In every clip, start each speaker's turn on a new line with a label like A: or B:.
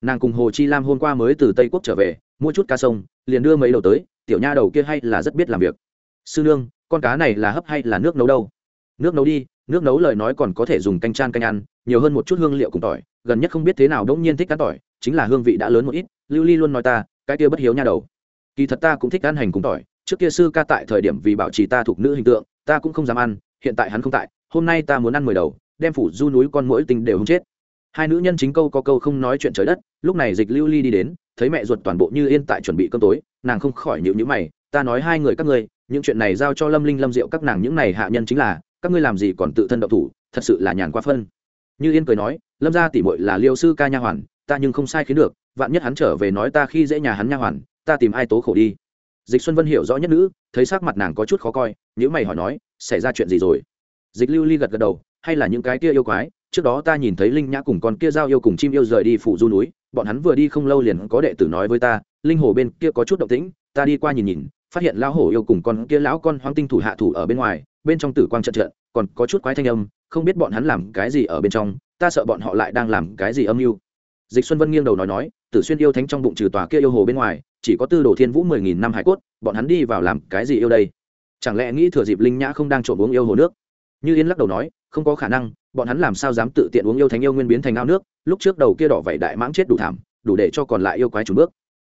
A: nàng cùng hồ chi lam hôm qua mới từ tây quốc trở về, mua chút cá sông, liền đưa mấy đầu tới, tiểu nha đầu kia hay là rất biết làm việc. Sư nương, con cá này là hấp hay là nước nấu đâu? Nước nấu đi, nước nấu lời nói còn có thể dùng canh chan canh ăn, nhiều hơn một chút hương liệu cùng tỏi, gần nhất không biết thế nào đống nhiên thích ăn tỏi, chính là hương vị đã lớn một ít, lưu ly luôn nói ta, cái kia bất hiếu nha đầu. Kỳ thật ta cũng thích ăn hành cùng tỏi, trước kia sư ca tại thời điểm vì bảo trì ta thuộc nữ hình tượng, ta cũng không dám ăn, hiện tại hắn không tại, hôm nay ta muốn ăn mười đầu, đem phủ du núi con mũi tinh đều không chết hai nữ nhân chính câu có câu không nói chuyện trời đất, lúc này dịch lưu ly đi đến, thấy mẹ ruột toàn bộ như yên tại chuẩn bị cơm tối, nàng không khỏi nhịu nhữ mày, ta nói hai người các ngươi, những chuyện này giao cho lâm linh lâm diệu các nàng, những này hạ nhân chính là, các ngươi làm gì còn tự thân độc thủ, thật sự là nhàn quá phân. Như yên cười nói, lâm gia tỷ muội là liêu sư ca nha hoàn, ta nhưng không sai khiến được, vạn nhất hắn trở về nói ta khi dễ nhà hắn nha hoàn, ta tìm ai tố khổ đi. Dịch xuân vân hiểu rõ nhất nữ, thấy sắc mặt nàng có chút khó coi nếu mày hỏi nói, xảy ra chuyện gì rồi? Dịch lưu ly gật gật đầu, hay là những cái kia yêu quái trước đó ta nhìn thấy linh nhã cùng con kia giao yêu cùng chim yêu rời đi phủ du núi, bọn hắn vừa đi không lâu liền có đệ tử nói với ta, linh hồ bên kia có chút động tĩnh, ta đi qua nhìn nhìn, phát hiện lão hổ yêu cùng con kia lão con hoang tinh thủ hạ thủ ở bên ngoài, bên trong tử quang trận trận, còn có chút quái thanh âm, không biết bọn hắn làm cái gì ở bên trong, ta sợ bọn họ lại đang làm cái gì âm mưu. Dịch xuân vân nghiêng đầu nói nói, tử xuyên yêu thánh trong bụng trừ tòa kia yêu hồ bên ngoài, chỉ có tư đồ thiên vũ mười nghìn năm hải cốt, bọn hắn đi vào làm cái gì yêu đây? Chẳng lẽ nghĩ thừa dịp linh nhã không đang trộm uống yêu hồ nước? Như yên lắc đầu nói không có khả năng, bọn hắn làm sao dám tự tiện uống yêu thánh yêu nguyên biến thành ao nước, lúc trước đầu kia đỏ vảy đại mãng chết đủ thảm, đủ để cho còn lại yêu quái chủ bước.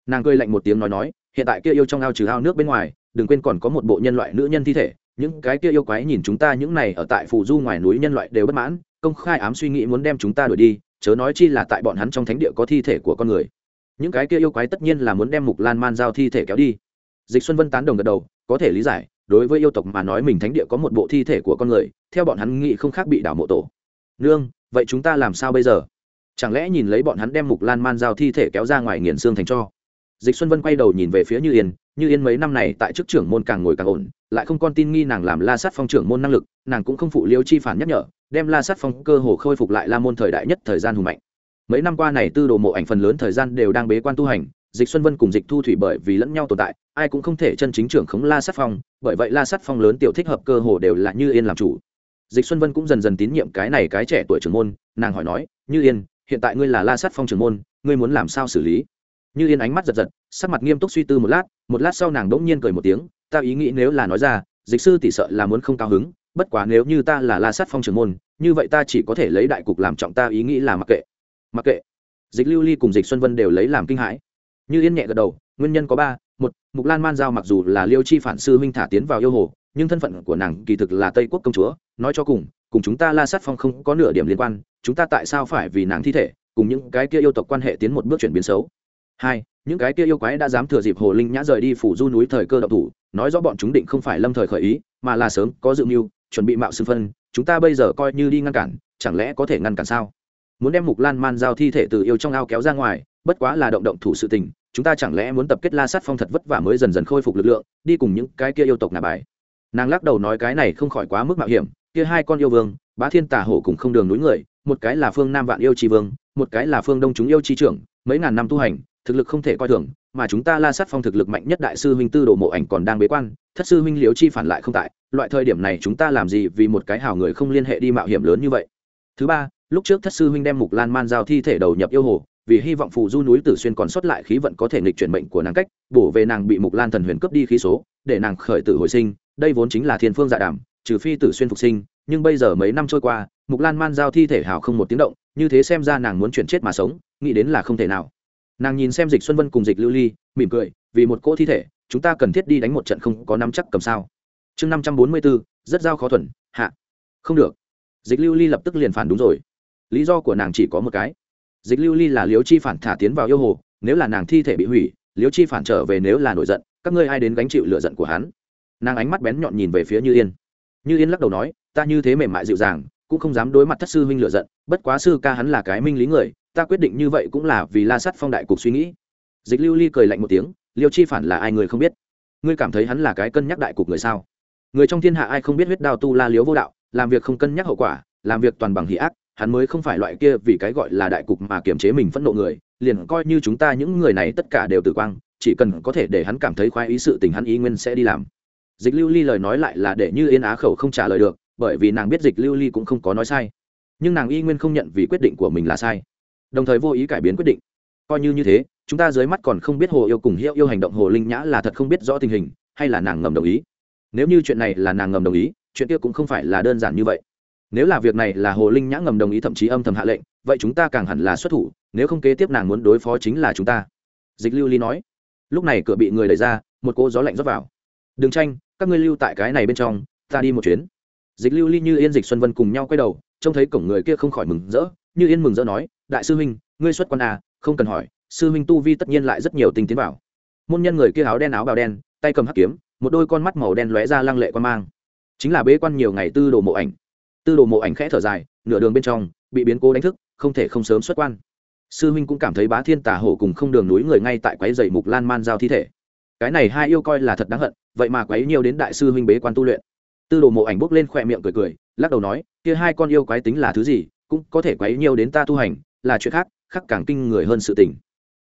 A: Nàng cười lạnh một tiếng nói nói, hiện tại kia yêu trong ao trừ ao nước bên ngoài, đừng quên còn có một bộ nhân loại nữ nhân thi thể, những cái kia yêu quái nhìn chúng ta những này ở tại phù du ngoài núi nhân loại đều bất mãn, công khai ám suy nghĩ muốn đem chúng ta đuổi đi, chớ nói chi là tại bọn hắn trong thánh địa có thi thể của con người. Những cái kia yêu quái tất nhiên là muốn đem mục lan man giao thi thể kéo đi. Dịch xuân vân tán đồng gật đầu, có thể lý giải đối với yêu tộc mà nói mình thánh địa có một bộ thi thể của con người, theo bọn hắn nghĩ không khác bị đảo mộ tổ. Nương, vậy chúng ta làm sao bây giờ? Chẳng lẽ nhìn lấy bọn hắn đem mục lan man giao thi thể kéo ra ngoài nghiền xương thành cho? Dịch xuân vân quay đầu nhìn về phía như yên như yên mấy năm này tại chức trưởng môn càng ngồi càng ổn, lại không con tin nghi nàng làm la sát phong trưởng môn năng lực, nàng cũng không phụ liêu chi phản nhắc nhở, đem la sát phong cơ hồ khôi phục lại la môn thời đại nhất thời gian hùng mạnh. Mấy năm qua này tư đồ mộ ảnh phần lớn thời gian đều đang bế quan tu hành, dịch xuân vân cùng dịch thu thủy bởi vì lẫn nhau tồn tại ai cũng không thể chân chính trưởng khống la sát phong, bởi vậy la sát phong lớn tiểu thích hợp cơ hồ đều là như yên làm chủ. Dịch xuân vân cũng dần dần tín nhiệm cái này cái trẻ tuổi trưởng môn, nàng hỏi nói, như yên, hiện tại ngươi là la sát phong trưởng môn, ngươi muốn làm sao xử lý? Như yên ánh mắt giật giật, sắc mặt nghiêm túc suy tư một lát một lát sau nàng đỗng nhiên cười một tiếng, ta ý nghĩ nếu là nói ra, dịch sư tỷ sợ là muốn không cao hứng, bất quá nếu như ta là la sát phong trưởng môn, như vậy ta chỉ có thể lấy đại cục làm trọng ta ý nghĩ là mặc kệ. Mặc kệ? Dịch lưu ly cùng dịch xuân vân đều lấy làm kinh hãi. Như yên nhẹ gật đầu, nguyên nhân có ba một, mục lan man giao mặc dù là liêu chi phản sư huynh thả tiến vào yêu hồ, nhưng thân phận của nàng kỳ thực là tây quốc công chúa. Nói cho cùng cùng chúng ta la sát phong không có nửa điểm liên quan, chúng ta tại sao phải vì nàng thi thể, cùng những cái kia yêu tộc quan hệ tiến một bước chuyển biến xấu? Hai, những cái kia yêu quái đã dám thừa dịp hồ linh nhã rời đi phủ du núi thời cơ độc thủ, nói rõ bọn chúng định không phải lâm thời khởi ý, mà là sớm có dự mưu, chuẩn bị mạo sư phân. Chúng ta bây giờ coi như đi ngăn cản, chẳng lẽ có thể ngăn cản sao? Muốn đem mục lan man giao thi thể từ yêu trong ao kéo ra ngoài bất quá là động động thủ sự tình, chúng ta chẳng lẽ muốn tập kết la sát phong thật vất vả mới dần dần khôi phục lực lượng, đi cùng những cái kia yêu tộc nà bài. Nàng lắc đầu nói cái này không khỏi quá mức mạo hiểm, kia hai con yêu vương, bá thiên tả hổ cùng không đường núi người, một cái là phương nam vạn yêu tri vương, một cái là phương đông chúng yêu tri trưởng, mấy ngàn năm tu hành, thực lực không thể coi thường, mà chúng ta la sát phong thực lực mạnh nhất đại sư huynh tư đồ mộ ảnh còn đang bế quan, thất sư huynh liễu chi phản lại không tại, loại thời điểm này chúng ta làm gì vì một cái hào người không liên hệ đi mạo hiểm lớn như vậy. Thứ ba, lúc trước thất sư huynh đem mục lan man giao thi thể đầu nhập yêu hồ vì hy vọng phù du núi tử xuyên còn sót lại khí vận có thể nghịch chuyển mệnh của nàng cách, bổ về nàng bị mục lan thần huyền cướp đi khí số, để nàng khởi tử hồi sinh. Đây vốn chính là thiên phương dạ đảm trừ phi tử xuyên phục sinh, nhưng bây giờ mấy năm trôi qua, mục lan man giao thi thể hào không một tiếng động, như thế xem ra nàng muốn chuyển chết mà sống, nghĩ đến là không thể nào. Nàng nhìn xem dịch xuân vân cùng dịch lưu ly, mỉm cười, vì một cỗ thi thể, chúng ta cần thiết đi đánh một trận không có nắm chắc cầm sao. Chương năm trăm bốn mươi bốn, rất giao khó thuần, hạ. Không được. Dịch lưu ly lập tức liền phản đúng rồi. Lý do của nàng chỉ có một cái dịch lưu ly là liếu chi phản thả tiến vào yêu hồ, nếu là nàng thi thể bị hủy liếu chi phản trở về nếu là nổi giận, các ngươi ai đến gánh chịu lựa giận của hắn? Nàng ánh mắt bén nhọn nhìn về phía như yên. Như yên lắc đầu nói, ta như thế mềm mại dịu dàng, cũng không dám đối mặt thất sư huynh lựa giận, bất quá sư ca hắn là cái minh lý người, ta quyết định như vậy cũng là vì la sắt phong đại cục suy nghĩ. Dịch lưu ly cười lạnh một tiếng, liêu chi phản là ai người không biết? Ngươi cảm thấy hắn là cái cân nhắc đại cục người sao? Người trong thiên hạ ai không biết huyết đao tu la liếu vô đạo, làm việc không cân nhắc hậu quả, làm việc toàn bằng hỷ ác hắn mới không phải loại kia vì cái gọi là đại cục mà kiềm chế mình phẫn nộ người, liền coi như chúng ta những người này tất cả đều tử quang, chỉ cần có thể để hắn cảm thấy khoái ý sự tình hắn ý nguyên sẽ đi làm. Dịch lưu ly lời nói lại là để như yên á khẩu không trả lời được, bởi vì nàng biết dịch lưu ly cũng không có nói sai. Nhưng nàng y nguyên không nhận vì quyết định của mình là sai. Đồng thời vô ý cải biến quyết định. Coi như như thế, chúng ta dưới mắt còn không biết hồ yêu cùng hiệu yêu hành động hồ linh nhã là thật không biết rõ tình hình, hay là nàng ngầm đồng ý. Nếu như chuyện này là nàng ngầm đồng ý, chuyện kia cũng không phải là đơn giản như vậy nếu là việc này là hồ linh nhã ngầm đồng ý thậm chí âm thầm hạ lệnh, vậy chúng ta càng hẳn là xuất thủ, nếu không kế tiếp nàng muốn đối phó chính là chúng ta. Dịch lưu ly nói. Lúc này cửa bị người đẩy ra, một cô gió lạnh rót vào. Đừng tranh, các ngươi lưu tại cái này bên trong, ta đi một chuyến. Dịch lưu ly như yên dịch xuân vân cùng nhau quay đầu, trông thấy cổng người kia không khỏi mừng rỡ, như yên mừng rỡ nói, đại sư huynh, ngươi xuất quan à không cần hỏi, sư huynh tu vi tất nhiên lại rất nhiều tình tiến vào. Môn nhân người kia áo đen áo bào đen, tay cầm hắc kiếm, một đôi con mắt màu đen lóe ra lăng lệ quan mang. Chính là bế quan nhiều ngày tư đồ mộ ảnh tư đồ mộ ảnh khẽ thở dài, nửa đường bên trong, bị biến cố đánh thức, không thể không sớm xuất quan. Sư huynh cũng cảm thấy bá thiên tà hổ cùng không đường núi người ngay tại quái dày mục lan man giao thi thể. Cái này hai yêu coi là thật đáng hận, vậy mà quấy nhiều đến đại sư huynh bế quan tu luyện. Tư đồ mộ ảnh bốc lên khỏe miệng cười cười, lắc đầu nói, kia hai con yêu quái tính là thứ gì, cũng có thể quấy nhiều đến ta tu hành, là chuyện khác, khắc càng kinh người hơn sự tình.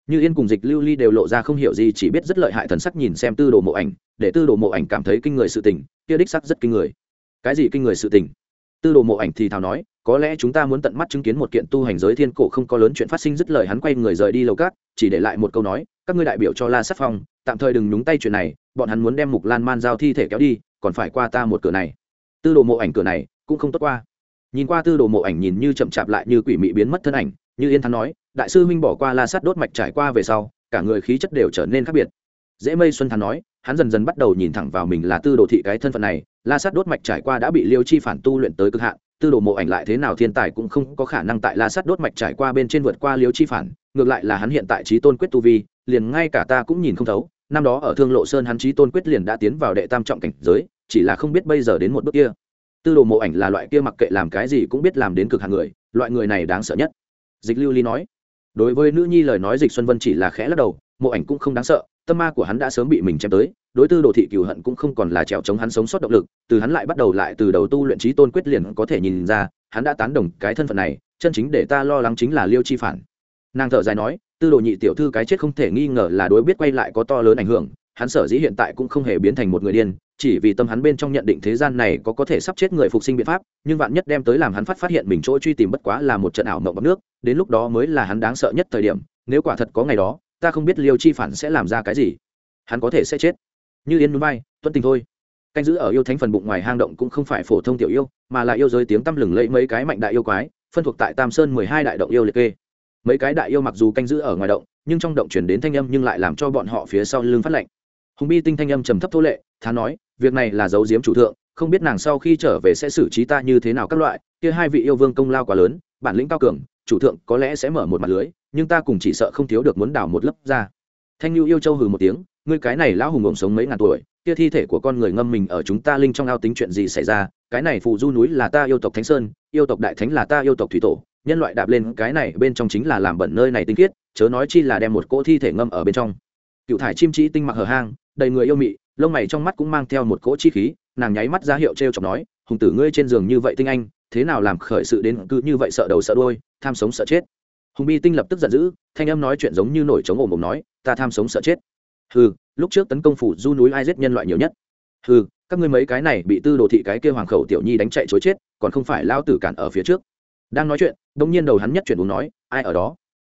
A: Như yên cùng dịch lưu ly đều lộ ra không hiểu gì, chỉ biết rất lợi hại thần sắc nhìn xem tư đồ mộ ảnh, để tư đồ mộ ảnh cảm thấy kinh người sự tình, kia đích sắc rất kinh người. Cái gì kinh người sự tình? Tư đồ mộ ảnh thì thào nói, có lẽ chúng ta muốn tận mắt chứng kiến một kiện tu hành giới thiên cổ không có lớn chuyện phát sinh dứt lời hắn quay người rời đi lầu cát, chỉ để lại một câu nói, các ngươi đại biểu cho la sắc phong, tạm thời đừng nhúng tay chuyện này, bọn hắn muốn đem mục lan man giao thi thể kéo đi, còn phải qua ta một cửa này. Tư đồ mộ ảnh cửa này, cũng không tốt qua. Nhìn qua tư đồ mộ ảnh nhìn như chậm chạp lại như quỷ mị biến mất thân ảnh, như yên thắng nói, đại sư huynh bỏ qua la sắt đốt mạch trải qua về sau, cả người khí chất đều trở nên khác biệt. Dễ mây xuân thắng nói hắn dần dần bắt đầu nhìn thẳng vào mình là tư đồ thị cái thân phận này, la sắt đốt mạch trải qua đã bị liêu chi phản tu luyện tới cực hạn, tư đồ mộ ảnh lại thế nào thiên tài cũng không có khả năng tại la sắt đốt mạch trải qua bên trên vượt qua liêu chi phản, ngược lại là hắn hiện tại trí tôn quyết tu vi, liền ngay cả ta cũng nhìn không thấu, năm đó ở thương lộ sơn hắn trí tôn quyết liền đã tiến vào đệ tam trọng cảnh giới, chỉ là không biết bây giờ đến một bước kia. Tư đồ mộ ảnh là loại kia mặc kệ làm cái gì cũng biết làm đến cực hàng người, loại người này đáng sợ nhất. Dịch lưu ly nói. Đối với nữ nhi lời nói dịch xuân vân chỉ là khẽ lắc đầu, mộ ảnh cũng không đáng sợ tâm ma của hắn đã sớm bị mình chém tới, đối tư đồ thị cửu hận cũng không còn là trèo chống hắn sống sót động lực, từ hắn lại bắt đầu lại từ đầu tu luyện trí tôn quyết liền có thể nhìn ra, hắn đã tán đồng cái thân phận này, chân chính để ta lo lắng chính là liêu chi phản. Nàng thở dài nói, tư đồ nhị tiểu thư cái chết không thể nghi ngờ là đối biết quay lại có to lớn ảnh hưởng, hắn sở dĩ hiện tại cũng không hề biến thành một người điên, chỉ vì tâm hắn bên trong nhận định thế gian này có có thể sắp chết người phục sinh biện pháp, nhưng vạn nhất đem tới làm hắn phát phát hiện mình chỗ truy tìm bất quá là một trận ảo mộng bọc nước, đến lúc đó mới là hắn đáng sợ nhất thời điểm, nếu quả thật có ngày đó ta không biết liêu chi phản sẽ làm ra cái gì. Hắn có thể sẽ chết. Như yên núi bay tuân tình thôi. Canh giữ ở yêu thánh phần bụng ngoài hang động cũng không phải phổ thông tiểu yêu, mà là yêu giới tiếng tăm lừng lẫy mấy cái mạnh đại yêu quái, phân thuộc tại tam sơn mười hai đại động yêu liệt kê. Mấy cái đại yêu mặc dù canh giữ ở ngoài động, nhưng trong động chuyển đến thanh âm nhưng lại làm cho bọn họ phía sau lưng phát lệnh. hùng bi tinh thanh âm trầm thấp thô lệ thán nói, việc này là dấu diếm chủ thượng, không biết nàng sau khi trở về sẽ xử trí ta như thế nào các loại, kia hai vị yêu vương công lao quá lớn, bản lĩnh cao cường chủ thượng có lẽ sẽ mở một mặt lưới, nhưng ta cùng chỉ sợ không thiếu được muốn đào một lớp ra. Thanh lưu yêu châu hừ một tiếng, ngươi cái này lão hùng ổng sống mấy ngàn tuổi, kia thi thể của con người ngâm mình ở chúng ta linh trong ao tính chuyện gì xảy ra, cái này phù du núi là ta yêu tộc thánh sơn, yêu tộc đại thánh là ta yêu tộc thủy tổ, nhân loại đạp lên cái này bên trong chính là làm bẩn nơi này tinh khiết, chớ nói chi là đem một cỗ thi thể ngâm ở bên trong. Cựu thải chim trí tinh mặc hở hang, đầy người yêu mị, lông mày trong mắt cũng mang theo một cỗ chi khí, nàng nháy mắt ra hiệu t r e o chọc nói, hùng tử ngươi trên giường như vậy tinh anh, thế nào làm khởi sự đến cứ như vậy sợ đầu sợ đôi tham sống sợ chết. Hùng bi tinh lập tức giận dữ, thanh âm nói chuyện giống như nổi trống ồm ồm nói, ta tham sống sợ chết. Hừ, lúc trước tấn công phủ du núi ai giết nhân loại nhiều nhất? Hừ, các ngươi mấy cái này bị tư đồ thị cái kêu hoàng khẩu tiểu nhi đánh chạy chối chết, còn không phải lao tử cản ở phía trước. Đang nói chuyện đông nhiên đầu hắn nhất chuyển uống nói, ai ở đó?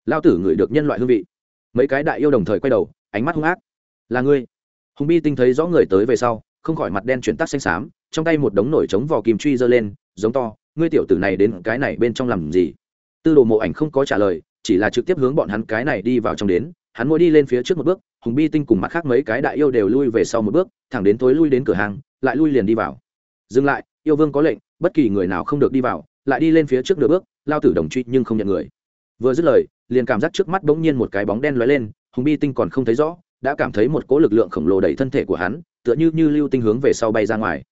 A: Lao tử ngửi được nhân loại hương vị. Mấy cái đại yêu đồng thời quay đầu, ánh mắt hung ác. Là ngươi. Hùng bi tinh thấy rõ người tới về sau, không khỏi mặt đen chuyển tắt xanh xám, trong tay một đống nổi trống vò kìm truy giơ lên, giống to, ngươi tiểu tử này đến cái này bên trong làm gì? Tư đồ mộ ảnh không có trả lời, chỉ là trực tiếp hướng bọn hắn cái này đi vào trong đến. Hắn mỗi đi lên phía trước một bước, hùng bi tinh cùng mặt khác mấy cái đại yêu đều lui về sau một bước, thẳng đến tối lui đến cửa hàng, lại lui liền đi vào. Dừng lại, yêu vương có lệnh, bất kỳ người nào không được đi vào, lại đi lên phía trước nửa bước, lao tử đồng truy nhưng không nhận người. Vừa dứt lời, liền cảm giác trước mắt bỗng nhiên một cái bóng đen lóe lên, hùng bi tinh còn không thấy rõ, đã cảm thấy một cỗ lực lượng khổng lồ đẩy thân thể của hắn, tựa như như lưu tinh hướng về sau bay ra ngoài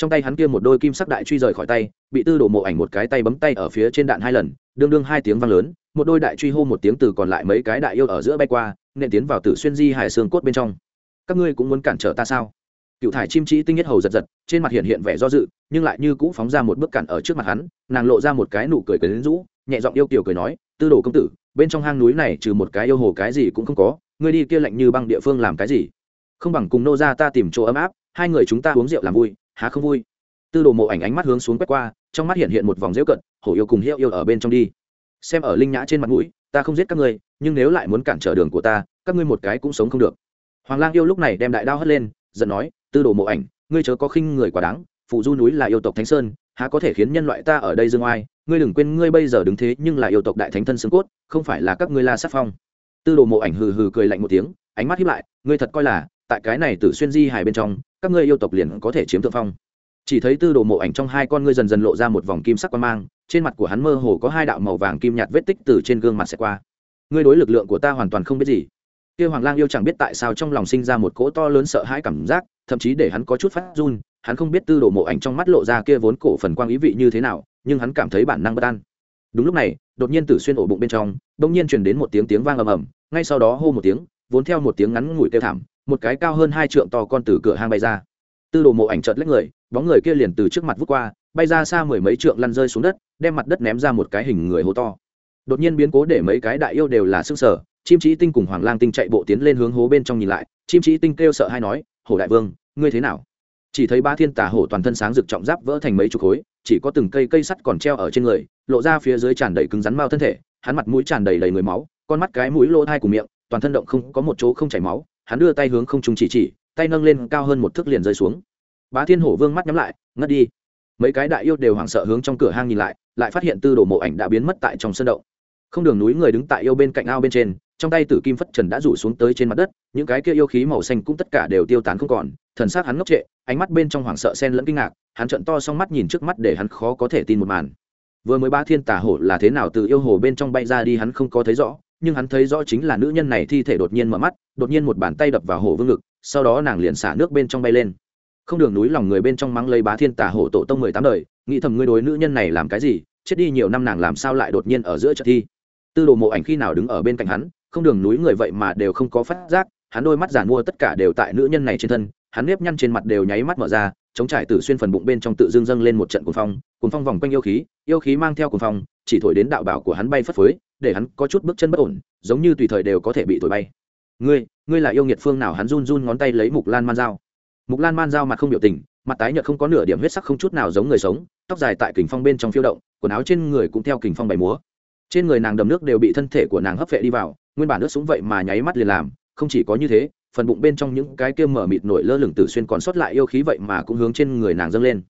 A: trong tay hắn kia một đôi kim sắc đại truy rời khỏi tay, bị tư đổ mộ ảnh một cái tay bấm tay ở phía trên đạn hai lần, đương đương hai tiếng vang lớn, một đôi đại truy hô một tiếng từ còn lại mấy cái đại yêu ở giữa bay qua, nên tiến vào tử xuyên di hải xương cốt bên trong. Các ngươi cũng muốn cản trở ta sao? Cựu thải chim trí tinh nhất hầu giật giật, trên mặt hiện hiện vẻ do dự, nhưng lại như cũ phóng ra một bước cản ở trước mặt hắn, nàng lộ ra một cái nụ cười cười đến rũ, nhẹ giọng yêu kiều cười nói, tư đồ công tử, bên trong hang núi này trừ một cái yêu hồ cái gì cũng không có, ngươi đi kia lạnh như băng địa phương làm cái gì? Không bằng cùng nô ra ta tìm chỗ ấm áp, hai người chúng ta uống rượu làm vui há không vui. Tư đồ mộ ảnh ánh mắt hướng xuống quét qua, trong mắt hiện hiện một vòng rêu cận, hổ yêu cùng hiệu yêu ở bên trong đi. Xem ở linh nhã trên mặt mũi, ta không giết các ngươi, nhưng nếu lại muốn cản trở đường của ta, các ngươi một cái cũng sống không được. Hoàng lang yêu lúc này đem đại đao hất lên, giận nói, tư đồ mộ ảnh, ngươi chớ có khinh người quá đáng phụ du núi là yêu tộc thánh sơn, há có thể khiến nhân loại ta ở đây dương oai, ngươi đừng quên ngươi bây giờ đứng thế nhưng là yêu tộc đại thánh thân xương cốt, không phải là các ngươi la sát phong. Tư đồ mộ ảnh hừ hừ cười lạnh một tiếng, ánh mắt hiếp lại, ngươi thật coi là tại cái này tử xuyên di hài bên trong, các ngươi yêu tộc liền có thể chiếm thượng phong. Chỉ thấy tư đồ mộ ảnh trong hai con ngươi dần dần lộ ra một vòng kim sắc quan mang, trên mặt của hắn mơ hồ có hai đạo màu vàng kim nhạt vết tích từ trên gương mặt sẽ qua. Ngươi đối lực lượng của ta hoàn toàn không biết gì. Kia hoàng lang yêu chẳng biết tại sao trong lòng sinh ra một cỗ to lớn sợ hãi cảm giác, thậm chí để hắn có chút phát run, hắn không biết tư đồ mộ ảnh trong mắt lộ ra kia vốn cổ phần quang ý vị như thế nào, nhưng hắn cảm thấy bản năng bất an. Đúng lúc này, đột nhiên tử xuyên ổ bụng bên trong đông nhiên truyền đến một tiếng tiếng vang ầm ầm, ngay sau đó hô một tiếng, vốn theo một tiếng ngắn ngủi kêu thảm một cái cao hơn hai trượng to con từ cửa hang bay ra. Tư đồ mộ ảnh chợt lách người, bóng người kia liền từ trước mặt vút qua, bay ra xa mười mấy trượng lăn rơi xuống đất, đem mặt đất ném ra một cái hình người hố to. Đột nhiên biến cố để mấy cái đại yêu đều là sức sở chim trí tinh cùng hoàng lang tinh chạy bộ tiến lên hướng hố bên trong nhìn lại, chim trí tinh kêu sợ hay nói, hổ đại vương, ngươi thế nào? Chỉ thấy ba thiên tà hổ toàn thân sáng rực trọng giáp vỡ thành mấy chục khối, chỉ có từng cây cây sắt còn treo ở trên người, lộ ra phía dưới tràn đầy cứng rắn mao thân thể, hắn mặt mũi tràn đầy đầy người máu, con mắt cái mũi lỗ thai của miệng, toàn thân động không có một chỗ không chảy máu hắn đưa tay hướng không trung chỉ chỉ, tay nâng lên cao hơn một thước liền rơi xuống. Bá thiên hổ vương mắt nhắm lại, ngất đi. Mấy cái đại yêu đều hoảng sợ hướng trong cửa hang nhìn lại lại phát hiện tư đồ mộ ảnh đã biến mất tại trong sân động. Không đường núi người đứng tại yêu bên cạnh ao bên trên, trong tay tử kim phất trần đã rủ xuống tới trên mặt đất, những cái kia yêu khí màu xanh cũng tất cả đều tiêu tán không còn, thần s á c hắn ngốc trệ, ánh mắt bên trong hoảng sợ sen lẫn kinh ngạc, hắn trận to xong mắt nhìn trước mắt để hắn khó có thể tin một màn. Vừa mới ba thiên tà hổ là thế nào từ yêu hồ bên trong bay ra đi hắn không có thấy rõ nhưng hắn thấy rõ chính là nữ nhân này thi thể đột nhiên mở mắt, đột nhiên một bàn tay đập vào hổ vương ngực, sau đó nàng liền xả nước bên trong bay lên. Không đường núi lòng người bên trong mắng lấy bá thiên tà hổ tổ tông mười tám đời, nghĩ thầm ngươi đối nữ nhân này làm cái gì, chết đi nhiều năm nàng làm sao lại đột nhiên ở giữa trận thi. Tư đồ mộ ảnh khi nào đứng ở bên cạnh hắn, không đường núi người vậy mà đều không có phát giác, hắn đôi mắt giản mua tất cả đều tại nữ nhân này trên thân, hắn nếp nhăn trên mặt đều nháy mắt mở ra, chống trải tử xuyên phần bụng bên trong tự dưng dâng lên một trận cuồng phong cuồng phong vòng quanh yêu khí yêu khí mang theo cuồng phong, chỉ thổi đến đạo bảo của hắn bay phất phới để hắn có chút bước chân bất ổn, giống như tùy thời đều có thể bị thổi bay. Ngươi ngươi là yêu nghiệt phương nào? Hắn run run ngón tay lấy mục lan man dao. Mục lan man dao mặt không biểu tình, mặt tái nhợt không có nửa điểm huyết sắc không chút nào giống người sống, tóc dài tại kình phong bên trong phiêu động, quần áo trên người cũng theo kình phong bày múa. Trên người nàng đầm nước đều bị thân thể của nàng hấp vệ đi vào, nguyên bản nước súng vậy mà nháy mắt liền làm, không chỉ có như thế, phần bụng bên trong những cái kia mở mịt nổi lơ lửng tử xuyên còn sót lại yêu khí vậy mà cũng hướng trên người nàng dâng lên.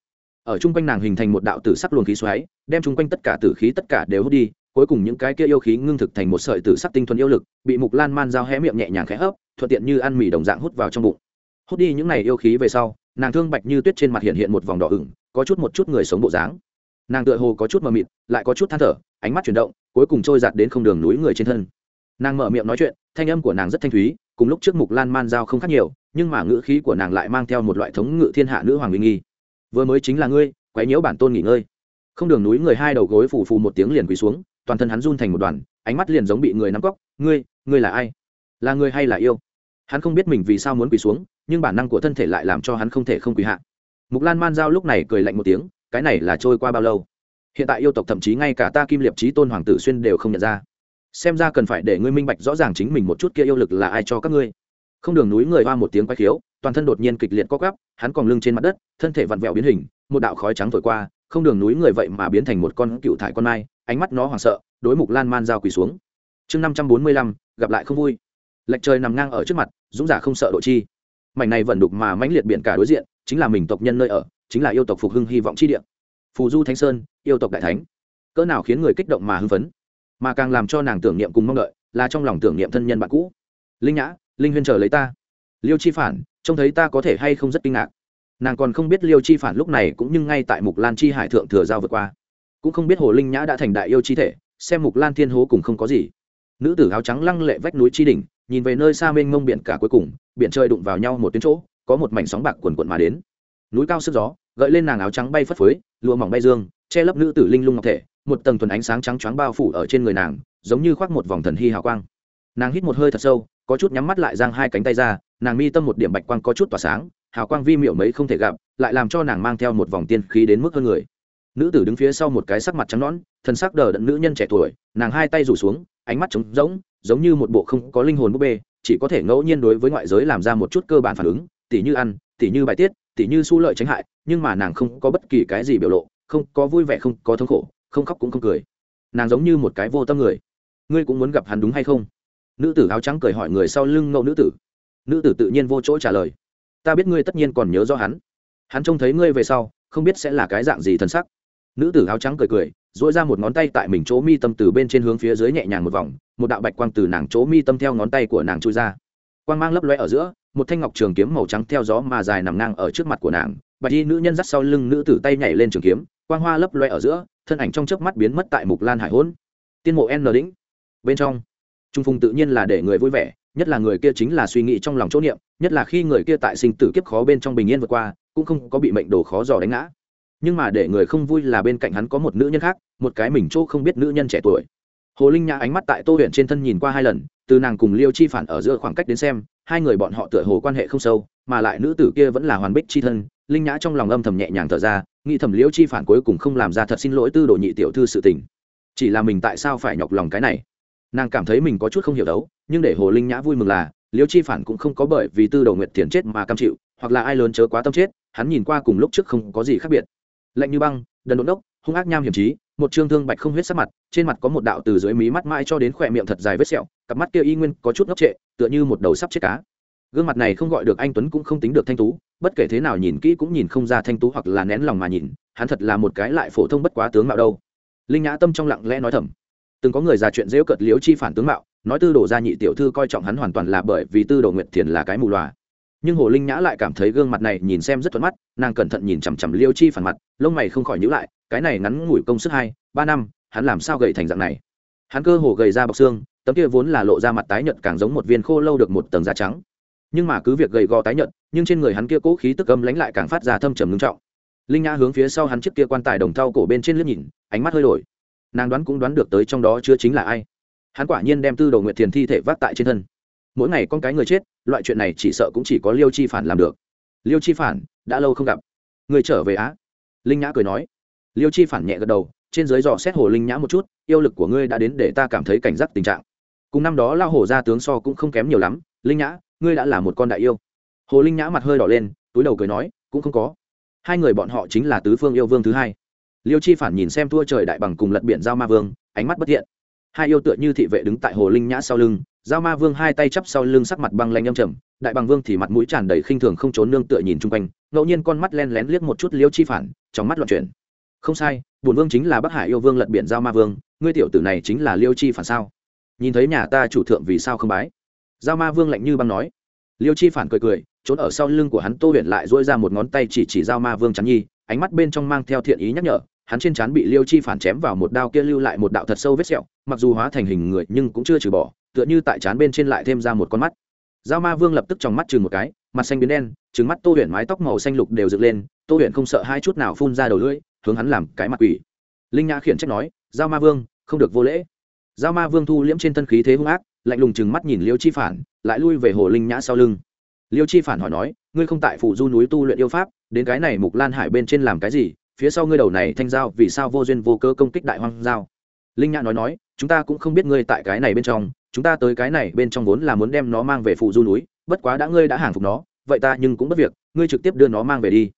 A: Ở chung quanh nàng hình thành một đạo tử sắc luồng khí xoáy, đem chung quanh tất cả tử khí tất cả đều hút đi cuối cùng những cái kia yêu khí ngưng thực thành một sợi tử sắc tinh thuần yêu lực, bị mục lan man dao hé miệng nhẹ nhàng khẽ hấp, thuận tiện như ăn mì đồng dạng hút vào trong bụng. Hút đi những này yêu khí về sau, nàng thương bạch như tuyết trên mặt hiện hiện một vòng đỏ ửng, có chút một chút người sống bộ dáng. Nàng tựa hồ có chút mờ mịt, lại có chút than thở, ánh mắt chuyển động, cuối cùng trôi giạt đến không đường núi người trên thân. Nàng mở miệng nói chuyện, thanh âm của nàng rất thanh thúy, cùng lúc trước mục lan man giao không khác nhiều, nhưng mà ngữ khí của nàng lại mang theo một loại thống ngự thiên hạ nữ hoàng uy nghi. Vừa mới chính là ngươi, quấy nhiễu bản tôn nghỉ ngơi. Không đường núi người hai đầu gối phù phù một tiếng liền quỳ xuống toàn thân hắn run thành một đoàn, ánh mắt liền giống bị người nắm cóc, ngươi ngươi là ai? Là người hay là yêu? Hắn không biết mình vì sao muốn quỳ xuống, nhưng bản năng của thân thể lại làm cho hắn không thể không quỳ hạ. Mục lan man giao lúc này cười lạnh một tiếng, cái này là trôi qua bao lâu? Hiện tại yêu tộc thậm chí ngay cả ta kim liệp trí tôn hoàng tử xuyên đều không nhận ra. Xem ra cần phải để ngươi minh bạch rõ ràng chính mình một chút kia yêu lực là ai cho các ngươi. Không đường núi người hoa một tiếng quay khiếu, toàn thân đột nhiên kịch liệt co gắp hắn còn lưng trên mặt đất, thân thể vặn vẹo biến hình, một đạo khói trắng thổi qua không đường núi người vậy mà biến thành một con cựu thải con mai, ánh mắt nó hoảng sợ, đối mục lan man giao quỳ xuống. Chương năm trăm bốn mươi lăm, gặp lại không vui. Lệch trời nằm ngang ở trước mặt, dũng giả không sợ độ chi. Mảnh này vẫn đục mà mãnh liệt biển cả đối diện, chính là mình tộc nhân nơi ở, chính là yêu tộc phục hưng hy vọng chi địa. Phù du thánh sơn, yêu tộc đại thánh. Cỡ nào khiến người kích động mà hưng phấn. Mà càng làm cho nàng tưởng niệm cùng mong đợi, là trong lòng tưởng niệm thân nhân bạn cũ. Linh nhã, linh huyên chờ lấy ta. Liêu chi phản, trông thấy ta có thể hay không rất kinh ngạc nàng còn không biết liêu chi phản lúc này cũng nhưng ngay tại mục lan chi hải thượng thừa giao vượt qua. Cũng không biết hồ linh nhã đã thành đại yêu chi thể, xem mục lan thiên hố cùng không có gì. Nữ tử áo trắng lăng lệ vách núi chi đỉnh, nhìn về nơi xa mênh mông biển cả cuối cùng, biển trời đụng vào nhau một tuyến chỗ, có một mảnh sóng bạc quần quận mà đến. Núi cao sức gió, gợi lên nàng áo trắng bay phất phới, lụa mỏng bay dương, che lấp nữ tử linh lung ngọc thể, một tầng thuần ánh sáng trắng choáng bao phủ ở trên người nàng, giống như khoác một vòng thần hy hào quang. Nàng hít một hơi thật sâu, có chút nhắm mắt lại, giang hai cánh tay ra, nàng mi tâm một điểm bạch quang có chút tỏa sáng hào quang vi miệu mấy không thể gặp, lại làm cho nàng mang theo một vòng tiên khí đến mức hơn người. Nữ tử đứng phía sau một cái sắc mặt trắng nõn thân sắc đờ đẫn nữ nhân trẻ tuổi, nàng hai tay rủ xuống, ánh mắt trống rỗng, giống như một bộ không có linh hồn búp bê, chỉ có thể ngẫu nhiên đối với ngoại giới làm ra một chút cơ bản phản ứng, tỉ như ăn, tỉ như bài tiết, tỉ như su lợi tránh hại, nhưng mà nàng không có bất kỳ cái gì biểu lộ, không có vui vẻ, không có thống khổ, không khóc cũng không cười. Nàng giống như một cái vô tâm người. Ngươi cũng muốn gặp hắn đúng hay không? Nữ tử áo trắng cười hỏi người sau lưng ngẫu nữ tử. Nữ tử tự nhiên vô chỗ trả lời ta biết ngươi tất nhiên còn nhớ rõ hắn. Hắn trông thấy ngươi về sau, không biết sẽ là cái dạng gì thân sắc. Nữ tử áo trắng cười cười dỗi ra một ngón tay tại mình chỗ mi tâm từ bên trên hướng phía dưới nhẹ nhàng một vòng, một đạo bạch quang từ nàng chỗ mi tâm theo ngón tay của nàng chui ra. Quang mang lấp loe ở giữa, một thanh ngọc trường kiếm màu trắng theo gió mà dài nằm ngang ở trước mặt của nàng. Bạch y nữ nhân dắt sau lưng nữ tử tay nhảy lên trường kiếm, quang hoa lấp loe ở giữa, thân ảnh trong chớp mắt biến mất tại mục lan hải hôn. Tiên mộ n đĩnh bên trong. Trung phùng tự nhiên là để người vui vẻ nhất là người kia chính là suy nghĩ trong lòng chỗ niệm, nhất là khi người kia tại sinh tử kiếp khó bên trong bình yên vượt qua, cũng không có bị mệnh đồ khó dò đánh ngã. Nhưng mà để người không vui là bên cạnh hắn có một nữ nhân khác, một cái mình chỗ không biết nữ nhân trẻ tuổi. Hồ linh nhã ánh mắt tại tô huyện trên thân nhìn qua hai lần, từ nàng cùng liêu chi phản ở giữa khoảng cách đến xem, hai người bọn họ tựa hồ quan hệ không sâu, mà lại nữ tử kia vẫn là hoàn bích chi thân. Linh nhã trong lòng âm thầm nhẹ nhàng thở ra, nghĩ thầm liêu chi phản cuối cùng không làm ra thật xin lỗi tư đồ nhị tiểu thư sự tình. Chỉ là mình tại sao phải nhọc lòng cái này? Nàng cảm thấy mình có chút không hiểu đấu, nhưng để hồ linh nhã vui mừng là, liêu chi phản cũng không có bởi vì tư đồ nguyệt tiền chết mà cam chịu, hoặc là ai lớn chớ quá tâm chết, hắn nhìn qua cùng lúc trước không có gì khác biệt. Lạnh như băng, đần đột đốc, hung ác nham hiểm trí một trương thương bạch không huyết sắc mặt, trên mặt có một đạo từ dưới mí mắt mãi cho đến khỏe miệng thật dài vết sẹo, cặp mắt kia y nguyên có chút ngốc trệ, tựa như một đầu sắp chết cá. Gương mặt này không gọi được anh tuấn cũng không tính được thanh tú, bất kể thế nào nhìn kỹ cũng nhìn không ra thanh tú hoặc là nén lòng mà nhìn, hắn thật là một cái lại phổ thông bất quá tướng mạo đâu. Linh nhã tâm trong lặng lẽ nói thầm từng có người già chuyện dễu cợt liếu chi phản tướng mạo, nói tư đồ gia nhị tiểu thư coi trọng hắn hoàn toàn là bởi vì tư đồ nguyệt thiền là cái mù loà. Nhưng hồ linh nhã lại cảm thấy gương mặt này nhìn xem rất thuận mắt, nàng cẩn thận nhìn chằm chằm liêu chi phản mặt, lông mày không khỏi nhữ lại, cái này ngắn ngủi công sức hai, ba năm, hắn làm sao gầy thành dạng này? Hắn cơ hồ gầy ra bọc xương, tấm kia vốn là lộ ra mặt tái nhợt càng giống một viên khô lâu được một tầng da trắng. Nhưng mà cứ việc gầy gò tái nhợt, nhưng trên người hắn kia cố khí tức âm lánh lại càng phát ra thâm trầm ngưng trọng. Linh nhã hướng phía sau hắn chiếc kia quan tài đồng thau cổ bên trên liếc nhìn, ánh mắt hơi đổi nàng đoán cũng đoán được tới trong đó chưa chính là ai. Hắn quả nhiên đem tư đồ nguyệt thiền thi thể vác tại trên thân. Mỗi ngày con cái người chết, loại chuyện này chỉ sợ cũng chỉ có liêu chi phản làm được. Liêu chi phản, đã lâu không gặp. Người trở về á? Linh nhã cười nói. Liêu chi phản nhẹ gật đầu, trên dưới dò xét hồ linh nhã một chút, yêu lực của ngươi đã đến để ta cảm thấy cảnh giác tình trạng. Cùng năm đó lao hổ ra tướng so cũng không kém nhiều lắm. Linh nhã, ngươi đã là một con đại yêu. Hồ linh nhã mặt hơi đỏ lên, túi đầu cười nói, cũng không có. Hai người bọn họ chính là tứ phương yêu vương thứ hai liêu chi phản nhìn xem thua trời đại bằng cùng lật biển giao ma vương, ánh mắt bất thiện. Hai yêu tựa như thị vệ đứng tại hồ linh nhã sau lưng, giao ma vương hai tay chắp sau lưng sắc mặt băng lanh âm trầm, đại bằng vương thì mặt mũi tràn đầy khinh thường không trốn nương tựa nhìn chung quanh, ngẫu nhiên con mắt len lén liếc một chút liêu chi phản, trong mắt loạn chuyển. Không sai bùn vương chính là bắc hải yêu vương lật biển giao ma vương, ngươi tiểu tử này chính là liêu chi phản sao? Nhìn thấy nhà ta chủ thượng vì sao không bái? Giao ma vương lạnh như băng nói. Liêu chi phản cười cười, trốn ở sau lưng của hắn tô huyền lại dỗi ra một ngón tay chỉ chỉ giao ma vương chắn nhi ánh mắt bên trong mang theo thiện ý nhắc nhở, hắn trên trán bị liêu chi phản chém vào một đao kia lưu lại một đạo thật sâu vết sẹo, mặc dù hóa thành hình người nhưng cũng chưa trừ bỏ, tựa như tại trán bên trên lại thêm ra một con mắt. Giao ma vương lập tức trong mắt chừng một cái, mặt xanh biến đen, trừng mắt tô huyền mái tóc màu xanh lục đều dựng lên, tô huyền không sợ hai chút nào phun ra đầu lưỡi, hướng hắn làm cái mặt quỷ. Linh nhã khiển trách nói, giao ma vương, không được vô lễ. Giao ma vương thu liễm trên thân khí thế hung ác, lạnh lùng chừng mắt nhìn liêu chi phản, lại lui về hồ linh nhã sau lưng. Liêu chi phản hỏi nói, ngươi không tại phủ du núi tu luyện yêu pháp đến cái này mục lan hải bên trên làm cái gì, phía sau ngươi đầu này thanh giao, vì sao vô duyên vô cơ công kích đại hoang giao? Linh nhã nói nói, chúng ta cũng không biết ngươi tại cái này bên trong, chúng ta tới cái này bên trong vốn là muốn đem nó mang về Phụ du núi, bất quá đã ngươi đã hàng phục nó, vậy ta nhưng cũng bất việc, ngươi trực tiếp đưa nó mang về đi.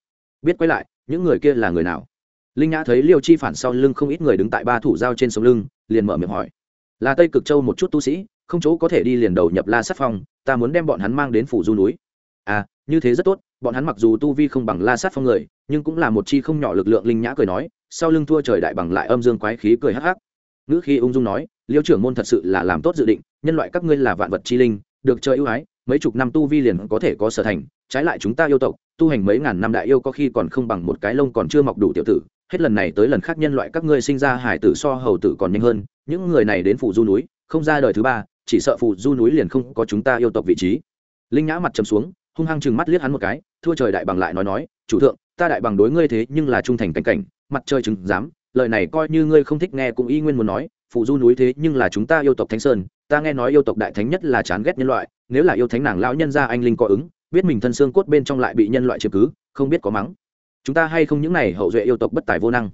A: Biết quay lại, những người kia là người nào? Linh nhã thấy liêu chi phản sau lưng không ít người đứng tại ba thủ dao trên sống lưng, liền mở miệng hỏi. Là tây cực châu một chút tu sĩ, không chỗ có thể đi liền đầu nhập la sát phong, ta muốn đem bọn hắn mang đến phủ du núi. À như thế rất tốt bọn hắn mặc dù tu vi không bằng la sát phong người, nhưng cũng là một chi không nhỏ lực lượng linh nhã cười nói, sau lưng thua trời đại bằng lại âm dương quái khí cười hắc hắc. Ngữ khi ung dung nói, liêu trưởng môn thật sự là làm tốt dự định, nhân loại các ngươi là vạn vật chi linh, được chơi ưu ái, mấy chục năm tu vi liền có thể có sở thành, trái lại chúng ta yêu tộc, tu hành mấy ngàn năm đại yêu có khi còn không bằng một cái lông còn chưa mọc đủ tiểu tử, hết lần này tới lần khác nhân loại các ngươi sinh ra hải tử so hầu tử còn nhanh hơn, những người này đến phủ du núi, không ra đời thứ ba, chỉ sợ phủ du núi liền không có chúng ta yêu tộc vị trí. Linh nhã mặt trầm xuống, hung hăng chừng mắt liếc hắn một cái thua trời đại bằng lại nói nói, chủ thượng, ta đại bằng đối ngươi thế nhưng là trung thành cảnh cảnh, mặt trời chứng dám lời này coi như ngươi không thích nghe cũng y nguyên muốn nói phụ du núi thế nhưng là chúng ta yêu tộc thánh sơn, ta nghe nói yêu tộc đại thánh nhất là chán ghét nhân loại, nếu là yêu thánh nàng lão nhân gia anh linh có ứng, biết mình thân xương cốt bên trong lại bị nhân loại chiếm cứ, không biết có mắng. Chúng ta hay không những này hậu duệ yêu tộc bất tài vô năng.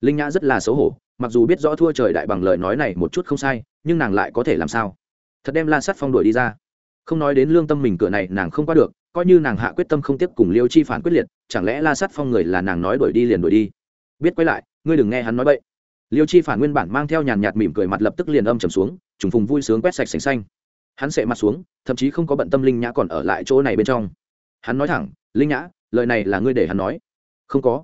A: Linh nhã rất là xấu hổ, mặc dù biết rõ thua trời đại bằng lời nói này một chút không sai, nhưng nàng lại có thể làm sao? Thật đem la sắt phong đuổi đi ra. Không nói đến lương tâm mình cửa này nàng không qua được coi như nàng hạ quyết tâm không tiếp cùng liêu chi phản quyết liệt, chẳng lẽ la sắt phong người là nàng nói đuổi đi liền đuổi đi? Biết quay lại, ngươi đừng nghe hắn nói bậy. Liêu chi phản nguyên bản mang theo nhàn nhạt mỉm cười mặt lập tức liền âm trầm xuống, trùng phùng vui sướng quét sạch sành xanh. Hắn sệ mặt xuống, thậm chí không có bận tâm linh nhã còn ở lại chỗ này bên trong. Hắn nói thẳng, linh nhã, lời này là ngươi để hắn nói. Không có.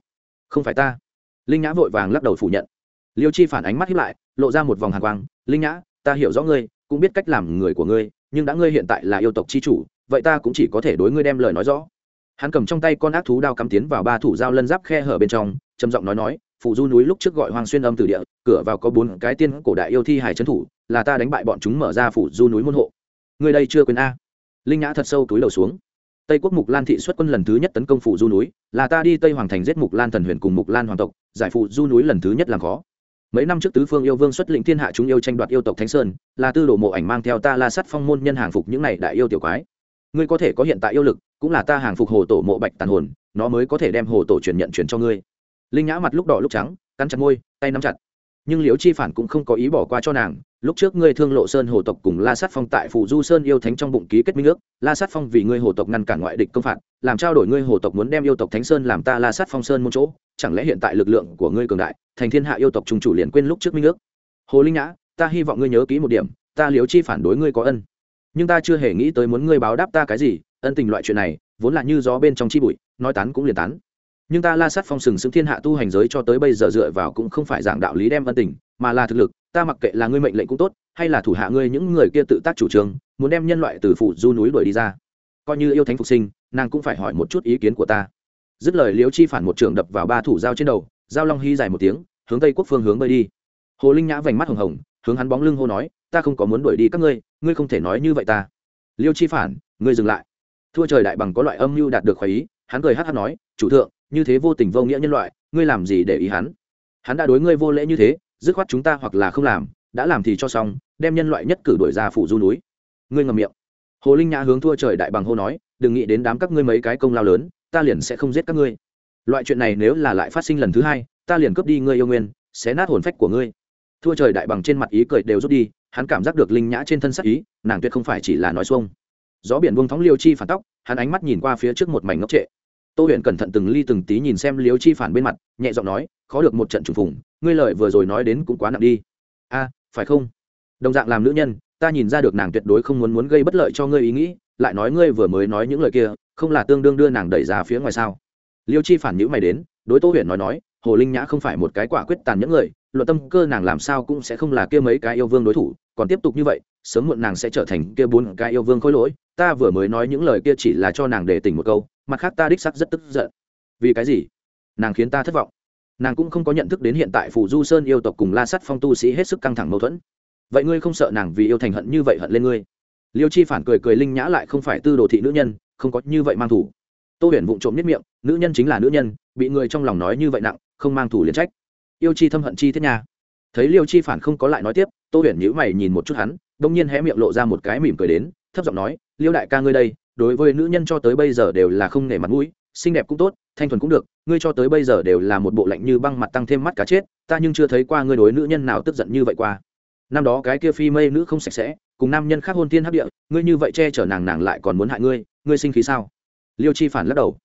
A: Không phải ta. Linh nhã vội vàng lắc đầu phủ nhận. Liêu chi phản ánh mắt hiếp lại, lộ ra một vòng hàng quang, linh nhã, ta hiểu rõ ngươi, cũng biết cách làm người của ngươi, nhưng đã ngươi hiện tại là yêu tộc chi chủ vậy ta cũng chỉ có thể đối ngươi đem lời nói rõ. Hắn cầm trong tay con ác thú đao cắm tiến vào ba thủ dao lân giáp khe hở bên trong, trầm giọng nói nói, phụ du núi lúc trước gọi hoàng xuyên âm từ địa, cửa vào có bốn cái tiên cổ đại yêu thi hải trấn thủ, là ta đánh bại bọn chúng mở ra phủ du núi môn hộ. Người đây chưa quên a? Linh nhã thật sâu túi đầu xuống. Tây quốc mục lan thị xuất quân lần thứ nhất tấn công phủ du núi, là ta đi tây hoàng thành giết mục lan thần huyền cùng mục lan hoàng tộc, giải phụ du núi lần thứ nhất làm khó. Mấy năm trước tứ phương yêu vương xuất lĩnh thiên hạ chúng yêu tranh đoạt yêu tộc thánh sơn, là tư đồ mộ ảnh mang theo ta la sắt phong môn nhân hàng phục những này đại yêu tiểu quái ngươi có thể có hiện tại yêu lực, cũng là ta hàng phục hồ tổ mộ bạch tàn hồn, nó mới có thể đem hồ tổ truyền nhận chuyển cho ngươi. Linh nhã mặt lúc đỏ lúc trắng, cắn chặt môi, tay nắm chặt. Nhưng liễu chi phản cũng không có ý bỏ qua cho nàng, lúc trước ngươi thương lộ sơn hồ tộc cùng la sát phong tại phủ du sơn yêu thánh trong bụng ký kết minh ước, la sát phong vì ngươi hồ tộc ngăn cản ngoại địch công phạt, làm trao đổi ngươi hồ tộc muốn đem yêu tộc thánh sơn làm ta la sát phong sơn một chỗ, chẳng lẽ hiện tại lực lượng của ngươi cường đại, thành thiên hạ yêu tộc trung chủ liền quên lúc trước minh ước? Hồ linh nhã, ta hy vọng ngươi nhớ kỹ một điểm, ta liễu chi phản đối ngươi có ân nhưng ta chưa hề nghĩ tới muốn ngươi báo đáp ta cái gì, ân tình loại chuyện này, vốn là như gió bên trong chi bụi, nói tán cũng liền tán. Nhưng ta la sát phong sừng sững thiên hạ tu hành giới cho tới bây giờ dựa vào cũng không phải dạng đạo lý đem ân tình, mà là thực lực, ta mặc kệ là ngươi mệnh lệnh cũng tốt, hay là thủ hạ ngươi những người kia tự tác chủ trương, muốn đem nhân loại từ phủ du núi đuổi đi ra. Coi như yêu thánh phục sinh, nàng cũng phải hỏi một chút ý kiến của ta. Dứt lời liễu chi phản một trường đập vào ba thủ dao trên đầu dao long hy dài một tiếng, hướng tây quốc phương hướng bơi đi. Hồ linh nhã vành mắt hồng hồng, hướng hắn bóng lưng hô nói ta không có muốn đuổi đi các ngươi ngươi không thể nói như vậy ta. Liêu chi phản, ngươi dừng lại. Thua trời đại bằng có loại âm mưu đạt được khoái ý, hắn cười hát hát nói, chủ thượng, như thế vô tình vô nghĩa nhân loại, ngươi làm gì để ý hắn? Hắn đã đối ngươi vô lễ như thế, dứt khoát chúng ta hoặc là không làm, đã làm thì cho xong, đem nhân loại nhất cử đổi ra phủ du núi. Ngươi ngầm miệng. Hồ linh nhã hướng thua trời đại bằng hô nói, đừng nghĩ đến đám các ngươi mấy cái công lao lớn, ta liền sẽ không giết các ngươi. Loại chuyện này nếu là lại phát sinh lần thứ hai, ta liền cướp đi ngươi yêu nguyên, xé nát hồn phách của ngươi thua trời đại bằng trên mặt ý cười đều rút đi, hắn cảm giác được linh nhã trên thân sắc ý, nàng tuyệt không phải chỉ là nói xuông. Gió biển buông thóng liêu chi phản tóc, hắn ánh mắt nhìn qua phía trước một mảnh ngốc trệ. Tô huyền cẩn thận từng ly từng tí nhìn xem liêu chi phản bên mặt, nhẹ giọng nói, khó được một trận trùng phùng, ngươi lợi vừa rồi nói đến cũng quá nặng đi. A, phải không? Đồng dạng làm nữ nhân, ta nhìn ra được nàng tuyệt đối không muốn muốn gây bất lợi cho ngươi ý nghĩ, lại nói ngươi vừa mới nói những lời kia, không là tương đương đưa nàng đẩy ra phía ngoài sao? Liêu chi phản nhữ mày đến, đối tô huyền nói nói hồ linh nhã không phải một cái quả quyết tàn nhẫn người, luận tâm cơ nàng làm sao cũng sẽ không là kia mấy cái yêu vương đối thủ, còn tiếp tục như vậy, sớm muộn nàng sẽ trở thành kia bốn cái yêu vương khối lỗi. Ta vừa mới nói những lời kia chỉ là cho nàng để tỉnh một câu, mặt khác ta đích sắc rất tức giận. Vì cái gì? Nàng khiến ta thất vọng. Nàng cũng không có nhận thức đến hiện tại phủ du sơn yêu tộc cùng la sắt phong tu sĩ hết sức căng thẳng mâu thuẫn. Vậy ngươi không sợ nàng vì yêu thành hận như vậy hận lên ngươi? Liêu chi phản cười cười linh nhã lại không phải tư đồ thị nữ nhân, không có như vậy mang thủ. Tô huyền vụng trộm nhất miệng, nữ nhân chính là nữ nhân, bị người trong lòng nói như vậy nặng không mang thủ liền trách. Yêu chi thâm hận chi thiết nha. Thấy liêu chi phản không có lại nói tiếp, tô huyền nhữ mày nhìn một chút hắn, đông nhiên hé miệng lộ ra một cái mỉm cười đến, thấp giọng nói, liêu đại ca ngươi đây, đối với nữ nhân cho tới bây giờ đều là không nể mặt mũi, xinh đẹp cũng tốt, thanh thuần cũng được, ngươi cho tới bây giờ đều là một bộ lạnh như băng mặt tăng thêm mắt cá chết, ta nhưng chưa thấy qua ngươi đối nữ nhân nào tức giận như vậy qua. Năm đó cái kia phi mây nữ không sạch sẽ, cùng nam nhân khác hôn tiên hấp địa, ngươi như vậy che chở nàng nàng lại còn muốn hại ngươi ngươi sinh khí sao? Liêu chi phản lắc đầu.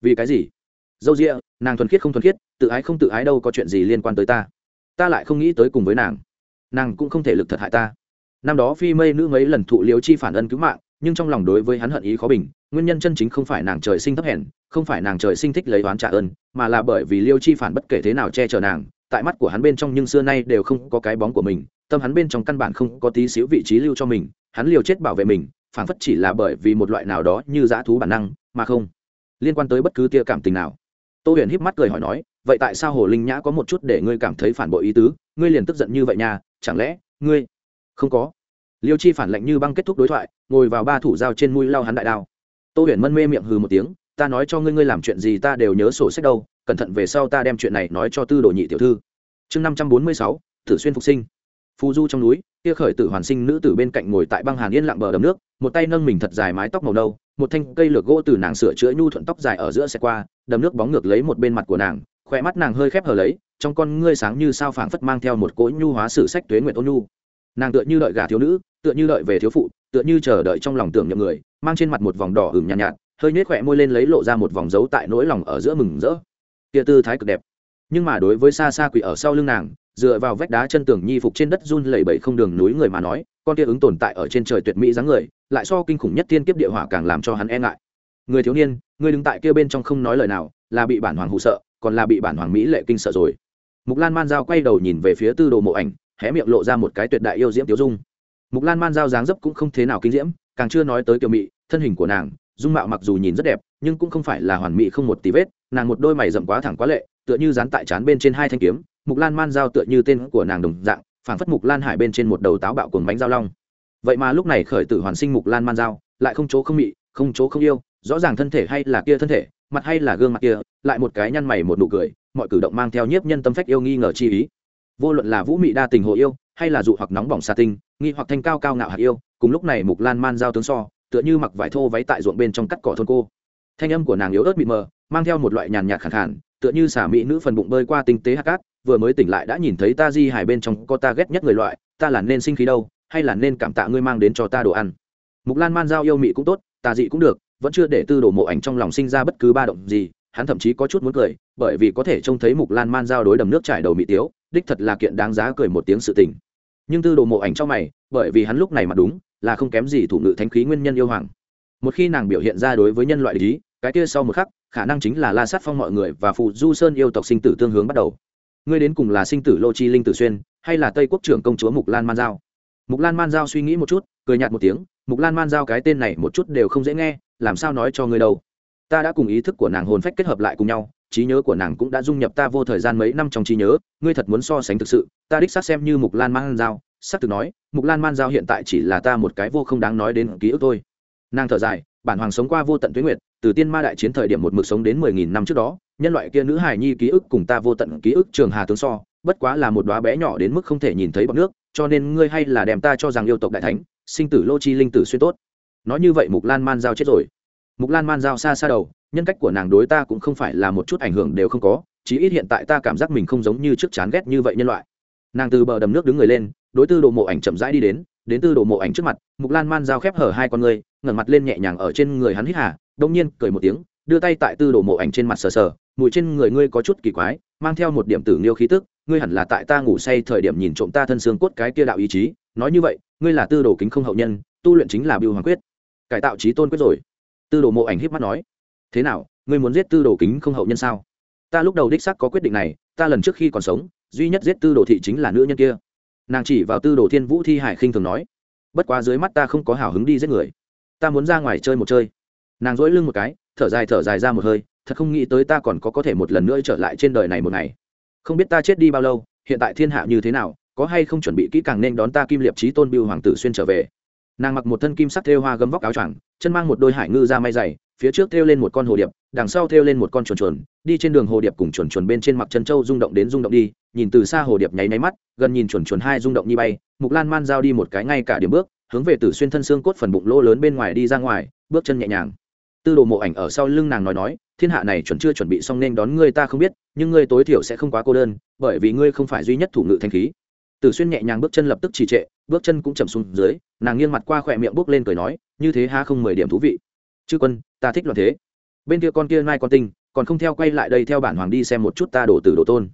A: Vì cái gì? Dâu rịa, nàng thuần khiết không thuần khiết, tự ái không tự ái đâu có chuyện gì liên quan tới ta. Ta lại không nghĩ tới cùng với nàng. Nàng cũng không thể lực thật hại ta. Năm đó phi mây nữ mấy lần thụ liêu chi phản ân cứu mạng, nhưng trong lòng đối với hắn hận ý khó bình, nguyên nhân chân chính không phải nàng trời sinh thấp hèn, không phải nàng trời sinh thích lấy oán trả ơn, mà là bởi vì liêu chi phản bất kể thế nào che chở nàng, tại mắt của hắn bên trong nhưng xưa nay đều không có cái bóng của mình, tâm hắn bên trong căn bản không có tí xíu vị trí lưu cho mình, hắn liều chết bảo vệ mình phản phất chỉ là bởi vì một loại nào đó như dã thú bản năng, mà không liên quan tới bất cứ tia cảm tình nào tô huyền híp mắt cười hỏi nói, vậy tại sao hồ linh nhã có một chút để ngươi cảm thấy phản bội ý tứ? Ngươi liền tức giận như vậy nha, chẳng lẽ ngươi không có? Liêu chi phản lệnh như băng kết thúc đối thoại, ngồi vào ba thủ dao trên mũi lao hắn đại đao. Tô huyền mân mê miệng hừ một tiếng, ta nói cho ngươi ngươi làm chuyện gì ta đều nhớ sổ sách đâu, cẩn thận về sau ta đem chuyện này nói cho tư đồ nhị tiểu thư. Chương năm trăm bốn mươi sáu, tử xuyên phục sinh. Phù du trong núi, kia khởi tử hoàn sinh nữ tử bên cạnh ngồi tại băng hàn yên lặng bờ đầm nước, một tay nâng mình thật dài mái tóc màu nâu một thanh cây lược gỗ từ nàng sửa chữa nhu thuận tóc dài ở giữa xe qua đầm nước bóng ngược lấy một bên mặt của nàng khỏe mắt nàng hơi khép hờ lấy trong con ngươi sáng như sao phảng phất mang theo một cỗ nhu hóa sử sách tuế nguyện ôn nhu. Nàng tựa như đợi gà thiếu nữ tựa như đợi về thiếu phụ tựa như chờ đợi trong lòng tưởng nhậm người mang trên mặt một vòng đỏ hừng nhàn nhạt, nhạt hơi nhếch khỏe môi lên lấy lộ ra một vòng dấu tại nỗi lòng ở giữa mừng rỡ. Tia tư thái cực đẹp. Nhưng mà đối với xa xa quỷ ở sau lưng nàng dựa vào vách đá chân tường nhi phục trên đất run lẩy bẩy không đường núi người mà nói con kia ứng tồn tại ở trên trời tuyệt mỹ dáng người lại so kinh khủng nhất thiên kiếp địa hỏa càng làm cho hắn e ngại. Người thiếu niên người đứng tại kia bên trong không nói lời nào, là bị bản hoàng hụ sợ, còn là bị bản hoàng mỹ lệ kinh sợ rồi. Mục lan man giao quay đầu nhìn về phía tư đồ mộ ảnh, hé miệng lộ ra một cái tuyệt đại yêu diễm tiêu dung. Mục lan man giao dáng dấp cũng không thế nào kinh diễm, càng chưa nói tới kiều mị, thân hình của nàng, dung mạo mặc dù nhìn rất đẹp, nhưng cũng không phải là hoàn mỹ không một tí vết, nàng một đôi mày rậm quá thẳng quá lệ, tựa như dán tại trán bên trên hai thanh kiếm, mục lan man giao tựa như tên của nàng đồng dạng, phảng phất mục lan hải bên trên một đầu táo bạo cùng bánh giao long vậy mà lúc này khởi tử hoàn sinh mục lan man giao lại không chỗ không mị, không chỗ không yêu, rõ ràng thân thể hay là kia thân thể, mặt hay là gương mặt kia, lại một cái nhăn mày một nụ cười, mọi cử động mang theo nhiếp nhân tâm phách yêu nghi ngờ chi ý. Vô luận là vũ mị đa tình hồ yêu, hay là dụ hoặc nóng bỏng xa tinh, nghi hoặc thanh cao cao ngạo hạt yêu, cùng lúc này mục lan man giao tướng so, tựa như mặc vải thô váy tại ruộng bên trong cắt cỏ thôn cô. Thanh âm của nàng yếu ớt mịt mờ, mang theo một loại nhàn nhạt khẳng khản tựa như xả mỹ nữ phần bụng bơi qua tinh tế hạt cát, vừa mới tỉnh lại đã nhìn thấy ta di hải bên trong có ta ghét nhất người loại, ta là nên sinh khí đâu hay là nên cảm tạ ngươi mang đến cho ta đồ ăn? Mục lan man giao yêu mị cũng tốt, tà dị cũng được, vẫn chưa để tư đồ mộ ảnh trong lòng sinh ra bất cứ ba động gì, hắn thậm chí có chút muốn cười, bởi vì có thể trông thấy mục lan man giao đối đầm nước trải đầu mị tiếu, đích thật là kiện đáng giá cười một tiếng sự tình. Nhưng tư đồ mộ ảnh trong mày, bởi vì hắn lúc này mà đúng, là không kém gì thủ ngự thánh khí nguyên nhân yêu hoàng. Một khi nàng biểu hiện ra đối với nhân loại lý, cái kia sau một khắc, khả năng chính là la sát phong mọi người và phụ du sơn yêu tộc sinh tử tương hướng bắt đầu. Ngươi đến cùng là sinh tử lô chi linh tử xuyên, hay là tây quốc trưởng công chúa mục lan man giao? Mục lan man giao suy nghĩ một chút, cười nhạt một tiếng, mục lan man giao cái tên này một chút đều không dễ nghe, làm sao nói cho ngươi đâu? Ta đã cùng ý thức của nàng hồn phách kết hợp lại cùng nhau, trí nhớ của nàng cũng đã dung nhập ta vô thời gian mấy năm trong trí nhớ, ngươi thật muốn so sánh thực sự, ta đích xác xem như mục lan man giao. Xác từ nói, mục lan man giao hiện tại chỉ là ta một cái vô không đáng nói đến ký ức thôi. Nàng thở dài, bản hoàng sống qua vô tận tuyến nguyệt, từ tiên ma đại chiến thời điểm một mực sống đến mười nghìn năm trước đó, nhân loại kia nữ hài nhi ký ức cùng ta vô tận ký ức trường hà tướng so, bất quá là một đoá bé nhỏ đến mức không thể nhìn thấy bọn nước cho nên ngươi hay là đem ta cho rằng yêu tộc đại thánh, sinh tử lô chi linh tử xuyên tốt. Nói như vậy mục lan man giao chết rồi. Mục lan man giao xa xa đầu, nhân cách của nàng đối ta cũng không phải là một chút ảnh hưởng đều không có, chí ít hiện tại ta cảm giác mình không giống như trước chán ghét như vậy nhân loại. Nàng từ bờ đầm nước đứng người lên, đối tư đồ mộ ảnh chậm rãi đi đến đến tư đồ mộ ảnh trước mặt, mục lan man giao khép hở hai con người ngẩng mặt lên nhẹ nhàng ở trên người hắn hít hà, đông nhiên cười một tiếng đưa tay tại tư đồ mộ ảnh trên mặt sờ sờ, mùi trên người ngươi có chút kỳ quái, mang theo một điểm tử nghiêu khí tức, ngươi hẳn là tại ta ngủ say thời điểm nhìn trộm ta thân xương cốt cái kia đạo ý chí, nói như vậy, ngươi là tư đồ kính không hậu nhân, tu luyện chính là biêu hoàng quyết. Cải tạo trí tôn quyết rồi. Tư đồ mộ ảnh híp mắt nói. Thế nào, ngươi muốn giết tư đồ kính không hậu nhân sao? Ta lúc đầu đích xác có quyết định này, ta lần trước khi còn sống, duy nhất giết tư đồ thị chính là nữ nhân kia. Nàng chỉ vào tư đồ thiên vũ thi hải khinh thường nói. Bất quá dưới mắt ta không có hào hứng đi giết người. Ta muốn ra ngoài chơi một chơi. Nàng dỗi lưng một cái thở dài thở dài ra một hơi, thật không nghĩ tới ta còn có có thể một lần nữa trở lại trên đời này một ngày. Không biết ta chết đi bao lâu, hiện tại thiên hạ như thế nào, có hay không chuẩn bị kỹ càng nên đón ta kim liệp trí tôn biêu hoàng tử xuyên trở về. Nàng mặc một thân kim sắc thêu hoa gấm vóc áo choàng, chân mang một đôi hải ngư ra may dày, phía trước thêu lên một con hồ điệp, đằng sau thêu lên một con chuồn chuồn, đi trên đường hồ điệp cùng chuồn chuồn bên trên mặt chân trâu rung động đến rung động đi, nhìn từ xa hồ điệp nháy nháy mắt, gần nhìn chuồn chuồn hai rung động như bay, mục lan man giao đi một cái ngay cả điểm bước, hướng về tử xuyên thân xương cốt phần bụng lỗ lớn bên ngoài đi ra ngoài, bước chân nhẹ nhàng tư đồ mộ ảnh ở sau lưng nàng nói nói, thiên hạ này chuẩn chưa chuẩn bị xong nên đón ngươi ta không biết, nhưng ngươi tối thiểu sẽ không quá cô đơn, bởi vì ngươi không phải duy nhất thủ ngự thanh khí. Tử xuyên nhẹ nhàng bước chân lập tức trì trệ, bước chân cũng chầm xuống dưới, nàng nghiêng mặt qua khỏe miệng bước lên cười nói, như thế ha không mười điểm thú vị. Chư quân, ta thích loạn thế. Bên kia con kia mai con tinh, còn không theo quay lại đây theo bản hoàng đi xem một chút ta đổ từ đồ tôn.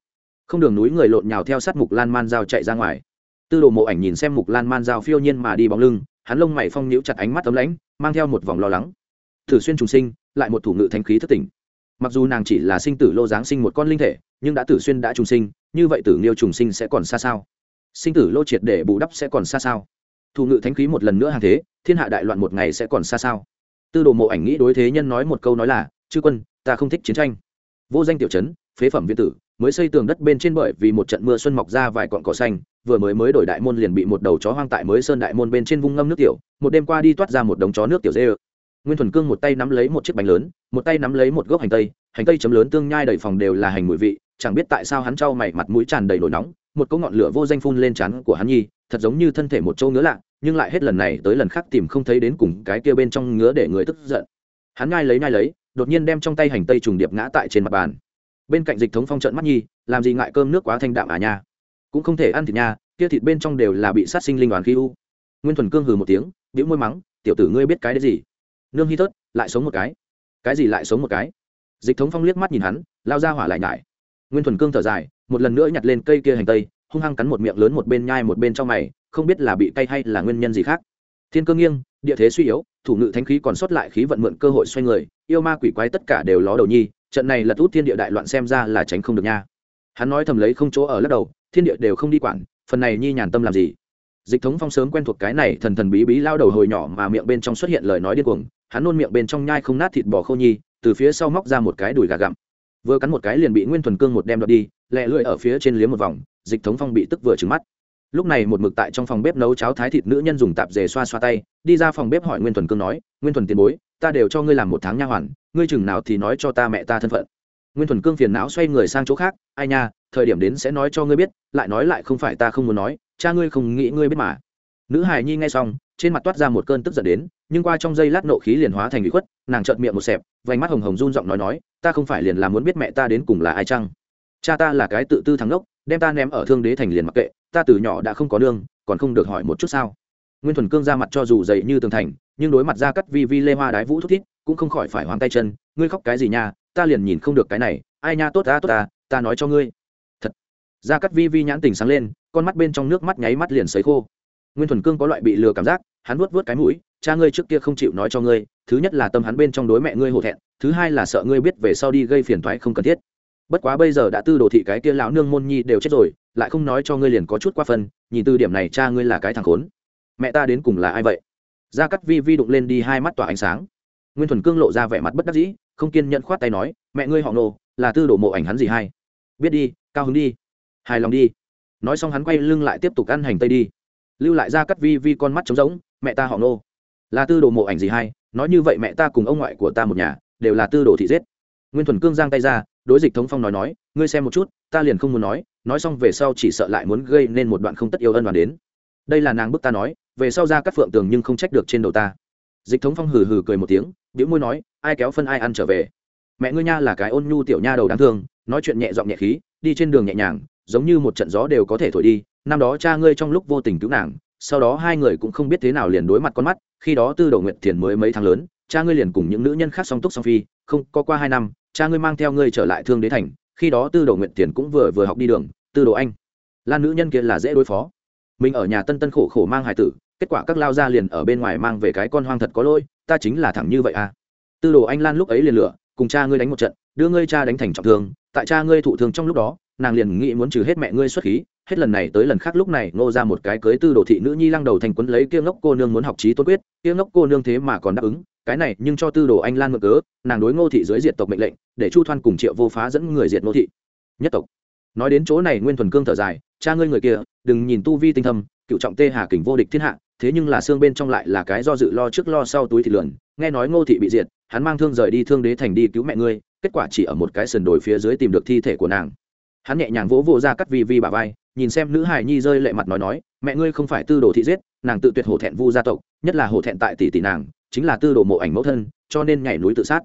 A: Không đường núi người lộn nhào theo sát mục lan man dao chạy ra ngoài. Tư đồ mộ ảnh nhìn xem mục lan man dao phiêu nhiên mà đi bóng lưng, hắn lông mày phong nhiễu chặt ánh mắt tấm lãnh, mang theo một vòng lo lắng thử xuyên trùng sinh, lại một thủ ngự thanh khí thất tỉnh. Mặc dù nàng chỉ là sinh tử lô giáng sinh một con linh thể, nhưng đã tử xuyên đã trùng sinh, như vậy tử nghiêu trùng sinh sẽ còn xa sao? Sinh tử lô triệt để bù đắp sẽ còn xa sao? Thủ ngự thánh khí một lần nữa hàng thế, thiên hạ đại loạn một ngày sẽ còn xa sao? Tư đồ mộ ảnh nghĩ đối thế nhân nói một câu nói là, chư quân, ta không thích chiến tranh. Vô danh tiểu trấn, phế phẩm viên tử, mới xây tường đất bên trên bởi vì một trận mưa xuân mọc ra vài cọn cỏ xanh, vừa mới mới đổi đại môn liền bị một đầu chó hoang tại mới sơn đại môn bên trên vung ngâm nước tiểu, một đêm qua đi toát ra một đống chó nước tiểu dê ơ nguyên thuần cương một tay nắm lấy một chiếc bánh lớn, một tay nắm lấy một gốc hành tây hành tây chấm lớn tương nhai đầy phòng đều là hành mùi vị, chẳng biết tại sao hắn trao mày mặt mũi tràn đầy nổi nóng, một cỗ ngọn lửa vô danh phun lên trán của hắn nhi, thật giống như thân thể một châu ngứa lạ, nhưng lại hết lần này tới lần khác tìm không thấy đến cùng cái kia bên trong ngứa để người tức giận. Hắn nhai lấy nhai lấy, đột nhiên đem trong tay hành tây trùng điệp ngã tại trên mặt bàn. Bên cạnh dịch thống phong trận mắt nhi, làm gì ngại cơm nước quá thanh đạm à nha. Cũng không thể ăn thịt nha, kia thịt bên trong đều là bị sát sinh linh đoàn khi u. Nguyên thuần cương hừ một tiếng, bĩu môi mắng, tiểu tử ngươi biết cái đấy gì? Nương hy tớt lại sống một cái. Cái gì lại sống một cái? Dịch thống phong liếc mắt nhìn hắn, lao ra hỏa lại nhải. Nguyên thuần cương thở dài, một lần nữa nhặt lên cây kia hành tây, hung hăng cắn một miệng lớn một bên nhai một bên trong mày, không biết là bị cay hay là nguyên nhân gì khác. Thiên cơ nghiêng, địa thế suy yếu, thủ ngự thánh khí còn sót lại khí vận mượn cơ hội xoay người, yêu ma quỷ quái tất cả đều ló đầu nhi, trận này là út thiên địa đại loạn xem ra là tránh không được nha. Hắn nói thầm lấy không chỗ ở lắc đầu, thiên địa đều không đi quản, phần này nhi nhàn tâm làm gì? Dịch thống phong sớm quen thuộc cái này thần thần bí bí lao đầu hồi nhỏ mà miệng bên trong xuất hiện lời nói điên cuồng, hắn nôn miệng bên trong nhai không nát thịt bò khô nhi, từ phía sau móc ra một cái đùi gà gặm. Vừa cắn một cái liền bị nguyên thuần cương một đem đập đi, lẹ lưỡi ở phía trên liếm một vòng, dịch thống phong bị tức vừa trứng mắt. Lúc này một mực tại trong phòng bếp nấu cháo thái thịt nữ nhân dùng tạp dề xoa xoa tay, đi ra phòng bếp hỏi nguyên thuần cương nói, nguyên thuần tiền bối, ta đều cho ngươi làm một tháng nha hoàn, ngươi chừng nào thì nói cho ta mẹ ta thân phận nguyên thuần cương phiền não xoay người sang chỗ khác, ai nha, thời điểm đến sẽ nói cho ngươi biết, lại nói lại không phải ta không muốn nói, cha ngươi không nghĩ ngươi biết mà. Nữ hài nhi nghe xong, trên mặt toát ra một cơn tức giận đến, nhưng qua trong giây lát nộ khí liền hóa thành bị khuất, nàng trợn miệng một xẹp, vành mắt hồng hồng run giọng nói nói, ta không phải liền là muốn biết mẹ ta đến cùng là ai chăng? Cha ta là cái tự tư thắng đốc đem ta ném ở thương đế thành liền mặc kệ, ta từ nhỏ đã không có nương, còn không được hỏi một chút sao? Nguyên thuần cương ra mặt cho dù dậy như tường thành, nhưng đối mặt ra cắt vi vi lê hoa đái vũ thúc thít, cũng không khỏi phải hoàng tay chân, ngươi khóc cái gì nha ta liền nhìn không được cái này, ai nha, tốt ta tốt ta ta nói cho ngươi. Thật. Ra cắt vi vi nhãn tình sáng lên, con mắt bên trong nước mắt nháy mắt liền sấy khô. Nguyên thuần cương có loại bị lừa cảm giác, hắn vuốt vuốt cái mũi, cha ngươi trước kia không chịu nói cho ngươi, thứ nhất là tâm hắn bên trong đối mẹ ngươi hổ thẹn, thứ hai là sợ ngươi biết về sau đi gây phiền toái không cần thiết. Bất quá bây giờ đã tư đồ thị cái kia lão nương môn nhi đều chết rồi, lại không nói cho ngươi liền có chút qua phân, nhìn từ điểm này cha ngươi là cái thằng khốn. Mẹ ta đến cùng là ai vậy? Gia cắt vi vi đụng lên đi hai mắt tỏa ánh sáng. Nguyên thuần cương lộ ra vẻ mặt bất đắc dĩ không kiên nhẫn khoát tay nói, mẹ ngươi họ nô là tư đồ mộ ảnh hắn gì hay? Biết đi, cao hứng đi, hài lòng đi. Nói xong hắn quay lưng lại tiếp tục ăn hành tây đi. Lưu lại ra cắt vi vi con mắt trống rỗng, mẹ ta họ nô là tư đồ mộ ảnh gì hay? Nói như vậy mẹ ta cùng ông ngoại của ta một nhà, đều là tư đồ thị giết. Nguyên thuần cương giang tay ra, đối dịch thống phong nói nói, ngươi xem một chút, ta liền không muốn nói nói xong về sau chỉ sợ lại muốn gây nên một đoạn không tất yêu ân đoàn đến. Đây là nàng bức ta nói, về sau ra cắt phượng tường nhưng không trách được trên đầu ta. Dịch thống phong hừ hừ cười một tiếng biểu môi nói ai kéo phân ai ăn trở về. Mẹ ngươi nha là cái ôn nhu tiểu nha đầu đáng thương, nói chuyện nhẹ giọng nhẹ khí, đi trên đường nhẹ nhàng, giống như một trận gió đều có thể thổi đi. Năm đó cha ngươi trong lúc vô tình cứu nàng, sau đó hai người cũng không biết thế nào liền đối mặt con mắt, khi đó tư đầu nguyện thiền mới mấy tháng lớn, cha ngươi liền cùng những nữ nhân khác song túc song phi, không, có qua hai năm, cha ngươi mang theo ngươi trở lại thương đế thành, khi đó tư đầu nguyện thiền cũng vừa vừa học đi đường, tư đồ anh. Lan nữ nhân kia là dễ đối phó. Mình ở nhà tân tân khổ khổ mang hài tử, kết quả các lao gia liền ở bên ngoài mang về cái con hoang thật có lỗi, ta chính là thẳng như vậy à tư đồ anh lan lúc ấy liền lửa, cùng cha ngươi đánh một trận, đưa ngươi cha đánh thành trọng thương, tại cha ngươi thụ thương trong lúc đó, nàng liền nghĩ muốn trừ hết mẹ ngươi xuất khí, hết lần này tới lần khác lúc này ngô ra một cái cưới tư đồ thị nữ nhi lăng đầu thành quấn lấy kia ngốc cô nương muốn học trí tôn quyết, kia ngốc cô nương thế mà còn đáp ứng, cái này nhưng cho tư đồ anh lan mượn cớ, nàng đối ngô thị dưới diệt tộc mệnh lệnh, để chu thoan cùng triệu vô phá dẫn người diệt ngô thị. Nhất tộc. Nói đến chỗ này nguyên thuần cương thở dài, cha ngươi người kia, đừng nhìn tu vi tinh thâm, cựu trọng tê hà kình vô địch thiên hạ thế nhưng là xương bên trong lại là cái do dự lo trước lo sau túi thịt lượn nghe nói ngô thị bị diệt, hắn mang thương rời đi thương đế thành đi cứu mẹ ngươi, kết quả chỉ ở một cái sườn đồi phía dưới tìm được thi thể của nàng. Hắn nhẹ nhàng vỗ vỗ ra cắt vi vi bà vai, nhìn xem nữ hải nhi rơi lệ mặt nói nói, mẹ ngươi không phải tư đồ thị giết, nàng tự tuyệt hổ thẹn vu gia tộc, nhất là hổ thẹn tại tỷ tỷ nàng, chính là tư đồ mộ ảnh mẫu thân, cho nên nhảy núi tự sát.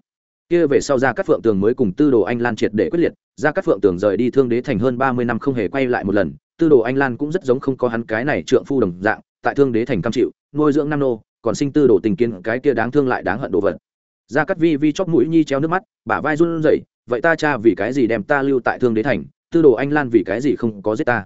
A: Kia về sau ra các phượng tường mới cùng tư đồ anh lan triệt để quyết liệt, ra các phượng tường rời đi thương đế thành hơn ba mươi năm không hề quay lại một lần, tư đồ anh lan cũng rất giống không có hắn cái này trượng phu đồng dạng tại thương đế thành cam chịu, nuôi dưỡng nam nô, còn sinh tư đồ tình kiến cái kia đáng thương lại đáng hận đồ vật. Ra cắt vi vi chóp mũi nhi treo nước mắt, bả vai run rẩy, vậy ta cha vì cái gì đem ta lưu tại thương đế thành? Tư đồ anh lan vì cái gì không có giết ta?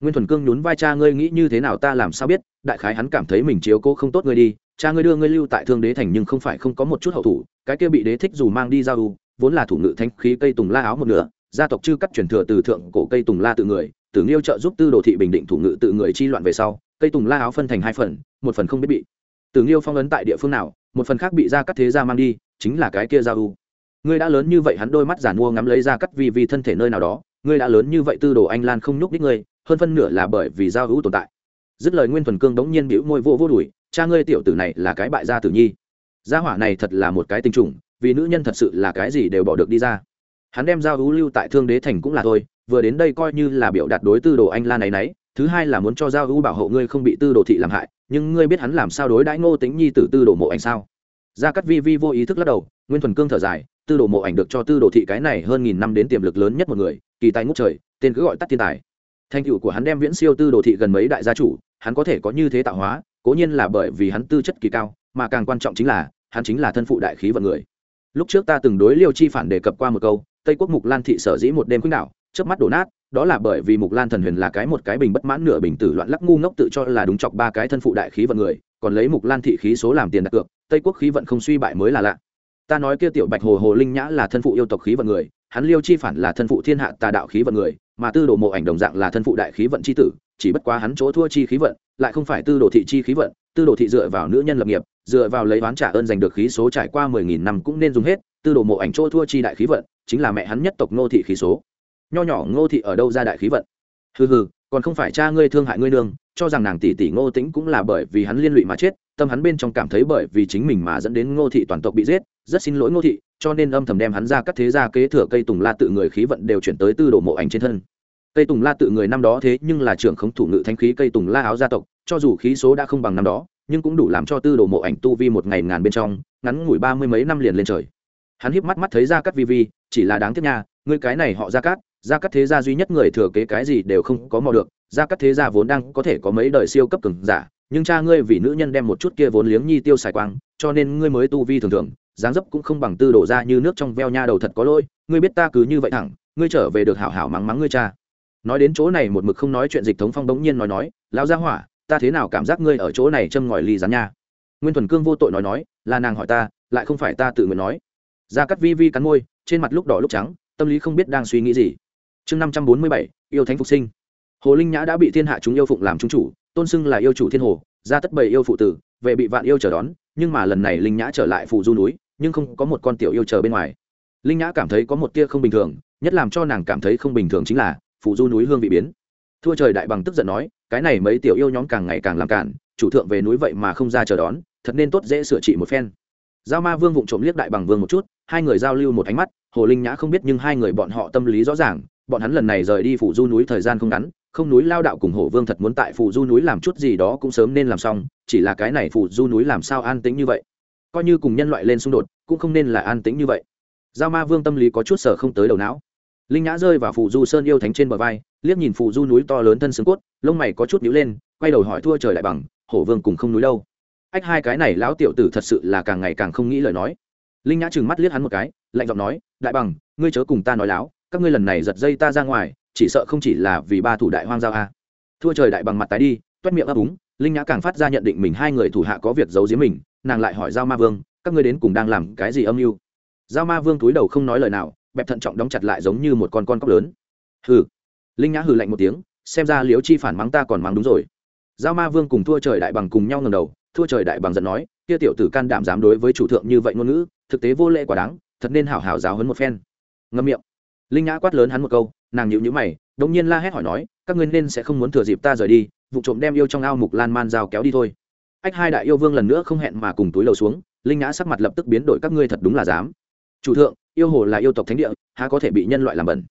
A: Nguyên thuần cương nhún vai cha, ngươi nghĩ như thế nào ta làm sao biết? Đại khái hắn cảm thấy mình chiếu cố không tốt ngươi đi. Cha ngươi đưa ngươi lưu tại thương đế thành nhưng không phải không có một chút hậu thủ. Cái kia bị đế thích dù mang đi giao u vốn là thủ ngự thanh khí cây tùng la áo một nửa, gia tộc chư cắt truyền thừa từ thượng cổ cây tùng la tự người, tử nghiêu trợ giúp tư đồ thị bình định thủ ngự tự người chi loạn về sau cây tùng la áo phân thành hai phần, một phần không biết bị. Tử nghiêu phong ấn tại địa phương nào, một phần khác bị ra cắt thế gia mang đi, chính là cái kia giao u. Ngươi đã lớn như vậy hắn đôi mắt giản mua ngắm lấy ra cắt vì vì thân thể nơi nào đó, ngươi đã lớn như vậy tư đồ anh lan không nhúc đích ngươi, hơn phân nửa là bởi vì giao hữu tồn tại. Dứt lời nguyên thuần cương đống nhiên bĩu môi vô vô đùi, cha ngươi tiểu tử này là cái bại gia tử nhi. Gia hỏa này thật là một cái tinh trùng, vì nữ nhân thật sự là cái gì đều bỏ được đi ra. Hắn đem giao hữu lưu tại thương đế thành cũng là thôi, vừa đến đây coi như là biểu đạt đối tư đồ anh lan này nấy thứ hai là muốn cho giao hữu bảo hộ ngươi không bị tư đồ thị làm hại, nhưng ngươi biết hắn làm sao đối đãi ngô tính nhi tử tư đồ mộ ảnh sao? Gia cắt vi vi vô ý thức lắc đầu, nguyên thuần cương thở dài, tư đồ mộ ảnh được cho tư đồ thị cái này hơn nghìn năm đến tiềm lực lớn nhất một người, kỳ tài ngút trời, tên cứ gọi tắt thiên tài. Thành tựu của hắn đem viễn siêu tư đồ thị gần mấy đại gia chủ, hắn có thể có như thế tạo hóa, cố nhiên là bởi vì hắn tư chất kỳ cao, mà càng quan trọng chính là, hắn chính là thân phụ đại khí vận người. Lúc trước ta từng đối liêu chi phản đề cập qua một câu, tây quốc mục lan thị sở dĩ một đêm khuynh đảo trước mắt đổ nát đó là bởi vì mục lan thần huyền là cái một cái bình bất mãn nửa bình tử loạn lắc ngu ngốc tự cho là đúng chọc ba cái thân phụ đại khí vận người, còn lấy mục lan thị khí số làm tiền đặt cược, tây quốc khí vận không suy bại mới là lạ. Ta nói kia tiểu bạch hồ hồ linh nhã là thân phụ yêu tộc khí vận người, hắn liêu chi phản là thân phụ thiên hạ tà đạo khí vận người, mà tư đồ mộ ảnh đồng dạng là thân phụ đại khí vận c h i tử, chỉ bất quá hắn chỗ thua chi khí vận, lại không phải tư đồ thị chi khí vận, tư đồ thị dựa vào nữ nhân lập nghiệp, dựa vào lấy oán trả ơn giành được khí số trải qua mười nghìn năm cũng nên dùng hết, tư đồ mộ ảnh chỗ thua chi đại khí vận, chính là mẹ hắn nhất tộc nô thị khí số nho nhỏ ngô thị ở đâu ra đại khí vận hừ hừ, còn không phải cha ngươi thương hại ngươi nương, cho rằng nàng tỷ tỷ ngô tĩnh cũng là bởi vì hắn liên lụy mà chết, tâm hắn bên trong cảm thấy bởi vì chính mình mà dẫn đến ngô thị toàn tộc bị giết, rất xin lỗi ngô thị, cho nên âm thầm đem hắn ra các thế gia kế thừa cây tùng la tự người khí vận đều chuyển tới tư đồ mộ ảnh trên thân cây tùng la tự người năm đó thế nhưng là trưởng khống thủ ngự thanh khí cây tùng la áo gia tộc, cho dù khí số đã không bằng năm đó, nhưng cũng đủ làm cho tư đồ mộ ảnh tu vi một ngày ngàn bên trong, ngắn ngủi ba mươi mấy năm liền lên trời hắn híp mắt mắt thấy ra cắt vi vi, chỉ là đáng tiếc nha, ngươi cái này họ ra cát gia cắt thế gia duy nhất người thừa kế cái gì đều không có mò được. Gia cắt thế gia vốn đang có thể có mấy đời siêu cấp cường giả, nhưng cha ngươi vì nữ nhân đem một chút kia vốn liếng nhi tiêu xài quang, cho nên ngươi mới tu vi thường thường, dáng dấp cũng không bằng tư đổ ra như nước trong veo nha đầu thật có lỗi, ngươi biết ta cứ như vậy thẳng, ngươi trở về được hảo hảo mắng mắng ngươi cha. Nói đến chỗ này một mực không nói chuyện dịch thống phong bỗng nhiên nói nói, lão gia hỏa, ta thế nào cảm giác ngươi ở chỗ này châm ngòi ly rán nha? Nguyên thuần cương vô tội nói nói, là nàng hỏi ta, lại không phải ta tự nguyện nói. Ra cắt vi vi cắn môi, trên mặt lúc đỏ lúc trắng, tâm lý không biết đang suy nghĩ gì chương năm trăm bốn mươi bảy, yêu thánh phục sinh. Hồ linh nhã đã bị thiên hạ chúng yêu phụng làm trung chủ, tôn xưng là yêu chủ thiên hồ, ra tất bầy yêu phụ tử, về bị vạn yêu chờ đón, nhưng mà lần này linh nhã trở lại phù du núi, nhưng không có một con tiểu yêu chờ bên ngoài. Linh nhã cảm thấy có một tia không bình thường, nhất làm cho nàng cảm thấy không bình thường chính là phù du núi hương vị biến. Thua trời đại bằng tức giận nói, cái này mấy tiểu yêu nhóm càng ngày càng làm cản, chủ thượng về núi vậy mà không ra chờ đón, thật nên tốt dễ sửa trị một phen. Giao ma vương vụng trộm liếc đại bằng vương một chút, hai người giao lưu một ánh mắt, hồ linh nhã không biết nhưng hai người bọn họ tâm lý rõ ràng bọn hắn lần này rời đi phủ du núi thời gian không ngắn, không núi lao đạo cùng hổ vương thật muốn tại phủ du núi làm chút gì đó cũng sớm nên làm xong, chỉ là cái này phủ du núi làm sao an tĩnh như vậy? Coi như cùng nhân loại lên xung đột, cũng không nên là an tĩnh như vậy. Giao ma vương tâm lý có chút sở không tới đầu não. Linh nhã rơi vào phủ du sơn yêu thánh trên bờ vai, liếc nhìn phủ du núi to lớn thân xương cốt, lông mày có chút nhíu lên, quay đầu hỏi thua trời lại bằng, hổ vương cùng không núi đâu? Ách hai cái này lão tiểu tử thật sự là càng ngày càng không nghĩ lời nói. Linh nhã trừng mắt liếc hắn một cái, lạnh giọng nói, đại bằng, ngươi chớ cùng ta nói láo các ngươi lần này giật dây ta ra ngoài, chỉ sợ không chỉ là vì ba thủ đại hoang giao a. Thua trời đại bằng mặt tái đi, toét miệng ấp úng, linh nhã càng phát ra nhận định mình hai người thủ hạ có việc giấu giếm mình, nàng lại hỏi giao ma vương, các ngươi đến cùng đang làm cái gì âm mưu? Giao ma vương túi đầu không nói lời nào, bẹp thận trọng đóng chặt lại giống như một con con cóc lớn. Hừ. Linh nhã hừ lạnh một tiếng, xem ra liếu chi phản mắng ta còn mắng đúng rồi. Giao ma vương cùng thua trời đại bằng cùng nhau ngầm đầu, thua trời đại bằng giận nói, kia tiểu tử can đảm dám đối với chủ thượng như vậy ngôn ngữ, thực tế vô lệ quá đáng, thật nên hảo hảo giáo hấn một phen. Ngâm miệng linh nhã quát lớn hắn một câu, nàng nhịu nhữ mày, đống nhiên la hét hỏi nói, các ngươi nên sẽ không muốn thừa dịp ta rời đi, vụ trộm đem yêu trong ao mục lan man dao kéo đi thôi. Ách hai đại yêu vương lần nữa không hẹn mà cùng túi lầu xuống, linh nhã sắc mặt lập tức biến đổi, các ngươi thật đúng là dám. Chủ thượng, yêu hồ là yêu tộc thánh địa, há có thể bị nhân loại làm bẩn?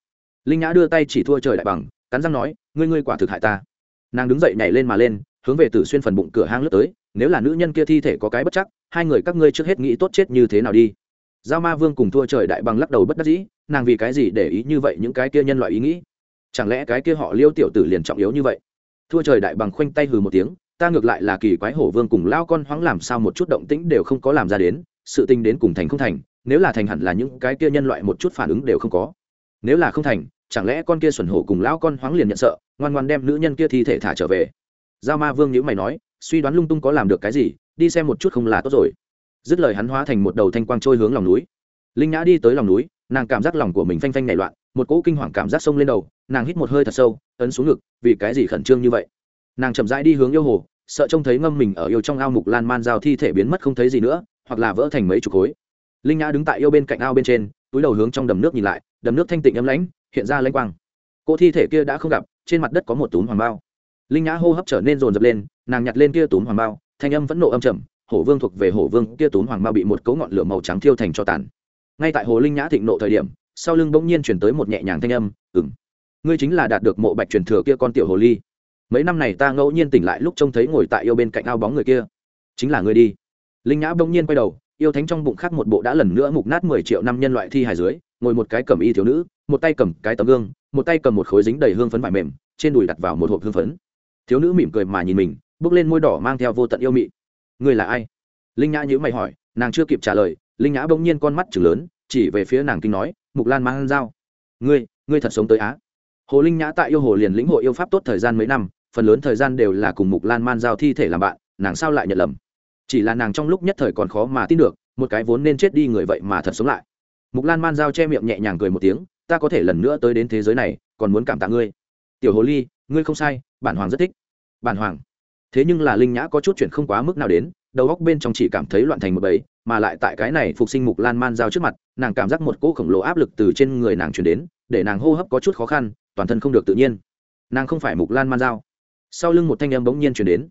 A: Linh nhã đưa tay chỉ thua trời đại bằng, cắn răng nói, ngươi ngươi quả thực hại ta. Nàng đứng dậy nhảy lên mà lên, hướng về tử xuyên phần bụng cửa hang lướt tới, nếu là nữ nhân kia thi thể có cái bất chắc, hai người các ngươi trước hết nghĩ tốt chết như thế nào đi. Giao ma vương cùng thua trời đại bằng lắc đầu bất đắc dĩ nàng vì cái gì để ý như vậy những cái kia nhân loại ý nghĩ? Chẳng lẽ cái kia họ liêu tiểu tử liền trọng yếu như vậy? Thua trời đại bằng khoanh tay hừ một tiếng, ta ngược lại là kỳ quái hổ vương cùng lao con hoáng làm sao một chút động tĩnh đều không có làm ra đến, sự tình đến cùng thành không thành, nếu là thành hẳn là những cái kia nhân loại một chút phản ứng đều không có. Nếu là không thành, chẳng lẽ con kia xuẩn hổ cùng lão con hoáng liền nhận sợ, ngoan ngoan đem nữ nhân kia thi thể thả trở về? Giao ma vương nhữ mày nói, suy đoán lung tung có làm được cái gì, đi xem một chút không là tốt rồi. Dứt lời hắn hóa thành một đầu thanh quang trôi hướng lòng núi. Linh nhã đi tới lòng núi nàng cảm giác lòng của mình phanh phanh nảy loạn, một cỗ kinh hoàng cảm giác sông lên đầu, nàng hít một hơi thật sâu, ấn xuống ngực, vì cái gì khẩn trương như vậy? Nàng chậm rãi đi hướng yêu hồ, sợ trông thấy ngâm mình ở yêu trong ao mục lan man giao thi thể biến mất không thấy gì nữa, hoặc là vỡ thành mấy chục khối. Linh nhã đứng tại yêu bên cạnh ao bên trên, túi đầu hướng trong đầm nước nhìn lại, đầm nước thanh tịnh ấm lãnh, hiện ra lãnh quang. Cỗ thi thể kia đã không gặp, trên mặt đất có một túm hoàng bao. Linh nhã hô hấp trở nên rồn rập lên, nàng nhặt lên kia túm hoàng bao, thanh âm vẫn nộ âm trầm, hổ vương thuộc về hổ vương, kia túm hoàng bao bị một cấu ngọn lửa màu trắng thiêu thành cho tàn ngay tại hồ linh nhã thịnh nộ thời điểm, sau lưng bỗng nhiên chuyển tới một nhẹ nhàng thanh âm ừng ngươi chính là đạt được mộ bạch truyền thừa kia con tiểu hồ ly. Mấy năm này ta ngẫu nhiên tỉnh lại lúc trông thấy ngồi tại yêu bên cạnh ao bóng người kia. Chính là ngươi đi. Linh nhã bỗng nhiên quay đầu, yêu thánh trong bụng khác một bộ đã lần nữa mục nát mười triệu năm nhân loại thi hài dưới, ngồi một cái cầm y thiếu nữ, một tay cầm cái tấm gương, một tay cầm một khối dính đầy hương phấn vải mềm, trên đùi đặt vào một hộp hương phấn. Thiếu nữ mỉm cười mà nhìn mình, bước lên môi đỏ mang theo vô tận yêu mị. Ngươi là ai? Linh nhã nhữ mày hỏi, nàng chưa kịp trả lời linh nhã bỗng nhiên con mắt chừng lớn, chỉ về phía nàng kinh nói, mục lan mang dao. Ngươi ngươi thật sống tới á? Hồ linh nhã tại yêu hồ liền lĩnh hội yêu pháp tốt thời gian mấy năm, phần lớn thời gian đều là cùng mục lan man giao thi thể làm bạn, nàng sao lại nhận lầm? Chỉ là nàng trong lúc nhất thời còn khó mà tin được, một cái vốn nên chết đi người vậy mà thật sống lại. Mục lan man giao che miệng nhẹ nhàng cười một tiếng, ta có thể lần nữa tới đến thế giới này, còn muốn cảm tạ ngươi. Tiểu hồ ly, ngươi không sai, bản hoàng rất thích. Bản hoàng? Thế nhưng là linh nhã có chút chuyện không quá mức nào đến, đầu góc bên trong chỉ cảm thấy loạn thành một bầy mà lại tại cái này phục sinh mục lan man giao trước mặt, nàng cảm giác một cỗ khổng lồ áp lực từ trên người nàng chuyển đến, để nàng hô hấp có chút khó khăn, toàn thân không được tự nhiên. Nàng không phải mục lan man giao. Sau lưng một thanh âm bỗng nhiên chuyển đến.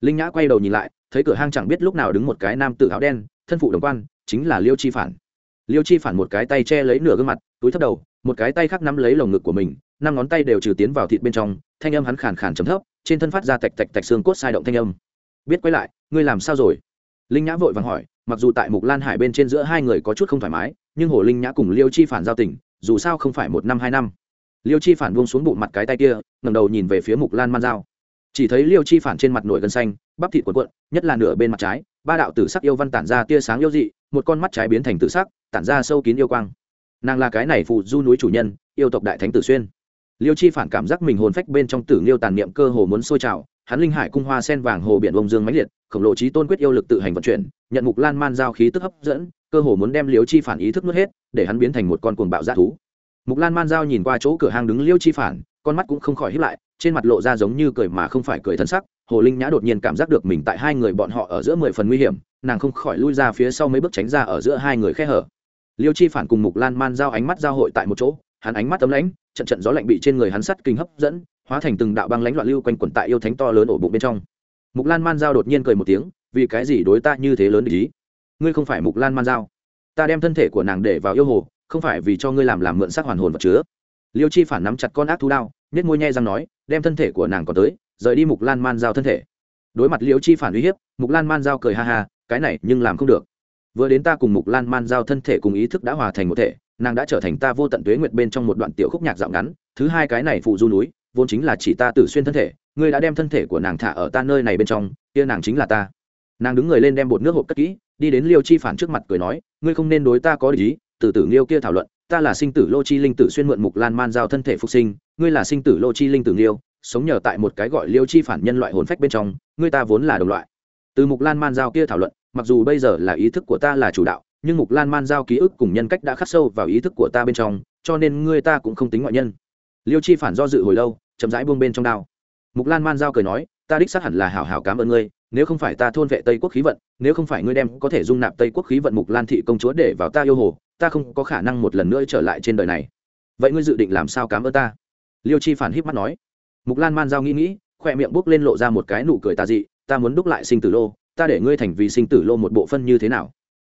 A: Linh nhã quay đầu nhìn lại, thấy cửa hang chẳng biết lúc nào đứng một cái nam tự áo đen, thân phụ đồng quan, chính là liêu chi phản. Liêu chi phản một cái tay che lấy nửa gương mặt, túi thấp đầu, một cái tay khác nắm lấy lồng ngực của mình, năm ngón tay đều trừ tiến vào thịt bên trong, thanh âm hắn khàn khàn chấm thấp, trên thân phát ra tạch tạch tạch xương cốt sai động thanh âm. Biết quay lại, ngươi làm sao rồi? Linh nhã vội vàng hỏi, mặc dù tại mục lan hải bên trên giữa hai người có chút không thoải mái, nhưng hồ linh nhã cùng liêu chi phản giao tình, dù sao không phải một năm hai năm. Liêu chi phản buông xuống bụng mặt cái tay kia ngầm đầu nhìn về phía mục lan man dao chỉ thấy liêu chi phản trên mặt nổi gân xanh, bắp thịt cuộn cuộn, nhất là nửa bên mặt trái, ba đạo tử sắc yêu văn tản ra tia sáng yêu dị, một con mắt trái biến thành tử sắc, tản ra sâu kín yêu quang. Nàng là cái này phụ du núi chủ nhân, yêu tộc đại thánh tử xuyên. Liêu chi phản cảm giác mình hồn phách bên trong tử liêu tàn niệm cơ hồ muốn sôi trào hắn linh hải cung hoa sen vàng hồ biển bông dương mãnh liệt, khổng lồ trí tôn quyết yêu lực tự hành vận chuyển, nhận mục lan man giao khí tức hấp dẫn, cơ hồ muốn đem liêu chi phản ý thức nuốt hết, để hắn biến thành một con cuồng bạo dã thú. Mục lan man giao nhìn qua chỗ cửa hàng đứng liêu chi phản, con mắt cũng không khỏi hít lại, trên mặt lộ ra giống như cười mà không phải cười thân sắc, hồ linh nhã đột nhiên cảm giác được mình tại hai người bọn họ ở giữa mười phần nguy hiểm, nàng không khỏi lui ra phía sau mấy bước tránh ra ở giữa hai người khe hở. Liêu chi phản cùng mục lan man giao ánh mắt giao hội tại một chỗ, hắn ánh mắt tấm lãnh trận trận gió lạnh bị trên người hắn sắt kinh hấp dẫn, hóa thành từng đạo băng lãnh loạn lưu quanh quẩn tại yêu thánh to lớn ổ bụng bên trong. Mục lan man giao đột nhiên cười một tiếng, vì cái gì đối ta như thế lớn để ý? Ngươi không phải mục lan man giao. Ta đem thân thể của nàng để vào yêu hồ, không phải vì cho ngươi làm làm mượn sắc hoàn hồn vật chứa. Liêu chi phản nắm chặt con ác thú đao nhét môi nhai răng nói, đem thân thể của nàng còn tới, rời đi mục lan man giao thân thể. Đối mặt liêu chi phản uy hiếp, mục lan man giao cười ha ha, cái này nhưng làm không được. Vừa đến ta cùng mục lan man giao thân thể cùng ý thức đã hòa thành một thể nàng đã trở thành ta vô tận tuế nguyệt bên trong một đoạn tiểu khúc nhạc dạo ngắn, thứ hai cái này phụ du núi, vốn chính là chỉ ta tử xuyên thân thể, ngươi đã đem thân thể của nàng thả ở ta nơi này bên trong, kia nàng chính là ta. Nàng đứng người lên đem bột nước hộp cất kỹ, đi đến liêu chi phản trước mặt cười nói, ngươi không nên đối ta có lý, từ tử liêu kia thảo luận, ta là sinh tử lô chi linh tử xuyên mượn mục lan man giao thân thể phục sinh, ngươi là sinh tử lô chi linh tử liêu sống nhờ tại một cái gọi liêu chi phản nhân loại hồn phách bên trong, ngươi ta vốn là đồng loại. Từ mục lan man giao kia thảo luận, mặc dù bây giờ là ý thức của ta là chủ đạo nhưng mục lan man giao ký ức cùng nhân cách đã khắc sâu vào ý thức của ta bên trong, cho nên ngươi ta cũng không tính ngoại nhân. Liêu chi phản do dự hồi lâu, chậm rãi buông bên trong đao. Mục lan man giao cười nói, ta đích xác hẳn là hảo hảo cảm ơn ngươi, nếu không phải ta thôn vệ tây quốc khí vận, nếu không phải ngươi đem có thể dung nạp tây quốc khí vận mục lan thị công chúa để vào ta yêu hồ, ta không có khả năng một lần nữa trở lại trên đời này. Vậy ngươi dự định làm sao cảm ơn ta? Liêu chi phản híp mắt nói. Mục lan man giao nghĩ nghĩ, khoe miệng bốc lên lộ ra một cái nụ cười tà dị, ta muốn đúc lại sinh tử lô, ta để ngươi thành vì sinh tử lô một bộ phân như thế nào?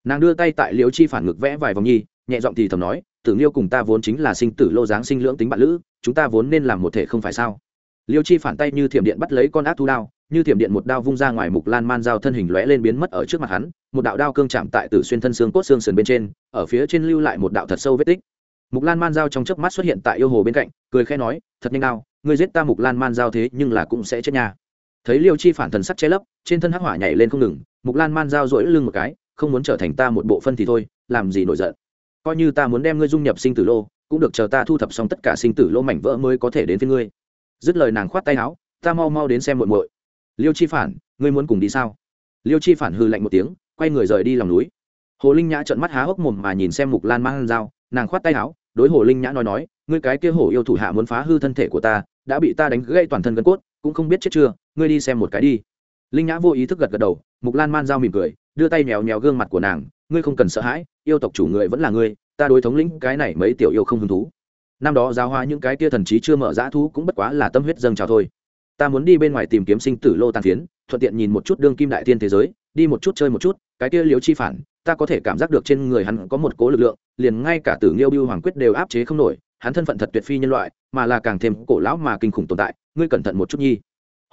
A: Nàng đưa tay tại liêu chi phản ngực vẽ vài vòng nhi, nhẹ giọng thì thầm nói, tử liêu cùng ta vốn chính là sinh tử lô dáng sinh lưỡng tính bạn lữ, chúng ta vốn nên làm một thể không phải sao? Liêu chi phản tay như thiểm điện bắt lấy con ác thú đao, như thiểm điện một đao vung ra ngoài mục lan man dao thân hình lóe lên biến mất ở trước mặt hắn, một đạo đao cương chạm tại tử xuyên thân xương cốt xương sườn bên trên, ở phía trên lưu lại một đạo thật sâu vết tích. Mục lan man dao trong chớp mắt xuất hiện tại yêu hồ bên cạnh, cười khẽ nói, thật nhanh đao ngươi giết ta mục lan man dao thế nhưng là cũng sẽ chết nhà thấy liêu chi phản thần sắc che lấp, trên thân hắc hỏa nhảy lên không ngừng, mục lan man dao rỗi lưng một cái không muốn trở thành ta một bộ phân thì thôi, làm gì nổi giận. Coi như ta muốn đem ngươi dung nhập sinh tử lô, cũng được chờ ta thu thập xong tất cả sinh tử lô mảnh vỡ mới có thể đến với ngươi. Dứt lời nàng khoát tay áo, ta mau mau đến xem muội muội. Liêu chi phản, ngươi muốn cùng đi sao? Liêu chi phản hư lạnh một tiếng, quay người rời đi lòng núi. Hồ linh nhã trợn mắt há hốc mồm mà nhìn xem mục lan mang dao nàng khoát tay áo, đối hồ linh nhã nói nói, ngươi cái kia hổ yêu thủ hạ muốn phá hư thân thể của ta, đã bị ta đánh gãy toàn thân gân cốt, cũng không biết chết chưa, ngươi đi xem một cái đi. Linh nhã vô ý thức gật gật đầu, mục lan man dao mỉm cười đưa tay mèo mèo gương mặt của nàng, ngươi không cần sợ hãi, yêu tộc chủ người vẫn là ngươi, ta đối thống lĩnh cái này mấy tiểu yêu không hứng thú. Năm đó giáo hóa những cái tia thần trí chưa mở dã thú cũng bất quá là tâm huyết dâng trào thôi. Ta muốn đi bên ngoài tìm kiếm sinh tử lô tàn phiến, thuận tiện nhìn một chút đương kim đại thiên thế giới, đi một chút chơi một chút, cái kia liếu chi phản, ta có thể cảm giác được trên người hắn có một cố lực lượng, liền ngay cả tử nghiêu bưu hoàng quyết đều áp chế không nổi, hắn thân phận thật tuyệt phi nhân loại, mà là càng thêm cổ lão mà kinh khủng tồn tại, ngươi cẩn thận một chút nhi.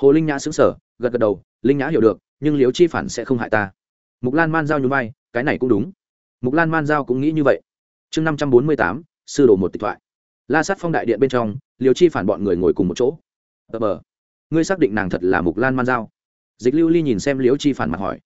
A: Hồ linh nhã xứng sở gật gật đầu, linh nhã hiểu được, nhưng liếu chi phản sẽ không hại ta mục lan man giao như vai, cái này cũng đúng. Mục lan man giao cũng nghĩ như vậy. Chương năm trăm bốn mươi tám, sư đồ một tịch thoại. La sát phong đại điện bên trong liều chi phản bọn người ngồi cùng một chỗ. Tờ bờ, ngươi xác định nàng thật là mục lan man giao? Dịch lưu ly nhìn xem Liễu chi phản mặt hỏi.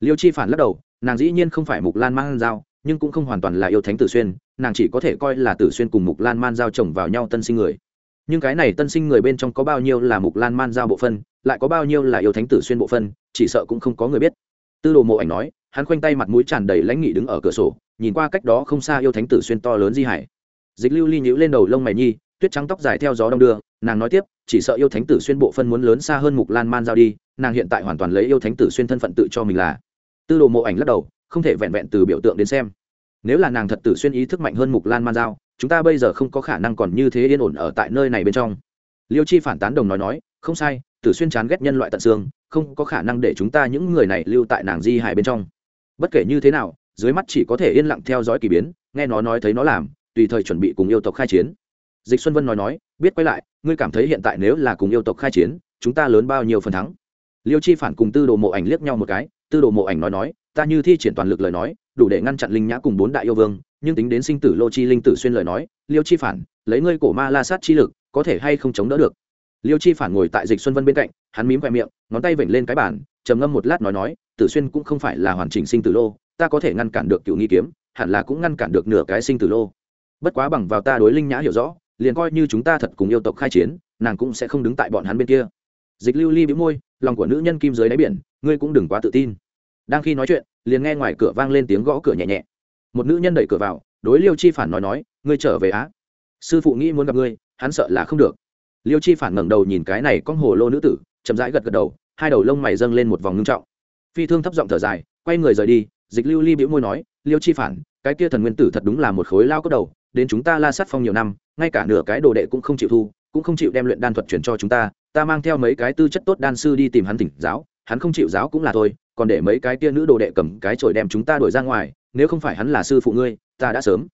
A: Liêu chi phản lắc đầu, nàng dĩ nhiên không phải mục lan man giao, nhưng cũng không hoàn toàn là yêu thánh tử xuyên, nàng chỉ có thể coi là tử xuyên cùng mục lan man giao chồng vào nhau tân sinh người. Nhưng cái này tân sinh người bên trong có bao nhiêu là mục lan man giao bộ phân, lại có bao nhiêu là yêu thánh tử xuyên bộ phân, chỉ sợ cũng không có người biết tư đồ mộ ảnh nói, hắn khoanh tay mặt mũi tràn đầy lãnh nghị đứng ở cửa sổ, nhìn qua cách đó không xa yêu thánh tử xuyên to lớn di hải. Dịch lưu ly nhữ lên đầu lông mày nhi, tuyết trắng tóc dài theo gió đông đưa, nàng nói tiếp, chỉ sợ yêu thánh tử xuyên bộ phân muốn lớn xa hơn mục lan man giao đi, nàng hiện tại hoàn toàn lấy yêu thánh tử xuyên thân phận tự cho mình là. Tư đồ mộ ảnh lắc đầu, không thể vẹn vẹn từ biểu tượng đến xem. Nếu là nàng thật tử xuyên ý thức mạnh hơn mục lan man giao, chúng ta bây giờ không có khả năng còn như thế yên ổn ở tại nơi này bên trong. Liêu chi phản tán đồng nói nói, không sai, tử xuyên chán ghét nhân loại tận xương không có khả năng để chúng ta những người này lưu tại nàng di hải bên trong. Bất kể như thế nào, dưới mắt chỉ có thể yên lặng theo dõi k ỳ biến, nghe nó nói thấy nó làm, tùy thời chuẩn bị cùng yêu tộc khai chiến. Dịch xuân vân nói nói, biết quay lại, ngươi cảm thấy hiện tại nếu là cùng yêu tộc khai chiến, chúng ta lớn bao nhiêu phần thắng? Liêu chi phản cùng tư đồ mộ ảnh liếc nhau một cái, tư đồ mộ ảnh nói nói, ta như thi triển toàn lực lời nói, đủ để ngăn chặn linh nhã cùng bốn đại yêu vương, nhưng tính đến sinh tử lô chi linh tử xuyên lời nói, liêu chi phản, lấy ngươi cổ ma la sát chi lực, có thể hay không chống đỡ được? Liêu chi phản ngồi tại dịch xuân vân bên cạnh, hắn mím khoe miệng, ngón tay vểnh lên cái bàn, trầm ngâm một lát nói nói, tử xuyên cũng không phải là hoàn chỉnh sinh tử lô, ta có thể ngăn cản được cựu nghi kiếm, hẳn là cũng ngăn cản được nửa cái sinh tử lô. Bất quá bằng vào ta đối linh nhã hiểu rõ, liền coi như chúng ta thật cùng yêu tộc khai chiến, nàng cũng sẽ không đứng tại bọn hắn bên kia. Dịch lưu ly bĩu môi, lòng của nữ nhân kim dưới đáy biển, ngươi cũng đừng quá tự tin. Đang khi nói chuyện, liền nghe ngoài cửa vang lên tiếng gõ cửa nhẹ nhẹ. Một nữ nhân đẩy cửa vào, đối liêu chi phản nói nói, ngươi trở về á. Sư phụ nghĩ muốn gặp ngươi, hắn sợ là không được liêu chi phản ngẩng đầu nhìn cái này con hồ lô nữ tử, chậm rãi gật gật đầu, hai đầu lông mày dâng lên một vòng ngưng trọng. Phi thương thấp giọng thở dài, quay người rời đi, dịch lưu ly bĩu môi nói, liêu chi phản, cái kia thần nguyên tử thật đúng là một khối lao cốt đầu, đến chúng ta la sát phong nhiều năm, ngay cả nửa cái đồ đệ cũng không chịu thu, cũng không chịu đem luyện đan thuật chuyển cho chúng ta ta mang theo mấy cái tư chất tốt đan sư đi tìm hắn tỉnh giáo, hắn không chịu giáo cũng là thôi, còn để mấy cái kia nữ đồ đệ cầm cái chổi đem chúng ta đuổi ra ngoài, nếu không phải hắn là sư phụ ngươi, ta đã sớm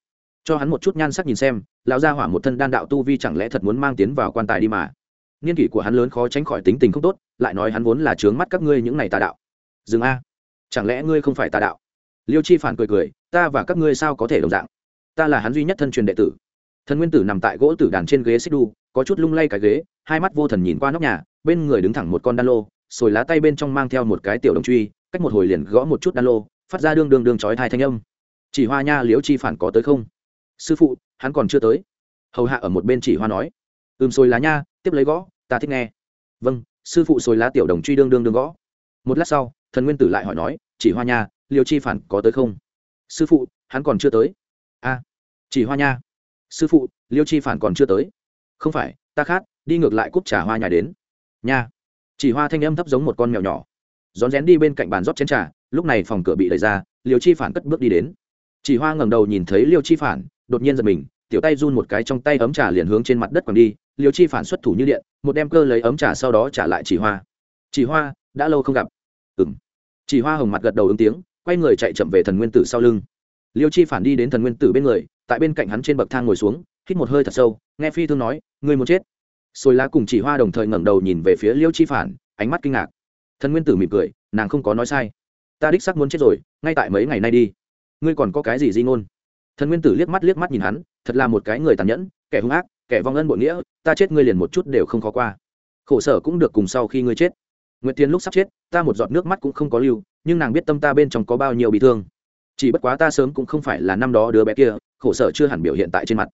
A: cho hắn một chút nhan sắc nhìn xem, lão gia hỏa một thân đan đạo tu vi chẳng lẽ thật muốn mang tiến vào quan tài đi mà. Niên kỷ của hắn lớn khó tránh khỏi tính tình không tốt, lại nói hắn vốn là trướng mắt các ngươi những này tà đạo. Dừng a. Chẳng lẽ ngươi không phải tà đạo? Liêu chi phản cười cười, ta và các ngươi sao có thể đồng dạng? Ta là hắn duy nhất thân truyền đệ tử. Thần nguyên tử nằm tại gỗ tử đàn trên ghế xích đu, có chút lung lay cái ghế, hai mắt vô thần nhìn qua nóc nhà, bên người đứng thẳng một con đan lô, sồi lá tay bên trong mang theo một cái tiểu đồng truy, cách một hồi liền gõ một chút đan lô, phát ra đương đương đương chói thai thanh âm. Chỉ hoa nha liễu chi phản có tới không? Sư phụ, hắn còn chưa tới. Hầu hạ ở một bên chỉ hoa nói. Ừm sồi lá nha, tiếp lấy gõ, ta thích nghe. Vâng sư phụ sồi lá tiểu đồng truy đương đương đương gõ. Một lát sau, thần nguyên tử lại hỏi nói, chỉ hoa nha, Liêu chi phản có tới không? Sư phụ, hắn còn chưa tới. A chỉ hoa nha. Sư phụ, liêu chi phản còn chưa tới. Không phải, ta khát đi ngược lại cúp trà hoa nhà đến. Nha. Chỉ hoa thanh âm thấp giống một con mèo nhỏ. Rón rén đi bên cạnh bàn rót chén trà, lúc này phòng cửa bị đẩy ra, liêu chi phản cất bước đi đến. Chỉ hoa ngẩng đầu nhìn thấy liêu chi phản đột nhiên giật mình, tiểu tay run một cái trong tay ấm trà liền hướng trên mặt đất quẳng đi, liêu chi phản xuất thủ như điện, một đem cơ lấy ấm trà sau đó trả lại chỉ hoa. Chỉ hoa, đã lâu không gặp. Ừng chỉ hoa hồng mặt gật đầu ứng tiếng, quay người chạy chậm về thần nguyên tử sau lưng. Liêu chi phản đi đến thần nguyên tử bên người, tại bên cạnh hắn trên bậc thang ngồi xuống, hít một hơi thật sâu, nghe phi thương nói, ngươi muốn chết. Xôi lá cùng chỉ hoa đồng thời ngẩng đầu nhìn về phía liêu chi phản, ánh mắt kinh ngạc. Thần nguyên tử mỉm cười, nàng không có nói sai. Ta đích sắc muốn chết rồi, ngay tại mấy ngày nay đi. Ngươi còn có cái gì di ngôn? Thần nguyên tử liếc mắt liếc mắt nhìn hắn, thật là một cái người tàn nhẫn, kẻ hung ác, kẻ vong ân bội nghĩa, ta chết ngươi liền một chút đều không khó qua. Khổ sở cũng được cùng sau khi ngươi chết. Nguyệt tiên lúc sắp chết, ta một giọt nước mắt cũng không có lưu, nhưng nàng biết tâm ta bên trong có bao nhiêu bị thương. Chỉ bất quá ta sớm cũng không phải là năm đó đứa bé kia, khổ sở chưa hẳn biểu hiện tại trên mặt.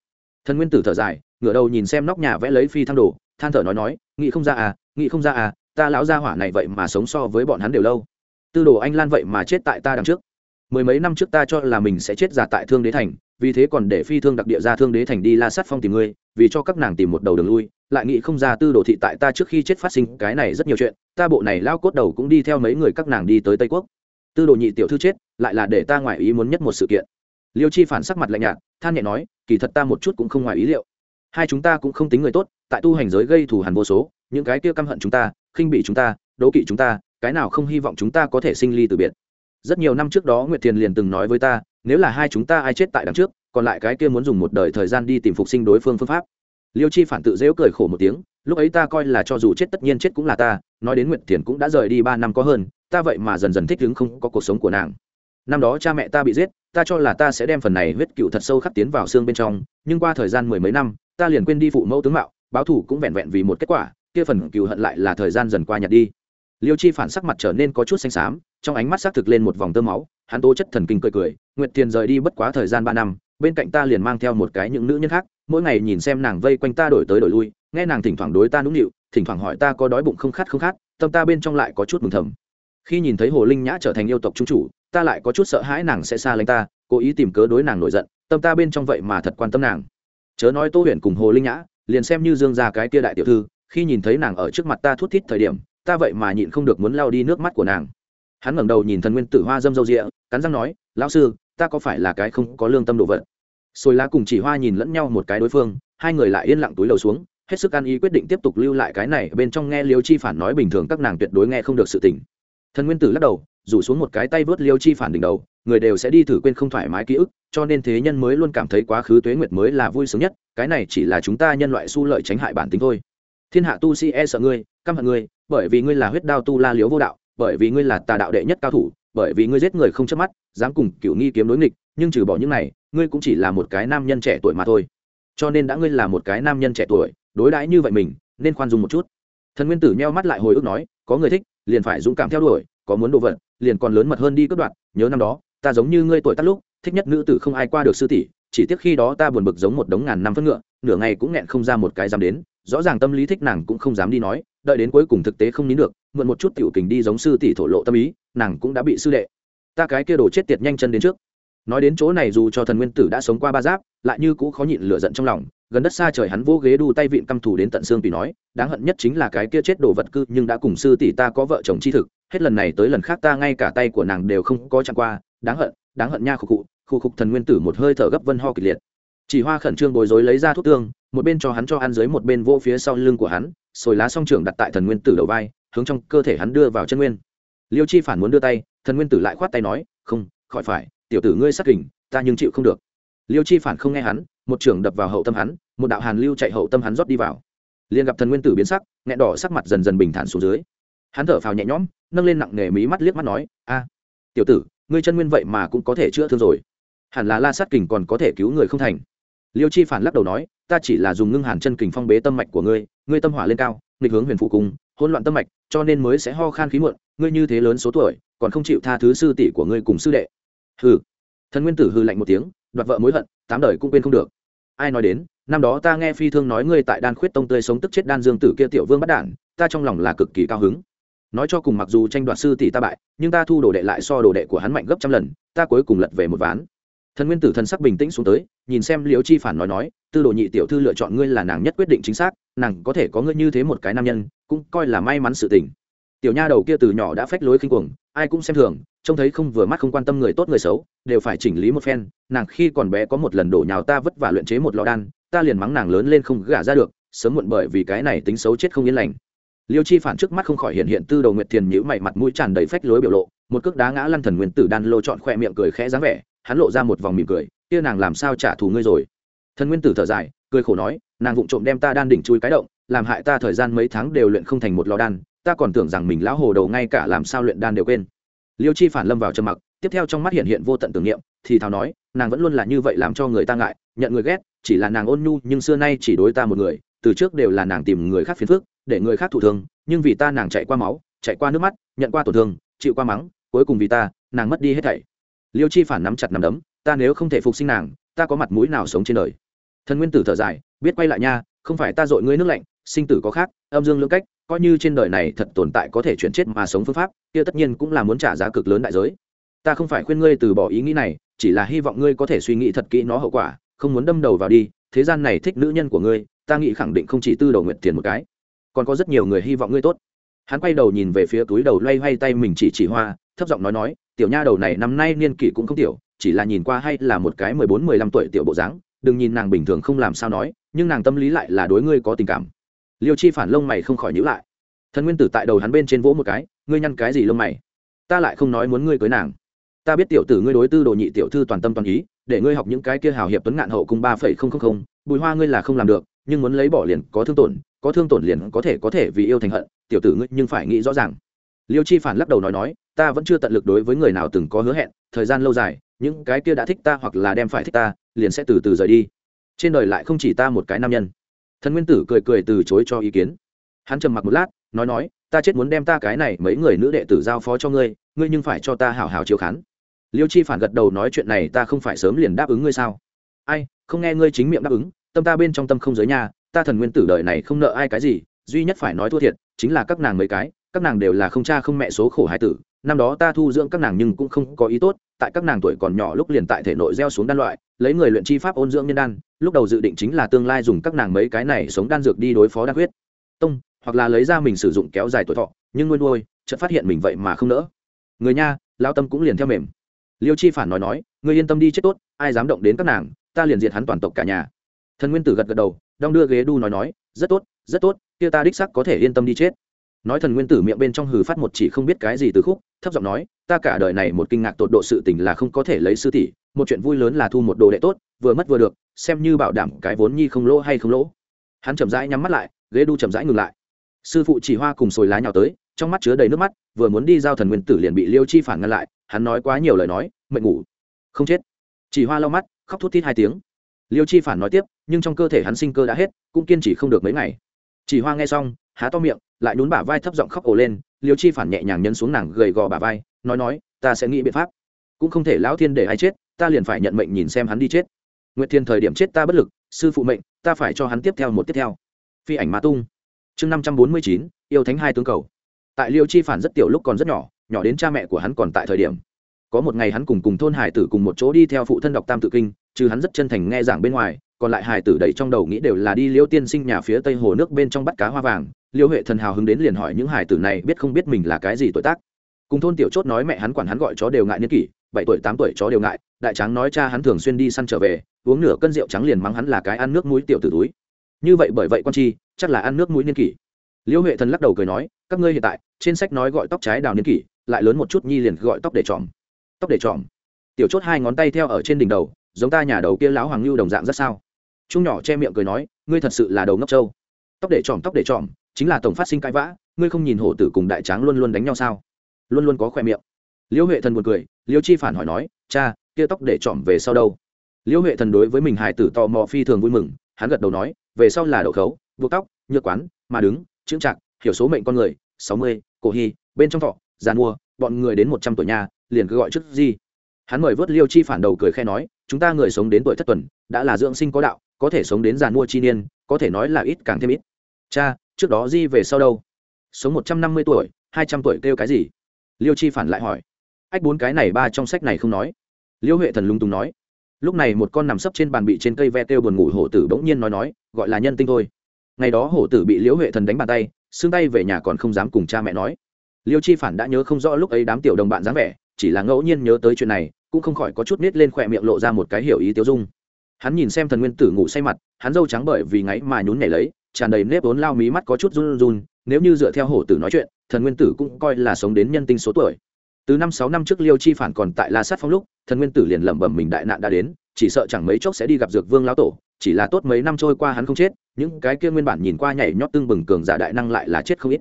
A: Thần nguyên tử thở dài, ngửa đầu nhìn xem nóc nhà vẽ lấy phi thăng đồ, than thở nói nói, nghĩ không ra à nghĩ không ra à ta lão gia hỏa này vậy mà sống so với bọn hắn đều lâu. Tư đồ anh lan vậy mà chết tại ta đằng trước mười mấy năm trước ta cho là mình sẽ chết giả tại thương đế thành, vì thế còn để phi thương đặc địa ra thương đế thành đi la sát phong tìm ngươi, vì cho các nàng tìm một đầu đường lui, lại nghĩ không ra tư đồ thị tại ta trước khi chết phát sinh cái này rất nhiều chuyện, ta bộ này lao cốt đầu cũng đi theo mấy người các nàng đi tới tây quốc. Tư đồ nhị tiểu thư chết, lại là để ta ngoài ý muốn nhất một sự kiện. Liêu chi phản sắc mặt lạnh nhạt, than nhẹ nói, kỳ thật ta một chút cũng không ngoài ý liệu. Hai chúng ta cũng không tính người tốt, tại tu hành giới gây thù hằn vô số, những cái kia căm hận chúng ta, khinh bị chúng ta, đố kỵ chúng ta, cái nào không hy vọng chúng ta có thể sinh ly từ biệt rất nhiều năm trước đó nguyệt thiền liền từng nói với ta, nếu là hai chúng ta ai chết tại đằng trước, còn lại cái kia muốn dùng một đời thời gian đi tìm phục sinh đối phương phương pháp. Liêu chi phản tự dễu cười khổ một tiếng, lúc ấy ta coi là cho dù chết tất nhiên chết cũng là ta, nói đến nguyệt thiền cũng đã rời đi ba năm có hơn, ta vậy mà dần dần thích ứng không có cuộc sống của nàng. Năm đó cha mẹ ta bị giết, ta cho là ta sẽ đem phần này huyết cựu thật sâu khắc tiến vào xương bên trong, nhưng qua thời gian mười mấy năm, ta liền quên đi phụ mẫu tướng mạo, báo thủ cũng vẹn vẹn vì một kết quả, kia phần cựu hận lại là thời gian dần qua nhặt đi. Liêu chi phản sắc mặt trở nên có chút xanh xám trong ánh mắt xác thực lên một vòng tơ máu, hắn tố chất thần kinh cười cười, nguyệt thiền rời đi bất quá thời gian ba năm, bên cạnh ta liền mang theo một cái những nữ nhân khác, mỗi ngày nhìn xem nàng vây quanh ta đổi tới đổi lui, nghe nàng thỉnh thoảng đối ta nũng nịu, thỉnh thoảng hỏi ta có đói bụng không khát không khát, tâm ta bên trong lại có chút mừng thầm. Khi nhìn thấy hồ linh nhã trở thành yêu tộc trung chủ, ta lại có chút sợ hãi nàng sẽ xa lánh ta, cố ý tìm cớ đối nàng nổi giận, tâm ta bên trong vậy mà thật quan tâm nàng. Chớ nói tô huyền cùng hồ linh nhã, liền xem như dương ra cái kia đại tiểu thư, khi nhìn thấy nàng ở trước mặt ta thút thít thời điểm, ta vậy mà nhịn không được muốn lao đi nước mắt của nàng hắn ngẩng đầu nhìn thần nguyên tử hoa dâm dâu rịa, cắn răng nói, lão sư, ta có phải là cái không có lương tâm đồ vật? Sôi lá cùng chỉ hoa nhìn lẫn nhau một cái đối phương, hai người lại yên lặng túi lầu xuống, hết sức ăn ý quyết định tiếp tục lưu lại cái này, bên trong nghe liêu chi phản nói bình thường các nàng tuyệt đối nghe không được sự tình. Thần nguyên tử lắc đầu, rủ xuống một cái tay vớt liêu chi phản đỉnh đầu, người đều sẽ đi thử quên không thoải mái ký ức, cho nên thế nhân mới luôn cảm thấy quá khứ tuế nguyệt mới là vui sướng nhất, cái này chỉ là chúng ta nhân loại su lợi tránh hại bản tính thôi. Thiên hạ tu sĩ e sợ ngươi, căm hận ngươi, bởi vì ngươi là huyết đao tu la liếu vô đạo bởi vì ngươi là tà đạo đệ nhất cao thủ, bởi vì ngươi giết người không chớp mắt, dám cùng cựu nghi kiếm đối nghịch, nhưng trừ bỏ những này, ngươi cũng chỉ là một cái nam nhân trẻ tuổi mà thôi. Cho nên đã ngươi là một cái nam nhân trẻ tuổi, đối đãi như vậy mình, nên khoan dung một chút. Thần nguyên tử nheo mắt lại hồi ức nói, có người thích, liền phải dũng cảm theo đuổi, có muốn đồ vật, liền còn lớn mật hơn đi cướp đoạt, nhớ năm đó, ta giống như ngươi tuổi tắt lúc, thích nhất nữ tử không ai qua được sư tỷ, chỉ tiếc khi đó ta buồn bực giống một đống ngàn năm phân ngựa, nửa ngày cũng nghẹn không ra một cái dám đến, rõ ràng tâm lý thích nàng cũng không dám đi nói, đợi đến cuối cùng thực tế không nín được mượn một chút tiểu kình đi giống sư tỷ thổ lộ tâm ý, nàng cũng đã bị sư đệ. Ta cái kia đồ chết tiệt nhanh chân đến trước. Nói đến chỗ này dù cho thần nguyên tử đã sống qua ba giáp, lại như cũ khó nhịn lửa giận trong lòng, gần đất xa trời hắn vô ghế đu tay vịn căm thủ đến tận xương tùy nói, đáng hận nhất chính là cái kia chết đồ vật cư, nhưng đã cùng sư tỷ ta có vợ chồng chi thực, hết lần này tới lần khác ta ngay cả tay của nàng đều không có chạm qua, đáng hận đáng hận nha khục cụ khu khục thần nguyên tử một hơi thở gấp vân ho kịch liệt. Chỉ hoa khẩn trương bối rối lấy ra thuốc tương, một bên cho hắn cho ăn dưới một bên vô phía sau lưng của hắn sồi lá song trưởng đặt tại thần nguyên tử đầu vai hướng trong cơ thể hắn đưa vào chân nguyên. Liêu chi phản muốn đưa tay, thần nguyên tử lại khoát tay nói, không, khỏi phải, tiểu tử ngươi sát kình, ta nhưng chịu không được. Liêu chi phản không nghe hắn, một trưởng đập vào hậu tâm hắn, một đạo hàn lưu chạy hậu tâm hắn rót đi vào. Liền gặp thần nguyên tử biến sắc, nghẹn đỏ sắc mặt dần dần bình thản xuống dưới. Hắn thở phào nhẹ nhõm, nâng lên nặng nề mí mắt liếc mắt nói, a, tiểu tử, ngươi chân nguyên vậy mà cũng có thể chữa thương rồi. Hẳn là la sát kình còn có thể cứu người không thành. Liêu chi phản lắc đầu nói, ta chỉ là dùng ngưng hàn chân kình phong bế tâm mạch của ngươi ngươi tâm hỏa lên cao, nghịch hướng huyền phụ cung hỗn loạn tâm mạch, cho nên mới sẽ ho khan khí muộn, ngươi như thế lớn số tuổi, còn không chịu tha thứ sư tỷ của ngươi cùng sư đệ. Hừ. Thần nguyên tử hư lạnh một tiếng, đoạt vợ mối hận, tám đời cũng quên không được. Ai nói đến, năm đó ta nghe phi thương nói ngươi tại đan khuyết tông tươi sống tức chết đan dương tử kia tiểu vương bắt đản, ta trong lòng là cực kỳ cao hứng. Nói cho cùng mặc dù tranh đoạt sư tỷ ta bại, nhưng ta thu đồ đệ lại so đồ đệ của hắn mạnh gấp trăm lần, ta cuối cùng lật về một ván. Thần nguyên tử thần sắc bình tĩnh xuống tới, nhìn xem liễu chi phản nói nói, tư đồ nhị tiểu thư lựa chọn ngươi là nàng nhất quyết định chính xác, nàng có thể có ngươi như thế một cái nam nhân cũng coi là may mắn sự tình. Tiểu nha đầu kia từ nhỏ đã phách lối khinh cuồng, ai cũng xem thường, trông thấy không vừa mắt không quan tâm người tốt người xấu, đều phải chỉnh lý một phen, nàng khi còn bé có một lần đổ nhào ta vất vả luyện chế một lò đan, ta liền mắng nàng lớn lên không gả ra được, sớm muộn bởi vì cái này tính xấu chết không yên lành. Liêu chi phản trước mắt không khỏi hiện hiện tư đầu nguyệt thiền nhữ mày mặt mũi tràn đầy phách lối biểu lộ, một cước đá ngã lăn thần nguyên tử đan lô chọn khoe miệng cười khẽ dáng vẻ, hắn lộ ra một vòng mỉm cười, kia nàng làm sao trả thù ngươi rồi? Thần nguyên tử thở dài, cười khổ nói, nàng vụng trộm đem ta đan đỉnh chui cái động làm hại ta thời gian mấy tháng đều luyện không thành một lò đan, ta còn tưởng rằng mình lão hồ đầu ngay cả làm sao luyện đan đều quên. Liêu chi phản lâm vào trầm mặc, tiếp theo trong mắt hiện hiện vô tận tưởng niệm, thì thào nói, nàng vẫn luôn là như vậy làm cho người ta ngại, nhận người ghét, chỉ là nàng ôn nhu, nhưng xưa nay chỉ đối ta một người, từ trước đều là nàng tìm người khác phiền phức, để người khác thụ thương, nhưng vì ta nàng chạy qua máu, chạy qua nước mắt, nhận qua tổn thương, chịu qua mắng, cuối cùng vì ta, nàng mất đi hết thảy. Liêu chi phản nắm chặt nắm đấm, ta nếu không thể phục sinh nàng, ta có mặt mũi nào sống trên đời? Thần nguyên tử thở dài, biết quay lại nha, không phải ta dội ngươi nước lạnh sinh tử có khác, âm dương lưỡng cách, coi như trên đời này thật tồn tại có thể chuyển chết mà sống phương pháp, kia tất nhiên cũng là muốn trả giá cực lớn đại giới. Ta không phải khuyên ngươi từ bỏ ý nghĩ này, chỉ là hy vọng ngươi có thể suy nghĩ thật kỹ nó hậu quả, không muốn đâm đầu vào đi, thế gian này thích nữ nhân của ngươi, ta nghĩ khẳng định không chỉ tư đầu nguyện tiền một cái. Còn có rất nhiều người hy vọng ngươi tốt. Hắn quay đầu nhìn về phía túi đầu loay hoay tay mình chỉ chỉ hoa, thấp giọng nói nói, tiểu nha đầu này năm nay niên kỷ cũng không tiểu, chỉ là nhìn qua hay là một cái mười bốn, mười lăm tuổi tiểu bộ dáng, đừng nhìn nàng bình thường không làm sao nói, nhưng nàng tâm lý lại là đối ngươi có tình cảm liêu chi phản lông mày không khỏi nhữ lại. Thần nguyên tử tại đầu hắn bên trên vỗ một cái, ngươi nhăn cái gì lông mày? Ta lại không nói muốn ngươi cưới nàng. Ta biết tiểu tử ngươi đối tư đồ nhị tiểu thư toàn tâm toàn ý, để ngươi học những cái kia hào hiệp tuấn ngạn hậu cung ba phẩy không không không, bùi hoa ngươi là không làm được, nhưng muốn lấy bỏ liền có thương tổn, có thương tổn liền có thể có thể vì yêu thành hận, tiểu tử ngươi nhưng phải nghĩ rõ ràng. Liêu chi phản lắc đầu nói nói, ta vẫn chưa tận lực đối với người nào từng có hứa hẹn, thời gian lâu dài, những cái kia đã thích ta hoặc là đem phải thích ta, liền sẽ từ từ rời đi. Trên đời lại không chỉ ta một cái nam nhân thần nguyên tử cười cười từ chối cho ý kiến. Hắn trầm mặc một lát, nói nói, ta chết muốn đem ta cái này mấy người nữ đệ tử giao phó cho ngươi ngươi nhưng phải cho ta hảo hảo chiếu khán. Liêu chi phản gật đầu nói, chuyện này ta không phải sớm liền đáp ứng ngươi sao? Ai, không nghe ngươi chính miệng đáp ứng, tâm ta bên trong tâm không giới nhà ta thần nguyên tử đời này không nợ ai cái gì, duy nhất phải nói thua thiệt, chính là các nàng mấy cái, các nàng đều là không cha không mẹ số khổ hai tử, năm đó ta thu dưỡng các nàng nhưng cũng không có ý tốt, tại các nàng tuổi còn nhỏ lúc liền tại thể nội gieo xuống đan loại lấy người luyện chi pháp ôn dưỡng nhân đan, lúc đầu dự định chính là tương lai dùng các nàng mấy cái này sống đan dược đi đối phó đan huyết. Tông, hoặc là lấy ra mình sử dụng kéo dài tuổi thọ, nhưng nuôi nuôi, chợt phát hiện mình vậy mà không nỡ. Người nha lao tâm cũng liền theo mềm. Liêu chi phản nói nói người yên tâm đi chết tốt, ai dám động đến các nàng, ta liền diệt hắn toàn tộc cả nhà. Thần nguyên tử gật gật đầu, đong đưa ghế đu nói nói, rất tốt rất tốt, kia ta đích sắc có thể yên tâm đi chết. Nói thần nguyên tử miệng bên trong hừ phát một chỉ không biết cái gì từ khúc, thấp giọng nói ta cả đời này một kinh ngạc tột độ sự tình là không có thể lấy sư tỷ, một chuyện vui lớn là thu một đồ đệ tốt, vừa mất vừa được, xem như bảo đảm cái vốn nhi không lỗ hay không lỗ. Hắn chậm rãi nhắm mắt lại, ghế đu chậm rãi ngừng lại. Sư phụ chỉ hoa cùng sồi lá nhào tới, trong mắt chứa đầy nước mắt, vừa muốn đi giao thần nguyên tử liền bị liêu chi phản ngăn lại, hắn nói quá nhiều lời nói mệt ngủ. Không chết. Chỉ hoa lau mắt, khóc thút thít hai tiếng. Liêu chi phản nói tiếp, nhưng trong cơ thể hắn sinh cơ đã hết, cũng kiên trì không được mấy ngày. Chỉ hoa nghe xong, há to miệng, lại nhún bả vai thấp giọng khóc ồ lên, liêu chi phản nhẹ nhàng nhân xuống nàng gầy gò bả vai nói nói, ta sẽ nghĩ biện pháp. Cũng không thể lão thiên để ai chết, ta liền phải nhận mệnh nhìn xem hắn đi chết. Nguyệt thiên thời điểm chết ta bất lực, sư phụ mệnh, ta phải cho hắn tiếp theo một tiếp theo. Phi ảnh ma tung. Chương năm trăm bốn mươi chín, yêu thánh hai tướng cầu. Tại liêu chi phản rất tiểu lúc còn rất nhỏ nhỏ đến cha mẹ của hắn còn tại thời điểm. Có một ngày hắn cùng cùng thôn hải tử cùng một chỗ đi theo phụ thân đọc tam tự kinh chứ hắn rất chân thành nghe giảng bên ngoài, còn lại hải tử đầy trong đầu nghĩ đều là đi liêu tiên sinh nhà phía tây hồ nước bên trong bắt cá hoa vàng. Liêu huệ thần hào hứng đến liền hỏi những hải tử này biết không biết mình là cái gì tuổi tác cùng thôn tiểu chốt nói mẹ hắn quản hắn gọi chó đều ngại niên kỷ, bảy tuổi, tám tuổi chó đều ngại, đại tráng nói cha hắn thường xuyên đi săn trở về, uống nửa cân rượu trắng liền mắng hắn là cái ăn nước muối tiểu tử túi. Như vậy bởi vậy con chi, chắc là ăn nước muối niên kỷ. Liễu huệ thần lắc đầu cười nói, các ngươi hiện tại, trên sách nói gọi tóc trái đào niên kỷ, lại lớn một chút nhi liền gọi tóc để trọm tóc để trọm tiểu chốt hai ngón tay theo ở trên đỉnh đầu, giống ta nhà đầu kia lão hoàng lưu đồng dạng rất sao. Trung nhỏ che miệng cười nói, ngươi thật sự là đầu ngốc trâu. Tóc để trọm tóc để trọm chính là tổng phát sinh cãi vã, ngươi không nhìn hổ tử cùng đại tráng luôn luôn đánh nhau sao? Luôn luôn có khoe miệng. Liễu huệ thần buồn cười Liễu chi phản hỏi nói, cha, kia tóc để trọm về sau đâu? Liễu huệ thần đối với mình hài tử tò mò phi thường vui mừng, hắn gật đầu nói, về sau là đậu khấu, buộc tóc, nhược quán, mà đứng, chững chạc, hiểu số mệnh con người, sáu mươi, cổ hy, bên trong thọ giàn mua bọn người đến một trăm tuổi nhà, liền cứ gọi trước gì hắn mời vớt liêu chi phản đầu cười khe nói, chúng ta người sống đến tuổi thất tuần, đã là dưỡng sinh có đạo, có thể sống đến giàn mua chi niên, có thể nói là ít càng thêm ít. Cha, trước đó di về sau đâu? Sống một trăm năm mươi tuổi, hai trăm tuổi kêu cái gì? Liêu chi phản lại hỏi. Ách bốn cái này ba trong sách này không nói. Liêu huệ thần lung tùng nói. Lúc này một con nằm sấp trên bàn bị trên cây ve kêu buồn ngủ hổ tử bỗng nhiên nói nói, gọi là nhân tinh thôi. Ngày đó hổ tử bị liễu huệ thần đánh bàn tay, xương tay về nhà còn không dám cùng cha mẹ nói. Liêu chi phản đã nhớ không rõ lúc ấy đám tiểu đồng bạn dáng vẻ, chỉ là ngẫu nhiên nhớ tới chuyện này, cũng không khỏi có chút nít lên khỏe miệng lộ ra một cái hiểu ý tiêu dung. Hắn nhìn xem thần nguyên tử ngủ say mặt, hắn dâu trắng bởi vì ngáy mà nhún nhảy lấy, tràn đầy nếp vốn lao mí mắt có chút run run nếu như dựa theo hổ tử nói chuyện, thần nguyên tử cũng coi là sống đến nhân tinh số tuổi. Từ năm sáu năm trước liêu chi phản còn tại la sát phong lúc, thần nguyên tử liền lẩm bẩm mình đại nạn đã đến, chỉ sợ chẳng mấy chốc sẽ đi gặp dược vương lão tổ, chỉ là tốt mấy năm trôi qua hắn không chết, những cái kia nguyên bản nhìn qua nhảy nhót tương bừng cường giả đại năng lại là chết không ít.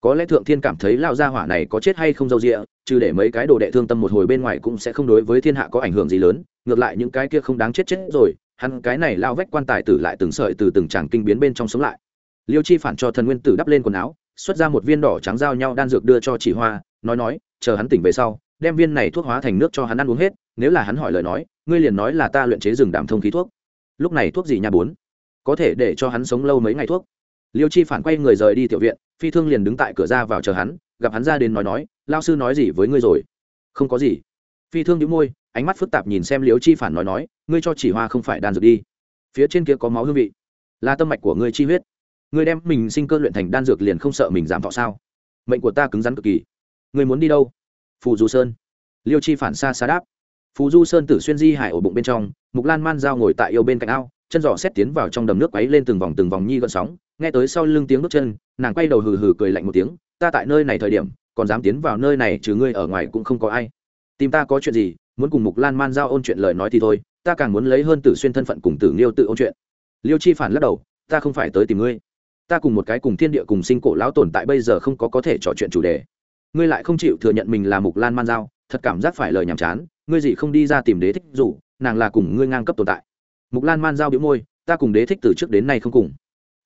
A: Có lẽ thượng thiên cảm thấy lao gia hỏa này có chết hay không dâu rịa trừ để mấy cái đồ đệ thương tâm một hồi bên ngoài cũng sẽ không đối với thiên hạ có ảnh hưởng gì lớn, ngược lại những cái kia không đáng chết chết rồi, hắn cái này lao vách quan tài tử lại từng sợi từ từng tràng kinh biến bên trong sống lại liêu chi phản cho thần nguyên tử đắp lên quần áo, xuất ra một viên đỏ trắng giao nhau đan dược đưa cho chỉ hoa, nói nói, chờ hắn tỉnh về sau, đem viên này thuốc hóa thành nước cho hắn ăn uống hết, nếu là hắn hỏi lời nói, ngươi liền nói là ta luyện chế rừng đảm thông khí thuốc. Lúc này thuốc gì nhà bốn? Có thể để cho hắn sống lâu mấy ngày thuốc. Liêu chi phản quay người rời đi tiểu viện, phi thương liền đứng tại cửa ra vào chờ hắn, gặp hắn ra đến nói nói lao sư nói gì với ngươi rồi? Không có gì. Phi thương đĩu môi, ánh mắt phức tạp nhìn xem liêu chi phản nói nói, ngươi cho chỉ hoa không phải đan dược đi. Phía trên kia có máu hương vị. Là tâm mạch của ngươi chi huyết ngươi đem mình sinh cơ luyện thành đan dược liền không sợ mình giảm thọ sao? Mệnh của ta cứng rắn cực kỳ. Ngươi muốn đi đâu? Phù du sơn. Liêu chi phản xa xa đáp. Phù du sơn tử xuyên di hải ổ bụng bên trong, mục lan man dao ngồi tại yêu bên cạnh ao, chân giỏ xét tiến vào trong đầm nước quấy lên từng vòng từng vòng nhi gợn sóng. Nghe tới sau lưng tiếng bước chân, nàng quay đầu hừ hừ cười lạnh một tiếng, ta tại nơi này thời điểm, còn dám tiến vào nơi này trừ ngươi ở ngoài cũng không có ai. Tìm ta có chuyện gì, muốn cùng mục lan man giao ôn chuyện lời nói thì thôi, ta càng muốn lấy hơn tử xuyên thân phận cùng tử liêu tự ôn chuyện. Liêu chi phản lắc đầu, ta không phải tới tìm ngươi ta cùng một cái cùng thiên địa cùng sinh cổ lão tồn tại bây giờ không có có thể trò chuyện chủ đề. Ngươi lại không chịu thừa nhận mình là mục lan man giao, thật cảm giác phải lời nhàm chán, ngươi gì không đi ra tìm đế thích dù nàng là cùng ngươi ngang cấp tồn tại. Mục lan man giao biểu môi, ta cùng đế thích từ trước đến nay không cùng.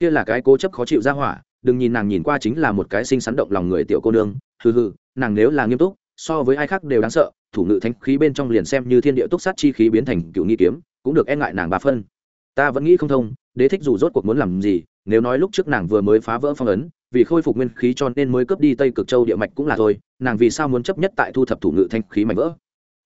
A: Kia là cái cố chấp khó chịu ra hỏa, đừng nhìn nàng nhìn qua chính là một cái sinh sắn động lòng người tiểu cô nương, hừ hừ, nàng nếu là nghiêm túc, so với ai khác đều đáng sợ, thủ ngự thánh khí bên trong liền xem như thiên địa túc sát chi khí biến thành cựu nghi kiếm, cũng được e ngại nàng ba phân. Ta vẫn nghĩ không thông, đế thích dù rốt cuộc muốn làm gì nếu nói lúc trước nàng vừa mới phá vỡ phong ấn, vì khôi phục nguyên khí cho nên mới cướp đi tây cực châu địa mạch cũng là thôi, nàng vì sao muốn chấp nhất tại thu thập thủ ngự thanh khí mảnh vỡ?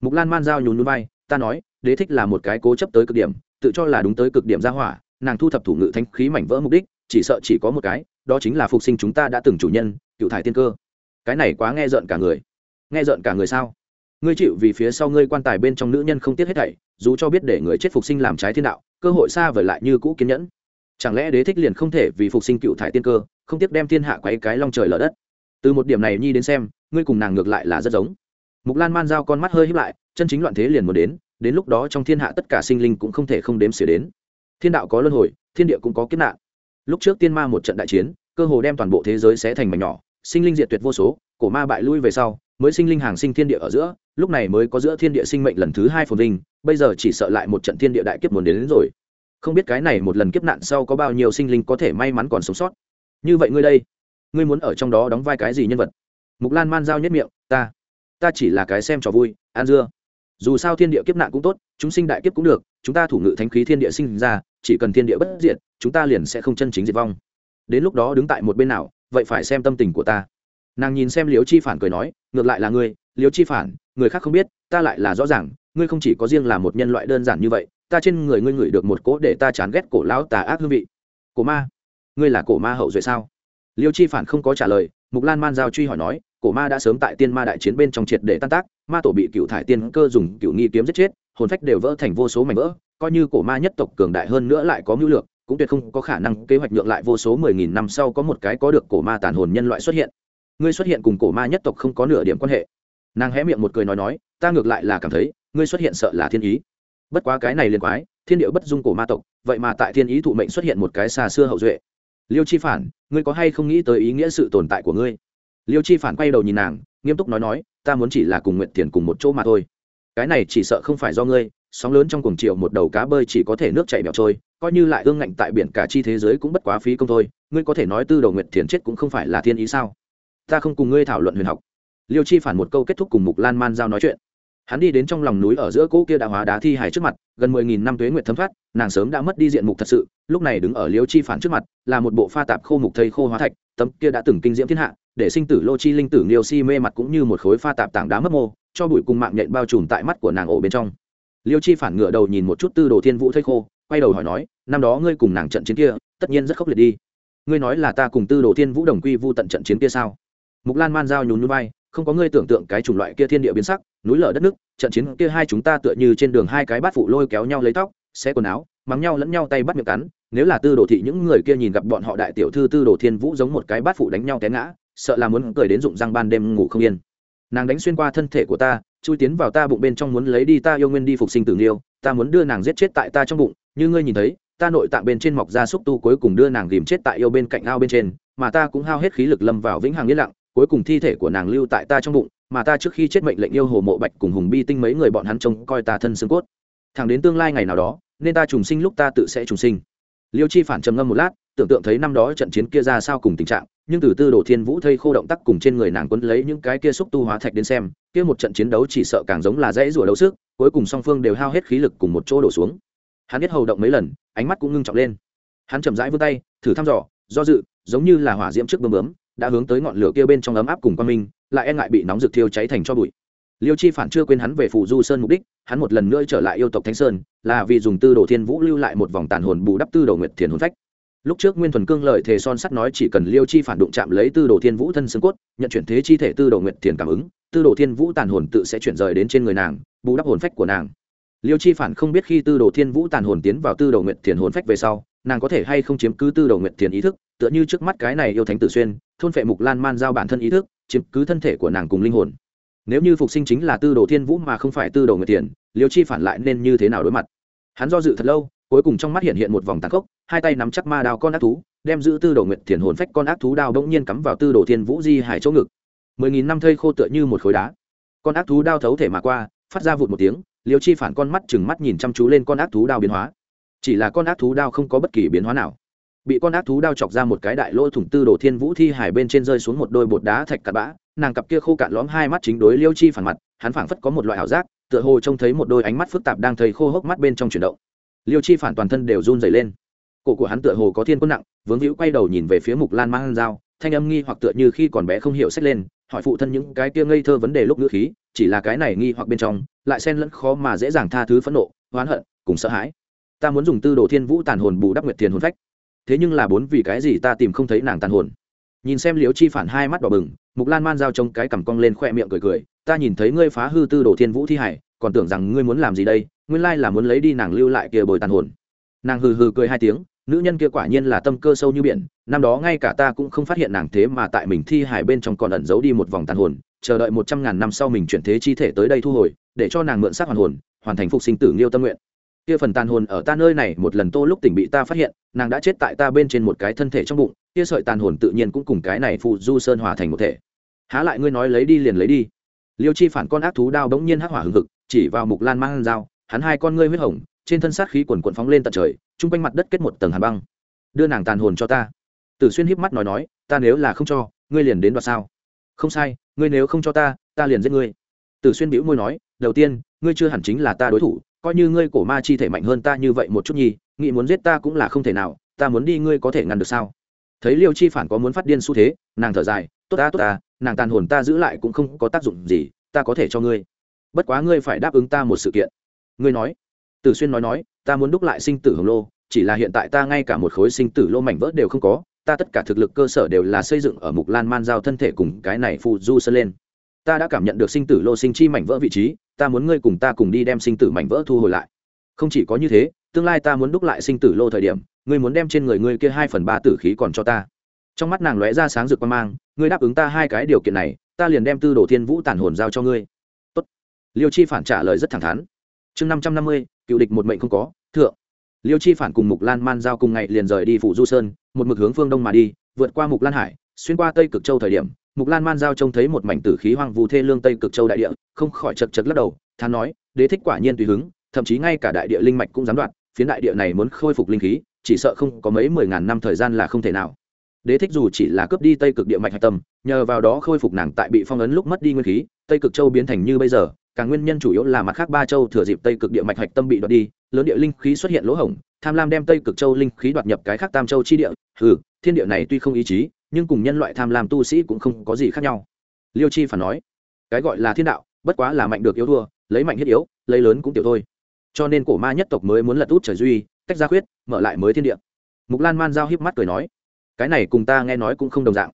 A: Mục lan man giao nhún núi bay ta nói, đế thích là một cái cố chấp tới cực điểm, tự cho là đúng tới cực điểm ra hỏa, nàng thu thập thủ ngự thanh khí mảnh vỡ mục đích, chỉ sợ chỉ có một cái, đó chính là phục sinh chúng ta đã từng chủ nhân, cựu thải tiên cơ. Cái này quá nghe rợn cả người. Nghe rợn cả người sao? Ngươi chịu vì phía sau ngươi quan tài bên trong nữ nhân không tiếc hết thảy, dù cho biết để người chết phục sinh làm trái thiên đạo, cơ hội xa vời lại như cũ kiên nhẫn chẳng lẽ đế thích liền không thể vì phục sinh cựu thải tiên cơ không tiếc đem thiên hạ quấy cái long trời lở đất? Từ một điểm này nhi đến xem ngươi cùng nàng ngược lại là rất giống. Mục lan man giao con mắt hơi híp lại chân chính loạn thế liền muốn đến đến lúc đó trong thiên hạ tất cả sinh linh cũng không thể không đếm xỉa đến. Thiên đạo có luân hồi thiên địa cũng có kiếp nạn. Lúc trước tiên ma một trận đại chiến cơ hồ đem toàn bộ thế giới sẽ thành mảnh nhỏ sinh linh diệt tuyệt vô số cổ ma bại lui về sau mới sinh linh hàng sinh thiên địa ở giữa lúc này mới có giữa thiên địa sinh mệnh lần thứ hai phồn vinh bây giờ chỉ sợ lại một trận thiên địa đại kiếp muốn đến, đến rồi không biết cái này một lần kiếp nạn sau có bao nhiêu sinh linh có thể may mắn còn sống sót. Như vậy ngươi đây, ngươi muốn ở trong đó đóng vai cái gì nhân vật? Mục lan man giao nhất miệng, ta ta chỉ là cái xem trò vui, an dưa. Dù sao thiên địa kiếp nạn cũng tốt, chúng sinh đại kiếp cũng được, chúng ta thủ ngự thánh khí thiên địa sinh ra, chỉ cần thiên địa bất diệt, chúng ta liền sẽ không chân chính diệt vong. Đến lúc đó đứng tại một bên nào, vậy phải xem tâm tình của ta. Nàng nhìn xem Liễu chi phản cười nói, ngược lại là ngươi, Liễu chi phản, người khác không biết, ta lại là rõ ràng, ngươi không chỉ có riêng là một nhân loại đơn giản như vậy ta trên người ngươi ngửi được một cỗ để ta chán ghét cổ lão tà ác hương vị. Cổ ma, ngươi là cổ ma hậu duệ sao? Liêu chi phản không có trả lời, mục lan man giao truy hỏi nói, cổ ma đã sớm tại tiên ma đại chiến bên trong triệt để tan tác, ma tổ bị cựu thải tiên cơ dùng cựu nghi kiếm giết chết, hồn phách đều vỡ thành vô số mảnh vỡ, coi như cổ ma nhất tộc cường đại hơn nữa lại có mưu lược, cũng tuyệt không có khả năng kế hoạch nhượng lại vô số mười nghìn năm sau có một cái có được cổ ma tàn hồn nhân loại xuất hiện. Ngươi xuất hiện cùng cổ ma nhất tộc không có nửa điểm quan hệ. Nàng hé miệng một cười nói nói, ta ngược lại là cảm thấy, ngươi xuất hiện sợ là thiên ý bất quá cái này liền quái, thiên điệu bất dung cổ ma tộc, vậy mà tại thiên ý thụ mệnh xuất hiện một cái xa xưa hậu duệ. Liêu chi phản, ngươi có hay không nghĩ tới ý nghĩa sự tồn tại của ngươi? Liêu chi phản quay đầu nhìn nàng, nghiêm túc nói nói, ta muốn chỉ là cùng nguyện tiền cùng một chỗ mà thôi. Cái này chỉ sợ không phải do ngươi, sóng lớn trong cuồng triệu một đầu cá bơi chỉ có thể nước chảy bẹo trôi, coi như lại ương ngạnh tại biển cả chi thế giới cũng bất quá phí công thôi, ngươi có thể nói tư đầu nguyện thiền chết cũng không phải là thiên ý sao? Ta không cùng ngươi thảo luận huyền học. Liêu chi phản một câu kết thúc cùng mục lan man giao nói chuyện hắn đi đến trong lòng núi ở giữa cỗ kia đã hóa đá thi hài trước mặt, gần mười nghìn năm tuế nguyệt thấm thoát, nàng sớm đã mất đi diện mục thật sự, lúc này đứng ở liêu chi phản trước mặt, là một bộ pha tạp khô mục thây khô hóa thạch, tấm kia đã từng kinh diễm thiên hạ, để sinh tử lô chi linh tử liêu si mê mặt cũng như một khối pha tạp tảng đá mất mô, cho bụi cùng mạng nhện bao trùm tại mắt của nàng ổ bên trong. Liêu chi phản ngựa đầu nhìn một chút tư đồ thiên vũ thây khô, quay đầu hỏi nói, năm đó ngươi cùng nàng trận chiến kia, tất nhiên rất khốc liệt đi. Ngươi nói là ta cùng tư đồ thiên vũ đồng quy vu tận trận chiến kia sao? Mục lan man giao nhún núi bay không có ngươi tưởng tượng cái chủng loại kia thiên địa biến sắc, núi lở đất nước, trận chiến kia hai chúng ta tựa như trên đường hai cái bát phụ lôi kéo nhau lấy tóc, xé quần áo, mắng nhau lẫn nhau tay bắt miệng cắn, nếu là tư đồ thị những người kia nhìn gặp bọn họ đại tiểu thư tư đồ thiên vũ giống một cái bát phụ đánh nhau té ngã, sợ là muốn cười đến rụng răng ban đêm ngủ không yên. Nàng đánh xuyên qua thân thể của ta, chui tiến vào ta bụng bên trong muốn lấy đi ta yêu nguyên đi phục sinh tử nghiêu, ta muốn đưa nàng giết chết tại ta trong bụng, như ngươi nhìn thấy, ta nội tạng bên trên mọc ra xúc tu cuối cùng đưa nàng ghìm chết tại yêu bên cạnh ao bên trên, mà ta cũng hao hết khí lực lâm vào vĩnh hằng yên lặng cuối cùng thi thể của nàng lưu tại ta trong bụng, mà ta trước khi chết mệnh lệnh yêu hồ mộ bạch cùng hùng bi tinh mấy người bọn hắn trông coi ta thân xương cốt. Thẳng đến tương lai ngày nào đó, nên ta trùng sinh lúc ta tự sẽ trùng sinh. Liêu chi phản trầm ngâm một lát, tưởng tượng thấy năm đó trận chiến kia ra sao cùng tình trạng, nhưng từ tư đồ thiên vũ thây khô động tác cùng trên người nàng quấn lấy những cái kia xúc tu hóa thạch đến xem, kia một trận chiến đấu chỉ sợ càng giống là dãy rủa đấu sức, cuối cùng song phương đều hao hết khí lực cùng một chỗ đổ xuống. Hắn biết hầu động mấy lần, ánh mắt cũng ngưng trọng lên. Hắn chậm rãi vươn tay, thử thăm dò, do dự, giống như là hỏa diễm trước bơm bướm đã hướng tới ngọn lửa kia bên trong ấm áp cùng quan minh, lại e ngại bị nóng rực thiêu cháy thành cho bụi. Liêu chi phản chưa quên hắn về phủ du sơn mục đích, hắn một lần nữa trở lại yêu tộc thánh sơn, là vì dùng tư đồ thiên vũ lưu lại một vòng tàn hồn bù đắp tư đồ nguyệt thiền hồn phách. Lúc trước nguyên thuần cương lợi thề son sắt nói chỉ cần liêu chi phản đụng chạm lấy tư đồ thiên vũ thân xương cốt, nhận chuyển thế chi thể tư đồ nguyệt thiền cảm ứng, tư đồ thiên vũ tàn hồn tự sẽ chuyển rời đến trên người nàng, bù đắp hồn phách của nàng. Liêu chi phản không biết khi tư đồ thiên vũ tàn hồn tiến vào tư đồ nguyệt thiền hồn phách về sau, nàng có thể hay không chiếm cứ tư đồ nguyệt thiền ý thức, tựa như trước mắt cái này yêu thánh tử xuyên thôn phệ mục lan man giao bản thân ý thức chiếm cứ thân thể của nàng cùng linh hồn. Nếu như phục sinh chính là tư đồ thiên vũ mà không phải tư đồ nguyệt tiền, liêu chi phản lại nên như thế nào đối mặt? Hắn do dự thật lâu cuối cùng trong mắt hiện hiện một vòng tàn khốc hai tay nắm chắc ma đao con ác thú đem giữ tư đồ nguyệt thiền hồn phách con ác thú đao bỗng nhiên cắm vào tư đồ thiên vũ di hải chỗ ngực. Mười nghìn năm thây khô tựa như một khối đá. Con ác thú đao thấu thể mà qua phát ra vụt một tiếng liêu chi phản con mắt chừng mắt nhìn chăm chú lên con ác thú đao biến hóa. Chỉ là con ác thú đao không có bất kỳ biến hóa nào bị con ác thú đao chọc ra một cái đại lỗ thủng tư đồ thiên vũ thi hải bên trên rơi xuống một đôi bột đá thạch cặn bã, nàng cặp kia khô cạn lõm hai mắt chính đối liêu chi phản mặt, hắn phảng phất có một loại ảo giác, tựa hồ trông thấy một đôi ánh mắt phức tạp đang thấy khô hốc mắt bên trong chuyển động. Liêu chi phản toàn thân đều run dày lên. Cổ của hắn tựa hồ có thiên quân nặng, vướng hữu quay đầu nhìn về phía mục lan mang dao thanh âm nghi hoặc tựa như khi còn bé không hiểu sách lên, hỏi phụ thân những cái kia ngây thơ vấn đề lúc ngữ khí, chỉ là cái này nghi hoặc bên trong, lại xen lẫn khó mà dễ dàng tha thứ phẫn nộ, oán hận, cùng sợ hãi. Ta muốn dùng tư đồ thiên vũ tàn hồn bù đắp nguyệt tiền hồn phách thế nhưng là bốn vì cái gì ta tìm không thấy nàng tàn hồn? Nhìn xem liễu chi phản hai mắt đỏ bừng, mục lan man giao trông cái cằm cong lên khoe miệng cười cười, ta nhìn thấy ngươi phá hư tư đồ thiên vũ thi hải, còn tưởng rằng ngươi muốn làm gì đây, nguyên lai là muốn lấy đi nàng lưu lại kia bồi tàn hồn. Nàng hừ hừ cười hai tiếng, nữ nhân kia quả nhiên là tâm cơ sâu như biển, năm đó ngay cả ta cũng không phát hiện nàng thế mà tại mình thi hải bên trong còn ẩn giấu đi một vòng tàn hồn, chờ đợi một trăm ngàn năm sau mình chuyển thế chi thể tới đây thu hồi, để cho nàng mượn xác hoàn hồn, hoàn thành phục sinh tử nghiêu tâm nguyện kia phần tàn hồn ở ta nơi này một lần tô lúc tỉnh bị ta phát hiện, nàng đã chết tại ta bên trên một cái thân thể trong bụng, kia sợi tàn hồn tự nhiên cũng cùng cái này phụ du sơn hòa thành một thể. Há lại ngươi nói lấy đi liền lấy đi. Liêu chi phản con ác thú đao bỗng nhiên hắc hỏa hừng hực, chỉ vào mục lan mang dao, hắn hai con ngươi huyết hồng, trên thân sát khí quần quần phóng lên tận trời, chung quanh mặt đất kết một tầng hàn băng. Đưa nàng tàn hồn cho ta. Tử xuyên híp mắt nói nói, ta nếu là không cho, ngươi liền đến đoạt sao? Không sai, ngươi nếu không cho ta ta liền giết ngươi. Tử xuyên bĩu môi nói, đầu tiên, ngươi chưa hẳn chính là ta đối thủ coi như ngươi cổ ma chi thể mạnh hơn ta như vậy một chút nhi nghĩ muốn giết ta cũng là không thể nào, ta muốn đi ngươi có thể ngăn được sao? Thấy liêu chi phản có muốn phát điên xu thế, nàng thở dài, tốt ta tốt ta, nàng tàn hồn ta giữ lại cũng không có tác dụng gì, ta có thể cho ngươi. Bất quá ngươi phải đáp ứng ta một sự kiện. Ngươi nói. Tử xuyên nói nói, ta muốn đúc lại sinh tử hồng lô, chỉ là hiện tại ta ngay cả một khối sinh tử lô mảnh vỡ đều không có, ta tất cả thực lực cơ sở đều là xây dựng ở mục lan man giao thân thể cùng cái này phù du sơn lên ta đã cảm nhận được sinh tử lô sinh chi mảnh vỡ vị trí, ta muốn ngươi cùng ta cùng đi đem sinh tử mảnh vỡ thu hồi lại. Không chỉ có như thế, tương lai ta muốn đúc lại sinh tử lô thời điểm, ngươi muốn đem trên người ngươi kia hai phần ba tử khí còn cho ta. Trong mắt nàng lóe ra sáng rực quan mang, ngươi đáp ứng ta hai cái điều kiện này, ta liền đem tư đồ thiên vũ tản hồn giao cho ngươi. Tốt. liêu chi phản trả lời rất thẳng thắn. Chương năm trăm năm mươi, cựu địch một mệnh không có, thượng. Liêu chi phản cùng mục lan man giao cùng ngày liền rời đi phủ du sơn, một mực hướng phương đông mà đi, vượt qua mục lan hải, xuyên qua tây cực châu thời điểm mục lan man giao trông thấy một mảnh tử khí hoang vu thê lương tây cực châu đại địa, không khỏi chật chật lắc đầu thán nói, đế thích quả nhiên tùy hứng, thậm chí ngay cả đại địa linh mạch cũng gián đoạn, phiến đại địa này muốn khôi phục linh khí, chỉ sợ không có mấy mười ngàn năm thời gian là không thể nào. Đế thích dù chỉ là cướp đi tây cực địa mạch hạch tâm, nhờ vào đó khôi phục nàng tại bị phong ấn lúc mất đi nguyên khí, tây cực châu biến thành như bây giờ, càng nguyên nhân chủ yếu là mặt khác ba châu thừa dịp tây cực địa mạch hạch tâm bị đoạt đi, lớn địa linh khí xuất hiện lỗ hổng, tham lam đem tây cực châu linh khí đoạt nhập cái khác tam châu chi địa ừ thiên địa này tuy không ý chí nhưng cùng nhân loại tham lam tu sĩ cũng không có gì khác nhau. Liêu chi phản nói, cái gọi là thiên đạo, bất quá là mạnh được yếu thua, lấy mạnh hết yếu, lấy lớn cũng tiểu thôi. Cho nên cổ ma nhất tộc mới muốn lật út trời duy, tách ra khuyết, mở lại mới thiên địa. Mục lan man giao hiếp mắt cười nói, cái này cùng ta nghe nói cũng không đồng dạng.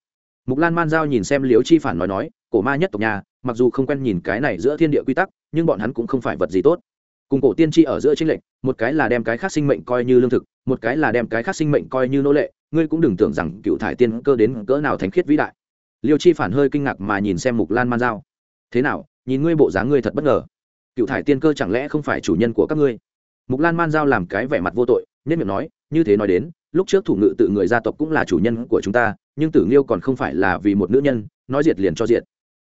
A: Mục lan man giao nhìn xem liêu chi phản nói nói, cổ ma nhất tộc nhà, mặc dù không quen nhìn cái này giữa thiên địa quy tắc, nhưng bọn hắn cũng không phải vật gì tốt. Cùng cổ tiên tri ở giữa tranh lệnh một cái là đem cái khác sinh mệnh coi như lương thực, một cái là đem cái khác sinh mệnh coi như nô lệ ngươi cũng đừng tưởng rằng cựu thải tiên cơ đến cỡ nào thánh khiết vĩ đại. Liêu chi phản hơi kinh ngạc mà nhìn xem mục lan man giao. Thế nào, nhìn ngươi bộ dáng ngươi thật bất ngờ. Cựu thải tiên cơ chẳng lẽ không phải chủ nhân của các ngươi? Mục lan man giao làm cái vẻ mặt vô tội nên miệng nói, như thế nói đến, lúc trước thủ ngự tự người gia tộc cũng là chủ nhân của chúng ta, nhưng tử nghiêu còn không phải là vì một nữ nhân, nói diệt liền cho diệt.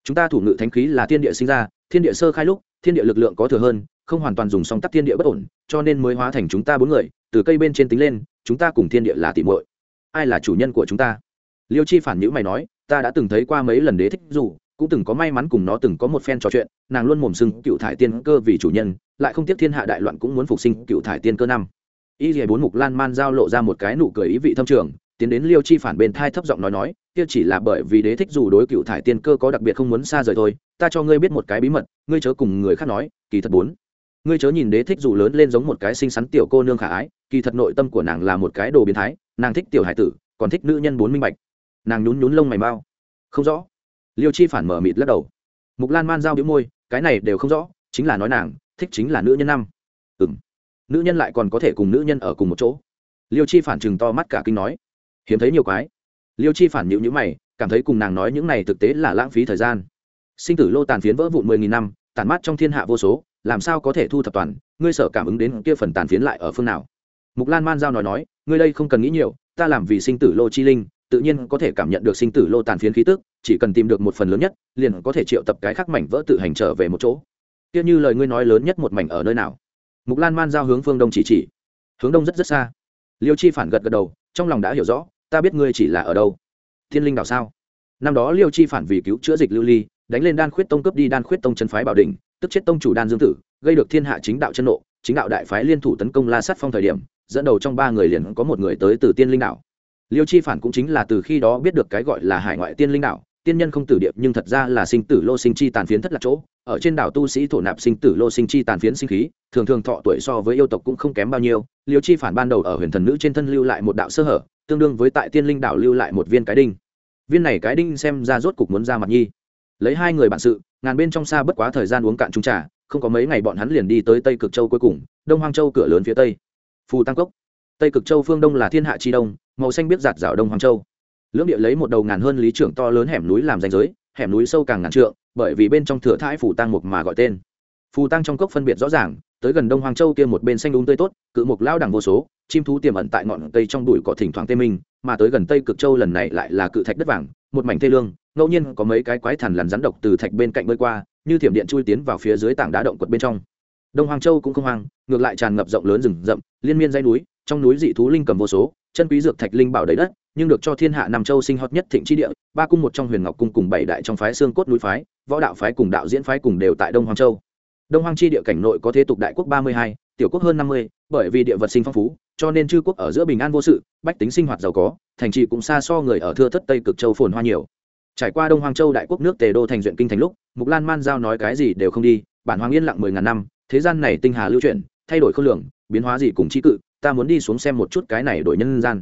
A: Chúng ta thủ ngự thánh khí là thiên địa sinh ra, thiên địa sơ khai lúc, thiên địa lực lượng có thừa hơn, không hoàn toàn dùng song tắc thiên địa bất ổn, cho nên mới hóa thành chúng ta bốn người, từ cây bên trên tính lên, chúng ta cùng thiên địa là tỉ muội ai là chủ nhân của chúng ta? Liêu chi phản nhữ mày nói, ta đã từng thấy qua mấy lần đế thích dù, cũng từng có may mắn cùng nó từng có một phen trò chuyện, nàng luôn mồm sưng cựu thải tiên cơ vì chủ nhân, lại không tiếc thiên hạ đại loạn cũng muốn phục sinh cựu thải tiên cơ năm. Y dì bốn mục lan man giao lộ ra một cái nụ cười ý vị thâm trường, tiến đến liêu chi phản bên thai thấp giọng nói nói, kia chỉ là bởi vì đế thích dù đối cựu thải tiên cơ có đặc biệt không muốn xa rời thôi, ta cho ngươi biết một cái bí mật, ngươi chớ cùng người khác nói, kỳ thật bốn. Ngươi chớ nhìn đế thích dù lớn lên giống một cái xinh xắn tiểu cô nương khả ái kỳ thật nội tâm của nàng là một cái đồ biến thái, nàng thích tiểu hải tử, còn thích nữ nhân bốn minh bạch. Nàng nhún nhún lông mày mau. Không rõ. Liêu chi phản mở mịt lắc đầu. Mục lan man giao đĩu môi, cái này đều không rõ, chính là nói nàng, thích chính là nữ nhân năm. Ừng nữ nhân lại còn có thể cùng nữ nhân ở cùng một chỗ. Liêu chi phản chừng to mắt cả kinh nói. Hiếm thấy nhiều quái. Liêu chi phản nhịu nhữ mày, cảm thấy cùng nàng nói những này thực tế là lãng phí thời gian. Sinh tử lô tàn phiến vỡ vụn mười nghìn năm tàn mát trong thiên hạ vô số, làm sao có thể thu thập toàn, ngươi sở cảm ứng đến kia phần tàn phiến lại ở phương nào? Mục lan man giao nói nói, ngươi đây không cần nghĩ nhiều, ta làm vì sinh tử lô chi linh, tự nhiên có thể cảm nhận được sinh tử lô tàn phiến khí tức, chỉ cần tìm được một phần lớn nhất, liền có thể triệu tập cái khác mảnh vỡ tự hành trở về một chỗ. Tiếc như lời ngươi nói lớn nhất một mảnh ở nơi nào? Mục lan man giao hướng phương đông chỉ chỉ. Hướng đông rất rất xa. Liêu chi phản gật gật đầu, trong lòng đã hiểu rõ, ta biết ngươi chỉ là ở đâu? Thiên linh đảo sao? Năm đó liêu chi phản vì cứu chữa dịch lưu ly, đánh lên đan khuyết tông cướp đi đan khuyết tông chân phái bảo đình tức chết tông chủ đan dương tử, gây được thiên hạ chính đạo chân nộ, chính đạo đại phái liên thủ tấn công la sát phong thời điểm dẫn đầu trong ba người liền có một người tới từ tiên linh đảo. Liêu chi phản cũng chính là từ khi đó biết được cái gọi là hải ngoại tiên linh đảo, tiên nhân không tử điệp nhưng thật ra là sinh tử lô sinh chi tàn phiến thất lạc chỗ. Ở trên đảo tu sĩ thổ nạp sinh tử lô sinh chi tàn phiến sinh khí, thường thường thọ tuổi so với yêu tộc cũng không kém bao nhiêu. Liêu chi phản ban đầu ở huyền thần nữ trên thân lưu lại một đạo sơ hở, tương đương với tại tiên linh đảo lưu lại một viên cái đinh. Viên này cái đinh xem ra rốt cục muốn ra mặt nhi. Lấy hai người bạn sự, ngàn bên trong xa bất quá thời gian uống cạn trung trà, không có mấy ngày bọn hắn liền đi tới tây cực châu cuối cùng, đông hoang châu cửa lớn phía tây phù tăng cốc. Tây cực châu phương đông là thiên hạ chi đông, màu xanh biết giạt rào đông hoàng châu. Lưỡng địa lấy một đầu ngàn hơn lý trưởng to lớn hẻm núi làm danh giới, hẻm núi sâu càng ngàn trượng, bởi vì bên trong thừa thãi phù tăng mục mà gọi tên. Phù tăng trong cốc phân biệt rõ ràng, tới gần đông hoàng châu kia một bên xanh đúng tươi tốt, cự mục lao đẳng vô số, chim thú tiềm ẩn tại ngọn cây trong đùi cỏ thỉnh thoảng tê minh, mà tới gần tây cực châu lần này lại là cự thạch đất vàng, một mảnh thê lương, ngẫu nhiên có mấy cái quái thằn lằn rắn độc từ thạch bên cạnh bơi qua, như thiểm điện chui tiến vào phía dưới tảng đá động quật bên trong đông hoàng châu cũng không hoang, ngược lại tràn ngập rộng lớn rừng rậm, liên miên dãy núi, trong núi dị thú linh cầm vô số, chân quý dược thạch linh bảo đầy đất, nhưng được cho thiên hạ nam châu sinh hoạt nhất thịnh chi địa, ba cung một trong huyền ngọc cung cùng bảy đại trong phái xương cốt núi phái, võ đạo phái cùng đạo diễn phái cùng đều tại đông hoàng châu. Đông hoàng chi địa cảnh nội có thế tục đại quốc ba mươi hai, tiểu quốc hơn năm mươi, bởi vì địa vật sinh phong phú, cho nên chư quốc ở giữa bình an vô sự, bách tính sinh hoạt giàu có, thành trì cũng xa so người ở thưa thất tây cực châu phồn hoa nhiều. Trải qua đông hoàng châu đại quốc nước tề đô thành duyện kinh thành lúc, mục lan man giao nói cái gì đều không đi, bản hoàng yên lặng mười ngàn năm thế gian này tinh hà lưu chuyển, thay đổi khôn lường, biến hóa gì cùng trí cự, ta muốn đi xuống xem một chút cái này đổi nhân gian.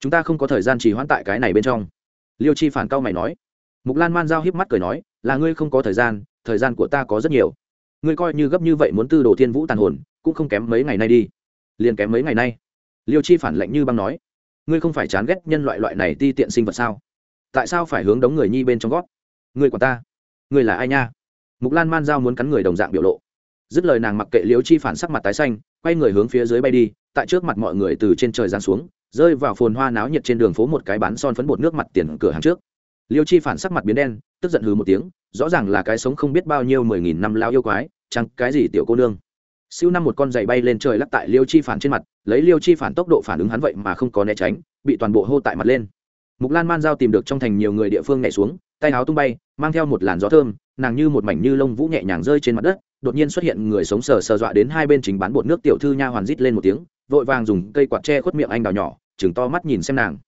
A: Chúng ta không có thời gian trì hoãn tại cái này bên trong. Liêu chi phản cao mày nói. Mục lan man giao hiếp mắt cười nói, là ngươi không có thời gian thời gian của ta có rất nhiều. Ngươi coi như gấp như vậy muốn tư đồ thiên vũ tàn hồn, cũng không kém mấy ngày nay đi. Liền kém mấy ngày nay. Liêu chi phản lạnh như băng nói. Ngươi không phải chán ghét nhân loại loại này ti tiện sinh vật sao? Tại sao phải hướng đống người nhi bên trong gót? Ngươi của ta. Ngươi là ai nha? Mục lan man giao muốn cắn người đồng dạng biểu lộ dứt lời nàng mặc kệ liêu chi phản sắc mặt tái xanh, quay người hướng phía dưới bay đi, tại trước mặt mọi người từ trên trời giáng xuống, rơi vào phồn hoa náo nhiệt trên đường phố một cái bán son phấn bột nước mặt tiền cửa hàng trước. Liêu chi phản sắc mặt biến đen, tức giận hừ một tiếng, rõ ràng là cái sống không biết bao nhiêu mười nghìn năm lao yêu quái, chẳng cái gì tiểu cô nương. Siêu năm một con giày bay lên trời lắc tại liêu chi phản trên mặt, lấy liêu chi phản tốc độ phản ứng hắn vậy mà không có né tránh, bị toàn bộ hô tại mặt lên. Mục lan man giao tìm được trong thành nhiều người địa phương nhảy xuống, tay áo tung bay, mang theo một làn gió thơm, nàng như một mảnh như lông vũ nhẹ nhàng rơi trên mặt đất đột nhiên xuất hiện người sống sờ sờ dọa đến hai bên chính bán bột nước tiểu thư nha hoàn rít lên một tiếng, vội vàng dùng cây quạt tre khuất miệng anh đào nhỏ chừng to mắt nhìn xem nàng.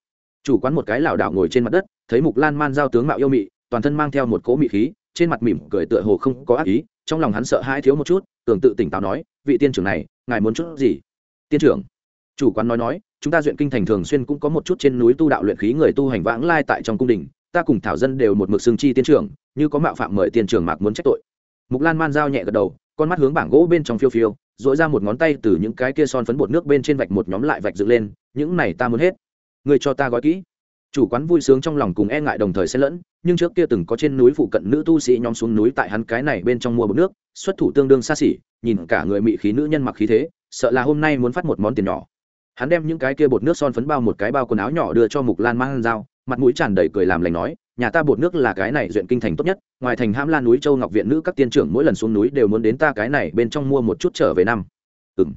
A: Chủ quán một cái lảo đảo ngồi trên mặt đất, thấy mục lan man giao tướng mạo yêu mị, toàn thân mang theo một cỗ mị khí, trên mặt mỉm cười tựa hồ không có ác ý, trong lòng hắn sợ hai thiếu một chút, tưởng tự tỉnh táo nói, vị tiên trưởng này, ngài muốn chút gì? Tiên trưởng, chủ quán nói nói, chúng ta duyện kinh thành thường xuyên cũng có một chút trên núi tu đạo luyện khí người tu hành vãng lai tại trong cung đình, ta cùng thảo dân đều một mực xương chi tiên trưởng, như có mạo phạm mời tiên trưởng mạc muốn trách tội mục lan man giao nhẹ gật đầu, con mắt hướng bảng gỗ bên trong phiêu phiêu dội ra một ngón tay từ những cái kia son phấn bột nước bên trên vạch một nhóm lại vạch dựng lên, những này ta muốn hết. Người cho ta gói kỹ. Chủ quán vui sướng trong lòng cùng e ngại đồng thời xen lẫn, nhưng trước kia từng có trên núi phụ cận nữ tu sĩ nhóm xuống núi tại hắn cái này bên trong mua bột nước, xuất thủ tương đương xa xỉ, nhìn cả người mị khí nữ nhân mặc khí thế, sợ là hôm nay muốn phát một món tiền nhỏ. Hắn đem những cái kia bột nước son phấn bao một cái bao quần áo nhỏ đưa cho mục lan mang dao mặt mũi tràn đầy cười làm lành nói nhà ta bột nước là cái này duyện kinh thành tốt nhất, ngoài thành hãm lan núi châu ngọc viện nữ các tiên trưởng mỗi lần xuống núi đều muốn đến ta cái này bên trong mua một chút trở về năm. Ừng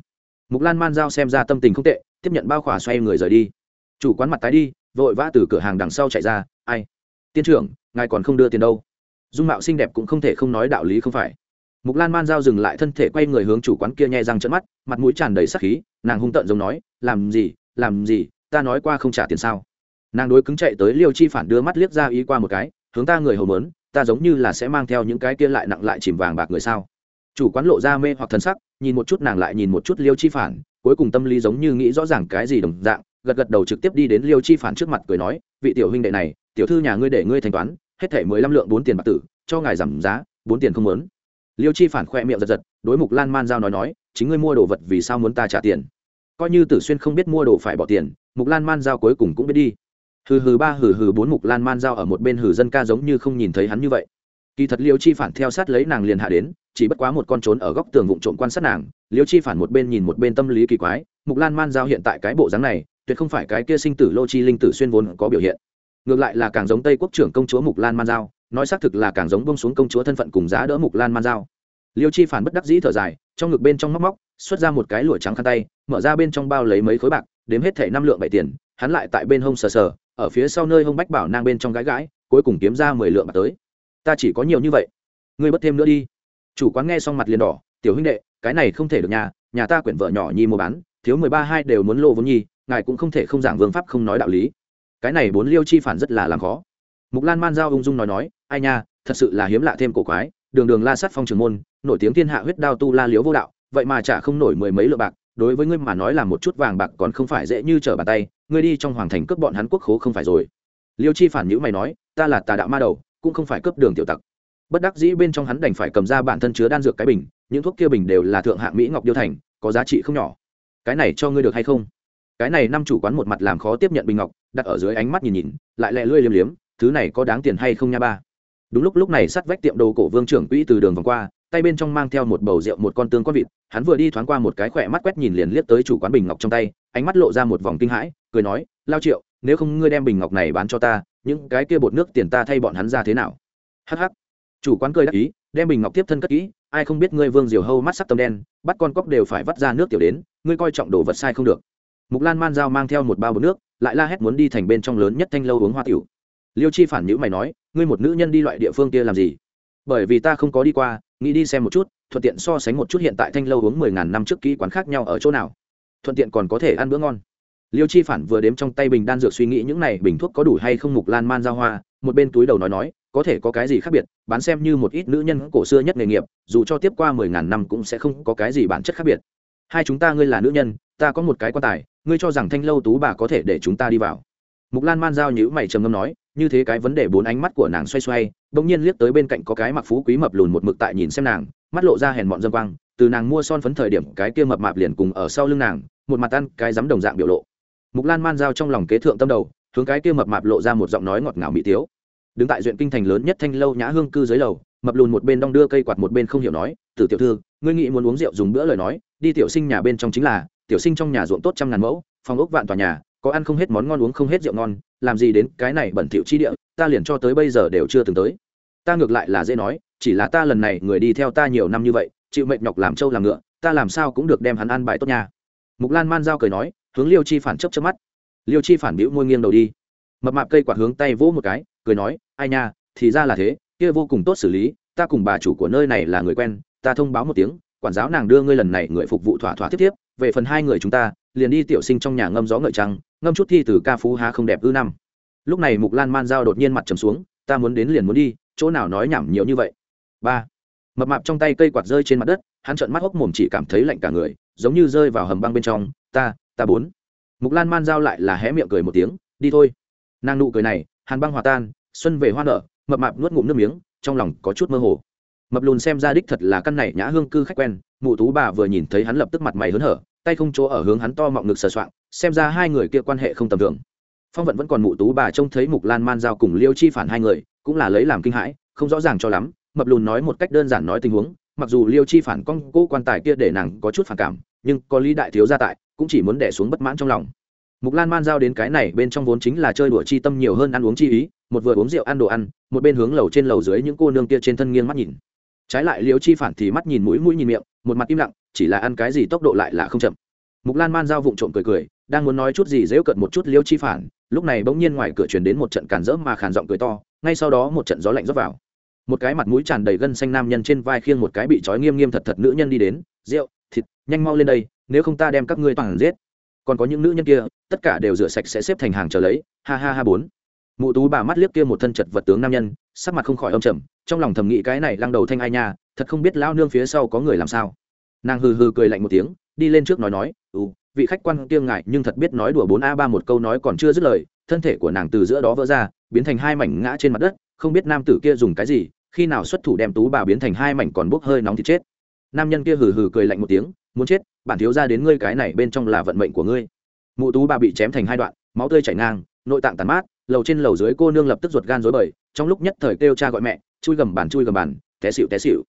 A: mục lan man giao xem ra tâm tình không tệ, tiếp nhận bao khỏa xoay người rời đi. Chủ quán mặt tái đi, vội vã từ cửa hàng đằng sau chạy ra, ai? Tiên trưởng, ngài còn không đưa tiền đâu. Dung mạo xinh đẹp cũng không thể không nói đạo lý không phải. Mục lan man giao dừng lại thân thể quay người hướng chủ quán kia nhẹ răng trận mắt, mặt mũi tràn đầy sắc khí, nàng hung tợn giống nói, làm gì làm gì, ta nói qua không trả tiền sao? Nàng đối cứng chạy tới liêu chi phản đưa mắt liếc ra ý qua một cái, hướng ta người hầu mớn, ta giống như là sẽ mang theo những cái kia lại nặng lại chìm vàng bạc người sao? Chủ quán lộ ra mê hoặc thân sắc, nhìn một chút nàng lại nhìn một chút liêu chi phản, cuối cùng tâm lý giống như nghĩ rõ ràng cái gì đồng dạng, gật gật đầu trực tiếp đi đến liêu chi phản trước mặt cười nói, vị tiểu huynh đệ này, tiểu thư nhà ngươi để ngươi thanh toán, hết thể mười lăm lượng bốn tiền bạc tử, cho ngài giảm giá, bốn tiền không muốn. Liêu chi phản khoe miệng giật giật, đối mục lan man giao nói nói, chính ngươi mua đồ vật vì sao muốn ta trả tiền? Coi như tử xuyên không biết mua đồ phải bỏ tiền, mục lan man giao cuối cùng cũng biết đi hừ hừ ba hừ hừ bốn mục lan man giao ở một bên hừ dân ca giống như không nhìn thấy hắn như vậy. Kỳ thật liêu chi phản theo sát lấy nàng liền hạ đến, chỉ bất quá một con trốn ở góc tường vụn trộm quan sát nàng, liêu chi phản một bên nhìn một bên tâm lý kỳ quái, mục lan man giao hiện tại cái bộ dáng này, tuyệt không phải cái kia sinh tử lô chi linh tử xuyên vốn có biểu hiện. Ngược lại là càng giống tây quốc trưởng công chúa mục lan man giao, nói xác thực là càng giống bông xuống công chúa thân phận cùng giá đỡ mục lan man giao. Liêu chi phản bất đắc dĩ thở dài, trong ngực bên trong móc móc, xuất ra một cái lụa trắng khăn tay, mở ra bên trong bao lấy mấy khối bạc, đếm hết thẻ năm lượng bảy tiền, hắn lại tại bên hông sờ sờ ở phía sau nơi hông bách bảo nang bên trong gái gãi, cuối cùng kiếm ra mười lượng bạc tới. Ta chỉ có nhiều như vậy. Ngươi bất thêm nữa đi. Chủ quán nghe xong mặt liền đỏ, tiểu huynh đệ, cái này không thể được nhà nhà ta quyển vợ nhỏ nhi mua bán, thiếu mười ba hai đều muốn lô vốn nhi, ngài cũng không thể không giảng vương pháp không nói đạo lý. Cái này bốn liêu chi phản rất là làm khó. Mục lan man giao ung dung nói nói, ai nha, thật sự là hiếm lạ thêm cổ quái, đường đường la sát phong trường môn, nổi tiếng thiên hạ huyết đao tu la liếu vô đạo, vậy mà chả không nổi mười mấy lượng bạc đối với ngươi mà nói là một chút vàng bạc còn không phải dễ như trở bàn tay, ngươi đi trong hoàng thành cướp bọn hắn quốc khố không phải rồi. Liêu chi phản nhữ mày nói, ta là tà đạo ma đầu, cũng không phải cướp đường tiểu tặc. Bất đắc dĩ bên trong hắn đành phải cầm ra bản thân chứa đan dược cái bình, những thuốc kia bình đều là thượng hạng mỹ ngọc điêu thành, có giá trị không nhỏ. Cái này cho ngươi được hay không? Cái này năm chủ quán một mặt làm khó tiếp nhận bình ngọc, đặt ở dưới ánh mắt nhìn nhìn, lại lẹ lươi liếm liếm, thứ này có đáng tiền hay không nha ba? Đúng lúc lúc này sắt vách tiệm đồ cổ vương trưởng quỹ từ đường vòng qua tay bên trong mang theo một bầu rượu, một con tương con vịt, hắn vừa đi thoáng qua một cái khỏe mắt quét nhìn liền liếc tới chủ quán bình ngọc trong tay, ánh mắt lộ ra một vòng kinh hãi, cười nói, lao triệu, nếu không ngươi đem bình ngọc này bán cho ta, những cái kia bột nước tiền ta thay bọn hắn ra thế nào? Hh chủ quán cười đắc ý, đem bình ngọc tiếp thân cất kỹ, ai không biết ngươi vương diều hâu mắt sắc tâm đen, bắt con cóc đều phải vắt ra nước tiểu đến, ngươi coi trọng đồ vật sai không được. Mục lan man dao mang theo một bao bột nước, lại la hét muốn đi thành bên trong lớn nhất thanh lâu uống hoa tiểu. Liêu chi phản nhữ mày nói, ngươi một nữ nhân đi loại địa phương kia làm gì? Bởi vì ta không có đi qua nghĩ đi xem một chút, thuận tiện so sánh một chút hiện tại thanh lâu uống mười ngàn năm trước kỹ quán khác nhau ở chỗ nào. Thuận tiện còn có thể ăn bữa ngon. Liêu chi phản vừa đếm trong tay bình đan dược suy nghĩ những này bình thuốc có đủ hay không mục lan man giao hoa, một bên túi đầu nói nói, có thể có cái gì khác biệt, bán xem như một ít nữ nhân cổ xưa nhất nghề nghiệp, dù cho tiếp qua mười ngàn năm cũng sẽ không có cái gì bản chất khác biệt. Hai chúng ta ngươi là nữ nhân, ta có một cái quan tài, ngươi cho rằng thanh lâu tú bà có thể để chúng ta đi vào. Mục lan man giao nhữ mày trầm ngâm nói như thế cái vấn đề bốn ánh mắt của nàng xoay xoay bỗng nhiên liếc tới bên cạnh có cái mặc phú quý mập lùn một mực tại nhìn xem nàng, mắt lộ ra hèn mọn dâm quang, từ nàng mua son phấn thời điểm cái kia mập mạp liền cùng ở sau lưng nàng, một mặt ăn cái dám đồng dạng biểu lộ. Mục lan man giao trong lòng kế thượng tâm đầu, hướng cái kia mập mạp lộ ra một giọng nói ngọt ngào mỹ tiếu. Đứng tại duyện kinh thành lớn nhất thanh lâu nhã hương cư dưới lầu, mập lùn một bên đong đưa cây quạt một bên không hiểu nói từ tiểu thư, ngươi nghĩ muốn uống rượu dùng bữa lời nói, đi tiểu sinh nhà bên trong chính là, tiểu sinh trong nhà ruộng tốt trăm ngàn mẫu, phòng ốc vạn tòa nhà có ăn không hết món ngon uống không hết rượu ngon, làm gì đến cái này bẩn thỉu chi địa, ta liền cho tới bây giờ đều chưa từng tới. Ta ngược lại là dễ nói, chỉ là ta lần này người đi theo ta nhiều năm như vậy, chịu mệnh nhọc làm trâu làm ngựa, ta làm sao cũng được đem hắn ăn bài tốt nha. Mục lan man giao cười nói, hướng liêu chi phản chấp chấp mắt. Liêu chi phản bĩu môi nghiêng đầu đi. Mập mạp cây quạt hướng tay vỗ một cái, cười nói, ai nha, thì ra là thế, kia vô cùng tốt xử lý, ta cùng bà chủ của nơi này là người quen, ta thông báo một tiếng, quản giáo nàng đưa ngươi lần này người phục vụ thỏa thỏa tiếp tiếp, về phần hai người chúng ta, liền đi tiểu sinh trong nhà ngâm gió ngợi trăng ngâm chút thi từ ca phú há không đẹp ư năm. Lúc này mục lan man giao đột nhiên mặt trầm xuống, ta muốn đến liền muốn đi, chỗ nào nói nhảm nhiều như vậy? Ba. Mập mạp trong tay cây quạt rơi trên mặt đất, hắn trợn mắt hốc mồm chỉ cảm thấy lạnh cả người, giống như rơi vào hầm băng bên trong. Ta ta bốn. Mục lan man giao lại là hé miệng cười một tiếng, đi thôi. Nàng nụ cười này, hàn băng hòa tan, xuân về hoa nở, mập mạp nuốt ngụm nước miếng, trong lòng có chút mơ hồ. Mập lùn xem ra đích thật là căn này nhã hương cư khách quen, mụ tú bà vừa nhìn thấy hắn lập tức mặt mày hớn hở, tay không chỗ ở hướng hắn to mọng ngực sờ soạng xem ra hai người kia quan hệ không tầm thường. Phong vận vẫn còn mụ tú, bà trông thấy mục lan man giao cùng liêu chi phản hai người, cũng là lấy làm kinh hãi, không rõ ràng cho lắm, mập lùn nói một cách đơn giản nói tình huống, mặc dù liêu chi phản con cô quan tài kia để nàng có chút phản cảm, nhưng có lý đại thiếu gia tại, cũng chỉ muốn đẻ xuống bất mãn trong lòng. Mục lan man giao đến cái này bên trong vốn chính là chơi đùa chi tâm nhiều hơn ăn uống chi ý, một vừa uống rượu ăn đồ ăn, một bên hướng lầu trên lầu dưới những cô nương kia trên thân nghiêng mắt nhìn. Trái lại liêu chi phản thì mắt nhìn mũi mũi nhìn miệng, một mặt im lặng, chỉ là ăn cái gì tốc độ lại là không chậm mục lan man giao vụng trộm cười cười, đang muốn nói chút gì dễu cận một chút liêu chi phản, lúc này bỗng nhiên ngoài cửa truyền đến một trận càn rỡ mà khàn giọng cười to, ngay sau đó một trận gió lạnh rót vào. Một cái mặt mũi tràn đầy gân xanh nam nhân trên vai khiêng một cái bị trói nghiêm nghiêm thật thật nữ nhân đi đến rượu thịt, nhanh mau lên đây, nếu không ta đem các ngươi toàn giết. Còn có những nữ nhân kia, tất cả đều rửa sạch sẽ xếp thành hàng chờ lấy, ha ha ha bốn. Mụ tú bà mắt liếc kia một thân chật vật tướng nam nhân, sắc mặt không khỏi âm trầm, trong lòng thầm nghĩ cái này lăng đầu thanh ai nha, thật không biết lao nương phía sau có người làm sao. Nàng hừ hừ cười lạnh một tiếng đi lên trước nói nói ừ vị khách quan kiêng ngại nhưng thật biết nói đùa bốn a ba một câu nói còn chưa dứt lời, thân thể của nàng từ giữa đó vỡ ra, biến thành hai mảnh ngã trên mặt đất, không biết nam tử kia dùng cái gì, khi nào xuất thủ đem tú bà biến thành hai mảnh còn bốc hơi nóng thì chết. Nam nhân kia hừ hừ cười lạnh một tiếng, muốn chết, bản thiếu ra đến ngươi cái này bên trong là vận mệnh của ngươi. Mụ tú bà bị chém thành hai đoạn, máu tươi chảy ngang, nội tạng tàn mát, lầu trên lầu dưới cô nương lập tức ruột gan rối bời, trong lúc nhất thời kêu cha gọi mẹ, chui gầm bàn, chui gầm bàn, té xịu té xịu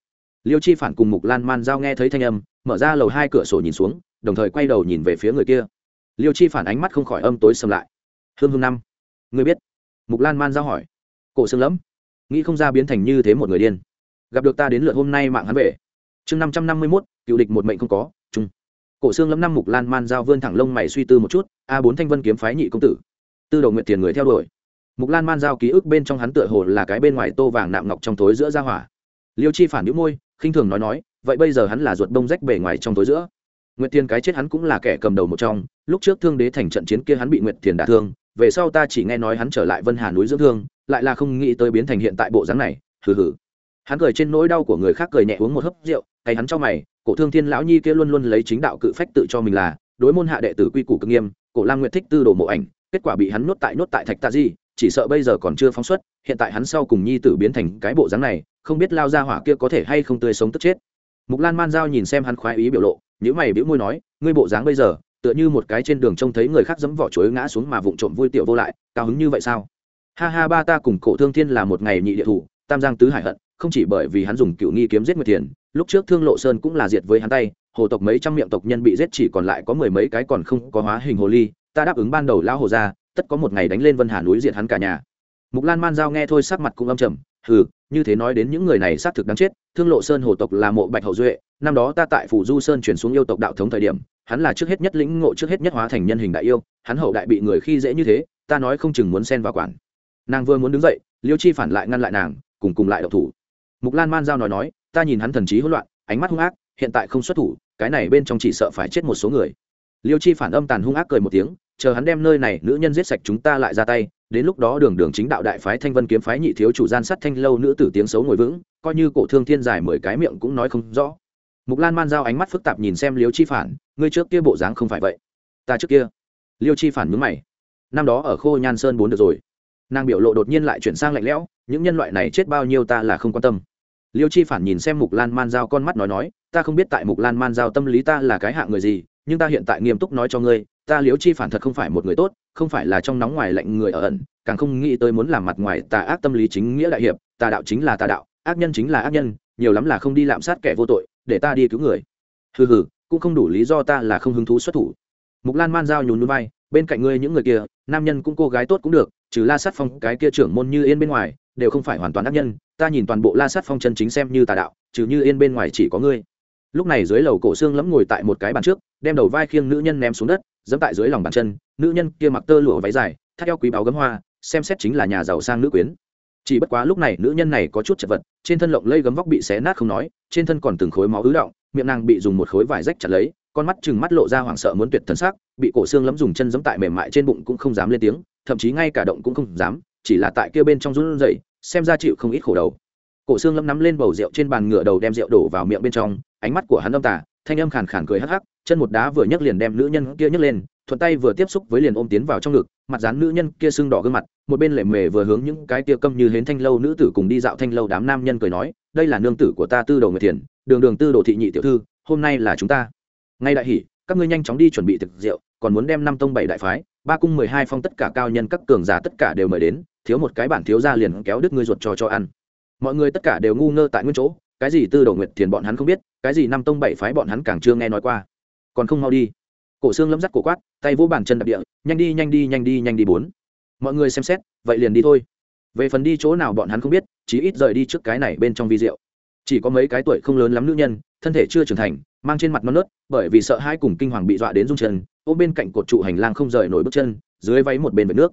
A: liêu chi phản cùng mục lan man giao nghe thấy thanh âm mở ra lầu hai cửa sổ nhìn xuống, đồng thời quay đầu nhìn về phía người kia. Liêu chi phản ánh mắt không khỏi âm tối xâm lại. Hương hương năm, người biết? Mục lan man giao hỏi. Cổ xương lẫm, nghĩ không ra biến thành như thế một người điên. Gặp được ta đến lượt hôm nay mạng hắn về. Chương năm trăm năm mươi mốt, cựu địch một mệnh không có, chung. Cổ xương lẫm năm mục lan man giao vươn thẳng lông mày suy tư một chút, a bốn thanh vân kiếm phái nhị công tử. Tư đầu nguyện tiền người theo đuổi. Mục lan man giao ký ức bên trong hắn tựa hồ là cái bên ngoài tô vàng nạm ngọc trong tối giữa ra hỏa. Liêu chi phản đĩu môi, khinh thường nói nói vậy bây giờ hắn là ruột bông rách bề ngoài trong tối giữa. Nguyệt thiền cái chết hắn cũng là kẻ cầm đầu một trong, lúc trước thương đế thành trận chiến kia hắn bị nguyệt thiền đả thương, về sau ta chỉ nghe nói hắn trở lại vân hà núi dưỡng thương, lại là không nghĩ tới biến thành hiện tại bộ dáng này, hừ hừ. Hắn cười trên nỗi đau của người khác cười nhẹ uống một hớp rượu hay hắn cho mày, cổ thương thiên lão nhi kia luôn luôn lấy chính đạo cự phách tự cho mình là, đối môn hạ đệ tử quy củ cực nghiêm, cổ lam nguyệt thích tư đồ mộ ảnh, kết quả bị hắn nuốt tại nuốt tại thạch tạ di, chỉ sợ bây giờ còn chưa phóng xuất, hiện tại hắn sau cùng nhi tử biến thành cái bộ dáng này, không biết lao ra hỏa kia có thể hay không tươi sống tức chết mục lan man giao nhìn xem hắn khoái ý biểu lộ những mày biểu môi nói, ngươi bộ dáng bây giờ, tựa như một cái trên đường trông thấy người khác dẫm vỏ chuối ngã xuống mà vụng trộm vui tiểu vô lại, cao hứng như vậy sao? Ha ha, ba ta cùng cổ thương thiên là một ngày nhị địa thủ, tam giang tứ hải hận, không chỉ bởi vì hắn dùng cựu nghi kiếm giết nguyệt tiền lúc trước thương lộ sơn cũng là diệt với hắn tay, hồ tộc mấy trăm miệng tộc nhân bị giết chỉ còn lại có mười mấy cái còn không có hóa hình hồ ly, ta đáp ứng ban đầu lão hồ ra tất có một ngày đánh lên vân hà núi diệt hắn cả nhà. Mục lan man giao nghe thôi sắc mặt cũng âm trầm hừ, như thế nói đến những người này xác thực đáng chết, thương lộ sơn hồ tộc là mộ bạch hậu duệ, năm đó ta tại phủ du sơn chuyển xuống yêu tộc đạo thống thời điểm, hắn là trước hết nhất lĩnh ngộ trước hết nhất hóa thành nhân hình đại yêu, hắn hậu đại bị người khi dễ như thế, ta nói không chừng muốn xen vào quản. Nàng vừa muốn đứng dậy, liêu chi phản lại ngăn lại nàng, cùng cùng lại độc thủ. Mục lan man giao nói nói, ta nhìn hắn thần trí hỗn loạn, ánh mắt hung ác, hiện tại không xuất thủ, cái này bên trong chỉ sợ phải chết một số người. Liêu chi phản âm tàn hung ác cười một tiếng, chờ hắn đem nơi này nữ nhân giết sạch chúng ta lại ra tay đến lúc đó đường đường chính đạo đại phái thanh vân kiếm phái nhị thiếu chủ gian sát thanh lâu nữ tử tiếng xấu ngồi vững, coi như cổ thương thiên dài mười cái miệng cũng nói không rõ. Mục lan man giao ánh mắt phức tạp nhìn xem liêu chi phản, ngươi trước kia bộ dáng không phải vậy. Ta trước kia. Liêu chi phản mướn mày. Năm đó ở khô nhan sơn bốn được rồi. Nàng biểu lộ đột nhiên lại chuyển sang lạnh lẽo, những nhân loại này chết bao nhiêu ta là không quan tâm. Liêu chi phản nhìn xem mục lan man giao con mắt nói nói, ta không biết tại mục lan man giao tâm lý ta là cái hạng người gì nhưng ta hiện tại nghiêm túc nói cho ngươi, ta liếu chi phản thật không phải một người tốt, không phải là trong nóng ngoài lạnh người ở ẩn, càng không nghĩ tới muốn làm mặt ngoài tà ác tâm lý chính nghĩa đại hiệp, tà đạo chính là tà đạo, ác nhân chính là ác nhân, nhiều lắm là không đi lạm sát kẻ vô tội, để ta đi cứu người. Hừ hừ, cũng không đủ lý do ta là không hứng thú xuất thủ. Mục lan man giao nhún núi vai, bên cạnh ngươi những người kia, nam nhân cũng cô gái tốt cũng được, trừ la sát phong, cái kia trưởng môn như yên bên ngoài, đều không phải hoàn toàn ác nhân, ta nhìn toàn bộ la sát phong chân chính xem như tà đạo, trừ như yên bên ngoài chỉ có ngươi lúc này dưới lầu cổ xương lẫm ngồi tại một cái bàn trước, đem đầu vai khiêng nữ nhân ném xuống đất, dẫm tại dưới lòng bàn chân, nữ nhân kia mặc tơ lụa váy dài, thắt eo quý báo gấm hoa, xem xét chính là nhà giàu sang nữ quyến. Chỉ bất quá lúc này nữ nhân này có chút chật vật, trên thân lộng lây gấm vóc bị xé nát không nói, trên thân còn từng khối máu ứ động, miệng nàng bị dùng một khối vải rách chặt lấy, con mắt chừng mắt lộ ra hoảng sợ muốn tuyệt thần sắc, bị cổ xương lấm dùng chân giẫm tại mềm mại trên bụng cũng không dám lên tiếng, thậm chí ngay cả động cũng không dám, chỉ là tại kia bên trong run rẩy, xem ra chịu không ít khổ đầu. Cổ xương lấm nắm lên bầu rượu trên bàn ngựa đầu đem rượu đổ vào miệng bên trong ánh mắt của hắn âm tà, thanh âm khàn khàn cười hắc hắc, chân một đá vừa nhấc liền đem nữ nhân kia nhấc lên, thuận tay vừa tiếp xúc với liền ôm tiến vào trong ngực, mặt dán nữ nhân kia sưng đỏ gương mặt, một bên lệ mề vừa hướng những cái kia câm như hến thanh lâu nữ tử cùng đi dạo thanh lâu đám nam nhân cười nói, đây là nương tử của ta tư đồ người thiền, đường đường tư đồ thị nhị tiểu thư, hôm nay là chúng ta. Ngay đại hỉ, các ngươi nhanh chóng đi chuẩn bị thực rượu, còn muốn đem năm tông bảy đại phái, ba cung mười hai phong tất cả cao nhân các cường giả tất cả đều mời đến, thiếu một cái bản thiếu ra liền kéo đứt ngươi ruột cho cho ăn. Mọi người tất cả đều ngu ngơ tại nguyên chỗ cái gì tư đồ nguyệt thiền bọn hắn không biết, cái gì năm tông bảy phái bọn hắn càng chưa nghe nói qua. Còn không mau đi. Cổ xương lâm dắt cổ quát, tay vỗ bàn chân đập địa, nhanh đi nhanh đi nhanh đi nhanh đi bốn. Mọi người xem xét, vậy liền đi thôi. Về phần đi chỗ nào bọn hắn không biết, chí ít rời đi trước cái này bên trong vi rượu chỉ có mấy cái tuổi không lớn lắm nữ nhân, thân thể chưa trưởng thành, mang trên mặt non nớt, bởi vì sợ hai cùng kinh hoàng bị dọa đến rung chân, ôm bên cạnh cột trụ hành lang không rời nổi bước chân, dưới váy một bên vệt nước.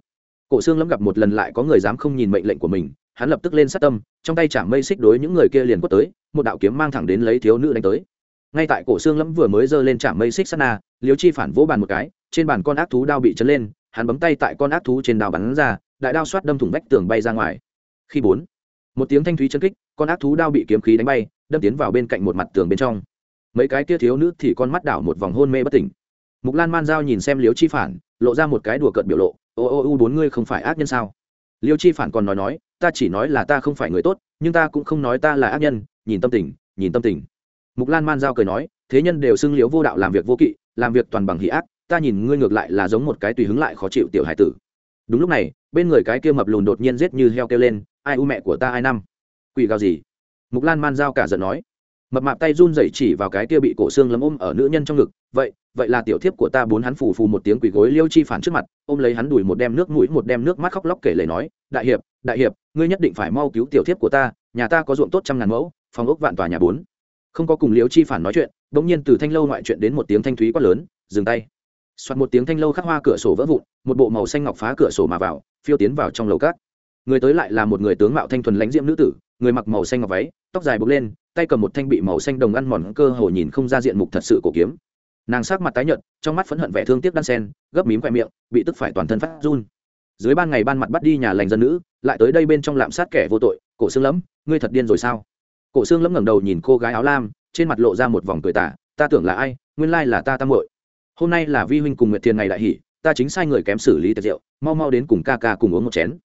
A: Cổ xương lâm gặp một lần lại có người dám không nhìn mệnh lệnh của mình hắn lập tức lên sát tâm, trong tay chạm mây xích đối những người kia liền quất tới, một đạo kiếm mang thẳng đến lấy thiếu nữ đánh tới. Ngay tại cổ xương lâm vừa mới giơ lên chạm mây xích sát na liếu chi phản vỗ bàn một cái, trên bàn con ác thú đao bị chấn lên, hắn bấm tay tại con ác thú trên đao bắn ra, đại đao xoát đâm thủng vách tường bay ra ngoài. Khi bốn, một tiếng thanh thúy chân kích, con ác thú đao bị kiếm khí đánh bay, đâm tiến vào bên cạnh một mặt tường bên trong. Mấy cái kia thiếu nữ thì con mắt đảo một vòng hôn mê bất tỉnh. Mục lan man giao nhìn xem liếu chi phản, lộ ra một cái đùa cợt biểu lộ, ô ô u bốn ngươi không phải ác nhân sao? Liêu chi phản còn nói nói ta chỉ nói là ta không phải người tốt, nhưng ta cũng không nói ta là ác nhân, nhìn tâm tình, nhìn tâm tình. Mục lan man giao cười nói, thế nhân đều xưng liếu vô đạo làm việc vô kỵ, làm việc toàn bằng hỷ ác, ta nhìn ngươi ngược lại là giống một cái tùy hứng lại khó chịu tiểu hải tử. Đúng lúc này, bên người cái kia mập lùn đột nhiên rết như heo kêu lên, ai u mẹ của ta ai năm? Quỷ gào gì? Mục lan man giao cả giận nói. Mập mạp tay run rẩy chỉ vào cái kia bị cổ xương lấm ôm ở nữ nhân trong ngực, vậy vậy là tiểu thiếp của ta bốn hắn phù phù một tiếng quỳ gối liêu chi phản trước mặt, ôm lấy hắn đùi một đem nước mũi một đem nước mắt khóc lóc kể lời nói, đại hiệp đại hiệp ngươi nhất định phải mau cứu tiểu thiếp của ta, nhà ta có ruộng tốt trăm ngàn mẫu, phòng ốc vạn tòa nhà bốn. Không có cùng liếu chi phản nói chuyện, bỗng nhiên từ thanh lâu ngoại chuyện đến một tiếng thanh thúy quát lớn, dừng tay. Soạt một tiếng thanh lâu khắc hoa cửa sổ vỡ vụn, một bộ màu xanh ngọc phá cửa sổ mà vào, phiêu tiến vào trong lầu cát người tới lại là một người tướng mạo thanh thuần lãnh diễm nữ tử, người mặc màu xanh ngọc váy, tóc dài bốc lên, tay cầm một thanh bị màu xanh đồng ăn mòn cơ hồ nhìn không ra diện mục thật sự cổ kiếm. Nàng sắc mặt tái nhợt, trong mắt phẫn hận vẻ thương tiếc đan sen, gấp mím khoe miệng, bị tức phải toàn thân phát run dưới ban ngày ban mặt bắt đi nhà lành dân nữ, lại tới đây bên trong lạm sát kẻ vô tội, cổ xương lẫm, ngươi thật điên rồi sao? Cổ xương lẫm ngẩng đầu nhìn cô gái áo lam, trên mặt lộ ra một vòng cười tả ta tưởng là ai, nguyên lai là ta tam muội. Hôm nay là vi huynh cùng nguyệt thiền ngày đại hỷ, ta chính sai người kém xử lý tiệc rượu, mau mau đến cùng ca ca cùng uống một chén.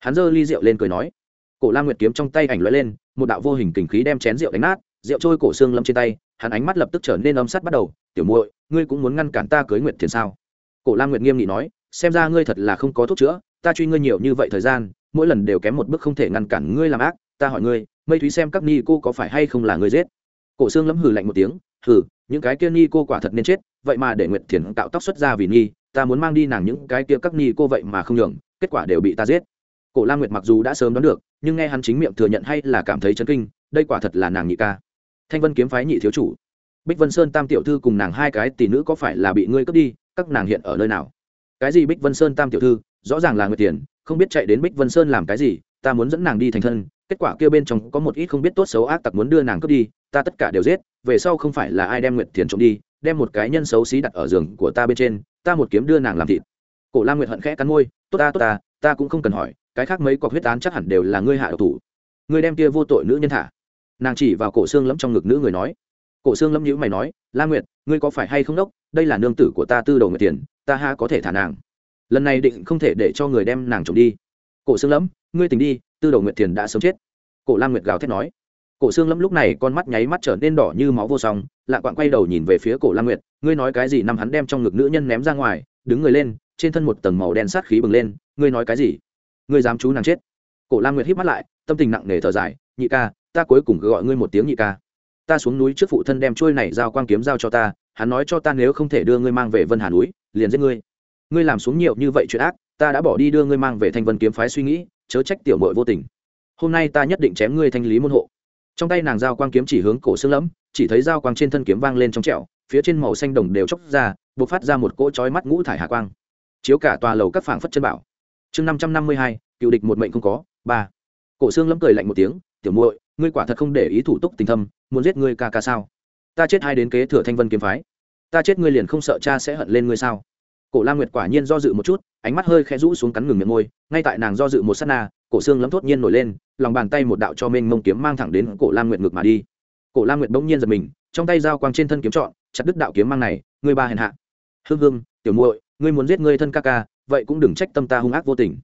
A: Hắn giơ ly rượu lên cười nói. Cổ lam nguyệt kiếm trong tay ảnh lóe lên, một đạo vô hình kình khí đem chén rượu đánh nát, rượu trôi cổ xương lâm trên tay, hắn ánh mắt lập tức trở nên âm sắt bắt đầu, tiểu muội, ngươi cũng muốn ngăn cản ta cưới nguyệt thiền sao? Cổ lam nguyệt nghiêm nghị nói xem ra ngươi thật là không có thuốc chữa, ta truy ngươi nhiều như vậy thời gian, mỗi lần đều kém một bước không thể ngăn cản ngươi làm ác, ta hỏi ngươi, mây thúy xem các ni cô có phải hay không là ngươi giết? Cổ xương lấm hừ lạnh một tiếng, hừ, những cái kia ni cô quả thật nên chết, vậy mà để nguyệt thiền tạo tóc xuất ra vì nghi, ta muốn mang đi nàng những cái kia các ni cô vậy mà không nhường, kết quả đều bị ta giết. Cổ la nguyệt mặc dù đã sớm đoán được, nhưng nghe hắn chính miệng thừa nhận hay là cảm thấy chấn kinh, đây quả thật là nàng nhị ca. Thanh vân kiếm phái nhị thiếu chủ. Bích vân sơn tam tiểu thư cùng nàng hai cái tỷ nữ có phải là bị ngươi cướp đi, các nàng hiện ở nơi nào? Cái gì bích vân sơn tam tiểu thư, rõ ràng là người tiền, không biết chạy đến bích vân sơn làm cái gì, ta muốn dẫn nàng đi thành thân, kết quả kia bên trong có một ít không biết tốt xấu ác tặc muốn đưa nàng cướp đi, ta tất cả đều giết, về sau không phải là ai đem nguyệt tiền trộm đi, đem một cái nhân xấu xí đặt ở giường của ta bên trên, ta một kiếm đưa nàng làm thịt. Cổ lam nguyệt hận khẽ cắn môi, tốt ta tốt ta ta cũng không cần hỏi, cái khác mấy cọc huyết án chắc hẳn đều là ngươi hạ độc thủ. Ngươi đem kia vô tội nữ nhân thả. Nàng chỉ vào cổ xương lẫm trong ngực nữ người nói. Cổ xương lẫm nhữ mày nói la nguyệt, ngươi có phải hay không đốc? Đây là nương tử của ta tư đầu Nguyệt tiền ta ha có thể thả nàng. Lần này định không thể để cho người đem nàng trộm đi. Cổ xương lẫm ngươi tình đi, tư đầu nguyệt tiền đã sớm chết. Cổ lam nguyệt gào thét nói. Cổ xương lẫm lúc này con mắt nháy mắt trở nên đỏ như máu vô song, lạ quạng quay đầu nhìn về phía cổ lam nguyệt, ngươi nói cái gì năm hắn đem trong ngực nữ nhân ném ra ngoài, đứng người lên, trên thân một tầng màu đen sát khí bừng lên, ngươi nói cái gì? Ngươi dám chú nàng chết. Cổ lam nguyệt hít mắt lại, tâm tình nặng nề thở dài, nhị ca, ta cuối cùng gọi ngươi một tiếng nhị ca. Ta xuống núi trước phụ thân đem trôi này giao quang kiếm giao cho ta, hắn nói cho ta nếu không thể đưa ngươi mang về vân hà núi liền giết ngươi. Ngươi làm xuống nhiều như vậy chuyện ác, ta đã bỏ đi đưa ngươi mang về thanh vân kiếm phái suy nghĩ, chớ trách tiểu mội vô tình. Hôm nay ta nhất định chém ngươi thanh lý môn hộ. Trong tay nàng giao quang kiếm chỉ hướng cổ xương lẫm, chỉ thấy giao quang trên thân kiếm vang lên trong trẹo phía trên màu xanh đồng đều chóc ra b ộ c phát ra một cỗ trói mắt ngũ thải hạ quang. Chiếu cả tòa lầu các phảng phất chân bảo. Chương năm trăm năm mươi hai, cựu địch một mệnh không có, ba. Cổ xương lẫm cười lạnh một tiếng, tiểu muội, ngươi quả thật không để ý thủ tục tình thâm, muốn giết ngươi ca ca sao? Ta chết hai đến kế thừa thanh vân kiếm phái ta chết ngươi liền không sợ cha sẽ hận lên ngươi sao? Cổ la nguyệt quả nhiên do dự một chút, ánh mắt hơi khẽ rũ xuống cắn ngừng miệng môi, ngay tại nàng do dự một s á t na, cổ xương lấm thốt nhiên nổi lên, lòng bàn tay một đạo cho mênh mông kiếm mang thẳng đến cổ la nguyệt ngược mà đi. Cổ la nguyệt bỗng nhiên giật mình, trong tay dao quang trên thân kiếm trọn, chặt đứt đạo kiếm mang này, ngươi ba hèn hạ. Hương hương tiểu muội, ngươi muốn giết ngươi thân ca ca, vậy cũng đừng trách tâm ta hung ác vô tình.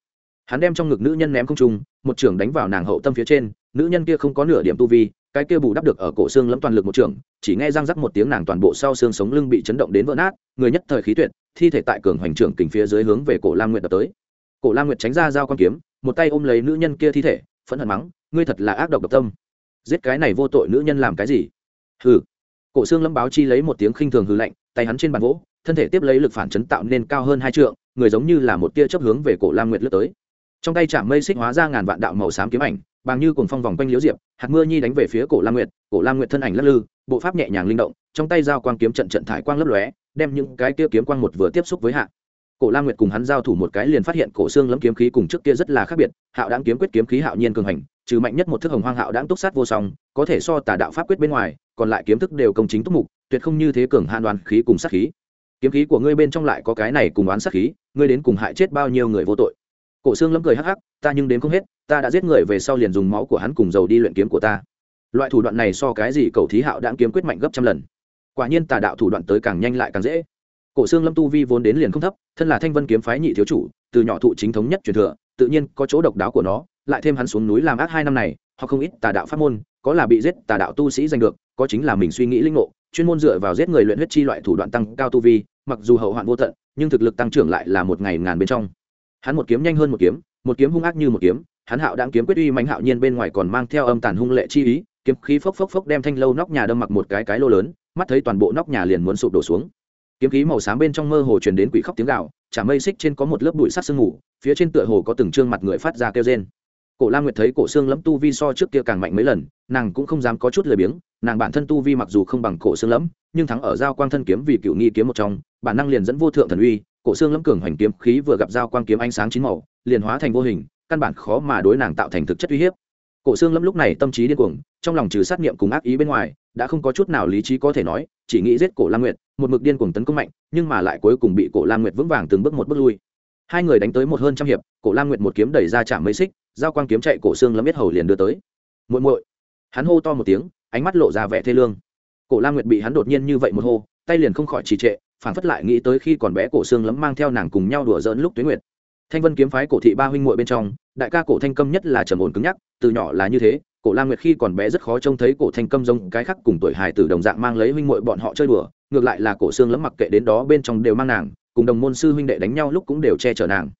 A: Hắn đem trong ngực nữ nhân ném không trung, một trưởng đánh vào nàng hậu tâm phía trên, nữ nhân kia không có nửa điểm tu vi cái kia bù đắp được ở cổ xương lẫm toàn lực một trường, chỉ nghe răng rắc một tiếng nàng toàn bộ sau xương sống lưng bị chấn động đến vỡ nát, người nhất thời khí tuyệt, thi thể tại cường hoành trưởng kình phía dưới hướng về cổ lam nguyệt đập tới. Cổ lam nguyệt tránh ra dao con kiếm, một tay ôm lấy nữ nhân kia thi thể, phẫn hận mắng, ngươi thật là ác độc độc tâm. Giết cái này vô tội nữ nhân làm cái gì? Hừ. Cổ xương lâm báo chi lấy một tiếng khinh thường hư lạnh, tay hắn trên bàn gỗ thân thể tiếp lấy lực phản chấn tạo nên cao hơn hai trượng, người giống như là một tia chấp hướng về cổ lam nguyệt lướt tới trong tay chạm mây xích hóa ra ngàn vạn đạo màu xám kiếm ảnh, bằng như cùng phong vòng quanh liễu diệp, hạt mưa nhi đánh về phía cổ lam nguyệt, cổ lam nguyệt thân ảnh lắc lư, bộ pháp nhẹ nhàng linh động, trong tay dao quang kiếm trận trận thải quang lấp lóe, đem những cái kia kiếm quang một vừa tiếp xúc với hạ. Cổ lam nguyệt cùng hắn giao thủ một cái liền phát hiện cổ xương lấm kiếm khí cùng trước kia rất là khác biệt, hạo đáng kiếm quyết kiếm khí hạo nhiên cường hành, trừ mạnh nhất một thức hồng hoang hạo đáng túc sát vô song, có thể so tà đạo pháp quyết bên ngoài, còn lại kiếm thức đều công chính túc mục, tuyệt không như thế cường hạn đoàn khí cùng sát khí. Kiếm khí của ngươi bên trong lại có cái này cùng oán sát khí, ngươi đến cùng hại chết bao nhiêu người vô tội cổ xương lấm cười hắc hắc, ta nhưng đến không hết, ta đã giết người về sau liền dùng máu của hắn cùng dầu đi luyện kiếm của ta. Loại thủ đoạn này so cái gì cầu thí hạo đãng kiếm quyết mạnh gấp trăm lần. Quả nhiên tà đạo thủ đoạn tới càng nhanh lại càng dễ. Cổ xương lâm tu vi vốn đến liền không thấp, thân là thanh vân kiếm phái nhị thiếu chủ, từ nhỏ thụ chính thống nhất truyền thừa, tự nhiên có chỗ độc đáo của nó, lại thêm hắn xuống núi làm ác hai năm này, hoặc không ít tà đạo pháp môn, có là bị giết tà đạo tu sĩ giành được, có chính là mình suy nghĩ linh ngộ, chuyên môn dựa vào giết người luyện huyết chi loại thủ đoạn tăng cao tu vi, mặc dù hậu hoạn vô tận, nhưng thực lực tăng trưởng lại là một ngày ngàn bên trong hắn một kiếm nhanh hơn một kiếm một kiếm hung ác như một kiếm, hắn hạo đang kiếm quyết uy mãnh hạo nhiên bên ngoài còn mang theo âm tàn hung lệ chi ý, kiếm khí phốc phốc phốc đem thanh lâu nóc nhà đâm mặc một cái cái lô lớn, mắt thấy toàn bộ nóc nhà liền muốn sụp đổ xuống kiếm khí màu xám bên trong mơ hồ truyền đến quỷ khóc tiếng gạo chả mây xích trên có một lớp bụi sắt sương ngủ. phía trên tựa hồ có từng trương mặt người phát ra kêu rên cổ la nguyệt thấy cổ xương lẫm tu vi so trước kia càng mạnh mấy lần, nàng cũng không dám có chút lười biếng, nàng bản thân tu vi mặc dù không bằng cổ xương lẫm, nhưng thắng ở giao quang thân kiếm vì cựu nghi kiếm một trong, bản năng liền dẫn vô thượng thần uy cổ xương lâm cường hoành kiếm khí vừa gặp dao quang kiếm ánh sáng chín màu, liền hóa thành vô hình, căn bản khó mà đối nàng tạo thành thực chất uy hiếp. Cổ xương lâm lúc này tâm trí điên cuồng, trong lòng trừ sát nghiệm cùng ác ý bên ngoài, đã không có chút nào lý trí có thể nói, chỉ nghĩ giết cổ lam nguyệt, một mực điên cuồng tấn công mạnh, nhưng mà lại cuối cùng bị cổ lam nguyệt vững vàng từng bước một bước lui. Hai người đánh tới một hơn trăm hiệp, cổ lam nguyệt một kiếm đẩy ra chạm mấy xích, dao quang kiếm chạy cổ xương lâm biết hầu liền đưa tới. Muội muội! Hắn hô to một tiếng, ánh mắt lộ ra vẻ thê lương. Cổ lam nguyệt bị hắn đột nhiên như vậy một hô, tay liền không khỏi trì trệ phản phất lại nghĩ tới khi còn bé cổ xương lấm mang theo nàng cùng nhau đùa dỡn lúc tuyến nguyệt. Thanh vân kiếm phái cổ thị ba huynh muội bên trong, đại ca cổ thanh câm nhất là trầm ổn cứng nhắc, từ nhỏ là như thế, cổ lam nguyệt khi còn bé rất khó trông thấy cổ thanh câm giống cái khác cùng tuổi hài tử đồng dạng mang lấy huynh muội bọn họ chơi đùa, ngược lại là cổ xương lấm mặc kệ đến đó bên trong đều mang nàng, cùng đồng môn sư huynh đệ đánh nhau lúc cũng đều che chở nàng.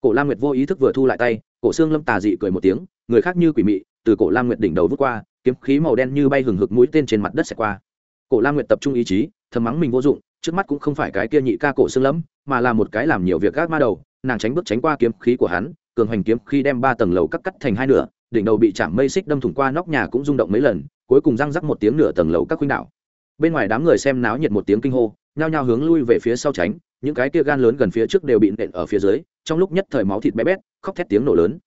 A: Cổ lam nguyệt vô ý thức vừa thu lại tay, cổ xương lâm tà dị cười một tiếng, người khác như quỷ mị, từ cổ lam nguyệt đỉnh đầu vút qua, kiếm khí màu đen như bay hừng hực mũi tên trên mặt đất xẹt qua. Cổ lam nguyệt tập trung ý chí, thầm mắng mình vô dụng trước mắt cũng không phải cái kia nhị ca cổ xương lẫm, mà là một cái làm nhiều việc gác ma đầu, nàng tránh bước tránh qua kiếm khí của hắn, cường hành kiếm khi đem ba tầng lầu cắt cắt thành hai nửa, đỉnh đầu bị chạm mây xích đâm thủng qua nóc nhà cũng rung động mấy lần, cuối cùng răng rắc một tiếng nửa tầng lầu các khuynh đảo. Bên ngoài đám người xem náo nhiệt một tiếng kinh hô, nhao nhao hướng lui về phía sau tránh, những cái kia gan lớn gần phía trước đều bị nện ở phía dưới, trong lúc nhất thời máu thịt bé bét, khóc thét tiếng nổ lớn.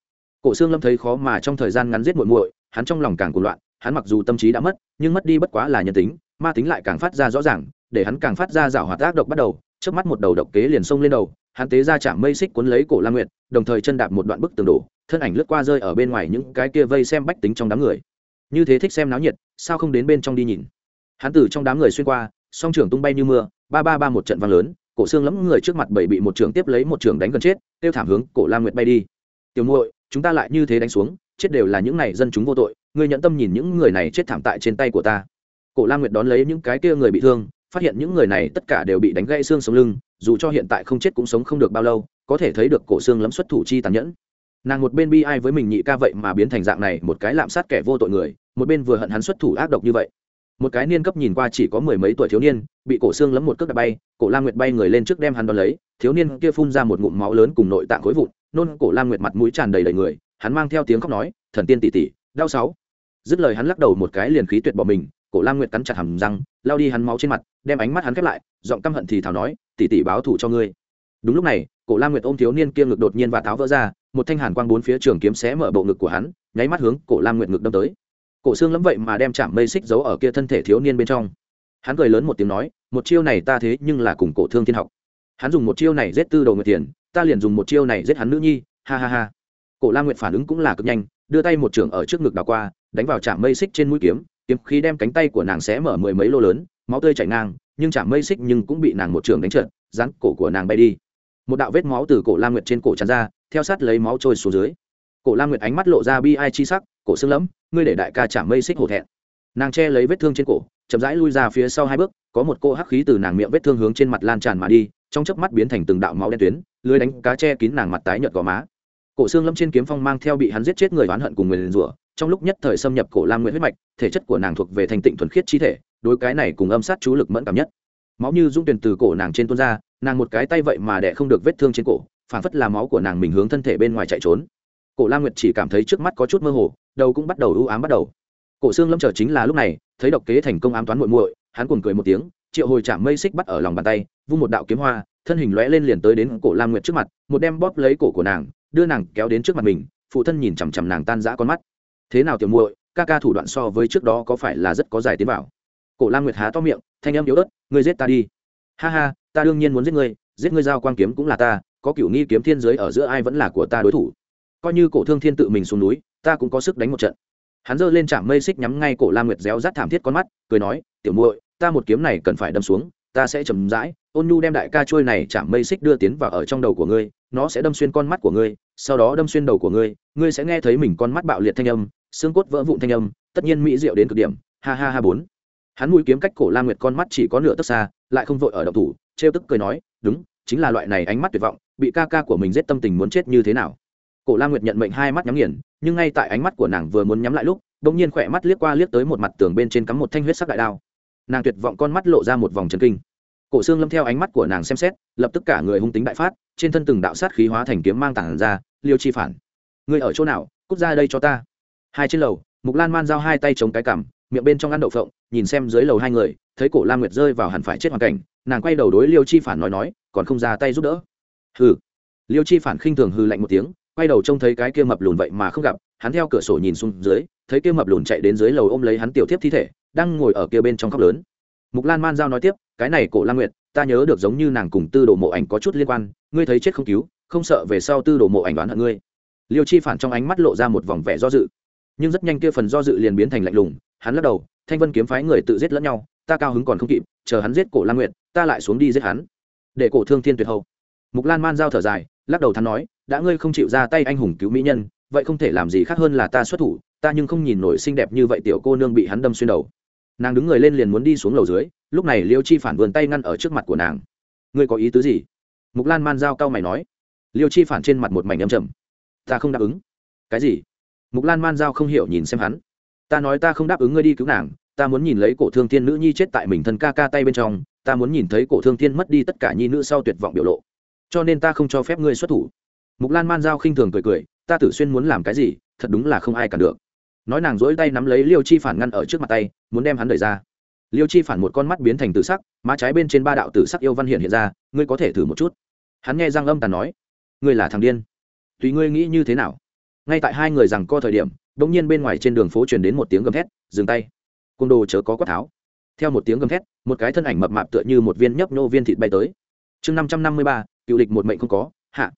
A: Cổ xương lâm thấy khó mà trong thời gian ngắn giết muội muội, hắn trong lòng càng cuồng loạn, hắn mặc dù tâm trí đã mất, nhưng mất đi bất quá là nhân tính ma tính lại càng phát ra rõ ràng, để hắn càng phát ra rảo hoạt ác độc bắt đầu trước mắt một đầu độc kế liền xông lên đầu, hắn tế ra chạm mây xích cuốn lấy cổ la nguyệt, đồng thời chân đạp một đoạn bức tường đổ, thân ảnh lướt qua rơi ở bên ngoài những cái kia vây xem bách tính trong đám người. Như thế thích xem náo nhiệt, sao không đến bên trong đi nhìn? Hắn từ trong đám người xuyên qua, song trưởng tung bay như mưa, ba ba ba một trận vang lớn, cổ xương lẫm người trước mặt bảy bị một trưởng tiếp lấy một trưởng đánh gần chết, tiêu thảm hướng cổ la nguyệt bay đi. Tiểu muội, chúng ta lại như thế đánh xuống, chết đều là những này dân chúng vô tội, ngươi nhận tâm nhìn những người này chết thảm tại trên tay của ta cổ la nguyệt đón lấy những cái kia người bị thương, phát hiện những người này tất cả đều bị đánh gãy xương sống lưng, dù cho hiện tại không chết cũng sống không được bao lâu, có thể thấy được cổ xương lấm xuất thủ chi tàn nhẫn. Nàng một bên bi ai với mình nhị ca vậy mà biến thành dạng này, một cái lạm sát kẻ vô tội người, một bên vừa hận hắn xuất thủ ác độc như vậy. Một cái niên cấp nhìn qua chỉ có mười mấy tuổi thiếu niên, bị cổ xương lấm một cước đạp bay, cổ la nguyệt bay người lên trước đem hắn đón lấy, thiếu niên kia phun ra một ngụm máu lớn cùng nội tạng khối vụn, nôn cổ la nguyệt mặt mũi tràn đầy đầy người, hắn mang theo tiếng khóc nói, thần tiên tỷ tỷ, đau sáu. Dứt lời hắn lắc đầu một cái liền khí tuyệt bỏ mình cổ lam nguyệt cắn chặt hầm răng, lao đi hắn máu trên mặt, đem ánh mắt hắn khép lại, giọng căm hận thì thảo nói, tỷ tỷ báo thủ cho ngươi. Đúng lúc này, cổ lam nguyệt ôm thiếu niên kia ngực đột nhiên và tháo vỡ ra, một thanh hàn quang bốn phía trường kiếm xé mở bộ ngực của hắn, nháy mắt hướng cổ lam nguyệt ngực đâm tới. Cổ xương lắm vậy mà đem chạm mây xích giấu ở kia thân thể thiếu niên bên trong. Hắn cười lớn một tiếng nói, một chiêu này ta thế nhưng là cùng cổ thương thiên học. Hắn dùng một chiêu này giết tư đầu người tiền, ta liền dùng một chiêu này giết hắn nữ nhi, ha ha ha. Cổ lam nguyệt phản ứng cũng là cực nhanh, đưa tay một trường ở trước ngực đào qua đánh vào chạm mây xích trên mũi kiếm kiếm khí đem cánh tay của nàng xé mở mười mấy lô lớn, máu tươi chảy ngang, nhưng chạm mây xích nhưng cũng bị nàng một trường đánh trượt rắn cổ của nàng bay đi. Một đạo vết máu từ cổ lam nguyệt trên cổ tràn ra, theo sát lấy máu trôi xuống dưới. Cổ lam nguyệt ánh mắt lộ ra bi ai chi sắc, cổ xương lẫm, ngươi để đại ca chạm mây xích hổ thẹn. Nàng che lấy vết thương trên cổ, chậm rãi lui ra phía sau hai bước, có một cô hắc khí từ nàng miệng vết thương hướng trên mặt lan tràn mà đi, trong chớp mắt biến thành từng đạo máu đen tuyến, lưới đánh cá che kín nàng mặt tái nhợt gò má. Cổ xương lâm trên kiếm phong mang theo bị hắn giết chết người oán hận cùng người liền rủa trong lúc nhất thời xâm nhập cổ lam nguyễn huyết mạch, thể chất của nàng thuộc về thành tịnh thuần khiết chi thể, đối cái này cùng âm sát chú lực mẫn cảm nhất. Máu như dung tuyển từ cổ nàng trên tuôn ra, nàng một cái tay vậy mà đẻ không được vết thương trên cổ, phản phất là máu của nàng mình hướng thân thể bên ngoài chạy trốn. Cổ lam nguyệt chỉ cảm thấy trước mắt có chút mơ hồ, đầu cũng bắt đầu ưu ám bắt đầu. Cổ xương lâm trở chính là lúc này, thấy độc kế thành công ám toán muội muội, hắn cuồng cười một tiếng, triệu hồi chạm mây xích bắt ở lòng bàn tay, vung một đạo kiếm hoa, thân hình lóe lên liền tới đến cổ lam nguyệt trước mặt, một đem bóp lấy cổ của nàng, đưa nàng kéo đến trước mặt mình, phụ thân nhìn chằm chằm nàng tan rã con mắt thế nào tiểu muội, ca ca thủ đoạn so với trước đó có phải là rất có giải tiến vào? Cổ lam nguyệt há to miệng, thanh âm yếu ớt, ngươi giết ta đi. Ha ha, ta đương nhiên muốn giết ngươi giết ngươi giao quang kiếm cũng là ta, có cửu nghi kiếm thiên giới ở giữa ai vẫn là của ta đối thủ. Coi như cổ thương thiên tự mình xuống núi, ta cũng có sức đánh một trận. Hắn giơ lên chạm mây xích nhắm ngay cổ lam nguyệt réo rát thảm thiết con mắt, cười nói, tiểu muội, ta một kiếm này cần phải đâm xuống ta sẽ chầm rãi, ôn nhu đem đại ca trôi này chạm mây xích đưa tiến vào ở trong đầu của ngươi, nó sẽ đâm xuyên con mắt của ngươi, sau đó đâm xuyên đầu của ngươi ngươi sẽ nghe thấy mình con mắt bạo liệt thanh âm, xương cốt vỡ vụn thanh âm, tất nhiên mỹ diệu đến cực điểm, ha ha ha bốn. Hắn mũi kiếm cách cổ la nguyệt con mắt chỉ có nửa tấc xa, lại không vội ở động thủ, trêu tức cười nói, đúng, chính là loại này ánh mắt tuyệt vọng, bị ca ca của mình giết tâm tình muốn chết như thế nào? Cổ la nguyệt nhận mệnh hai mắt nhắm nghiền, nhưng ngay tại ánh mắt của nàng vừa muốn nhắm lại lúc đ ỗ n g nhiên khỏe mắt liếc qua liếc tới một mặt tường bên trên cắm một thanh huyết sắc đại đao nàng tuyệt vọng con mắt lộ ra một vòng chân kinh. Cổ xương lâm theo ánh mắt của nàng xem xét, lập tức cả người hung tính đại phát, trên thân từng đạo sát khí hóa thành kiếm mang tảng ra, liêu chi phản. Người ở chỗ nào? Cút ra đây cho ta. Hai trên lầu, mục lan man giao hai tay chống cái cằm, miệng bên trong ăn đậu phộng, nhìn xem dưới lầu hai người, thấy cổ lam nguyệt rơi vào hẳn phải chết hoàn cảnh, nàng quay đầu đối liêu chi phản nói nói, còn không ra tay giúp đỡ. Hừ. Liêu chi phản khinh thường hư lạnh một tiếng, quay đầu trông thấy cái kia mập lùn vậy mà không gặp, hắn theo cửa sổ nhìn xuống dưới, thấy kia mập lùn chạy đến dưới lầu ôm lấy hắn tiểu tiếp thi thể đang ngồi ở kia bên trong khóc lớn. Mục lan man giao nói tiếp, cái này cổ lan nguyệt, ta nhớ được giống như nàng cùng tư đồ mộ ảnh có chút liên quan, ngươi thấy chết không cứu, không sợ về sau tư đồ mộ ảnh đoán hận ngươi. Liêu chi phản trong ánh mắt lộ ra một vòng vẻ do dự. Nhưng rất nhanh kia phần do dự liền biến thành lạnh lùng, hắn lắc đầu, thanh vân kiếm phái người tự giết lẫn nhau, ta cao hứng còn không kịp, chờ hắn giết cổ lan nguyệt, ta lại xuống đi giết hắn. Để cổ thương thiên tuyệt hậu. Mục lan man giao thở dài, lắc đầu thắn nói, đã ngươi không chịu ra tay anh hùng cứu mỹ nhân, vậy không thể làm gì khác hơn là ta xuất thủ, ta nhưng không nhìn nổi xinh đẹp như vậy tiểu cô nương bị hắn đâm xuyên đầu nàng đứng người lên liền muốn đi xuống lầu dưới, lúc này liêu chi phản vườn tay ngăn ở trước mặt của nàng. Ngươi có ý tứ gì? Mục lan man giao cao mày nói. Liêu chi phản trên mặt một mảnh âm trầm. Ta không đáp ứng. Cái gì? Mục lan man giao không hiểu nhìn xem hắn. Ta nói ta không đáp ứng ngươi đi cứu nàng, ta muốn nhìn lấy cổ thương thiên nữ nhi chết tại mình thân ca ca tay bên trong, ta muốn nhìn thấy cổ thương thiên mất đi tất cả nhi nữ sau tuyệt vọng biểu lộ. Cho nên ta không cho phép ngươi xuất thủ. Mục lan man giao khinh thường cười cười. Ta tử xuyên muốn làm cái gì, thật đúng là không ai cả được nói nàng dỗi tay nắm lấy liêu chi phản ngăn ở trước mặt tay, muốn đem hắn đẩy ra. Liêu chi phản một con mắt biến thành tử sắc, má trái bên trên ba đạo tử sắc yêu văn hiện hiện ra, ngươi có thể thử một chút. Hắn nghe răng âm tàn nói, ngươi là thằng điên. Tùy ngươi nghĩ như thế nào? Ngay tại hai người rằng co thời điểm đ ỗ n g nhiên bên ngoài trên đường phố truyền đến một tiếng gầm thét, dừng tay. Côn đồ chớ có quát tháo. Theo một tiếng gầm thét, một cái thân ảnh mập mạp tựa như một viên nhấp nhô viên thịt bay tới. Chương năm trăm năm mươi ba, cựu địch một mệnh không có, hạ.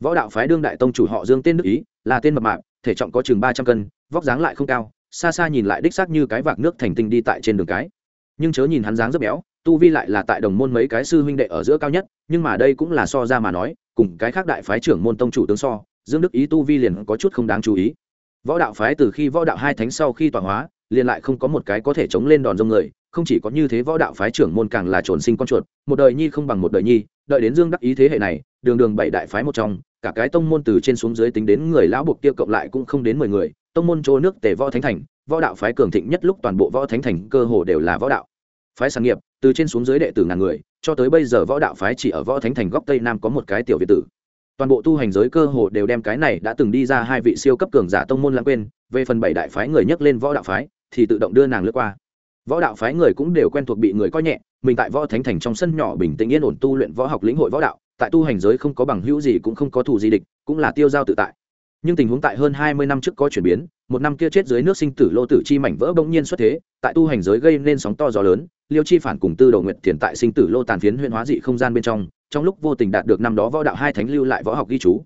A: Võ đạo phái đương đại tông chủ họ dương tên đức ý, là tên mập mạp, thể trọng có chừng ba trăm cân vóc dáng lại không cao, xa xa nhìn lại đích xác như cái vạc nước thành tinh đi tại trên đường cái. Nhưng chớ nhìn hắn dáng rất béo, tu vi lại là tại đồng môn mấy cái sư huynh đệ ở giữa cao nhất, nhưng mà đây cũng là so ra mà nói, cùng cái khác đại phái trưởng môn tông chủ tướng so, dương đức ý tu vi liền có chút không đáng chú ý. Võ đạo phái từ khi võ đạo hai thánh sau khi tọa hóa, liền lại không có một cái có thể chống lên đòn rông người, không chỉ có như thế võ đạo phái trưởng môn càng là trồn sinh con chuột, một đời nhi không bằng một đời nhi, đợi đến dương đắc ý thế hệ này, đường đường bảy đại phái một trong cả cái tông môn từ trên xuống dưới tính đến người lão buộc kia cộng lại cũng không đến mười người, tông môn chỗ nước tề võ thánh thành, võ đạo phái cường thịnh nhất lúc toàn bộ võ thánh thành cơ hồ đều là võ đạo. Phái sản nghiệp, từ trên xuống dưới đệ tử ngàn người, cho tới bây giờ võ đạo phái chỉ ở võ thánh thành góc tây nam có một cái tiểu việt tử. Toàn bộ tu hành giới cơ hồ đều đem cái này đã từng đi ra hai vị siêu cấp cường giả tông môn lãng quên, về phần bảy đại phái người nhắc lên võ đạo phái, thì tự động đưa nàng lướt qua. Võ đạo phái người cũng đều quen thuộc bị người coi nhẹ, mình tại võ thánh thành trong sân nhỏ bình tĩnh yên ổn tu luyện võ học lĩnh hội võ đạo tại tu hành giới không có bằng hữu gì cũng không có thù gì địch, cũng là tiêu giao tự tại. Nhưng tình huống tại hơn hai mươi năm trước có chuyển biến, một năm kia chết dưới nước sinh tử lô tử chi mảnh vỡ bỗng nhiên xuất thế, tại tu hành giới gây nên sóng to gió lớn, liêu chi phản cùng tư đầu nguyện thiền tại sinh tử lô tàn phiến huyện hóa dị không gian bên trong trong lúc vô tình đạt được năm đó võ đạo hai thánh lưu lại võ học ghi chú.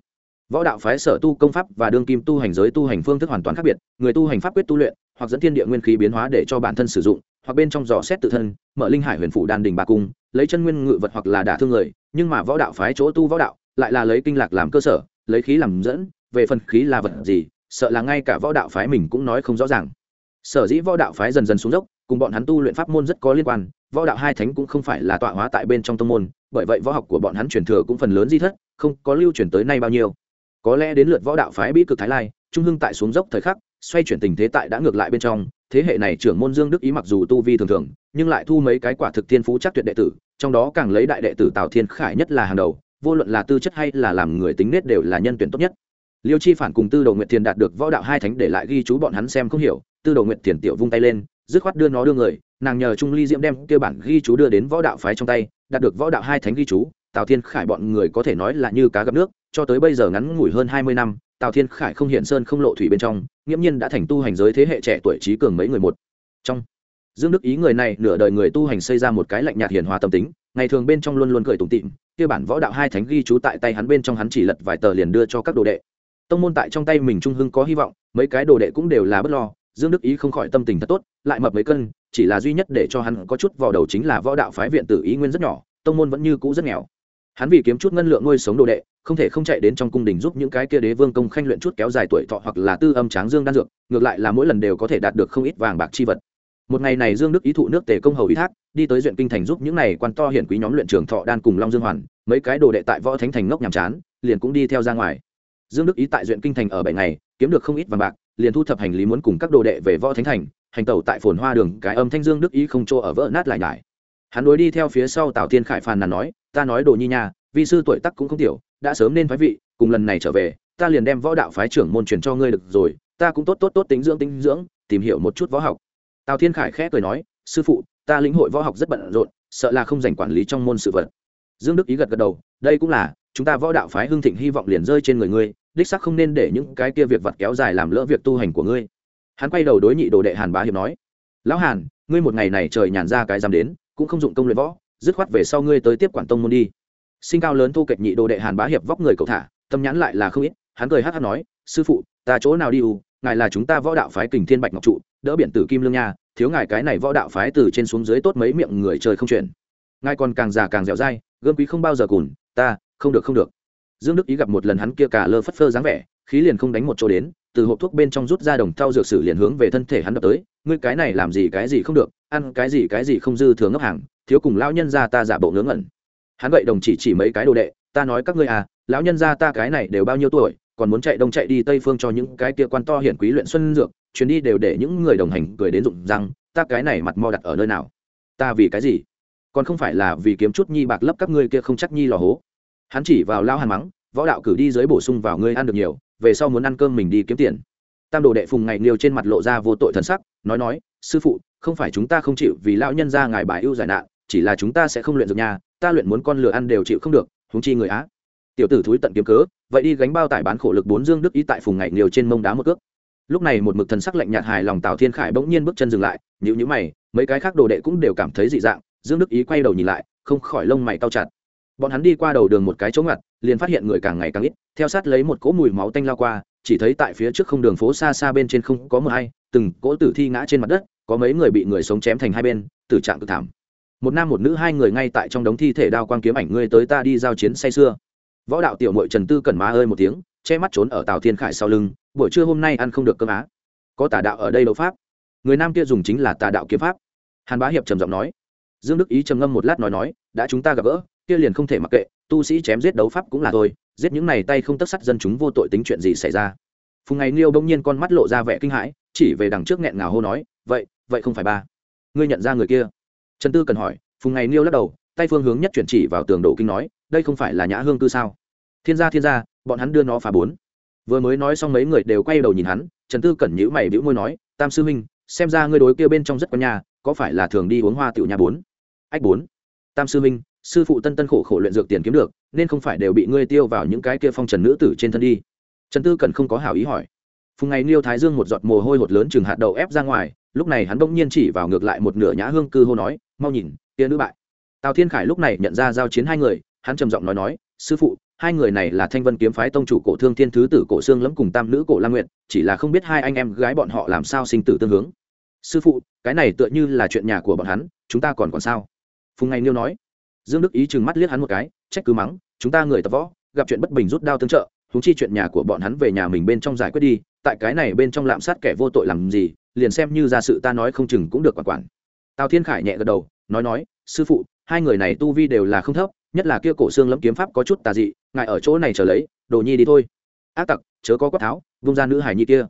A: Võ đạo phái sở tu công pháp và đương kim tu hành giới tu hành phương thức hoàn toàn khác biệt, người tu hành pháp quyết tu luyện, hoặc dẫn thiên địa nguyên khí biến hóa để cho bản thân sử dụng, hoặc bên trong dò xét tự thân, mở linh hải huyền phủ đan đình ba cung lấy chân nguyên ngự vật hoặc là đả thương người, nhưng mà võ đạo phái chỗ tu võ đạo, lại là lấy kinh lạc làm cơ sở, lấy khí làm dẫn, về phần khí là vật gì, sợ là ngay cả võ đạo phái mình cũng nói không rõ ràng. Sở dĩ võ đạo phái dần dần xuống dốc, cùng bọn hắn tu luyện pháp môn rất có liên quan, võ đạo hai thánh cũng không phải là tọa hóa tại bên trong tông môn, bởi vậy võ học của bọn hắn truyền thừa cũng phần lớn di thất, không có lưu truyền tới nay bao nhiêu. Có lẽ đến lượt võ đạo phái bí cực thái lai, trung hưng tại xuống dốc thời khắc, xoay chuyển tình thế tại đã ngược lại bên trong, thế hệ này trưởng môn dương đức ý mặc dù tu vi thường thường nhưng lại thu mấy cái quả thực thiên phú chắc tuyệt đệ tử, trong đó càng lấy đại đệ tử tào thiên khải nhất là hàng đầu, vô luận là tư chất hay là làm người tính nết đều là nhân tuyển tốt nhất. Liêu chi phản cùng tư đồ nguyệt thiền đạt được võ đạo hai thánh để lại ghi chú bọn hắn xem không hiểu, tư đồ nguyệt thiền tiểu vung tay lên, dứt khoát đưa nó đưa người, nàng nhờ trung ly diễm đem kêu bản ghi chú đưa đến võ đạo phái trong tay, đạt được võ đạo hai thánh ghi chú, tào thiên khải bọn người có thể nói là như cá gặp nước, cho tới bây giờ ngắn ngủi hơn hai mươi năm, tào thiên khải không hiện sơn không lộ thủy bên trong, nghiễm nhiên đã thành tu hành giới thế hệ trẻ tuổi trí cường mấy người một. Trong dương đức ý người này nửa đời người tu hành xây ra một cái lạnh nhạt hiền hòa tâm tính, ngày thường bên trong luôn luôn cười tủm tịm kia bản võ đạo hai thánh ghi chú tại tay hắn bên trong hắn chỉ lật vài tờ liền đưa cho các đồ đệ. Tông môn tại trong tay mình trung hưng có hy vọng, mấy cái đồ đệ cũng đều là bất lo, dương đức ý không khỏi tâm tình thật tốt, lại mập mấy cân, chỉ là duy nhất để cho hắn có chút vào đầu chính là võ đạo phái viện tử ý nguyên rất nhỏ, tông môn vẫn như cũ rất nghèo. Hắn vì kiếm chút ngân lượng nuôi sống đồ đệ, không thể không chạy đến trong cung đình giúp những cái kia đế vương công khanh luyện chút kéo dài tuổi thọ hoặc là tư âm tráng dương đan dược, ngược lại là mỗi lần đều có thể đạt được không ít vàng bạc chi vật một ngày này dương đức ý thụ nước tề công hầu ý thác, đi tới duyện kinh thành giúp những này quan to hiển quý nhóm luyện trường thọ đan cùng long dương hoàn, mấy cái đồ đệ tại võ thánh thành ngốc nhàm chán, liền cũng đi theo ra ngoài. Dương đức ý tại duyện kinh thành ở bảy ngày, kiếm được không ít vàng bạc, liền thu thập hành lý muốn cùng các đồ đệ về võ thánh thành, hành tẩu tại phồn hoa đường, cái âm thanh dương đức ý không chỗ ở vỡ nát lại nhải. Hắn đối đi theo phía sau tào thiên khải phàn nàn nói, ta nói đồ nhi nhà vi sư tuổi tắc cũng không tiểu, đã sớm nên phái vị, cùng lần này trở về, ta liền đem võ đạo phái trưởng môn truyền cho ngươi được rồi, ta cũng tốt tốt tốt tính dưỡng tính dưỡng, tìm hiểu một chút võ học tào thiên khải khẽ cười nói, sư phụ, ta lĩnh hội võ học rất bận rộn, sợ là không dành quản lý trong môn sự vật. Dương đức ý gật gật đầu, đây cũng là, chúng ta võ đạo phái hưng thịnh hy vọng liền rơi trên người ngươi, đích sắc không nên để những cái kia việc vặt kéo dài làm lỡ việc tu hành của ngươi. Hắn quay đầu đối nhị đồ đệ hàn bá hiệp nói, lão hàn, ngươi một ngày này trời nhàn ra cái dám đến, cũng không dụng công luyện võ, dứt khoát về sau ngươi tới tiếp quản tông môn đi. Sinh cao lớn thu kệch nhị đồ đệ hàn bá hiệp vóc người cậu thả, tâm nhãn lại là không ít, hắn cười hát hát nói, sư phụ, ta chỗ nào đi u, ngài là chúng ta võ đạo phái kình thiên bạch ngọc trụ đỡ biển tử kim lương nha, thiếu ngài cái này võ đạo phái từ trên xuống dưới tốt mấy miệng người chơi không chuyển. Ngài còn càng già càng dẻo dai, gươm quý không bao giờ cùn, ta, không được không được. Dương đức ý gặp một lần hắn kia cả lơ phất phơ dáng vẻ, khí liền không đánh một chỗ đến, từ hộp thuốc bên trong rút ra đồng thau dược sử liền hướng về thân thể hắn đập tới, ngươi cái này làm gì cái gì không được, ăn cái gì cái gì không dư thừa ngấp hàng, thiếu cùng lão nhân ra ta giả bộ ngớ ngẩn. Hắn vậy đồng chỉ chỉ mấy cái đồ đệ, ta nói các ngươi à lão nhân ra ta cái này đều bao nhiêu tuổi, còn muốn chạy đông chạy đi tây phương cho những cái kia quan to hiển quý luyện xuân dược chuyến đi đều để những người đồng hành cười đến rụng răng, ta cái này mặt mò đặt ở nơi nào? Ta vì cái gì? Còn không phải là vì kiếm chút nhi bạc lấp các ngươi kia không chắc nhi lò hố. Hắn chỉ vào lao hàn mắng, võ đạo cử đi dưới bổ sung vào ngươi ăn được nhiều, về sau muốn ăn cơm mình đi kiếm tiền. Tam đồ đệ phùng ngày liều trên mặt lộ ra vô tội thần sắc, nói nói, sư phụ, không phải chúng ta không chịu vì lão nhân ra ngài bài ưu giải nạn, chỉ là chúng ta sẽ không luyện được nhà ta luyện muốn con lừa ăn đều chịu không được húng chi người á. Tiểu tử thúi tận kiếm cớ, vậy đi gánh bao tải bán khổ lực bốn dương đức ý tại phùng ngày liều trên mông đá một cước lúc này một mực thần sắc lạnh nhạt hài lòng tào thiên khải bỗng nhiên bước chân dừng lại nhữ nhữ mày, mấy cái khác đồ đệ cũng đều cảm thấy dị dạng, dương đức ý quay đầu nhìn lại, không khỏi lông mày cao chặt. Bọn hắn đi qua đầu đường một cái chỗ ngặt, liền phát hiện người càng ngày càng ít, theo sát lấy một cỗ mùi máu tanh lao qua, chỉ thấy tại phía trước không đường phố xa xa bên trên không có mờ hay từng cỗ tử thi ngã trên mặt đất, có mấy người bị người sống chém thành hai bên, tử trạng cực thảm. Một nam một nữ hai người ngay tại trong đống thi thể đao quang kiếm ảnh, ngươi tới ta đi giao chiến say xưa võ đạo tiểu mội trần tư cẩn má ơi một tiếng che mắt trốn ở tàu thiên khải sau lưng, buổi trưa hôm nay ăn không được cơm á? Có tà đạo ở đây đấu pháp. Người nam kia dùng chính là tà đạo kiếm pháp. Hàn bá hiệp trầm giọng nói. Dương đức ý trầm ngâm một lát nói nói, đã chúng ta gặp gỡ, kia liền không thể mặc kệ, tu sĩ chém giết đấu pháp cũng là thôi, giết những này tay không tất sắt dân chúng vô tội tính chuyện gì xảy ra? Phùng ngày liêu bỗng nhiên con mắt lộ ra vẻ kinh hãi, chỉ về đằng trước nghẹn ngào hô nói, vậy vậy không phải ba. Ngươi nhận ra người kia? Trần tư cần hỏi, phùng ngày liêu lắc đầu, tay phương hướng nhất chuyển chỉ vào tường đổ kinh nói, đây không phải là nhã hương cư sao? Thiên gia thiên gia bọn hắn đưa nó phá bốn. Vừa mới nói xong mấy người đều quay đầu nhìn hắn, trần tư cẩn nhữ mày bĩu môi nói, tam sư huynh, xem ra ngươi đối kia bên trong rất có nhà, có phải là thường đi uống hoa tiểu nhà bốn? Ách bốn. Tam sư huynh, sư phụ tân tân khổ khổ luyện dược tiền kiếm được, nên không phải đều bị ngươi tiêu vào những cái kia phong trần nữ tử trên thân đi. Trần tư Cẩn không có hảo ý hỏi. Phùng ngày liêu thái dương một giọt mồ hôi hột lớn chừng hạt đầu ép ra ngoài, lúc này hắn bỗng nhiên chỉ vào ngược lại một nửa nhã hương cư hô nói, mau nhìn tia nữ bại. Tào thiên khải lúc này nhận ra giao chiến hai người, hắn trầm giọng nói nói, sư phụ hai người này là thanh vân kiếm phái tông chủ cổ thương thiên thứ tử cổ xương lẫm cùng tam nữ cổ lam nguyện chỉ là không biết hai anh em gái bọn họ làm sao sinh tử tương hướng. Sư phụ, cái này tựa như là chuyện nhà của bọn hắn, chúng ta còn còn sao? Phùng ngày nêu nói. Dương đức ý chừng mắt liếc hắn một cái, trách cứ mắng, chúng ta người tập võ, gặp chuyện bất bình rút đao tương trợ húng chi chuyện nhà của bọn hắn về nhà mình bên trong giải quyết đi, tại cái này bên trong lạm sát kẻ vô tội làm gì, liền xem như ra sự ta nói không chừng cũng được quản quản. Tào thiên khải nhẹ gật đầu, nói nói, sư phụ, hai người này tu vi đều là không thấp nhất là kia cổ xương lẫm kiếm pháp có chút tà dị, ngài ở chỗ này trở lấy, đồ nhi đi thôi. Ác tặc, chớ có quát tháo, vung ra nữ hải nhi kia.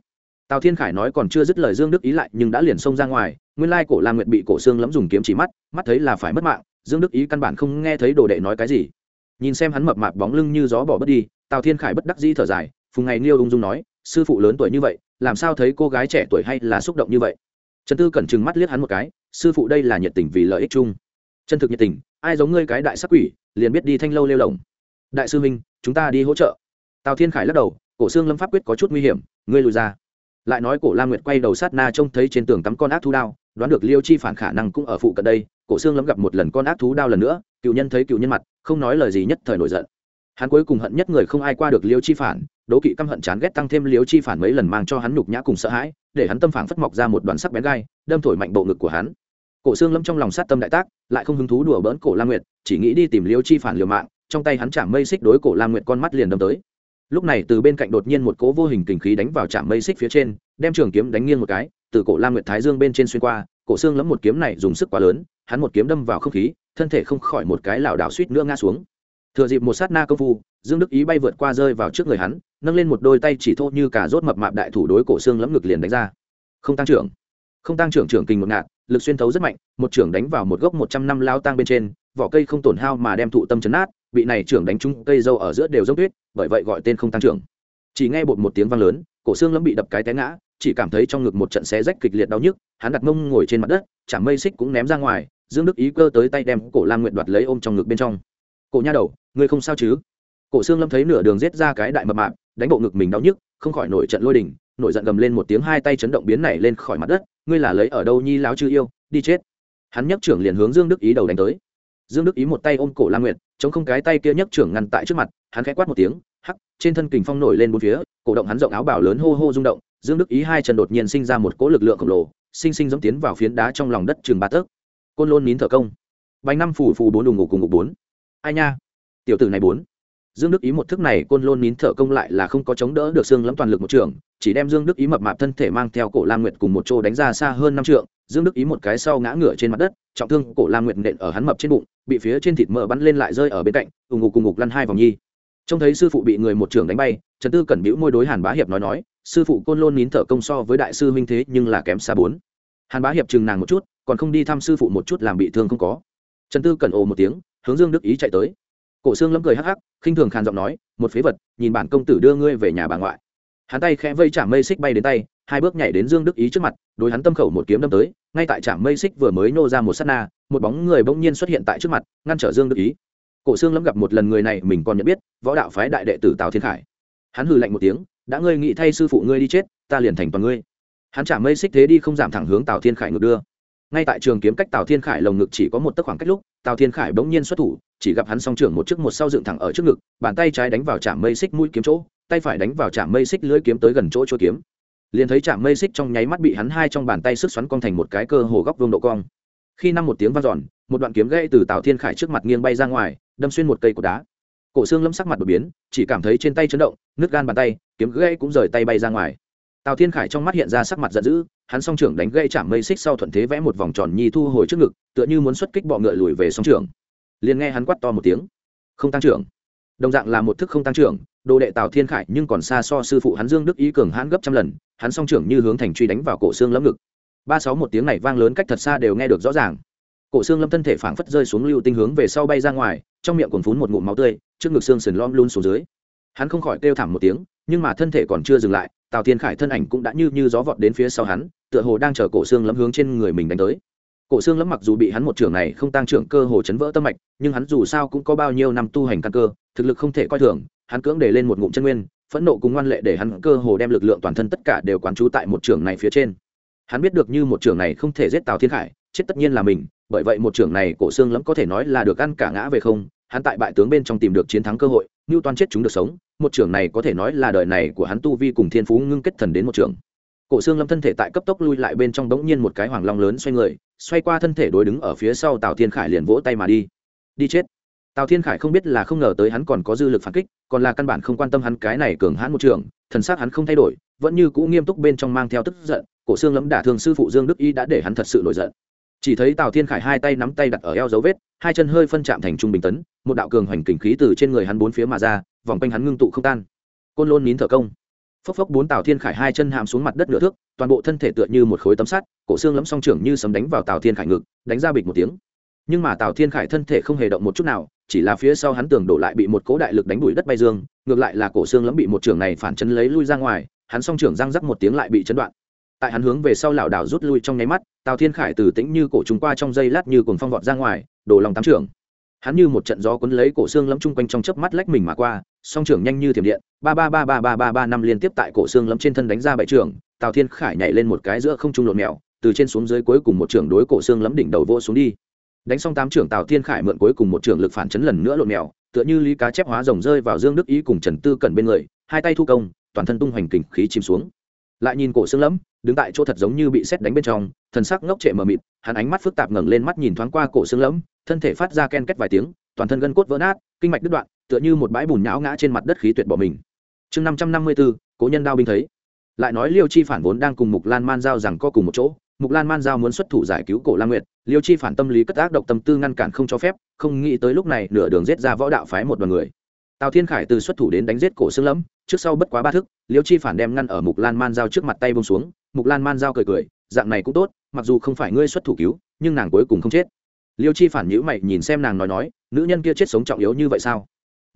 A: Tào thiên khải nói còn chưa dứt lời dương đức ý lại nhưng đã liền xông ra ngoài, nguyên lai cổ la nguyệt bị cổ xương lẫm dùng kiếm chỉ mắt mắt thấy là phải mất mạng, dương đức ý căn bản không nghe thấy đồ đệ nói cái gì. Nhìn xem hắn mập mạp bóng lưng như gió bỏ bớt đi, tào thiên khải bất đắc dĩ thở dài, phùng ngày niêu ung dung nói, sư phụ lớn tuổi như vậy, làm sao thấy cô gái trẻ tuổi hay là xúc động như vậy? Trần tư cẩn trừng mắt liếc hắn một cái, sư phụ đây là nhiệt tình vì lợi ích chung. Chân thực nhiệt tình, ai giống ngươi cái đại sắc quỷ liền biết đi thanh lâu lêu lồng. Đại sư minh chúng ta đi hỗ trợ. Tào thiên khải lắc đầu, cổ xương lâm pháp quyết có chút nguy hiểm, ngươi lùi ra. Lại nói cổ la nguyệt quay đầu sát na trông thấy trên tường tắm con ác thú đao, đoán được liêu chi phản khả năng cũng ở phụ cận đây, cổ xương lâm gặp một lần con ác thú đao lần nữa, cựu nhân thấy cựu nhân mặt, không nói lời gì nhất thời nổi giận. Hắn cuối cùng hận nhất người không ai qua được liêu chi phản, đố kỵ căm hận chán ghét tăng thêm liêu chi phản mấy lần mang cho hắn nhục nhã cùng sợ hãi, để hắn tâm phản phất mọc ra một đoàn sắc bén gai, đâm thổi mạnh bộ ngực của hắn. Cổ xương lâm trong lòng sát tâm đại tác, lại không hứng thú đùa bỡn cổ la nguyệt chỉ nghĩ đi tìm liêu chi phản liều mạng, trong tay hắn chạm mây xích đối cổ lam nguyệt con mắt liền đâm tới. Lúc này từ bên cạnh đột nhiên một cỗ vô hình kình khí đánh vào chạm mây xích phía trên, đem trường kiếm đánh nghiêng một cái, từ cổ lam nguyệt thái dương bên trên xuyên qua, cổ xương lấm một kiếm này dùng sức quá lớn, hắn một kiếm đâm vào không khí, thân thể không khỏi một cái lảo đảo suýt nữa ngã xuống. Thừa dịp một sát na công phu, dương đức ý bay vượt qua rơi vào trước người hắn, nâng lên một đôi tay chỉ thô như cả rốt mập mạp đại thủ đối cổ xương lấm ngực liền đánh ra. Không tăng trưởng. Không tăng trưởng trưởng kình một ngạt, lực xuyên thấu rất mạnh, một trưởng đánh vào một gốc một trăm năm lao tang bên trên vỏ cây không tổn hao mà đem thụ tâm chấn nát bị này trưởng đánh trúng cây dâu ở giữa đều dốc tuyết, bởi vậy gọi tên không tăng trưởng. Chỉ nghe bột một tiếng vang lớn, cổ xương lâm bị đập cái té ngã, chỉ cảm thấy trong ngực một trận xé rách kịch liệt đau nhức, hắn đặt mông ngồi trên mặt đất, chả mây xích cũng ném ra ngoài, dương đức ý cơ tới tay đem cổ lam nguyện đoạt lấy ôm trong ngực bên trong. Cổ nha đầu, ngươi không sao chứ? Cổ xương lâm thấy nửa đường giết ra cái đại mập mạp, đánh bộ ngực mình đau nhức, không khỏi nổi trận lôi đình, nổi giận gầm lên một tiếng hai tay chấn động biến này lên khỏi mặt đất, ngươi là lấy ở đâu nhi láo chư yêu, đi chết. Hắn nhấc trưởng liền hướng dương đức ý đầu đánh tới dương đức ý một tay ôm cổ la nguyệt, chống không cái tay kia nhấc trưởng ngăn tại trước mặt, hắn khẽ quát một tiếng, hắc, trên thân kình phong nổi lên bốn phía, cổ động hắn rộng áo bảo lớn hô hô rung động, dương đức ý hai chân đột nhiên sinh ra một cỗ lực lượng khổng lồ, sinh sinh giống tiến vào phiến đá trong lòng đất trường ba tấc. Côn lôn nín thở công. Bánh năm phủ phù bốn đùng ngủ cùng ngủ bốn. Ai nha? Tiểu tử này bốn dương đức ý một thức này côn lôn nín thở công lại là không có chống đỡ được xương lẫm toàn lực một trường, chỉ đem dương đức ý mập mạp thân thể mang theo cổ lam nguyệt cùng một chỗ đánh ra xa hơn năm trượng. Dương đức ý một cái sau ngã ngửa trên mặt đất, trọng thương cổ lam nguyệt nện ở hắn mập trên bụng, bị phía trên thịt mỡ bắn lên lại rơi ở bên cạnh, ùng ục cùng ngục lăn hai vòng nhi. Trông thấy sư phụ bị người một trường đánh bay, trần tư cẩn bĩu môi đối hàn bá hiệp nói nói, sư phụ côn lôn nín thở công so với đại sư huynh thế nhưng là kém xa bốn. Hàn bá hiệp chừng nàng một chút, còn không đi thăm sư phụ một chút làm bị thương không có. Trần tư cẩn ồ một tiếng, hướng dương đức ý chạy tới cổ xương lâm cười hắc hắc, khinh thường khàn giọng nói, một phế vật, nhìn bản công tử đưa ngươi về nhà bà ngoại. Hắn tay khẽ vây chạm mây xích bay đến tay, hai bước nhảy đến dương đức ý trước mặt, đối hắn tâm khẩu một kiếm đâm tới, ngay tại trạm mây xích vừa mới nô ra một s á t na, một bóng người bỗng nhiên xuất hiện tại trước mặt, ngăn trở dương đức ý. Cổ xương lâm gặp một lần người này, mình còn nhận biết, võ đạo phái đại đệ tử tào thiên khải. Hắn hừ lạnh một tiếng, đã ngươi nghĩ thay sư phụ ngươi đi chết, ta liền thành toàn ngươi. Hắn trả mây xích thế đi không giảm thẳng hướng tào thiên khải ngược đưa ngay tại trường kiếm cách tào thiên khải lồng ngực chỉ có một tấc khoảng cách lúc, tào thiên khải bỗng nhiên xuất thủ, chỉ gặp hắn song trưởng một trước một sau dựng thẳng ở trước ngực, bàn tay trái đánh vào trạm mây xích mũi kiếm chỗ, tay phải đánh vào trạm mây xích lưỡi kiếm tới gần chỗ chỗ kiếm. Liền thấy trạm mây xích trong nháy mắt bị hắn hai trong bàn tay sức xoắn cong thành một cái cơ hồ góc vương độ cong. Khi năm một tiếng vang dọn, một đoạn kiếm gãy từ tào thiên khải trước mặt nghiêng bay ra ngoài, đâm xuyên một cây cột đá. Cổ xương lâm sắc mặt đột biến, chỉ cảm thấy trên tay chấn động nước gan bàn tay, kiếm gãy cũng rời tay bay ra ngoài tào thiên khải trong mắt hiện ra sắc mặt giận dữ, hắn song trưởng đánh gây chạm mây xích sau thuận thế vẽ một vòng tròn nhi thu hồi trước ngực, tựa như muốn xuất kích bọ ngựa lùi về song trưởng. Liền nghe hắn quát to một tiếng. Không tăng trưởng. Đồng dạng là một thức không tăng trưởng, đồ đệ tào thiên khải nhưng còn xa so sư phụ hắn dương đức ý cường hãn gấp trăm lần, hắn song trưởng như hướng thành truy đánh vào cổ xương lẫm ngực. Ba sáu một tiếng này vang lớn cách thật xa đều nghe được rõ ràng. Cổ xương lâm thân thể phảng phất rơi xuống lưu tinh hướng về sau bay ra ngoài, trong miệng còn phún một ngụm máu tươi, trước ngực xương sườn lom luôn xuống dưới. Hắn không khỏi kêu thảm một tiếng, nhưng mà thân thể còn chưa dừng lại tào thiên khải thân ảnh cũng đã như như gió vọt đến phía sau hắn, tựa hồ đang chờ cổ xương lấm hướng trên người mình đánh tới. Cổ xương lấm mặc dù bị hắn một trưởng này không tăng trưởng cơ hồ chấn vỡ tâm mạch, nhưng hắn dù sao cũng có bao nhiêu năm tu hành căn cơ, thực lực không thể coi thường, hắn cưỡng để lên một ngụm chân nguyên, phẫn nộ cùng ngoan lệ để hắn cơ hồ đem lực lượng toàn thân tất cả đều quán trú tại một trưởng này phía trên. Hắn biết được như một trưởng này không thể giết tào thiên khải, chết tất nhiên là mình, bởi vậy một trưởng này cổ xương lấm có thể nói là được ăn cả ngã về không hắn tại bại tướng bên trong tìm được chiến thắng cơ hội như toàn chết chúng được sống, một trưởng này có thể nói là đời này của hắn tu vi cùng thiên phú ngưng kết thần đến một trưởng. Cổ xương lâm thân thể tại cấp tốc lui lại bên trong đống nhiên một cái hoàng long lớn xoay người, xoay qua thân thể đối đứng ở phía sau tào thiên khải liền vỗ tay mà đi. Đi chết. Tào thiên khải không biết là không ngờ tới hắn còn có dư lực phản kích, còn là căn bản không quan tâm hắn cái này cường hãn một trường thần sắc hắn không thay đổi, vẫn như cũ nghiêm túc bên trong mang theo tức giận, cổ xương lâm đả thương sư phụ dương đức y đã để hắn thật sự nổi giận chỉ thấy tào thiên khải hai tay nắm tay đặt ở eo dấu vết, hai chân hơi phân chạm thành trung bình tấn, một đạo cường hoành kình khí từ trên người hắn bốn phía mà ra, vòng quanh hắn ngưng tụ không tan. Côn lôn nín thở công. Phốc phốc bốn tào thiên khải hai chân hàm xuống mặt đất nửa thước, toàn bộ thân thể tựa như một khối tấm sắt, cổ xương lẫm song trưởng như sấm đánh vào tào thiên khải ngực, đánh ra bịch một tiếng. Nhưng mà tào thiên khải thân thể không hề động một chút nào, chỉ là phía sau hắn tường đổ lại bị một cỗ đại lực đánh đuổi đất bay dương, ngược lại là cổ xương lẫm bị một trưởng này phản chấn lấy lui ra ngoài, hắn song trưởng răng rắc một tiếng lại bị chấn đoạn tại hắn hướng về sau lảo đảo rút lui trong nháy mắt, tào thiên khải từ tĩnh như cổ trùng qua trong dây lát như cuồng phong vọt ra ngoài, đổ lòng tám trưởng. Hắn như một trận gió cuốn lấy cổ xương lẫm chung quanh trong chớp mắt lách mình mà qua, song trưởng nhanh như thiểm điện, ba ba ba ba ba ba ba năm liên tiếp tại cổ xương lẫm trên thân đánh ra bảy trưởng, tào thiên khải nhảy lên một cái giữa không trung lộn mèo, từ trên xuống dưới cuối cùng một trưởng đối cổ xương lẫm đỉnh đầu vô xuống đi. Đánh xong tám trưởng, tào thiên khải mượn cuối cùng một trưởng lực phản chấn lần nữa lộn mèo, tựa như lý cá chép hóa rồng rơi vào dương đức ý cùng trần tư cẩn bên người, hai tay thu công, toàn thân tung hoành kình khí chìm xuống. Lại nhìn cổ xương lẫm đứng tại chỗ thật giống như bị xét đánh bên trong, thần sắc ngốc trệ mờ mịt, hắn ánh mắt phức tạp ngẩng lên mắt nhìn thoáng qua cổ xương lẫm, thân thể phát ra ken két vài tiếng, toàn thân gân cốt vỡ nát, kinh mạch đứt đoạn, tựa như một bãi bùn nhão ngã trên mặt đất khí tuyệt bỏ mình. Chương năm trăm năm mươi bốn cố nhân đao binh thấy. Lại nói liêu chi phản vốn đang cùng mục lan man giao rằng co cùng một chỗ, mục lan man giao muốn xuất thủ giải cứu cổ la nguyệt, liêu chi phản tâm lý cất ác độc tâm tư ngăn cản không cho phép, không nghĩ tới lúc này nửa đường giết ra võ đạo phái một đoàn người. Tào thiên khải từ xuất thủ đến đánh giết cổ xương lẫm, trước sau bất quá ba thức, liêu chi phản đem ngăn ở mục lan man giao trước mặt tay bông xuống mục lan man giao cười cười, dạng này cũng tốt, mặc dù không phải ngươi xuất thủ cứu, nhưng nàng cuối cùng không chết. Liêu chi phản nhữ mày nhìn xem nàng nói nói, nữ nhân kia chết sống trọng yếu như vậy sao?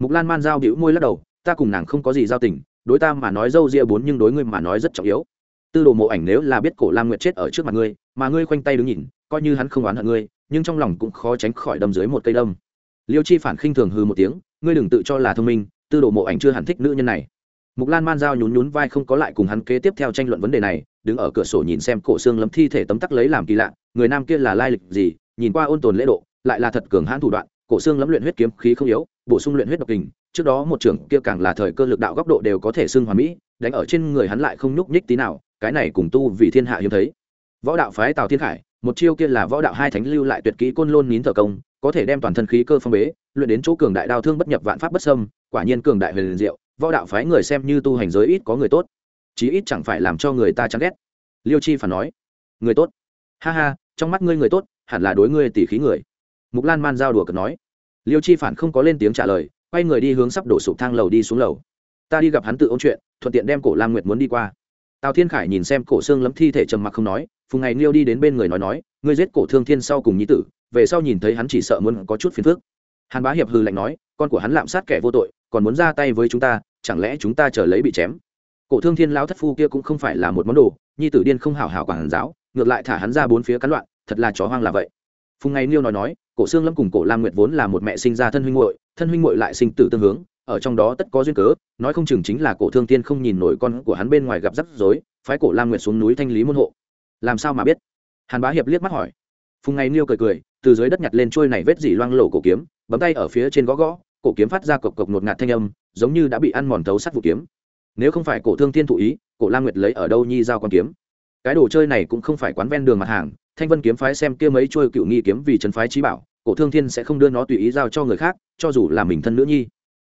A: Mục lan man giao đĩu môi lắc đầu, ta cùng nàng không có gì giao tình, đối ta mà nói dâu ria bốn nhưng đối ngươi mà nói rất trọng yếu. Tư đồ mộ ảnh nếu là biết cổ lam nguyệt chết ở trước mặt ngươi, mà ngươi khoanh tay đứng nhìn, coi như hắn không oán hận ngươi, nhưng trong lòng cũng khó tránh khỏi đâm dưới một cây đâm. Liêu chi phản khinh thường hư một tiếng, ngươi đừng tự cho là thông minh, tư đồ mộ ảnh chưa hẳn thích nữ nhân này. Mục lan man giao nhún nhún vai không có lại cùng hắn kế tiếp theo tranh luận vấn đề này đứng ở cửa sổ nhìn xem cổ xương lấm thi thể tấm tắc lấy làm kỳ lạ, người nam kia là lai lịch gì, nhìn qua ôn tồn lễ độ, lại là thật cường hãn thủ đoạn, cổ xương lấm luyện huyết kiếm khí không yếu, bổ sung luyện huyết độc kình, trước đó một trưởng kia càng là thời cơ lực đạo góc độ đều có thể xưng hòa mỹ, đánh ở trên người hắn lại không nhúc nhích tí nào, cái này cùng tu vì thiên hạ hiếm thấy. Võ đạo phái tào thiên khải, một chiêu kia là võ đạo hai thánh lưu lại tuyệt kỹ côn lôn nín thở công, có thể đem toàn thân khí cơ phong bế, luyện đến chỗ cường đại đao thương bất nhập vạn pháp bất sâm quả nhiên cường đại huyền diệu, võ đạo phái người xem như tu hành giới ít có người tốt chí ít chẳng phải làm cho người ta chán ghét. Liêu chi phản nói, người tốt. Ha ha, trong mắt ngươi người tốt, hẳn là đối ngươi tỷ khí người. Mục lan man giao đùa cợt nói. Liêu chi phản không có lên tiếng trả lời, quay người đi hướng sắp đổ sụp thang lầu đi xuống lầu. Ta đi gặp hắn tự ôn chuyện, thuận tiện đem cổ lam nguyệt muốn đi qua. Tào thiên khải nhìn xem cổ xương lấm thi thể trầm mặc không nói, phùng ngày niêu đi đến bên người nói nói, ngươi giết cổ thương thiên sau cùng nhi tử, về sau nhìn thấy hắn chỉ sợ muốn có chút phiền phức. Hàn bá hiệp hư lạnh nói, con của hắn lạm sát kẻ vô tội, còn muốn ra tay với chúng ta, chẳng lẽ chúng ta chờ lấy bị chém? Cổ thương thiên lão thất phu kia cũng không phải là một món đồ, nhi tử điên không hảo hảo quản giáo, ngược lại thả hắn ra bốn phía cắn loạn, thật là chó hoang là vậy. Phùng ngày liêu nói nói, cổ xương lâm cùng cổ lam nguyệt vốn là một mẹ sinh ra thân huynh muội, thân huynh muội lại sinh tử tương hướng, ở trong đó tất có duyên cớ, nói không chừng chính là cổ thương Thiên không nhìn nổi con của hắn bên ngoài gặp rắc rối, phái cổ lam nguyệt xuống núi thanh lý môn hộ. Làm sao mà biết? Hàn bá hiệp liếc mắt hỏi. Phùng ngày liêu cười cười, từ dưới đất nhặt lên trôi này vết dỉ loang lổ cổ kiếm, bấm tay ở phía trên gõ gõ, cổ kiếm phát ra cộc cộc ngột ngạt thanh âm, giống như đã bị ăn mòn thấu sắt vụ kiếm nếu không phải cổ thương thiên thụ ý, cổ la nguyệt lấy ở đâu nhi giao con kiếm? Cái đồ chơi này cũng không phải quán ven đường mặt hàng, thanh vân kiếm phái xem kia mấy trôi cựu nghi kiếm vì trấn phái trí bảo, cổ thương thiên sẽ không đưa nó tùy ý giao cho người khác, cho dù là mình thân nữ nhi.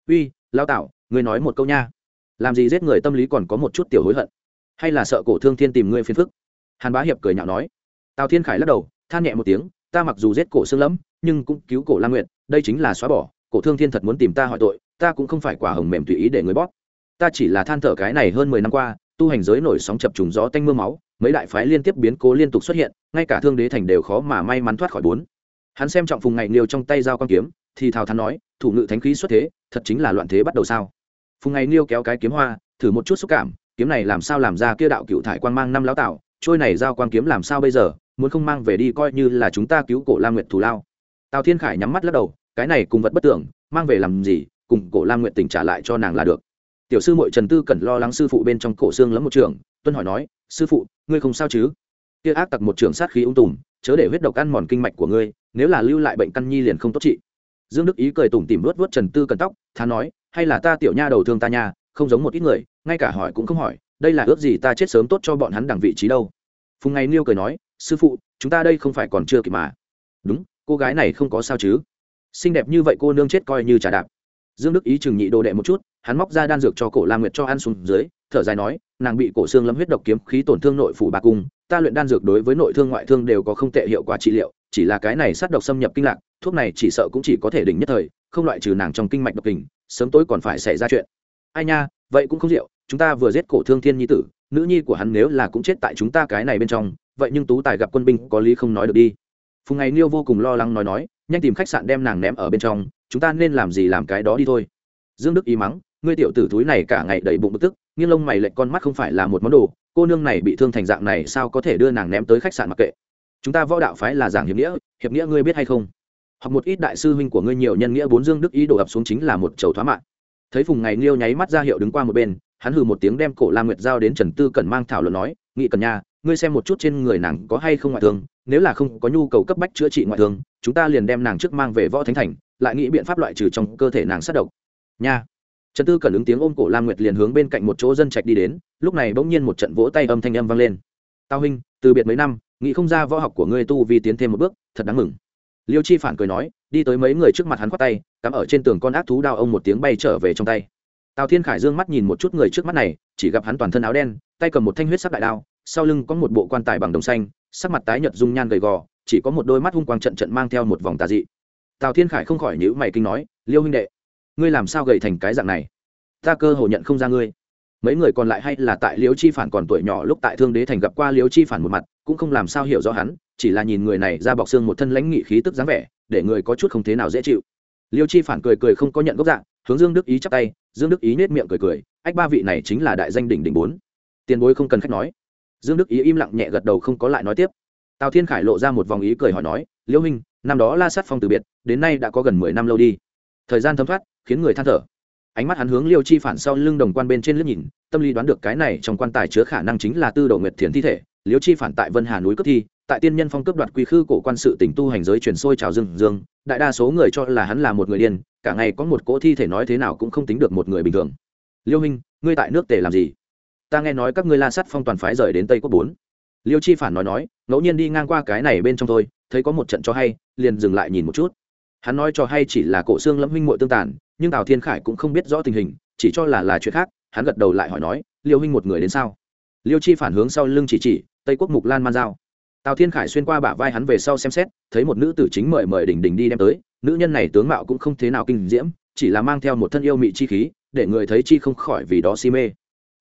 A: Uy lao tạo ngươi nói một câu nha. Làm gì giết người tâm lý còn có một chút tiểu hối hận. Hay là sợ cổ thương thiên tìm ngươi phiền phức? Hàn bá hiệp cười nhạo nói. Tào thiên khải lắc đầu, than nhẹ một tiếng, ta mặc dù giết cổ xương lẫm, nhưng cũng cứu cổ la nguyện đây chính là xóa bỏ, cổ thương thiên thật muốn tìm ta hỏi tội, ta cũng không phải quả hồng mềm tùy ý để người bóp ta chỉ là than thở cái này hơn mười năm qua, tu hành giới nổi sóng chập trùng gió tanh mưa máu, mấy đại phái liên tiếp biến cố liên tục xuất hiện, ngay cả thương đế thành đều khó mà may mắn thoát khỏi bốn. Hắn xem trọng phùng ngày liều trong tay dao con kiếm, thì thào thắn nói, thủ ngự thánh khí xuất thế, thật chính là loạn thế bắt đầu sao? Phùng ngày liêu kéo cái kiếm hoa, thử một chút xúc cảm, kiếm này làm sao làm ra kia đạo cựu thải quan mang năm lão tạo, trôi này giao quan kiếm làm sao bây giờ, muốn không mang về đi coi như là chúng ta cứu cổ lam nguyệt thù lao. Tào thiên khải nhắm mắt lắc đầu, cái này cùng vật bất tưởng, mang về làm gì, cùng cổ lam nguyệt tỉnh trả lại cho nàng là được tiểu sư mội trần tư cần lo lắng sư phụ bên trong cổ xương lắm một trường, tuân hỏi nói, sư phụ, ngươi không sao chứ? Kia ác tặc một trường sát khí ung tùm, chớ để huyết độc ăn mòn kinh mạch của ngươi, nếu là lưu lại bệnh căn nhi liền không tốt trị. Dương đức ý cười tủm tỉm luốt vớt trần tư cần tóc thá nói, hay là ta tiểu nha đầu thương ta nha, không giống một ít người, ngay cả hỏi cũng không hỏi, đây là ước gì ta chết sớm tốt cho bọn hắn đằng vị trí đâu. Phùng ngày niêu cười nói, sư phụ, chúng ta đây không phải còn chưa kịp mà. Đúng, cô gái này không có sao chứ? Xinh đẹp như vậy cô nương chết coi như trà đạp. Dương đức ý chừng nhị đồ đệ một chút hắn móc ra đan dược cho cổ la nguyệt cho ăn xuống dưới, thở dài nói, nàng bị cổ xương lâm huyết độc kiếm khí tổn thương nội phủ bà cung, ta luyện đan dược đối với nội thương ngoại thương đều có không tệ hiệu quả trị liệu, chỉ là cái này sát độc xâm nhập kinh lạc, thuốc này chỉ sợ cũng chỉ có thể đỉnh nhất thời, không loại trừ nàng trong kinh mạch độc kình, sớm tối còn phải xảy ra chuyện. Ai nha, vậy cũng không liệu chúng ta vừa giết cổ thương thiên nhi tử, nữ nhi của hắn nếu là cũng chết tại chúng ta cái này bên trong, vậy nhưng tú tài gặp quân binh có lý không nói được đi. Phùng ngày niêu vô cùng lo lắng nói nói, nhanh tìm khách sạn đem nàng ném ở bên trong, chúng ta nên làm gì làm cái đó đi thôi. Dương đức ý mắng ngươi tiểu tử túi này cả ngày đầy bụng bực tức, nghiêng lông mày lệch con mắt không phải là một món đồ, cô nương này bị thương thành dạng này sao có thể đưa nàng ném tới khách sạn mặc kệ. Chúng ta võ đạo phái là giảng hiệp nghĩa hiệp nghĩa ngươi biết hay không? Hoặc một ít đại sư huynh của ngươi nhiều nhân nghĩa bốn dương đức ý đổ ập xuống chính là một chầu thoá mạng. Thấy phùng ngày liêu nháy mắt ra hiệu đứng qua một bên, hắn hừ một tiếng đem cổ la nguyệt giao đến trần tư cần mang thảo luận nói, nghị cần nha, ngươi xem một chút trên người nàng có hay không ngoại thương, nếu là không có nhu cầu cấp bách chữa trị ngoại thương, chúng ta liền đem nàng trước mang về võ thánh thành, lại nghĩ biện pháp loại trừ trong cơ thể nàng sát độc. Nha trần tư cần ứng tiếng ôm cổ lam nguyệt liền hướng bên cạnh một chỗ dân trạch đi đến, lúc này bỗng nhiên một trận vỗ tay âm thanh âm vang lên. Tao huynh, từ biệt mấy năm, nghĩ không ra võ học của ngươi tu vì tiến thêm một bước, thật đáng mừng. Liêu chi phản cười nói, đi tới mấy người trước mặt hắn khoát tay, cắm ở trên tường con ác thú đao ông một tiếng bay trở về trong tay. Tào thiên khải dương mắt nhìn một chút người trước mắt này, chỉ gặp hắn toàn thân áo đen, tay cầm một thanh huyết sắc đại đao, sau lưng có một bộ quan tài bằng đồng xanh, sắc mặt tái nhợt dung nhan gầy gò, chỉ có một đôi mắt hung quang trận trận mang theo một vòng tà dị. Tào thiên khải không khỏi nhữ mày kinh nói, liêu huynh đệ ngươi làm sao gầy thành cái dạng này? Ta cơ hồ nhận không ra ngươi. Mấy người còn lại hay là tại liễu chi phản còn tuổi nhỏ lúc tại thương đế thành gặp qua liễu chi phản một mặt, cũng không làm sao hiểu rõ hắn, chỉ là nhìn người này ra bọc xương một thân lãnh nghị khí tức dáng vẻ, để người có chút không thế nào dễ chịu. Liêu chi phản cười cười không có nhận gốc dạng, hướng dương đức ý chắp tay, dương đức ý nết miệng cười cười, ách ba vị này chính là đại danh đỉnh đỉnh bốn. Tiền bối không cần khách nói. Dương đức ý im lặng nhẹ gật đầu không có lại nói tiếp. Tào thiên khải lộ ra một vòng ý cười hỏi nói, liễu huynh, năm đó la sát phong từ biệt, đến nay đã có gần mười năm lâu đi. Thời gian thấm thoát khiến người than thở. Ánh mắt hắn hướng liêu chi phản sau lưng đồng quan bên trên liếc nhìn, tâm lý đoán được cái này trong quan tài chứa khả năng chính là tư đồ nguyệt thiền thi thể. Liêu chi phản tại vân hà núi cấp thi, tại tiên nhân phong cấp đoạt quy khư cổ quan sự tỉnh tu hành giới truyền sôi trào dương dương, đại đa số người cho là hắn là một người điên, cả ngày có một cỗ thi thể nói thế nào cũng không tính được một người bình thường. Liêu minh, ngươi tại nước tề làm gì? Ta nghe nói các ngươi la sắt phong toàn phái rời đến tây quốc bốn. Liêu chi phản nói nói, ngẫu nhiên đi ngang qua cái này bên trong thôi, thấy có một trận cho hay, liền dừng lại nhìn một chút hắn nói cho hay chỉ là cổ xương lâm huynh muội tương tàn, nhưng tào thiên khải cũng không biết rõ tình hình, chỉ cho là là chuyện khác, hắn gật đầu lại hỏi nói, liêu huynh một người đến sao? Liêu chi phản hướng sau lưng chỉ chỉ, tây quốc mục lan man giao. Tào thiên khải xuyên qua bả vai hắn về sau xem xét, thấy một nữ tử chính mời mời đỉnh đỉnh đi đem tới, nữ nhân này tướng mạo cũng không thế nào kinh diễm, chỉ là mang theo một thân yêu mị chi khí, để người thấy chi không khỏi vì đó si mê.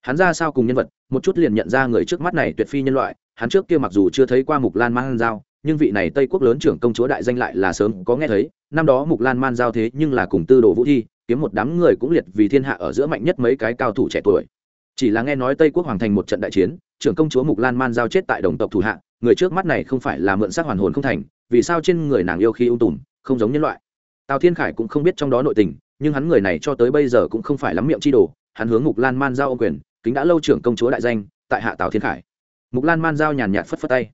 A: Hắn ra sao cùng nhân vật, một chút liền nhận ra người trước mắt này tuyệt phi nhân loại, hắn trước kia mặc dù chưa thấy qua mục lan man giao nhưng vị này tây quốc lớn trưởng công chúa đại danh lại là sớm có nghe thấy, năm đó mục lan man giao thế nhưng là cùng tư đồ vũ thi, kiếm một đám người cũng liệt vì thiên hạ ở giữa mạnh nhất mấy cái cao thủ trẻ tuổi. Chỉ là nghe nói tây quốc hoàng thành một trận đại chiến, trưởng công chúa mục lan man giao chết tại đồng tộc thủ hạ, người trước mắt này không phải là mượn xác hoàn hồn không thành, vì sao trên người nàng yêu khi ung tùm, không giống nhân loại. Tào thiên khải cũng không biết trong đó nội tình, nhưng hắn người này cho tới bây giờ cũng không phải lắm miệng chi đồ, hắn hướng mục lan man giao ô quyền, kính đã lâu trưởng công chúa đại danh, tại hạ tào thiên khải. Mục lan man giao nhàn nhạt phất phất tay.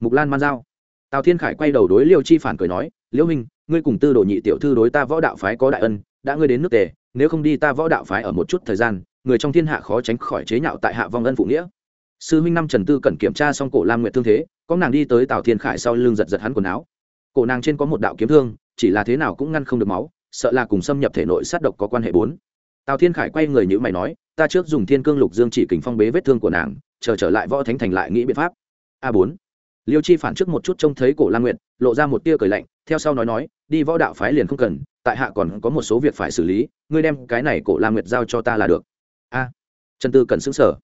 A: Mục lan man giao tào thiên khải quay đầu đối liêu chi phản cười nói liễu minh ngươi cùng tư đồ nhị tiểu thư đối ta võ đạo phái có đại ân, đã ngươi đến nước tề, nếu không đi ta võ đạo phái ở một chút thời gian, người trong thiên hạ khó tránh khỏi chế nhạo tại hạ vong ân phụ nghĩa. Sư huynh năm trần tư cần kiểm tra xong cổ lam nguyệt thương thế, có nàng đi tới tào thiên khải sau lưng giật giật hắn quần áo. Cổ nàng trên có một đạo kiếm thương, chỉ là thế nào cũng ngăn không được máu, sợ là cùng xâm nhập thể nội sát độc có quan hệ bốn. Tào thiên khải quay người nhữ mày nói, ta trước dùng thiên cương lục dương chỉ kình phong bế vết thương của nàng, chờ trở lại võ thánh thành lại nghĩ biện pháp. A bốn liêu chi phản trước một chút trông thấy cổ lam nguyệt, lộ ra một tia cười lạnh, theo sau nói nói, đi võ đạo phái liền không cần, tại hạ còn có một số việc phải xử lý, ngươi đem cái này cổ lam nguyệt giao cho ta là được. A, trần tư cần xứng sở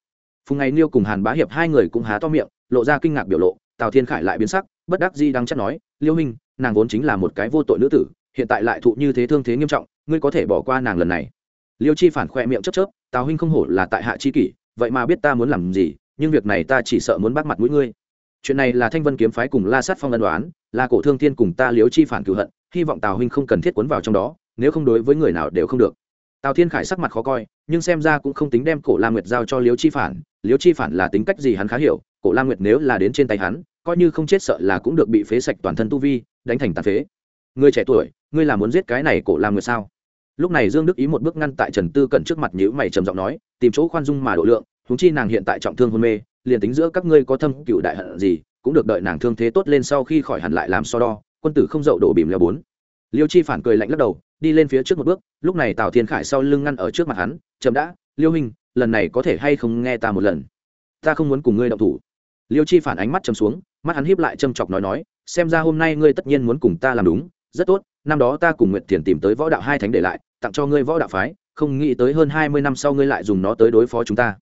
A: phùng ngày niêu cùng hàn bá hiệp hai người cũng há to miệng, lộ ra kinh ngạc biểu lộ, tào thiên khải lại biến sắc, bất đắc di đang chắc nói, liêu minh nàng vốn chính là một cái vô tội nữ tử, hiện tại lại thụ như thế thương thế nghiêm trọng, ngươi có thể bỏ qua nàng lần này. Liêu chi phản khoe miệng chấp chớp, tào huynh không hổ là tại hạ chi kỷ, vậy mà biết ta muốn làm gì, nhưng việc này ta chỉ sợ muốn bắt mặt mũi ngươi chuyện này là thanh vân kiếm phái cùng la sát phong ân đoán, là cổ thương thiên cùng ta liếu chi phản cửu hận, hy vọng tào huynh không cần thiết cuốn vào trong đó, nếu không đối với người nào đều không được. Tào thiên khải sắc mặt khó coi, nhưng xem ra cũng không tính đem cổ la nguyệt giao cho liếu chi phản liếu chi phản là tính cách gì hắn khá hiểu, cổ la nguyệt nếu là đến trên tay hắn, coi như không chết sợ là cũng được bị phế sạch toàn thân tu vi, đánh thành tàn phế. Người trẻ tuổi, ngươi là muốn giết cái này cổ la nguyệt sao? Lúc này dương đức ý một bước ngăn tại trần tư cận trước mặt nhữ mày trầm giọng nói, tìm chỗ khoan dung mà độ lượng húng chi nàng hiện tại trọng thương hôn mê liền tính giữa các ngươi có thâm cựu đại hận gì, cũng được đợi nàng thương thế tốt lên sau khi khỏi hẳn lại làm so đo, quân tử không dậu đổ bìm leo bốn. Liêu chi phản cười lạnh lắc đầu, đi lên phía trước một bước, lúc này tào thiên khải sau lưng ngăn ở trước mặt hắn, chậm đã, liêu hình lần này có thể hay không nghe ta một lần? Ta không muốn cùng ngươi động thủ. Liêu chi phản ánh mắt chầm xuống, mắt hắn hiếp lại châm chọc nói nói, xem ra hôm nay ngươi tất nhiên muốn cùng ta làm đúng, rất tốt, năm đó ta cùng nguyện thiền tìm tới võ đạo hai thánh để lại, tặng cho ngươi võ đạo phái, không nghĩ tới hơn hai mươi năm sau ngươi lại dùng nó tới đối phó chúng ta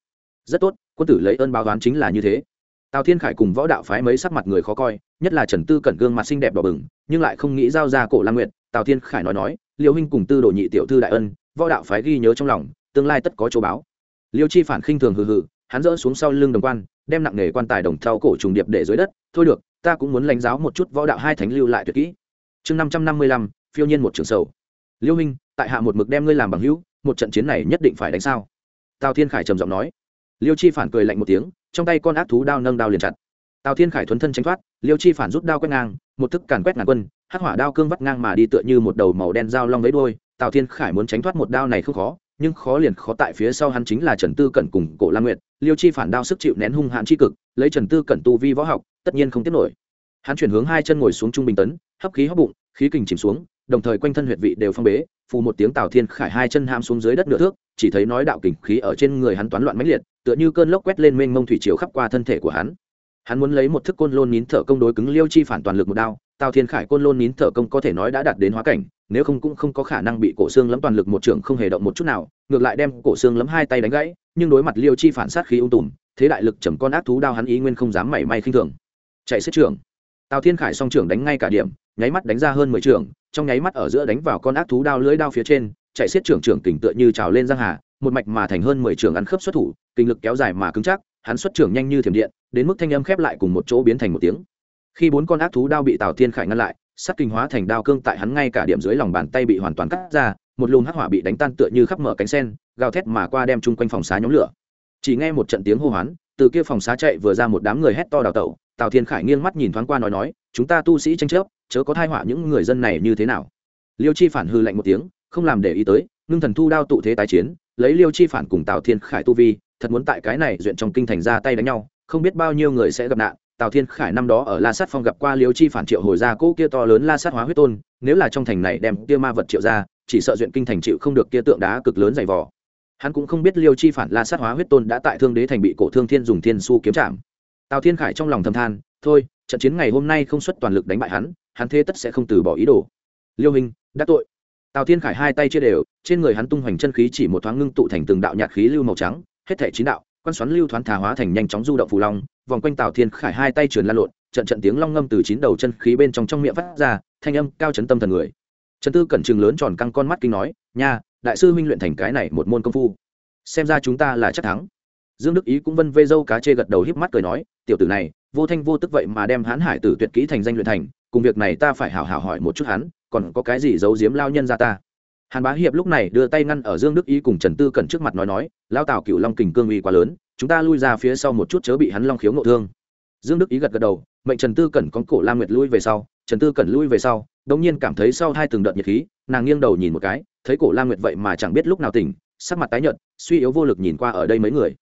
A: rất tốt, quân tử lấy ơn báo đoán chính là như thế. Tào thiên khải cùng võ đạo phái mấy sắc mặt người khó coi, nhất là trần tư cẩn gương mặt xinh đẹp đỏ bừng, nhưng lại không nghĩ giao ra cổ Lan nguyệt, tào thiên khải nói nói, liêu huynh cùng tư đồ nhị tiểu thư đại ân, võ đạo phái ghi nhớ trong lòng, tương lai tất có chỗ báo. Liêu chi phản khinh thường hừ hừ, hắn dỡ xuống sau lưng đồng quan, đem nặng nghề quan tài đồng thau cổ trùng điệp để dưới đất, thôi được, ta cũng muốn lãnh giáo một chút võ đạo hai thánh lưu lại tuyệt kỹ. Chương năm trăm năm mươi lăm, phiêu nhiên một trường sầu. Liêu huynh, tại hạ một mực đem ngươi làm bằng hữu, một trận chiến này nhất định phải đánh sao? Tào thiên khải trầm giọng nói liêu chi phản cười lạnh một tiếng, trong tay con ác thú đao nâng đao liền chặt. Tào thiên khải thuấn thân tránh thoát, liêu chi phản rút đao quét ngang, một thức càn quét ngàn quân, hắc hỏa đao cương vắt ngang mà đi tựa như một đầu màu đen dao long lấy đôi tào thiên khải muốn tránh thoát một đao này không khó, nhưng khó liền khó tại phía sau hắn chính là trần tư cẩn cùng cổ la nguyệt. Liêu chi phản đao sức chịu nén hung hãn chi cực, lấy trần tư cẩn tu vi võ học, tất nhiên không tiếp nổi. Hắn chuyển hướng hai chân ngồi xuống trung bình tấn, hấp khí hấp bụng, khí kình chìm xuống đồng thời quanh thân huyệt vị đều phong bế, phù một tiếng tào thiên khải hai chân ham xuống dưới đất nửa thước, chỉ thấy nói đạo kình khí ở trên người hắn toán loạn mãnh liệt, tựa như cơn lốc quét lên mênh mông thủy chiều khắp qua thân thể của hắn. Hắn muốn lấy một thức côn lôn nín thở công đối cứng liêu chi phản toàn lực một đao, tào thiên khải côn lôn nín thở công có thể nói đã đạt đến hóa cảnh, nếu không cũng không có khả năng bị cổ xương lấm toàn lực một trường không hề động một chút nào, ngược lại đem cổ xương lấm hai tay đánh gãy, nhưng đối mặt liêu chi phản sát khí ung tùm, thế đại lực chầm con ác thú đao hắn ý nguyên không dám mảy may khinh thường. Chạy xếp trưởng tào thiên khải song trưởng đánh ngay cả điểm, nháy mắt đánh ra hơn mười trưởng trong nháy mắt ở giữa đánh vào con ác thú đao lưỡi đao phía trên, chạy xiết trưởng trưởng kình tựa như trào lên giang hà, một mạch mà thành hơn mười trường ăn khớp xuất thủ kinh lực kéo dài mà cứng chắc, hắn xuất trưởng nhanh như thiểm điện, đến mức thanh âm khép lại cùng một chỗ biến thành một tiếng. Khi bốn con ác thú đao bị tào thiên khải ngăn lại, sắt kinh hóa thành đao cương tại hắn ngay cả điểm dưới lòng bàn tay bị hoàn toàn cắt ra, một luồng hắc hỏa bị đánh tan tựa như khắp mở cánh sen, gào thét mà qua đem chung quanh phòng xá nhóm lửa. Chỉ nghe một trận tiếng hô hoán, từ kia phòng xá chạy vừa ra một đám người hét to đào tẩu, tào thiên khải nghiêng mắt nhìn thoáng qua nói nói, chúng ta tu sĩ tranh chấp chớ có thai họa những người dân này như thế nào. Liêu chi phản hư lạnh một tiếng, không làm để ý tới, ngưng thần thu đao tụ thế tái chiến, lấy liêu chi phản cùng tào thiên khải tu vi, thật muốn tại cái này duyện trong kinh thành ra tay đánh nhau, không biết bao nhiêu người sẽ gặp nạn. Tào thiên khải năm đó ở la sát phong gặp qua liêu chi phản triệu hồi ra cỗ kia to lớn la sát hóa huyết tôn, nếu là trong thành này đem kia ma vật triệu ra, chỉ sợ duyện kinh thành chịu không được kia tượng đá cực lớn dày vỏ hắn cũng không biết liêu chi phản la sát hóa huyết tôn đã tại thương đế thành bị cổ thương thiên dùng thiên su kiếm chạm tào thiên khải trong lòng thầm than, thôi, trận chiến ngày hôm nay không xuất toàn lực đánh bại hắn hắn thế tất sẽ không từ bỏ ý đồ. Liêu hình, đã tội. Tào thiên khải hai tay chia đều, trên người hắn tung hoành chân khí chỉ một thoáng ngưng tụ thành từng đạo nhạt khí lưu màu trắng, hết thể chín đạo quan xoắn lưu thoáng thả hóa thành nhanh chóng du động phù long, vòng quanh tào thiên khải hai tay trườn lan lộn, trận trận tiếng long ngâm từ chín đầu chân khí bên trong trong miệng phát ra, thanh âm cao chấn tâm thần người. Trần tư cẩn trường lớn tròn căng con mắt kinh nói, nha, đại sư huynh luyện thành cái này một môn công phu. Xem ra chúng ta là chắc thắng. Dương đức ý cũng vân vê dâu cá chê gật đầu híp mắt cười nói, tiểu tử này vô thanh vô tức vậy mà đem hắn hải tử tuyệt kỹ thành danh luyện thành, cùng việc này ta phải hào hào hỏi một chút hắn, còn có cái gì giấu giếm lao nhân ra ta? Hàn bá hiệp lúc này đưa tay ngăn ở dương đức ý cùng trần tư cẩn trước mặt nói nói lao tào cựu long kình cương uy quá lớn, chúng ta lui ra phía sau một chút chớ bị hắn long khiếu ngộ thương. Dương đức ý gật gật đầu, mệnh trần tư cẩn con cổ la nguyệt lui về sau, trần tư cẩn lui về sau, đống nhiên cảm thấy sau hai từng đợt nhiệt khí, nàng nghiêng đầu nhìn một cái, thấy cổ la nguyệt vậy mà chẳng biết lúc nào tỉnh, sắc mặt tái nhợt, suy yếu vô lực nhìn qua ở đây mấy người.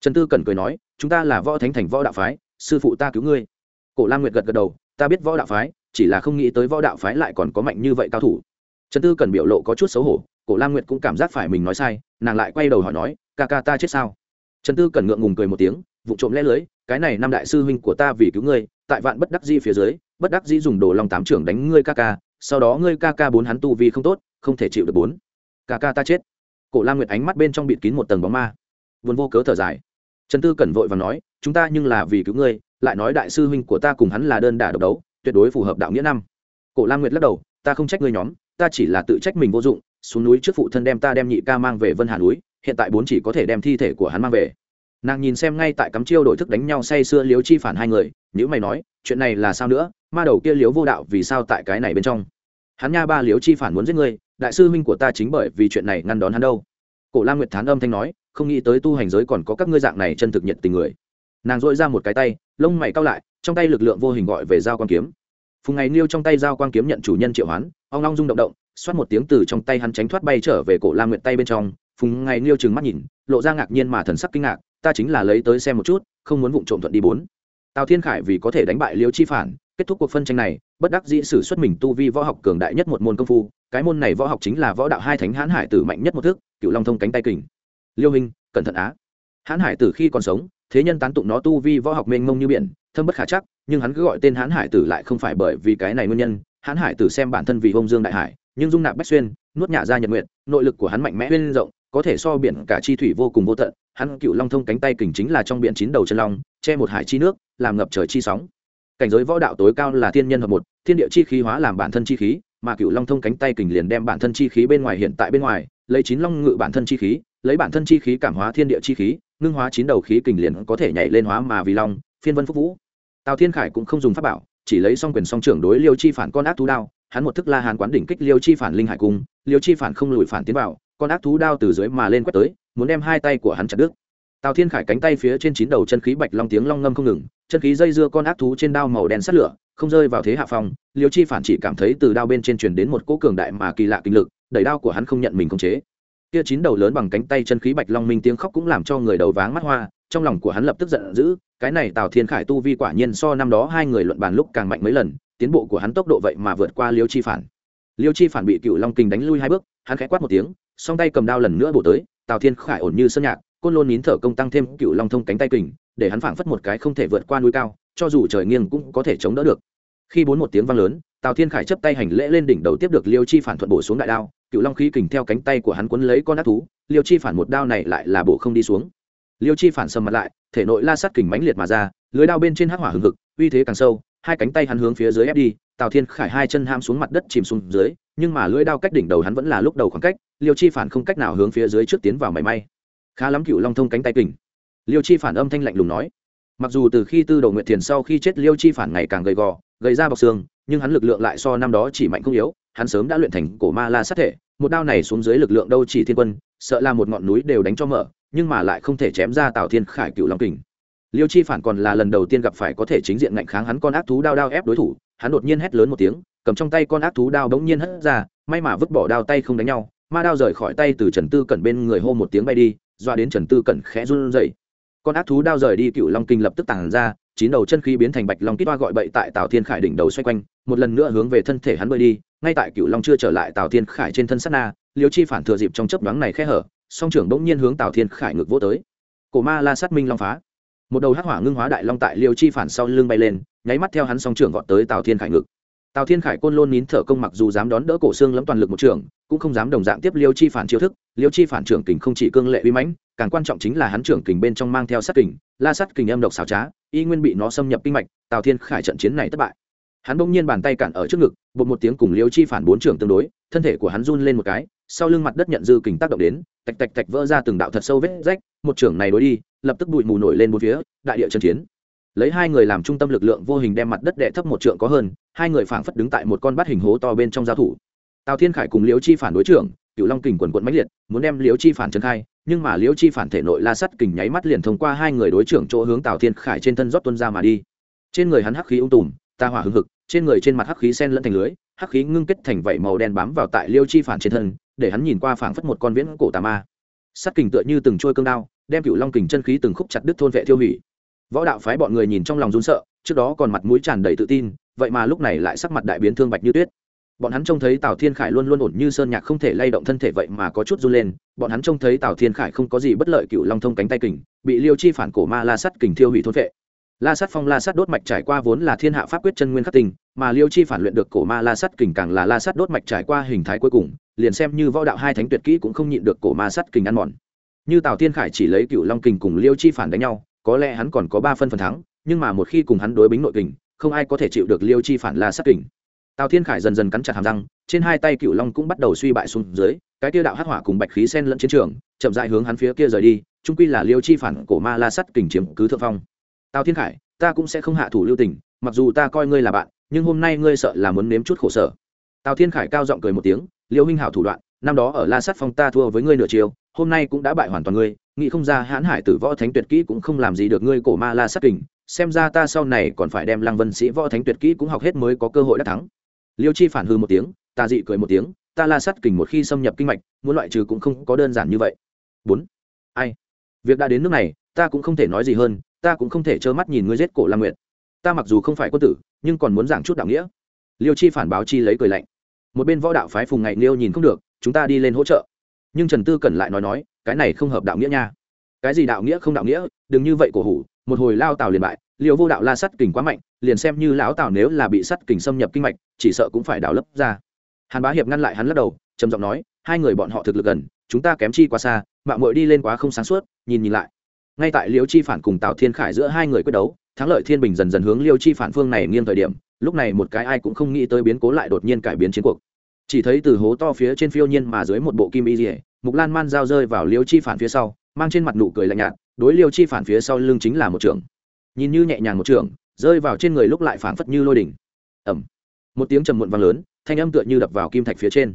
A: Trần tư cẩn cười nói, chúng ta là võ thánh thành võ đạo phái sư phụ ta cứu ngươi. Cổ Lam nguyệt gật gật đầu, ta biết võ đạo phái, chỉ là không nghĩ tới võ đạo phái lại còn có mạnh như vậy cao thủ. Trần tư cần biểu lộ có chút xấu hổ, cổ lam nguyệt cũng cảm giác phải mình nói sai, nàng lại quay đầu hỏi nói, ca ca ta chết sao? Trần tư cần ngượng ngùng cười một tiếng, vụ trộm lẽ lưới, cái này năm đại sư huynh của ta vì cứu ngươi, tại vạn bất đắc di phía dưới, bất đắc di dùng đồ lòng tám trưởng đánh ngươi ca ca, sau đó ngươi ca ca bốn hắn tu vi không tốt, không thể chịu được bốn. Ca ca ta chết. Cổ lam nguyệt ánh mắt bên trong bịt kín một tầng bóng ma. Vốn vô cớ thở dài. Trần tư cẩn vội và nói chúng ta nhưng là vì cứu ngươi, lại nói đại sư huynh của ta cùng hắn là đơn đả độc đấu, tuyệt đối phù hợp đạo nghĩa năm. Cổ lam nguyệt lắc đầu, ta không trách ngươi nhóm, ta chỉ là tự trách mình vô dụng, xuống núi trước phụ thân đem ta đem nhị ca mang về vân hà núi, hiện tại bốn chỉ có thể đem thi thể của hắn mang về. Nàng nhìn xem ngay tại cắm chiêu đổi thức đánh nhau say sưa liếu chi phản hai người nếu mày nói, chuyện này là sao nữa? Ma đầu kia liếu vô đạo vì sao tại cái này bên trong? Hắn nha ba liếu chi phản muốn giết ngươi, đại sư huynh của ta chính bởi vì chuyện này ngăn đón hắn đâu. Cổ lam nguyệt thán âm thanh nói, không nghĩ tới tu hành giới còn có các ngươi dạng này chân thực nhiệt tình người nàng dội ra một cái tay, lông mày cao lại, trong tay lực lượng vô hình gọi về dao quan kiếm. Phùng ngày niêu trong tay dao quan kiếm nhận chủ nhân triệu hoán, ông long rung động động, xoát một tiếng từ trong tay hắn tránh thoát bay trở về cổ la nguyện tay bên trong. Phùng ngày niêu trừng mắt nhìn, lộ ra ngạc nhiên mà thần sắc kinh ngạc, ta chính là lấy tới xem một chút, không muốn vụng trộm thuận đi bốn. Tào thiên khải vì có thể đánh bại liêu chi phản, kết thúc cuộc phân tranh này, bất đắc dĩ sử xuất mình tu vi võ học cường đại nhất một môn công phu. Cái môn này võ học chính là võ đạo hai thánh hãn hải tử mạnh nhất một thức cựu long thông cánh tay kình. Liêu hình, cẩn thận á. Hãn hải tử khi còn sống thế nhân tán tụng nó tu vi võ học mênh mông như biển, thâm bất khả chắc, nhưng hắn cứ gọi tên hãn hải tử lại không phải bởi vì cái này nguyên nhân. Hãn hải tử xem bản thân vì hông dương đại hải, nhưng dung nạp bách xuyên, nuốt nhả ra nhật nguyện nội lực của hắn mạnh mẽ huyên rộng, có thể so biển cả chi thủy vô cùng vô tận. Hắn cựu long thông cánh tay kình chính là trong biển chín đầu chân long, che một hải chi nước, làm ngập trời chi sóng. Cảnh giới võ đạo tối cao là thiên nhân hợp một, thiên địa chi khí hóa làm bản thân chi khí, mà cựu long thông cánh tay kình liền đem bản thân chi khí bên ngoài hiện tại bên ngoài, lấy chín long ngự bản thân chi khí lấy bản thân chi khí cảm hóa thiên địa chi khí, ngưng hóa chín đầu khí kình liền có thể nhảy lên hóa mà vì long, phiên vân phúc vũ. Tào thiên khải cũng không dùng pháp bảo, chỉ lấy song quyền song trưởng đối liêu chi phản con ác thú đao, hắn một thức la hàn quán đỉnh kích liêu chi phản linh hải cung, liêu chi phản không lùi phản tiến vào, con ác thú đao từ dưới mà lên quét tới, muốn đem hai tay của hắn chặt đứt. Tào thiên khải cánh tay phía trên chín đầu chân khí bạch long tiếng long ngâm không ngừng, chân khí dây dưa con ác thú trên đao màu đen sắt lửa, không rơi vào thế hạ phong, liêu chi phản chỉ cảm thấy từ đao bên trên truyền đến một cỗ cường đại mà kỳ lạ kinh lực, đẩy đao của hắn không nhận mình khống chế kia chín đầu lớn bằng cánh tay chân khí bạch long minh tiếng khóc cũng làm cho người đầu váng mắt hoa, trong lòng của hắn lập tức giận dữ, cái này tào thiên khải tu vi quả nhiên so năm đó hai người luận bàn lúc càng mạnh mấy lần, tiến bộ của hắn tốc độ vậy mà vượt qua liêu chi phản. Liêu chi phản bị cựu long kình đánh lui hai bước, hắn khẽ quát một tiếng, song tay cầm đao lần nữa bổ tới, tào thiên khải ổn như sơn nhạc, côn lôn nín thở công tăng thêm cựu long thông cánh tay kình, để hắn phảng phất một cái không thể vượt qua núi cao, cho dù trời nghiêng cũng có thể chống đỡ được. Khi bốn một tiếng vang lớn, tào thiên khải chấp tay hành lễ lên đỉnh đầu tiếp được liêu chi phản thuận bổ xuống đại đao cựu long khí kình theo cánh tay của hắn quấn lấy con ác thú, liêu chi phản một đao này lại là bổ không đi xuống. Liêu chi phản sầm mặt lại, thể nội la sát kình mãnh liệt mà ra, lưới đao bên trên hắc hỏa hừng hực, uy thế càng sâu, hai cánh tay hắn hướng phía dưới ép đi, tào thiên khải hai chân ham xuống mặt đất chìm xuống dưới, nhưng mà lưỡi đao cách đỉnh đầu hắn vẫn là lúc đầu khoảng cách, liêu chi phản không cách nào hướng phía dưới trước tiến vào mảy may. Khá lắm cựu long thông cánh tay kình. Liêu chi phản âm thanh lạnh lùng nói, mặc dù từ khi tư đồ nguyệt thiền sau khi chết liêu chi phản ngày càng gầy gò gây ra bọc xương, nhưng hắn lực lượng lại so năm đó chỉ mạnh không yếu, hắn sớm đã luyện thành cổ ma la sát thể, một đao này xuống dưới lực lượng đâu chỉ thiên quân, sợ là một ngọn núi đều đánh cho mở, nhưng mà lại không thể chém ra tào thiên khải cựu long kình. Liêu chi phản còn là lần đầu tiên gặp phải có thể chính diện ngạnh kháng hắn con ác thú đao đao ép đối thủ, hắn đột nhiên hét lớn một tiếng, cầm trong tay con ác thú đao bỗng nhiên hất ra, may mà vứt bỏ đao tay không đánh nhau, ma đao rời khỏi tay từ trần tư cẩn bên người hô một tiếng bay đi, doa đến trần tư cẩn khẽ run rẩy. Con ác thú đao rời đi cựu long kinh lập tức tàng ra chín đầu chân khí biến thành bạch long kít toa gọi bậy tại tào thiên khải đỉnh đầu xoay quanh, một lần nữa hướng về thân thể hắn bơi đi, ngay tại cựu long chưa trở lại tào thiên khải trên thân sát na, liêu chi phản thừa dịp trong chấp đoán này khẽ hở, song trưởng bỗng nhiên hướng tào thiên khải ngực vô tới. Cổ ma la sát minh long phá. Một đầu hắc hỏa ngưng hóa đại long tại liêu chi phản sau lưng bay lên, nháy mắt theo hắn song trưởng gọn tới tào thiên khải ngực. Tào thiên khải côn lôn nín thở công mặc dù dám đón đỡ cổ xương lẫm toàn lực một trưởng cũng không dám đồng dạng tiếp liêu chi phản chiêu thức. Liêu chi phản trưởng kình không chỉ cương lệ uy mãnh, càng quan trọng chính là hắn trưởng kình bên trong mang theo sát kình, la sát kình âm độc xảo trá y nguyên bị nó xâm nhập kinh mạch, tào thiên khải trận chiến này thất bại. Hắn bỗng nhiên bàn tay cản ở trước ngực, bột một tiếng cùng liêu chi phản bốn trưởng tương đối, thân thể của hắn run lên một cái, sau lưng mặt đất nhận dư kình tác động đến, tạch tạch tạch vỡ ra từng đạo thật sâu vết rách, một trưởng này đối đi, lập tức bụi mù nổi lên bốn phía, đại địa trận chiến. Lấy hai người làm trung tâm lực lượng vô hình đem mặt đất đệ thấp một trượng có hơn, hai người phảng phất đứng tại một con bát hình hố to bên trong giao thủ. Tào thiên khải cùng liễu chi phản đối trưởng cựu long kình quần quận mãnh liệt, muốn đem liễu chi phản trấn khai nhưng mà liễu chi phản thể nội la sắt kình nháy mắt liền thông qua hai người đối trưởng chỗ hướng tào thiên khải trên thân rót tuân ra mà đi. Trên người hắn hắc khí ung tùm, ta hỏa hưng hực, trên người trên mặt hắc khí sen lẫn thành lưới, hắc khí ngưng kết thành vảy màu đen bám vào tại liêu chi phản trên thân, để hắn nhìn qua phảng phất một con viễn cổ tà ma. Sắt kình tựa như từng trôi cương đao, đem cựu long kình chân khí từng khúc chặt đứt thôn vệ tiêu hủy. Võ đạo phái bọn người nhìn trong lòng run sợ, trước đó còn mặt mũi tràn đầy tự tin, vậy mà lúc này lại sắc mặt đại biến thương bạch như tuyết bọn hắn trông thấy tào thiên khải luôn luôn ổn như sơn nhạc không thể lay động thân thể vậy mà có chút run lên. Bọn hắn trông thấy tào thiên khải không có gì bất lợi cựu long thông cánh tay kình, bị liêu chi phản cổ ma la sắt kình thiêu hủy thôn vệ. La sắt phong la sắt đốt mạch trải qua vốn là thiên hạ pháp quyết chân nguyên khắc tình mà liêu chi phản luyện được cổ ma la sắt kình càng là la sắt đốt mạch trải qua hình thái cuối cùng, liền xem như võ đạo hai thánh tuyệt kỹ cũng không nhịn được cổ ma sắt kình ăn mòn. Như tào thiên khải chỉ lấy cựu long kình cùng liêu chi phản đánh nhau, có lẽ hắn còn có ba phân phần thắng, nhưng mà một khi cùng hắn đối bính nội kình, không ai có thể chịu được liêu chi phản la Sắt kình tào thiên khải dần dần cắn chặt hàm răng, trên hai tay cựu long cũng bắt đầu suy bại xuống dưới, cái tiêu đạo hắc hỏa cùng bạch khí sen lẫn chiến trường, chậm dại hướng hắn phía kia rời đi trung quy là liêu chi phản cổ ma la sắt kình chiếm cứ thượng phong. Tào thiên khải, ta cũng sẽ không hạ thủ lưu tình, mặc dù ta coi ngươi là bạn, nhưng hôm nay ngươi sợ là muốn nếm chút khổ sở. Tào thiên khải cao giọng cười một tiếng, liêu huynh hảo thủ đoạn, năm đó ở la sắt phong ta thua với ngươi nửa chiều, hôm nay cũng đã bại hoàn toàn ngươi, nghĩ không ra hãn hải tử võ thánh tuyệt kỹ cũng không làm gì được ngươi cổ ma la sắt kình, xem ra ta sau này còn phải đem lăng vân sĩ võ thánh tuyệt kỹ cũng học hết mới có cơ hội đắc thắng liêu chi phản hư một tiếng ta dị cười một tiếng, ta la sát kình một khi xâm nhập kinh mạch, muốn loại trừ cũng không có đơn giản như vậy. Bốn. Ai? Việc đã đến nước này, ta cũng không thể nói gì hơn, ta cũng không thể trơ mắt nhìn ngươi giết cổ la nguyệt. Ta mặc dù không phải quân tử, nhưng còn muốn giảng chút đạo nghĩa. Liêu chi phản báo chi lấy cười lạnh. Một bên võ đạo phái phùng ngày liêu nhìn không được, chúng ta đi lên hỗ trợ. Nhưng trần tư cẩn lại nói nói, cái này không hợp đạo nghĩa nha. Cái gì đạo nghĩa không đạo nghĩa, đừng như vậy cổ hủ, một hồi lao tào liền bại liệu vô đạo la sắt kình quá mạnh, liền xem như lão tào nếu là bị sắt kình xâm nhập kinh mạch, chỉ sợ cũng phải đào lấp ra. Hàn bá hiệp ngăn lại hắn lắc đầu, trầm giọng nói, hai người bọn họ thực lực gần, chúng ta kém chi quá xa mạng mội đi lên quá không sáng suốt, nhìn nhìn lại. Ngay tại liêu chi phản cùng tào thiên khải giữa hai người quyết đấu, thắng lợi thiên bình dần dần hướng liêu chi phản phương này nghiêng thời điểm, lúc này một cái ai cũng không nghĩ tới biến cố lại đột nhiên cải biến chiến cuộc. Chỉ thấy từ hố to phía trên phiêu nhiên mà dưới một bộ kim y dỉa mục lan man dao rơi vào liêu chi phản phía sau, mang trên mặt nụ cười lạnh nhạt, đối liêu chi phản phía sau lưng chính là một trường nhìn như nhẹ nhàng một trường, rơi vào trên người lúc lại phản phất như lôi đỉnh. Ẩm một tiếng trầm muộn vang lớn, thanh âm tựa như đập vào kim thạch phía trên.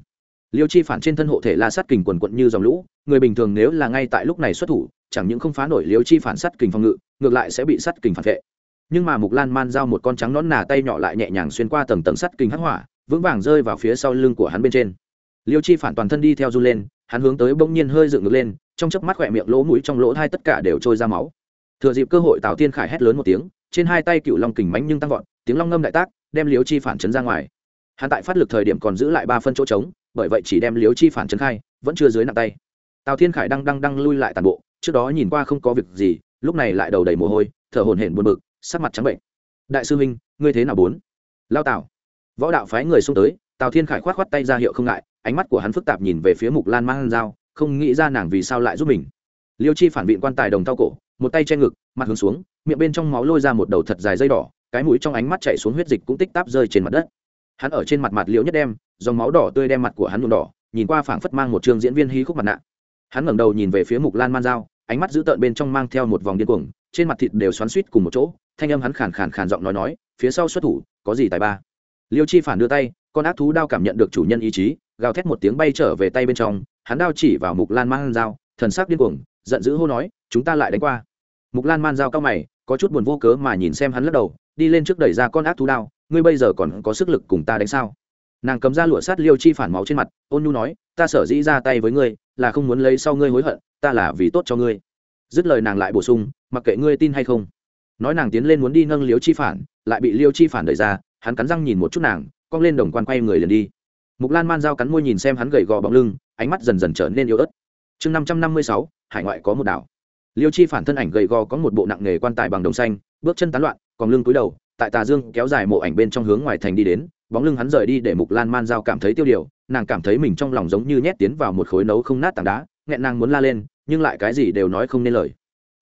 A: Liêu chi phản trên thân hộ thể la sắt kình quần quận như dòng lũ, người bình thường nếu là ngay tại lúc này xuất thủ, chẳng những không phá nổi liêu chi phản sắt kình phòng ngự, ngược lại sẽ bị sắt kình phản vệ. Nhưng mà mục lan man giao một con trắng nón nà tay nhỏ lại nhẹ nhàng xuyên qua tầng tầng sắt kình hắc hỏa, vững vàng rơi vào phía sau lưng của hắn bên trên. Liêu chi phản toàn thân đi theo du lên, hắn hướng tới bỗng nhiên hơi dựng ngược lên, trong chớp mắt khỏe miệng lỗ mũi trong lỗ thai tất cả đều trôi ra máu thừa dịp cơ hội tào tiên khải hét lớn một tiếng, trên hai tay cựu long kình mánh nhưng tăng vọt, tiếng long ngâm đại tác, đem liếu chi phản chấn ra ngoài. Hắn tại phát lực thời điểm còn giữ lại ba phân chỗ trống, bởi vậy chỉ đem liếu chi phản chấn khai, vẫn chưa dưới nặng tay. Tào thiên khải đang đang đang lui lại toàn bộ, trước đó nhìn qua không có việc gì, lúc này lại đầu đầy mồ hôi, thở hổn hển buồn bực, sắc mặt trắng bệnh. Đại sư huynh, ngươi thế nào bốn? Lao tào. Võ đạo phái người xông tới, tào thiên khải khoát khoát tay ra hiệu không ngại, ánh mắt của hắn phức tạp nhìn về phía mục lan mang dao không nghĩ ra nàng vì sao lại giúp mình. Liêu chi phản biện quan tài đồng thao cổ một tay che ngực, mặt hướng xuống, miệng bên trong máu lôi ra một đầu thật dài dây đỏ, cái mũi trong ánh mắt chảy xuống huyết dịch cũng tích táp rơi trên mặt đất. Hắn ở trên mặt mặt liễu nhất đem, dòng máu đỏ tươi đem mặt của hắn nhuộm đỏ, nhìn qua phảng phất mang một trường diễn viên hí khúc mặt nạ. Hắn ngẩng đầu nhìn về phía mục lan man dao ánh mắt dữ tợn bên trong mang theo một vòng điên cuồng, trên mặt thịt đều xoắn suýt cùng một chỗ, thanh âm hắn khàn khàn khàn giọng nói nói, phía sau xuất thủ, có gì tài ba? Liêu chi phản đưa tay, con ác thú đao cảm nhận được chủ nhân ý chí, gào thét một tiếng bay trở về tay bên trong, hắn đao chỉ vào mục lan man dao thần sắc điên cuồng, giận dữ hô nói chúng ta lại đánh qua. Mục lan man dao cao mày, có chút buồn vô cớ mà nhìn xem hắn lắc đầu, đi lên trước đẩy ra con ác thú đao, ngươi bây giờ còn có sức lực cùng ta đánh sao? Nàng cầm ra lụa sát liêu chi phản máu trên mặt, ôn nhu nói, ta sở dĩ ra tay với ngươi, là không muốn lấy sau ngươi hối hận, ta là vì tốt cho ngươi. Dứt lời nàng lại bổ sung, mặc kệ ngươi tin hay không. Nói nàng tiến lên muốn đi nâng liêu chi phản, lại bị liêu chi phản đẩy ra, hắn cắn răng nhìn một chút nàng, cong lên đồng quan quay người liền đi. Mục lan man dao cắn môi nhìn xem hắn gầy gò bóng lưng, ánh mắt dần dần trở nên yếu ớt. Chương năm trăm năm mươi sáu, hải ngoại có một đảo liêu chi phản thân ảnh gầy gò có một bộ nặng nghề quan tài bằng đồng xanh, bước chân tán loạn, còn lưng cúi đầu, tại tà dương kéo dài mộ ảnh bên trong hướng ngoài thành đi đến, bóng lưng hắn rời đi để mục lan man giao cảm thấy tiêu điều, nàng cảm thấy mình trong lòng giống như nhét tiến vào một khối nấu không nát tảng đá, nghẹn nàng muốn la lên, nhưng lại cái gì đều nói không nên lời.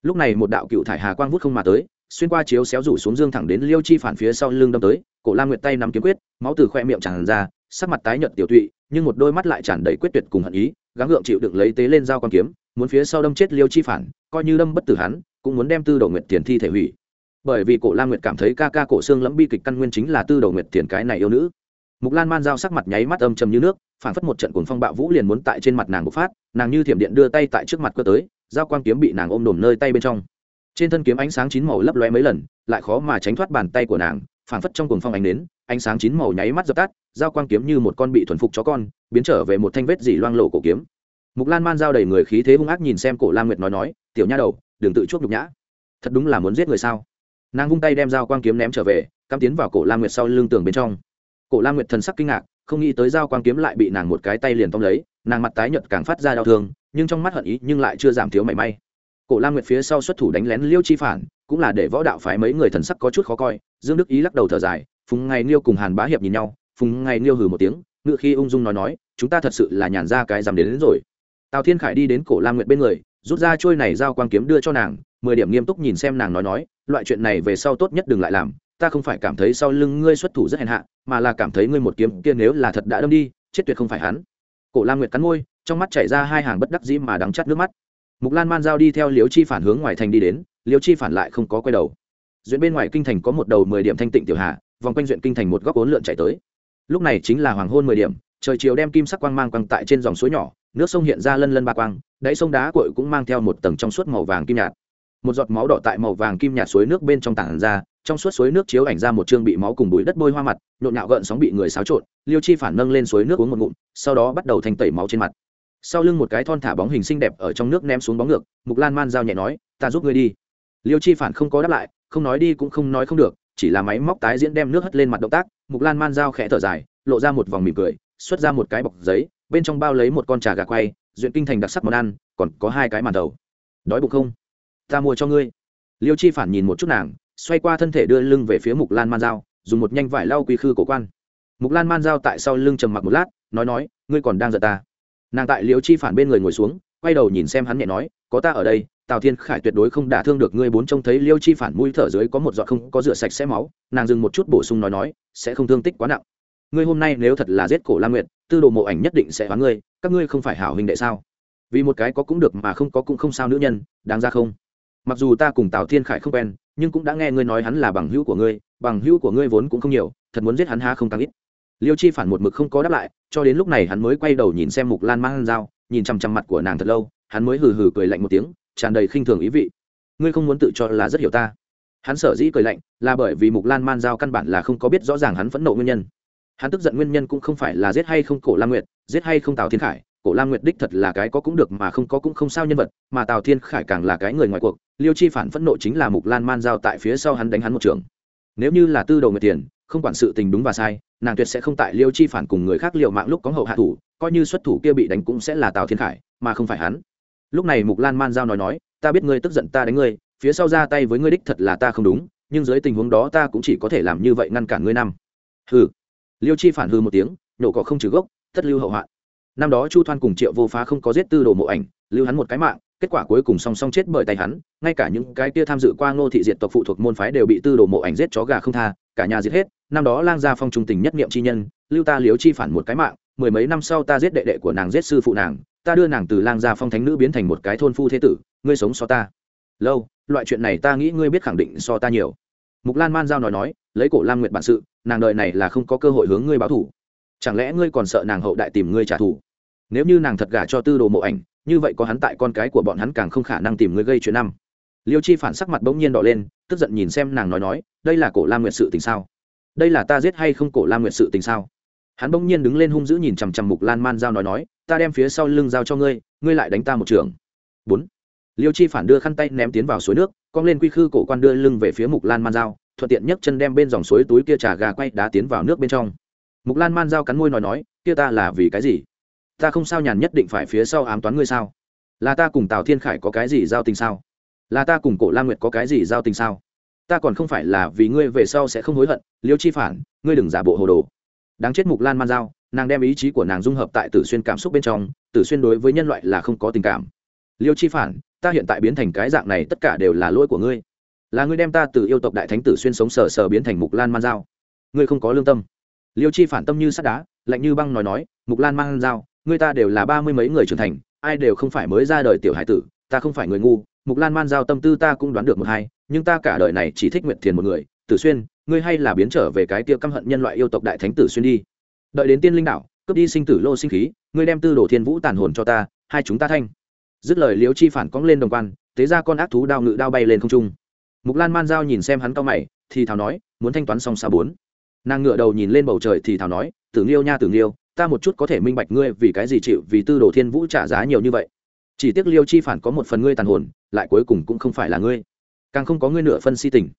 A: Lúc này một đạo cựu thải hà quang vút không mà tới, xuyên qua chiếu xéo rủ xuống dương thẳng đến liêu chi phản phía sau lưng đâm tới, cổ la nguyệt tay nắm kiếm quyết, máu từ khoe miệng tràn ra, sắc mặt tái nhợt tiểu tụy, nhưng một đôi mắt lại tràn đầy quyết tuyệt cùng hận ý, gắng gượng chịu đựng lấy tế lên dao con kiếm muốn phía sau đâm chết liêu chi phản, coi như đâm bất tử hắn, cũng muốn đem tư đầu nguyệt tiền thi thể hủy. Bởi vì cổ lam nguyệt cảm thấy ca ca cổ xương lẫm bi kịch căn nguyên chính là tư đầu nguyệt tiền cái này yêu nữ. Mục lan man dao sắc mặt nháy mắt âm trầm như nước, phản phất một trận cuồng phong bạo vũ liền muốn tại trên mặt nàng bộc phát, nàng như thiểm điện đưa tay tại trước mặt cơ tới dao quang kiếm bị nàng ôm đồm nơi tay bên trong. Trên thân kiếm ánh sáng chín màu lấp lóe mấy lần, lại khó mà tránh thoát bàn tay của nàng, phản phất trong cuồng phong ánh đến ánh sáng chín màu nháy mắt dập tắt dao quang kiếm như một con bị thuần phục chó con, biến trở về một thanh vết dỉ loang lộ cổ kiếm mục lan man giao đầy người khí thế hung ác nhìn xem cổ lam nguyệt nói nói tiểu nha đầu đừng tự chuốc nhục nhã. Thật đúng là muốn giết người sao? Nàng vung tay đem dao quang kiếm ném trở về cắm tiến vào cổ lam nguyệt sau lưng tường bên trong. Cổ lam nguyệt thần sắc kinh ngạc không nghĩ tới dao quang kiếm lại bị nàng một cái tay liền tông lấy nàng mặt tái nhợt càng phát ra đau thương nhưng trong mắt hận ý nhưng lại chưa giảm thiếu mảy may. Cổ lam nguyệt phía sau xuất thủ đánh lén liêu chi phản cũng là để võ đạo phái mấy người thần sắc có chút khó coi dương đức ý lắc đầu thở dài phùng ngày niêu cùng hàn bá hiệp nhìn nhau phùng ngày niêu hừ một tiếng ngựa khi ung dung nói nói chúng ta thật sự là nhàn ra cái dám đến, đến rồi tào thiên khải đi đến cổ lam nguyệt bên người, rút ra trôi này giao quang kiếm đưa cho nàng, mười điểm nghiêm túc nhìn xem nàng nói nói, loại chuyện này về sau tốt nhất đừng lại làm, ta không phải cảm thấy sau lưng ngươi xuất thủ rất hèn hạ, mà là cảm thấy ngươi một kiếm kia nếu là thật đã đâm đi, chết tuyệt không phải hắn. Cổ lam nguyệt cắn môi, trong mắt chảy ra hai hàng bất đắc dĩ mà đắng chắt nước mắt. Mục lan man giao đi theo liếu chi phản hướng ngoài thành đi đến liếu chi phản lại không có quay đầu. Duyện bên ngoài kinh thành có một đầu mười điểm thanh tịnh tiểu hạ, vòng quanh duyện kinh thành một góc bốn lượn chạy tới. Lúc này chính là hoàng hôn mười điểm, trời chiều đem kim sắc quang mang quăng tại trên dòng suối nhỏ nước sông hiện ra lân lân ba quang, đáy sông đá cội cũng mang theo một tầng trong suốt màu vàng kim nhạt. Một giọt máu đỏ tại màu vàng kim nhạt suối nước bên trong tảng ra, trong suốt suối nước chiếu ảnh ra một chương bị máu cùng bụi đất bôi hoa mặt, nhộn nhạo gợn sóng bị người xáo trộn, liêu chi phản nâng lên suối nước uống một ngụm, sau đó bắt đầu thanh tẩy máu trên mặt. Sau lưng một cái thon thả bóng hình xinh đẹp ở trong nước ném xuống bóng ngược, mục lan man giao nhẹ nói, ta giúp ngươi đi. Liêu chi phản không có đáp lại, không nói đi cũng không nói không được, chỉ là máy móc tái diễn đem nước hất lên mặt động tác, mục lan man giao khẽ thở dài, lộ ra một vòng mỉm cười, xuất ra một cái bọc giấy bên trong bao lấy một con trà gà quay, duyện kinh thành đặc sắc món ăn, còn có hai cái màn đầu. Đói bụng không? Ta mua cho ngươi. Liêu chi phản nhìn một chút nàng, xoay qua thân thể đưa lưng về phía mục lan man dao dùng một nhanh vải lau quy khư cổ quan. Mục lan man dao tại sau lưng trầm mặc một lát, nói nói, ngươi còn đang giận ta. Nàng tại liêu chi phản bên người ngồi xuống, quay đầu nhìn xem hắn nhẹ nói, có ta ở đây, tào thiên khải tuyệt đối không đả thương được ngươi bốn trông thấy liêu chi phản mũi thở dưới có một giọt không có rửa sạch sẽ máu, nàng dừng một chút bổ sung nói nói, sẽ không thương tích quá nặng ngươi hôm nay nếu thật là giết cổ la nguyệt, tư đồ mộ ảnh nhất định sẽ hóa ngươi, các ngươi không phải hảo hình đệ sao? Vì một cái có cũng được mà không có cũng không sao nữ nhân, đáng ra không? Mặc dù ta cùng tào thiên khải không quen, nhưng cũng đã nghe ngươi nói hắn là bằng hữu của ngươi, bằng hữu của ngươi vốn cũng không nhiều, thật muốn giết hắn ha không càng ít. Liêu chi phản một mực không có đáp lại, cho đến lúc này hắn mới quay đầu nhìn xem mục lan mang dao nhìn chằm chằm mặt của nàng thật lâu, hắn mới hừ hừ cười lạnh một tiếng, tràn đầy khinh thường ý vị. Ngươi không muốn tự cho là rất hiểu ta. Hắn sở dĩ cười lạnh, là bởi vì mục lan man giao căn bản là không có biết rõ ràng hắn phẫn nộ nguyên nhân hắn tức giận nguyên nhân cũng không phải là giết hay không cổ lam nguyệt, giết hay không tào thiên khải. Cổ lam nguyệt đích thật là cái có cũng được mà không có cũng không sao nhân vật, mà tào thiên khải càng là cái người ngoài cuộc. Liêu chi phản phẫn nộ chính là mục lan man giao tại phía sau hắn đánh hắn một trường. Nếu như là tư đầu người tiền, không quản sự tình đúng và sai, nàng tuyệt sẽ không tại liêu chi phản cùng người khác liệu mạng lúc có hậu hạ thủ, coi như xuất thủ kia bị đánh cũng sẽ là tào thiên khải, mà không phải hắn. Lúc này mục lan man giao nói nói, ta biết ngươi tức giận ta đánh ngươi, phía sau ra tay với ngươi đích thật là ta không đúng, nhưng dưới tình huống đó ta cũng chỉ có thể làm như vậy ngăn cản ngươi năm. Hừ liêu chi phản hư một tiếng, nổ cỏ không trừ gốc, thất lưu hậu hoạn. Năm đó chu thoan cùng triệu vô phá không có giết tư đồ mộ ảnh, lưu hắn một cái mạng, kết quả cuối cùng song song chết bởi tay hắn, ngay cả những cái kia tham dự qua ngô thị diệt tộc phụ thuộc môn phái đều bị tư đồ mộ ảnh giết chó gà không tha, cả nhà giết hết. Năm đó lang gia phong trung tình nhất niệm chi nhân, lưu ta liếu chi phản một cái mạng, mười mấy năm sau ta giết đệ đệ của nàng giết sư phụ nàng, ta đưa nàng từ lang gia phong thánh nữ biến thành một cái thôn phu thế tử, ngươi sống so ta. Lâu, loại chuyện này ta nghĩ ngươi biết khẳng định so ta nhiều mục lan man giao nói nói, lấy cổ lam Nguyệt bản sự, nàng đợi này là không có cơ hội hướng ngươi báo thủ. Chẳng lẽ ngươi còn sợ nàng hậu đại tìm ngươi trả thù? Nếu như nàng thật gả cho tư đồ mộ ảnh, như vậy có hắn tại con cái của bọn hắn càng không khả năng tìm ngươi gây chuyện năm. Liêu chi phản sắc mặt bỗng nhiên đỏ lên, tức giận nhìn xem nàng nói nói, đây là cổ Lam nguyệt sự tình sao? Đây là ta giết hay không cổ Lam nguyệt sự tình sao? Hắn bỗng nhiên đứng lên hung dữ nhìn chằm chằm mục lan man giao nói nói, ta đem phía sau lưng giao cho ngươi ngươi lại đánh ta một trường. Bốn liêu chi phản đưa khăn tay ném tiến vào suối nước, cong lên quy khư cổ quan đưa lưng về phía mục lan man giao, thuận tiện nhấc chân đem bên dòng suối túi kia trà gà quay đá tiến vào nước bên trong. Mục lan man giao cắn môi nói nói, kia ta là vì cái gì? Ta không sao nhàn nhất định phải phía sau ám toán ngươi sao? Là ta cùng tào thiên khải có cái gì giao tình sao? Là ta cùng cổ la nguyệt có cái gì giao tình sao? Ta còn không phải là vì ngươi về sau sẽ không hối hận, liêu chi phản, ngươi đừng giả bộ hồ đồ. Đáng chết mục lan man giao, nàng đem ý chí của nàng dung hợp tại tử xuyên cảm xúc bên trong, tử xuyên đối với nhân loại là không có tình cảm. Liêu chi phản ta hiện tại biến thành cái dạng này tất cả đều là lỗi của ngươi. Là ngươi đem ta từ yêu tộc đại thánh tử xuyên sống sờ sờ biến thành mục lan man dao. ngươi không có lương tâm. Liêu chi phản tâm như sắt đá lạnh như băng nói nói mục lan man dao, ngươi ta đều là ba mươi mấy người trưởng thành ai đều không phải mới ra đời tiểu hải tử ta không phải người ngu. Mục lan man giao tâm tư ta cũng đoán được một hai nhưng ta cả đời này chỉ thích nguyện thiền một người. Tử xuyên ngươi hay là biến trở về cái tia căm hận nhân loại yêu tộc đại thánh tử xuyên đi. Đợi đến tiên linh đạo cướp đi sinh tử lô sinh khí ngươi đem tư đồ thiên vũ tàn hồn cho ta hai chúng ta thanh dứt lời liễu chi phản cóng lên đồng quan, tế ra con ác thú đao ngự đao bay lên không trung. Mục lan man giao nhìn xem hắn cao mày, thì thào nói, muốn thanh toán xong xa bốn? Nàng ngựa đầu nhìn lên bầu trời thì thào nói, tử nghiêu nha tử nghiêu, ta một chút có thể minh bạch ngươi vì cái gì chịu vì tư đồ thiên vũ trả giá nhiều như vậy. Chỉ tiếc liêu chi phản có một phần ngươi tàn hồn, lại cuối cùng cũng không phải là ngươi. Càng không có ngươi nửa phân si tình.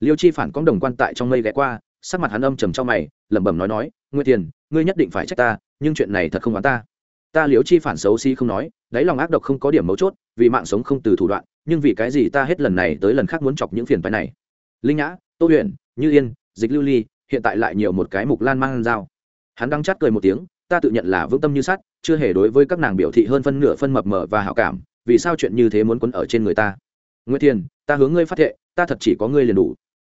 A: Liêu chi phản có đồng quan tại trong mây ghé qua, sắc mặt hắn âm trầm trong mày, lẩm bẩm nói nói ngươi tiền ngươi nhất định phải trách ta, nhưng chuyện này thật không oán ta ta liễu chi phản xấu si không nói, đáy lòng ác độc không có điểm mấu chốt, vì mạng sống không từ thủ đoạn, nhưng vì cái gì ta hết lần này tới lần khác muốn chọc những phiền phái này? Linh nhã, tô huyền, như yên, dịch lưu ly, hiện tại lại nhiều một cái mục lan mang dao. Hắn đang chát cười một tiếng, ta tự nhận là vững tâm như sắt, chưa hề đối với các nàng biểu thị hơn phân nửa phân mập mờ và hảo cảm, vì sao chuyện như thế muốn quấn ở trên người ta? Nguyễn thiền, ta hướng ngươi phát thệ, ta thật chỉ có ngươi liền đủ.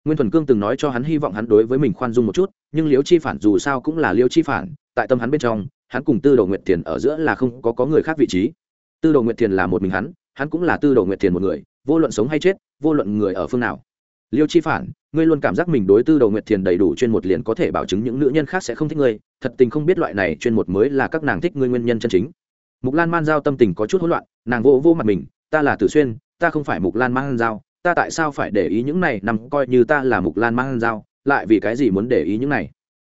A: Nguyên thuần cương từng nói cho hắn hy vọng hắn đối với mình khoan dung một chút, nhưng liễu chi phản dù sao cũng là liễu chi phản, tại tâm hắn bên trong hắn cùng tư đồ nguyệt thiền ở giữa là không có có người khác vị trí. Tư đồ nguyệt thiền là một mình hắn hắn cũng là tư đồ nguyệt thiền một người, vô luận sống hay chết, vô luận người ở phương nào. Liêu chi phản, ngươi luôn cảm giác mình đối tư đầu nguyệt thiền đầy đủ chuyên một liền có thể bảo chứng những nữ nhân khác sẽ không thích ngươi, thật tình không biết loại này chuyên một mới là các nàng thích ngươi nguyên nhân chân chính. Mục lan man giao tâm tình có chút hỗn loạn, nàng vô vô mặt mình, ta là tử xuyên, ta không phải mục lan man giao, ta tại sao phải để ý những này, nằm coi như ta là mục lan man giao, lại vì cái gì muốn để ý những này?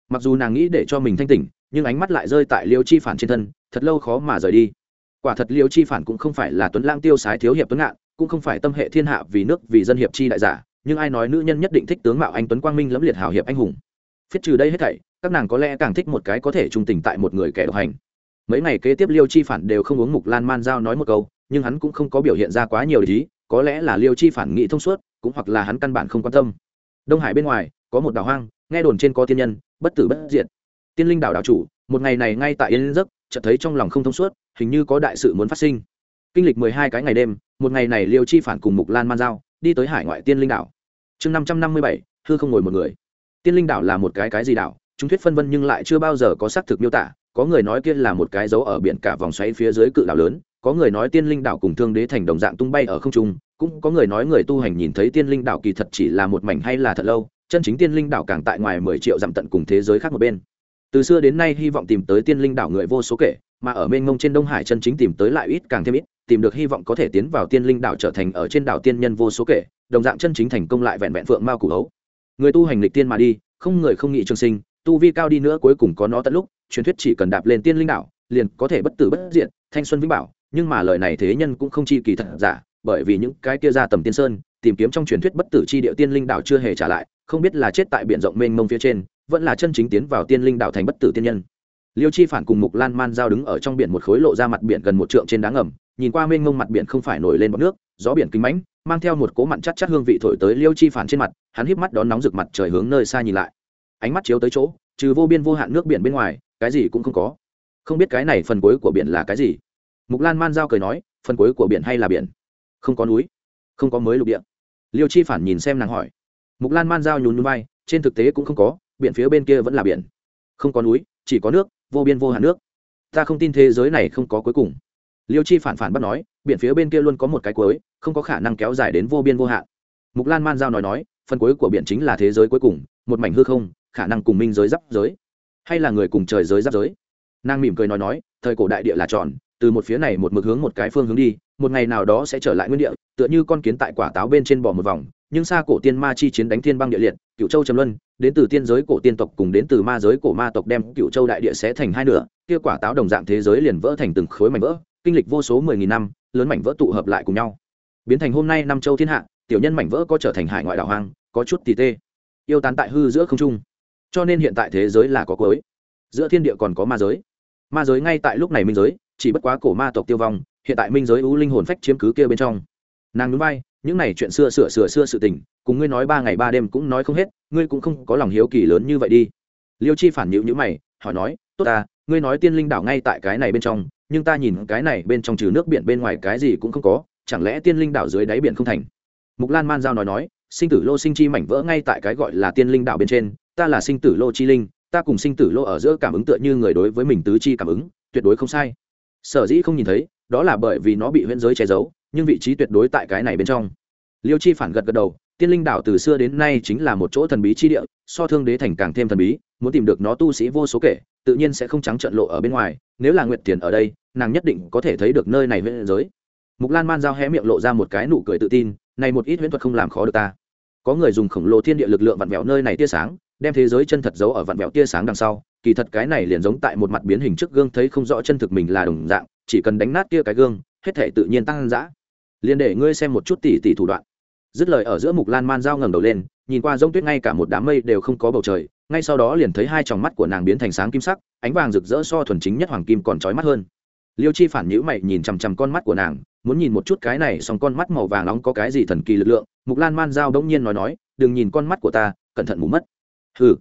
A: Mặc dù nàng nghĩ để cho mình thanh tỉnh nhưng ánh mắt lại rơi tại liêu chi phản trên thân, thật lâu khó mà rời đi. Quả thật liêu chi phản cũng không phải là tuấn lang tiêu sái thiếu hiệp tuấn ngạn, cũng không phải tâm hệ thiên hạ vì nước vì dân hiệp chi đại giả, nhưng ai nói nữ nhân nhất định thích tướng mạo anh tuấn quang minh lẫm liệt hào hiệp anh hùng. Phiết trừ đây hết thảy, các nàng có lẽ càng thích một cái có thể trung tình tại một người kẻ độc hành. Mấy ngày kế tiếp liêu chi phản đều không uống mục lan man giao nói một câu, nhưng hắn cũng không có biểu hiện ra quá nhiều lý, có lẽ là liêu chi phản nghĩ thông suốt, cũng hoặc là hắn căn bản không quan tâm. Đông hải bên ngoài, có một đảo hoang, nghe đồn trên có tiên nhân, bất tử bất diệt tiên linh đảo đảo chủ, một ngày này ngay tại yên giấc, chợt thấy trong lòng không thông suốt, hình như có đại sự muốn phát sinh. Kinh lịch mười hai cái ngày đêm, một ngày này liêu chi phản cùng mục lan man giao đi tới hải ngoại tiên linh đảo. Chương năm trăm năm mươi bảy, hư không ngồi một người. Tiên linh đảo là một cái cái gì đảo? Chúng thuyết phân vân nhưng lại chưa bao giờ có xác thực miêu tả, có người nói kia là một cái dấu ở biển cả vòng xoáy phía dưới cự đảo lớn, có người nói tiên linh đảo cùng thương đế thành đồng dạng tung bay ở không trung, cũng có người nói người tu hành nhìn thấy tiên linh đảo kỳ thật chỉ là một mảnh hay là thật lâu, chân chính tiên linh đảo càng tại ngoài mười triệu dặm tận cùng thế giới khác một bên từ xưa đến nay hy vọng tìm tới tiên linh đảo người vô số kể, mà ở mênh mông trên đông hải chân chính tìm tới lại ít càng thêm ít, tìm được hy vọng có thể tiến vào tiên linh đảo trở thành ở trên đảo tiên nhân vô số kể, đồng dạng chân chính thành công lại vẹn vẹn phượng mao củ hấu. Người tu hành lịch tiên mà đi, không người không nghị trường sinh, tu vi cao đi nữa cuối cùng có nó tận lúc, truyền thuyết chỉ cần đạp lên tiên linh đảo, liền có thể bất tử bất diện thanh xuân vĩnh bảo, nhưng mà lời này thế nhân cũng không chi kỳ thật giả, bởi vì những cái kia ra tầm tiên sơn, tìm kiếm trong truyền thuyết bất tử chi địa tiên linh đảo chưa hề trả lại, không biết là chết tại biển rộng mênh mông phía trên vẫn là chân chính tiến vào tiên linh đạo thành bất tử tiên nhân. Liêu chi phản cùng mục lan man giao đứng ở trong biển một khối lộ ra mặt biển gần một trượng trên đá ngầm, nhìn qua mênh mông mặt biển không phải nổi lên bọt nước, gió biển kính mãnh, mang theo một cố mặn chắc chắc hương vị thổi tới liêu chi phản trên mặt, hắn híp mắt đón nóng rực mặt trời hướng nơi xa nhìn lại. Ánh mắt chiếu tới chỗ, trừ vô biên vô hạn nước biển bên ngoài, cái gì cũng không có. Không biết cái này phần cuối của biển là cái gì. Mục lan man giao cười nói, phần cuối của biển hay là biển? Không có núi, không có mới lục địa. Liêu chi phản nhìn xem nàng hỏi. Mục lan man giao nhún núi bay trên thực tế cũng không có biển phía bên kia vẫn là biển. Không có núi, chỉ có nước, vô biên vô hạn nước. Ta không tin thế giới này không có cuối cùng. Liêu chi phản phản bắt nói, biển phía bên kia luôn có một cái cuối, không có khả năng kéo dài đến vô biên vô hạn. Mục lan man giao nói nói, phần cuối của biển chính là thế giới cuối cùng, một mảnh hư không, khả năng cùng minh giới giáp giới, hay là người cùng trời giới giáp giới. Nàng mỉm cười nói nói, thời cổ đại địa là tròn, từ một phía này một mực hướng một cái phương hướng đi một ngày nào đó sẽ trở lại nguyên địa, tựa như con kiến tại quả táo bên trên bỏ một vòng, nhưng xa cổ tiên ma chi chiến đánh thiên băng địa liệt, cựu châu trầm luân, đến từ tiên giới cổ tiên tộc cùng đến từ ma giới cổ ma tộc đem cựu châu đại địa sẽ thành hai nửa, kia quả táo đồng dạng thế giới liền vỡ thành từng khối mảnh vỡ, kinh lịch vô số mười nghìn năm, lớn mảnh vỡ tụ hợp lại cùng nhau. Biến thành hôm nay năm châu thiên hạ, tiểu nhân mảnh vỡ có trở thành hải ngoại đảo hoang, có chút tì tê. Yêu tán tại hư giữa không trung. Cho nên hiện tại thế giới là có cuối. Giữa thiên địa còn có ma giới. Ma giới ngay tại lúc này minh giới, chỉ bất quá cổ ma tộc tiêu vong hiện tại minh giới ưu linh hồn phách chiếm cứ kia bên trong. Nàng núi bay những này chuyện xưa sửa sửa xưa sự tình, cùng ngươi nói ba ngày ba đêm cũng nói không hết, ngươi cũng không có lòng hiếu kỳ lớn như vậy đi. Liêu chi phản nhịu nhữ mày, hỏi nói, tốt ta, ngươi nói tiên linh đảo ngay tại cái này bên trong, nhưng ta nhìn cái này bên trong trừ nước biển bên ngoài cái gì cũng không có, chẳng lẽ tiên linh đảo dưới đáy biển không thành? Mục lan man giao nói nói, sinh tử lô sinh chi mảnh vỡ ngay tại cái gọi là tiên linh đảo bên trên, ta là sinh tử lô chi linh, ta cùng sinh tử lô ở giữa cảm ứng tựa như người đối với mình tứ chi cảm ứng, tuyệt đối không sai. Sở dĩ không nhìn thấy đó là bởi vì nó bị huyễn giới che giấu, nhưng vị trí tuyệt đối tại cái này bên trong. Liêu chi phản gật gật đầu, tiên linh đảo từ xưa đến nay chính là một chỗ thần bí chi địa, so thương đế thành càng thêm thần bí, muốn tìm được nó tu sĩ vô số kể, tự nhiên sẽ không trắng trận lộ ở bên ngoài, nếu là nguyệt tiền ở đây, nàng nhất định có thể thấy được nơi này huyễn giới. Mục lan man giao hé miệng lộ ra một cái nụ cười tự tin, này một ít huyễn thuật không làm khó được ta. Có người dùng khổng lồ thiên địa lực lượng vặn vẹo nơi này tia sáng, đem thế giới chân thật giấu ở vặn vẹo tia sáng đằng sau, kỳ thật cái này liền giống tại một mặt biến hình trước gương thấy không rõ chân thực mình là đồng dạng chỉ cần đánh nát kia cái gương, hết thể tự nhiên tăng dã. Liền để ngươi xem một chút tỉ tỉ thủ đoạn. Dứt lời ở giữa mục lan man dao ngẩng đầu lên, nhìn qua rông tuyết ngay cả một đám mây đều không có bầu trời, ngay sau đó liền thấy hai tròng mắt của nàng biến thành sáng kim sắc, ánh vàng rực rỡ so thuần chính nhất hoàng kim còn trói mắt hơn. Liêu chi phản nhữ mày nhìn chằm chằm con mắt của nàng, muốn nhìn một chút cái này xong con mắt màu vàng nóng có cái gì thần kỳ lực lượng, mục lan man dao đống nhiên nói nói, đừng nhìn con mắt của ta, cẩn thận mù mất. Hừ.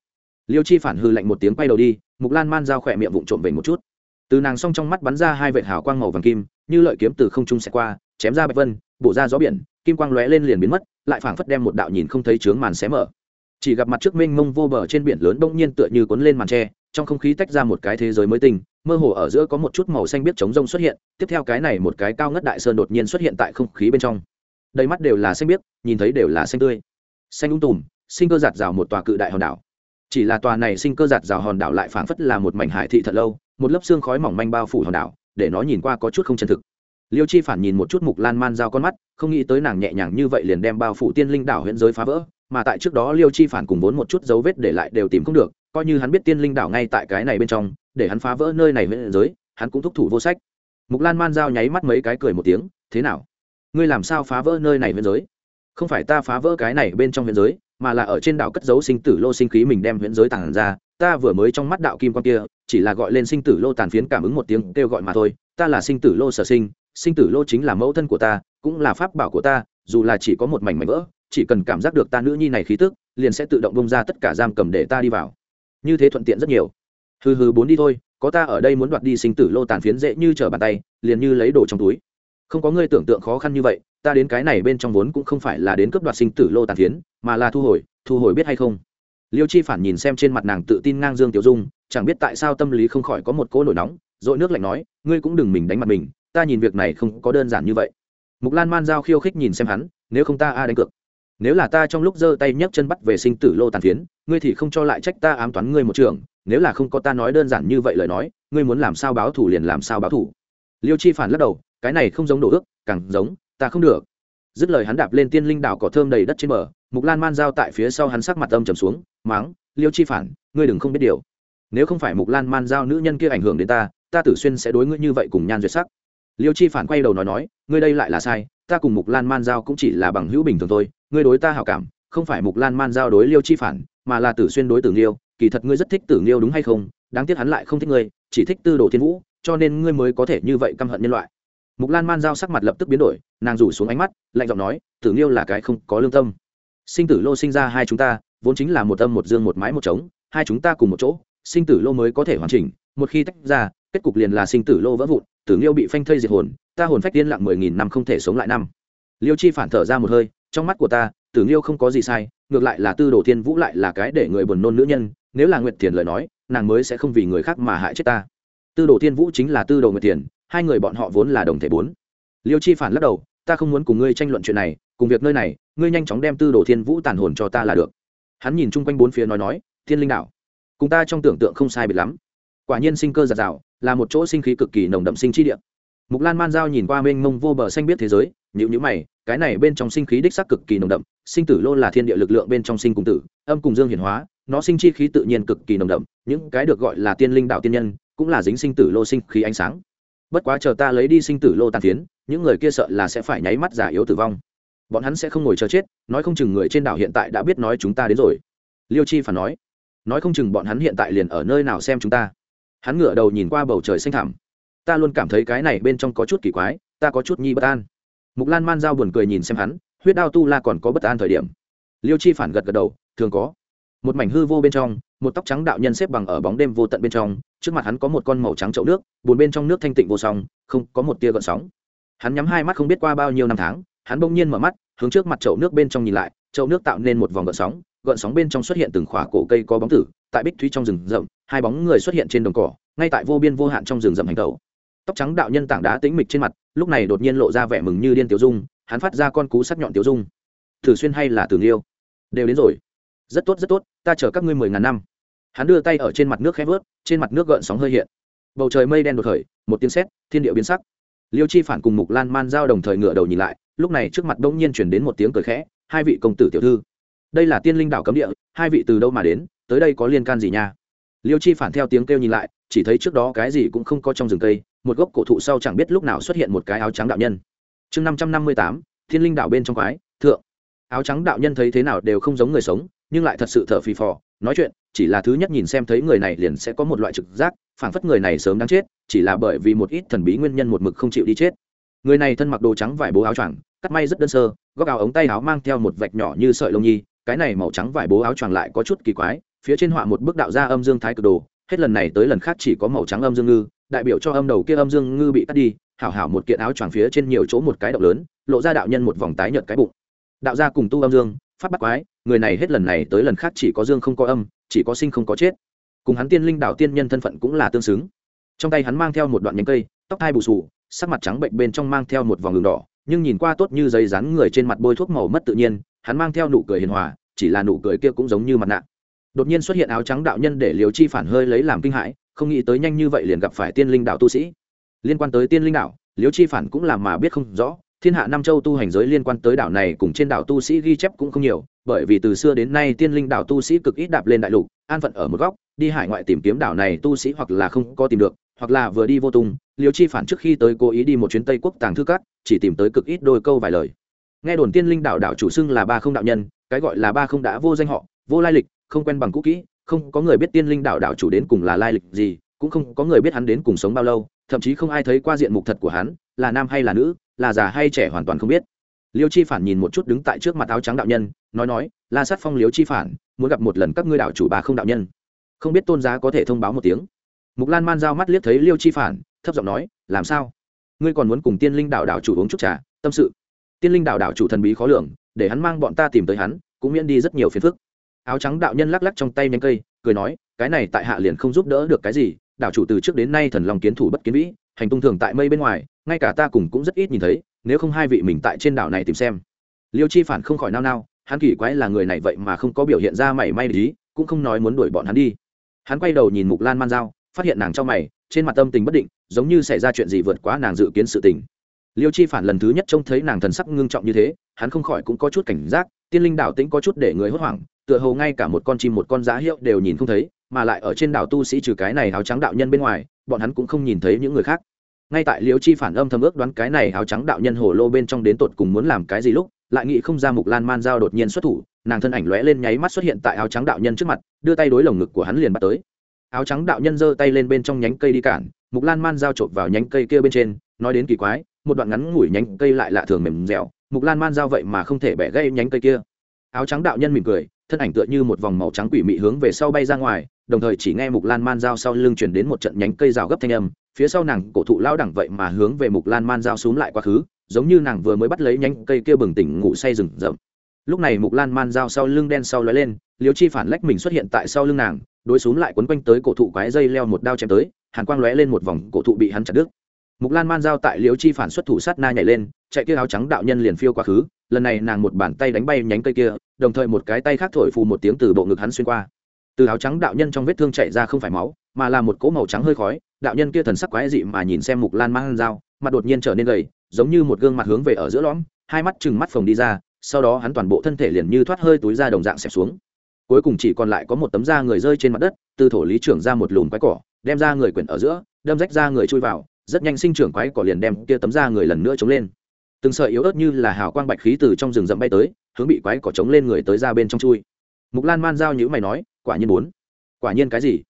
A: Liêu chi phản hư lạnh một tiếng quay đầu đi, mục lan man dao khỏe miệng vụng trộm về một chút từ nàng xong trong mắt bắn ra hai vệt hào quang màu vàng kim như lợi kiếm từ không trung xẹt qua chém ra bạch vân bổ ra gió biển kim quang lóe lên liền biến mất lại phảng phất đem một đạo nhìn không thấy trướng màn xé mở. Chỉ gặp mặt trước mênh mông vô bờ trên biển lớn bỗng nhiên tựa như cuốn lên màn tre trong không khí tách ra một cái thế giới mới tinh mơ hồ ở giữa có một chút màu xanh biết chống rông xuất hiện tiếp theo cái này một cái cao ngất đại sơn đột nhiên xuất hiện tại không khí bên trong. Đầy mắt đều là xanh biếc, nhìn thấy đều là xanh tươi. Xanh ung tùm sinh cơ giạt rào một tòa cự đại hòn đảo. Chỉ là tòa này sinh cơ giạt rào hòn đảo lại phảng phất là một mảnh hải thị thật lâu một lớp xương khói mỏng manh bao phủ hòn đảo, để nó nhìn qua có chút không chân thực. Liêu chi phản nhìn một chút mục lan man giao con mắt, không nghĩ tới nàng nhẹ nhàng như vậy liền đem bao phủ tiên linh đảo huyện giới phá vỡ, mà tại trước đó liêu chi phản cùng vốn một chút dấu vết để lại đều tìm không được, coi như hắn biết tiên linh đảo ngay tại cái này bên trong, để hắn phá vỡ nơi này huyện giới, hắn cũng thúc thủ vô sách. Mục lan man giao nháy mắt mấy cái cười một tiếng, thế nào? Ngươi làm sao phá vỡ nơi này huyện giới? Không phải ta phá vỡ cái này bên trong huyện giới, mà là ở trên đảo cất giấu sinh tử lô sinh khí mình đem huyện giới tàn ra, ta vừa mới trong mắt đạo kim quan kia chỉ là gọi lên sinh tử lô tàn phiến cảm ứng một tiếng kêu gọi mà thôi, ta là sinh tử lô sở sinh sinh tử lô chính là mẫu thân của ta, cũng là pháp bảo của ta, dù là chỉ có một mảnh mảnh vỡ, chỉ cần cảm giác được ta nữ nhi này khí tức, liền sẽ tự động bông ra tất cả giam cầm để ta đi vào. Như thế thuận tiện rất nhiều. Hừ hừ bốn đi thôi, có ta ở đây muốn đoạt đi sinh tử lô tàn phiến dễ như trở bàn tay, liền như lấy đồ trong túi. Không có ngươi tưởng tượng khó khăn như vậy, ta đến cái này bên trong vốn cũng không phải là đến cướp đoạt sinh tử lô tàn phiến, mà là thu hồi thu hồi biết hay không? Liêu chi phản nhìn xem trên mặt nàng tự tin ngang dương tiểu dung chẳng biết tại sao tâm lý không khỏi có một cỗ nổi nóng dội nước lạnh nói, ngươi cũng đừng mình đánh mặt mình, ta nhìn việc này không có đơn giản như vậy. Mục lan man giao khiêu khích nhìn xem hắn, nếu không ta a đánh cược. Nếu là ta trong lúc giơ tay nhấc chân bắt về sinh tử lô tàn phiến, ngươi thì không cho lại trách ta ám toán ngươi một trường, nếu là không có ta nói đơn giản như vậy lời nói, ngươi muốn làm sao báo thủ liền làm sao báo thủ. Liêu chi phản lắc đầu, cái này không giống đồ ước, càng giống, ta không được. Dứt lời hắn đạp lên tiên linh đảo cỏ thơm đầy đất trên bờ, mục lan man giao tại phía sau hắn sắc mặt âm trầm xuống, máng, liêu chi phản, ngươi đừng không biết điều nếu không phải mục lan man giao nữ nhân kia ảnh hưởng đến ta ta tử xuyên sẽ đối ngươi như vậy cùng nhan duyệt sắc. Liêu chi phản quay đầu nói nói, ngươi đây lại là sai, ta cùng mục lan man giao cũng chỉ là bằng hữu bình thường thôi, ngươi đối ta hảo cảm, không phải mục lan man giao đối liêu chi phản, mà là tử xuyên đối tử liêu kỳ thật ngươi rất thích tử liêu đúng hay không, đáng tiếc hắn lại không thích ngươi, chỉ thích tư đồ thiên vũ, cho nên ngươi mới có thể như vậy căm hận nhân loại. Mục lan man giao sắc mặt lập tức biến đổi, nàng rủ xuống ánh mắt, lạnh giọng nói, tử liêu là cái không có lương tâm. Sinh tử lô sinh ra hai chúng ta, vốn chính là một âm một dương một mái một trống, hai chúng ta cùng một chỗ sinh tử lô mới có thể hoàn chỉnh, một khi tách ra, kết cục liền là sinh tử lô vỡ vụn, tử liêu bị phanh thây diệt hồn, ta hồn phách tiên lặng mười nghìn năm không thể sống lại năm. Liêu chi phản thở ra một hơi, trong mắt của ta, tử liêu không có gì sai, ngược lại là tư đồ thiên vũ lại là cái để người buồn nôn nữ nhân, nếu là nguyệt thiền lời nói, nàng mới sẽ không vì người khác mà hại chết ta. Tư đồ thiên vũ chính là tư đồ nguyệt thiền, hai người bọn họ vốn là đồng thể bốn. Liêu chi phản lắc đầu, ta không muốn cùng ngươi tranh luận chuyện này, cùng việc nơi này, ngươi nhanh chóng đem tư đồ thiên vũ tàn hồn cho ta là được. Hắn nhìn chung quanh bốn phía nói nói, thiên linh đạo cùng ta trong tưởng tượng không sai biệt lắm. Quả nhiên sinh cơ giạt rào, là một chỗ sinh khí cực kỳ nồng đậm sinh chi địa. Mục lan man giao nhìn qua mênh mông vô bờ xanh biết thế giới nhữ nhữ mày, cái này bên trong sinh khí đích sắc cực kỳ nồng đậm, sinh tử lô là thiên địa lực lượng bên trong sinh cùng tử, âm cùng dương hiển hóa, nó sinh chi khí tự nhiên cực kỳ nồng đậm, những cái được gọi là tiên linh đạo tiên nhân, cũng là dính sinh tử lô sinh khí ánh sáng. Bất quá chờ ta lấy đi sinh tử lô tàn tiến những người kia sợ là sẽ phải nháy mắt giả yếu tử vong. Bọn hắn sẽ không ngồi chờ chết, nói không chừng người trên đảo hiện tại đã biết nói chúng ta đến rồi. Liêu chi phản nói nói không chừng bọn hắn hiện tại liền ở nơi nào xem chúng ta. Hắn ngửa đầu nhìn qua bầu trời xanh thẳm. Ta luôn cảm thấy cái này bên trong có chút kỳ quái, ta có chút nhi bất an. Mục lan man giao buồn cười nhìn xem hắn, huyết đao tu la còn có bất an thời điểm. Liêu chi phản gật gật đầu, thường có. Một mảnh hư vô bên trong, một tóc trắng đạo nhân xếp bằng ở bóng đêm vô tận bên trong, trước mặt hắn có một con màu trắng chậu nước bùn bên trong nước thanh tịnh vô song, không có một tia gợn sóng. Hắn nhắm hai mắt không biết qua bao nhiêu năm tháng, hắn bỗng nhiên mở mắt hướng trước mặt chậu nước bên trong nhìn lại, chậu nước tạo nên một vòng gợn sóng gợn sóng bên trong xuất hiện từng khỏa cổ cây có bóng tử, tại bích thúy trong rừng rậm, hai bóng người xuất hiện trên đồng cỏ, ngay tại vô biên vô hạn trong rừng rậm hành tẩu. Tóc trắng đạo nhân tảng đá tĩnh mịch trên mặt, lúc này đột nhiên lộ ra vẻ mừng như điên tiểu dung, hắn phát ra con cú sắc nhọn tiểu dung. Thử xuyên hay là tử yêu đều đến rồi. Rất tốt rất tốt, ta chở các ngươi mười ngàn năm. Hắn đưa tay ở trên mặt nước khẽ vớt, trên mặt nước gợn sóng hơi hiện. Bầu trời mây đen đột khởi, một tiếng sét, thiên địa biến sắc. Liêu chi phản cùng mục lan man giao đồng thời ngửa đầu nhìn lại lúc này trước mặt đông nhiên chuyển đến một tiếng cười khẽ, hai vị công tử tiểu thư, đây là tiên linh đảo cấm địa, hai vị từ đâu mà đến, tới đây có liên can gì nha? Liêu chi phản theo tiếng kêu nhìn lại, chỉ thấy trước đó cái gì cũng không có trong rừng cây, một gốc cổ thụ sau chẳng biết lúc nào xuất hiện một cái áo trắng đạo nhân. Chương năm trăm năm mươi tám, thiên linh đảo bên trong quái, thượng. Áo trắng đạo nhân thấy thế nào đều không giống người sống, nhưng lại thật sự thở phì phò. Nói chuyện, chỉ là thứ nhất nhìn xem thấy người này liền sẽ có một loại trực giác, phảng phất người này sớm đáng chết, chỉ là bởi vì một ít thần bí nguyên nhân một mực không chịu đi chết. Người này thân mặc đồ trắng vải bố áo choàng cắt may rất đơn sơ, góc áo ống tay áo mang theo một vạch nhỏ như sợi lông nhi, cái này màu trắng vải bố áo choàng lại có chút kỳ quái, phía trên họa một bức đạo gia âm dương thái cực đồ, hết lần này tới lần khác chỉ có màu trắng âm dương ngư, đại biểu cho âm đầu kia âm dương ngư bị cắt đi, hảo hảo một kiện áo choàng phía trên nhiều chỗ một cái động lớn, lộ ra đạo nhân một vòng tái nhợt cái bụng. Đạo gia cùng tu âm dương phát bắt quái, người này hết lần này tới lần khác chỉ có dương không có âm, chỉ có sinh không có chết. Cùng hắn tiên linh đạo tiên nhân thân phận cũng là tương xứng. Trong tay hắn mang theo một đoạn nhánh cây, tóc hai bù sù sắc mặt trắng bệnh bên trong mang theo một vòng đường đỏ, nhưng nhìn qua tốt như giấy rắn người trên mặt bôi thuốc màu mất tự nhiên, hắn mang theo nụ cười hiền hòa, chỉ là nụ cười kia cũng giống như mặt nạ. Đột nhiên xuất hiện áo trắng đạo nhân để liều chi phản hơi lấy làm kinh hãi, không nghĩ tới nhanh như vậy liền gặp phải tiên linh đạo tu sĩ. Liên quan tới tiên linh đạo liều chi phản cũng làm mà biết không rõ, thiên hạ nam châu tu hành giới liên quan tới đảo này cùng trên đảo tu sĩ ghi chép cũng không nhiều, bởi vì từ xưa đến nay tiên linh đảo tu sĩ cực ít đạp lên đại lục, an phận ở một góc, đi hải ngoại tìm kiếm đảo này tu sĩ hoặc là không có tìm được hoặc là vừa đi vô tung, Liêu chi phản trước khi tới cố ý đi một chuyến tây quốc tàng thư cát chỉ tìm tới cực ít đôi câu vài lời. Nghe đồn tiên linh Đạo Đạo chủ xưng là ba không đạo nhân, cái gọi là ba không đã vô danh họ, vô lai lịch, không quen bằng cũ kỹ, không có người biết tiên linh Đạo Đạo chủ đến cùng là lai lịch gì, cũng không có người biết hắn đến cùng sống bao lâu, thậm chí không ai thấy qua diện mục thật của hắn, là nam hay là nữ, là già hay trẻ hoàn toàn không biết. Liêu chi phản nhìn một chút đứng tại trước mặt áo trắng đạo nhân, nói nói, la sát phong liêu chi phản, muốn gặp một lần các ngươi đạo chủ bà không đạo nhân. Không biết tôn giá có thể thông báo một tiếng mục lan man giao mắt liếc thấy liêu chi phản, thấp giọng nói, làm sao? Ngươi còn muốn cùng tiên linh đạo đạo chủ uống chút trà? Tâm sự. Tiên linh đạo đạo chủ thần bí khó lường, để hắn mang bọn ta tìm tới hắn, cũng miễn đi rất nhiều phiền phức. Áo trắng đạo nhân lắc lắc trong tay nhánh cây, cười nói, cái này tại hạ liền không giúp đỡ được cái gì, đạo chủ từ trước đến nay thần lòng kiến thủ bất kiến vĩ, hành tung thường tại mây bên ngoài, ngay cả ta cùng cũng rất ít nhìn thấy, nếu không hai vị mình tại trên đảo này tìm xem. Liêu chi phản không khỏi nao nao, hắn kỳ quái là người này vậy mà không có biểu hiện ra mảy may lý cũng không nói muốn đuổi bọn hắn đi. Hắn quay đầu nhìn mục lan man dao phát hiện nàng trong mày, trên mặt tâm tình bất định, giống như xảy ra chuyện gì vượt quá nàng dự kiến sự tình. Liêu chi phản lần thứ nhất trông thấy nàng thần sắc ngưng trọng như thế, hắn không khỏi cũng có chút cảnh giác, tiên linh đảo tĩnh có chút để người hốt hoảng, tựa hồ ngay cả một con chim một con giá hiệu đều nhìn không thấy, mà lại ở trên đảo tu sĩ trừ cái này áo trắng đạo nhân bên ngoài, bọn hắn cũng không nhìn thấy những người khác. Ngay tại liêu chi phản âm thầm ước đoán cái này áo trắng đạo nhân hồ lô bên trong đến tột cùng muốn làm cái gì lúc, lại nghĩ không ra mục lan man giao đột nhiên xuất thủ, nàng thân ảnh lóe lên nháy mắt xuất hiện tại áo trắng đạo nhân trước mặt, đưa tay đối lồng ngực của hắn liền bắt tới áo trắng đạo nhân giơ tay lên bên trong nhánh cây đi cản, mục lan man giao trộm vào nhánh cây kia bên trên, nói đến kỳ quái, một đoạn ngắn ngủi nhánh cây lại lạ thường mềm dẻo, mục lan man giao vậy mà không thể bẻ gây nhánh cây kia. Áo trắng đạo nhân mỉm cười, thân ảnh tựa như một vòng màu trắng quỷ mị hướng về sau bay ra ngoài, đồng thời chỉ nghe mục lan man giao sau lưng chuyển đến một trận nhánh cây rào gấp thanh âm, phía sau nàng cổ thụ lao đẳng vậy mà hướng về mục lan man giao xuống lại quá khứ, giống như nàng vừa mới bắt lấy nhánh cây kia bừng tỉnh ngủ say rừng rậm. Lúc này mục lan man giao sau lưng đen sau lóe lên liều chi phản lách mình xuất hiện tại sau lưng nàng đối xuống lại quấn quanh tới cổ thụ quái dây leo một đao chém tới, hàn quang lóe lên một vòng, cổ thụ bị hắn chặt đứt. Mục lan man giao tại Liễu chi phản xuất thủ sát na nhảy lên, chạy kia áo trắng đạo nhân liền phiêu quá khứ, lần này nàng một bàn tay đánh bay nhánh cây kia, đồng thời một cái tay khác thổi phù một tiếng từ bộ ngực hắn xuyên qua. Từ áo trắng đạo nhân trong vết thương chảy ra không phải máu, mà là một cỗ màu trắng hơi khói, đạo nhân kia thần sắc quái dị mà nhìn xem mục lan mang dao mặt đột nhiên trở nên gầy, giống như một gương mặt hướng về ở giữa lõm, hai mắt chừng mắt phồng đi ra, sau đó hắn toàn bộ thân thể liền như thoát hơi túi ra đồng dạng xẹp xuống cuối cùng chỉ còn lại có một tấm da người rơi trên mặt đất, từ thổ lý trưởng ra một lùm quái cỏ, đem ra người quyển ở giữa, đâm rách ra người chui vào, rất nhanh sinh trưởng quái cỏ liền đem kia tấm da người lần nữa chống lên. Từng sợi yếu ớt như là hào quang bạch khí từ trong rừng rậm bay tới, hướng bị quái cỏ chống lên người tới ra bên trong chui. Mục lan man giao nhữ mày nói, quả nhiên muốn quả nhiên cái gì?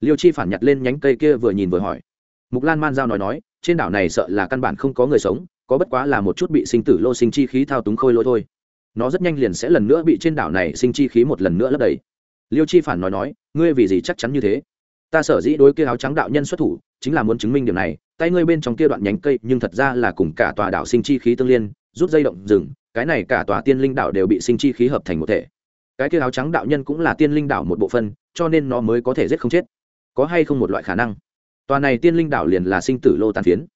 A: Liêu chi phản nhặt lên nhánh cây kia vừa nhìn vừa hỏi. Mục lan man giao nói nói, trên đảo này sợ là căn bản không có người sống, có bất quá là một chút bị sinh tử lô sinh chi khí thao túng khôi lỗi thôi nó rất nhanh liền sẽ lần nữa bị trên đảo này sinh chi khí một lần nữa lấp đầy. Liêu chi phản nói nói, ngươi vì gì chắc chắn như thế? Ta sở dĩ đối kia áo trắng đạo nhân xuất thủ, chính là muốn chứng minh điều này. Tay ngươi bên trong kia đoạn nhánh cây, nhưng thật ra là cùng cả tòa đảo sinh chi khí tương liên, rút dây động rừng, cái này cả tòa tiên linh đảo đều bị sinh chi khí hợp thành một thể. Cái kia áo trắng đạo nhân cũng là tiên linh đảo một bộ phân cho nên nó mới có thể giết không chết. Có hay không một loại khả năng? Tòa này tiên linh đảo liền là sinh tử lô tàn phiến.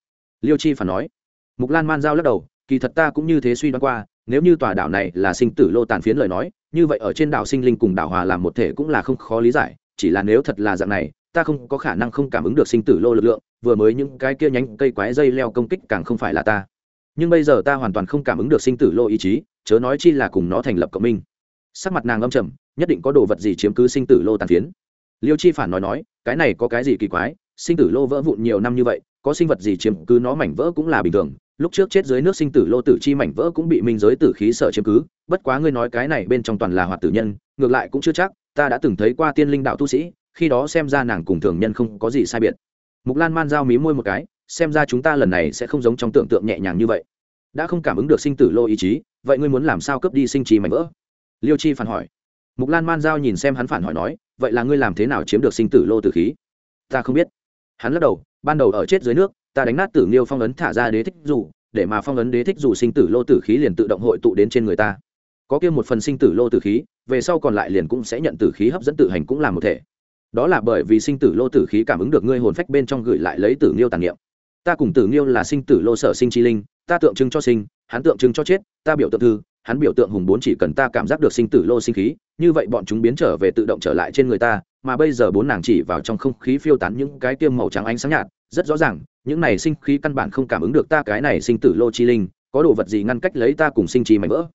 A: Liêu chi phản nói. Mục lan man giao lắc đầu kỳ thật ta cũng như thế suy đoán qua, nếu như tòa đảo này là sinh tử lô tàn phiến lời nói, như vậy ở trên đảo sinh linh cùng đảo hòa làm một thể cũng là không khó lý giải, chỉ là nếu thật là dạng này, ta không có khả năng không cảm ứng được sinh tử lô lực lượng, vừa mới những cái kia nhánh cây quái dây leo công kích càng không phải là ta. Nhưng bây giờ ta hoàn toàn không cảm ứng được sinh tử lô ý chí, chớ nói chi là cùng nó thành lập cộng minh. Sắc mặt nàng âm trầm, nhất định có đồ vật gì chiếm cứ sinh tử lô tàn phiến. Liêu chi phản nói nói, cái này có cái gì kỳ quái, sinh tử lô vỡ vụn nhiều năm như vậy, có sinh vật gì chiếm cứ nó mảnh vỡ cũng là bình thường lúc trước chết dưới nước sinh tử lô tử chi mảnh vỡ cũng bị minh giới tử khí sợ chiếm cứ, bất quá ngươi nói cái này bên trong toàn là hoạt tử nhân, ngược lại cũng chưa chắc, ta đã từng thấy qua tiên linh đạo tu sĩ, khi đó xem ra nàng cùng thường nhân không có gì sai biệt. Mục lan man giao mí môi một cái, xem ra chúng ta lần này sẽ không giống trong tưởng tượng nhẹ nhàng như vậy. Đã không cảm ứng được sinh tử lô ý chí, vậy ngươi muốn làm sao cướp đi sinh trí mảnh vỡ? Liêu chi phản hỏi. Mục lan man giao nhìn xem hắn phản hỏi nói, vậy là ngươi làm thế nào chiếm được sinh tử lô tử khí? Ta không biết. Hắn lắc đầu, ban đầu ở chết dưới nước ta đánh nát tử nghiêu phong ấn thả ra đế thích dù, để mà phong ấn đế thích dù sinh tử lô tử khí liền tự động hội tụ đến trên người ta. Có kia một phần sinh tử lô tử khí, về sau còn lại liền cũng sẽ nhận tử khí hấp dẫn tự hành cũng là một thể. Đó là bởi vì sinh tử lô tử khí cảm ứng được ngươi hồn phách bên trong gửi lại lấy tử nghiêu tàn niệm. Ta cùng tử nghiêu là sinh tử lô sở sinh chi linh, ta tượng trưng cho sinh, hắn tượng trưng cho chết, ta biểu tượng thư, hắn biểu tượng hùng bốn chỉ cần ta cảm giác được sinh tử lô sinh khí, như vậy bọn chúng biến trở về tự động trở lại trên người ta, mà bây giờ bốn nàng chỉ vào trong không khí phiêu tán những cái tiêm màu trắng ánh sáng nhạt rất rõ ràng, những này sinh khí căn bản không cảm ứng được ta cái này sinh tử lô chi linh, có đồ vật gì ngăn cách lấy ta cùng sinh chi mảnh vỡ?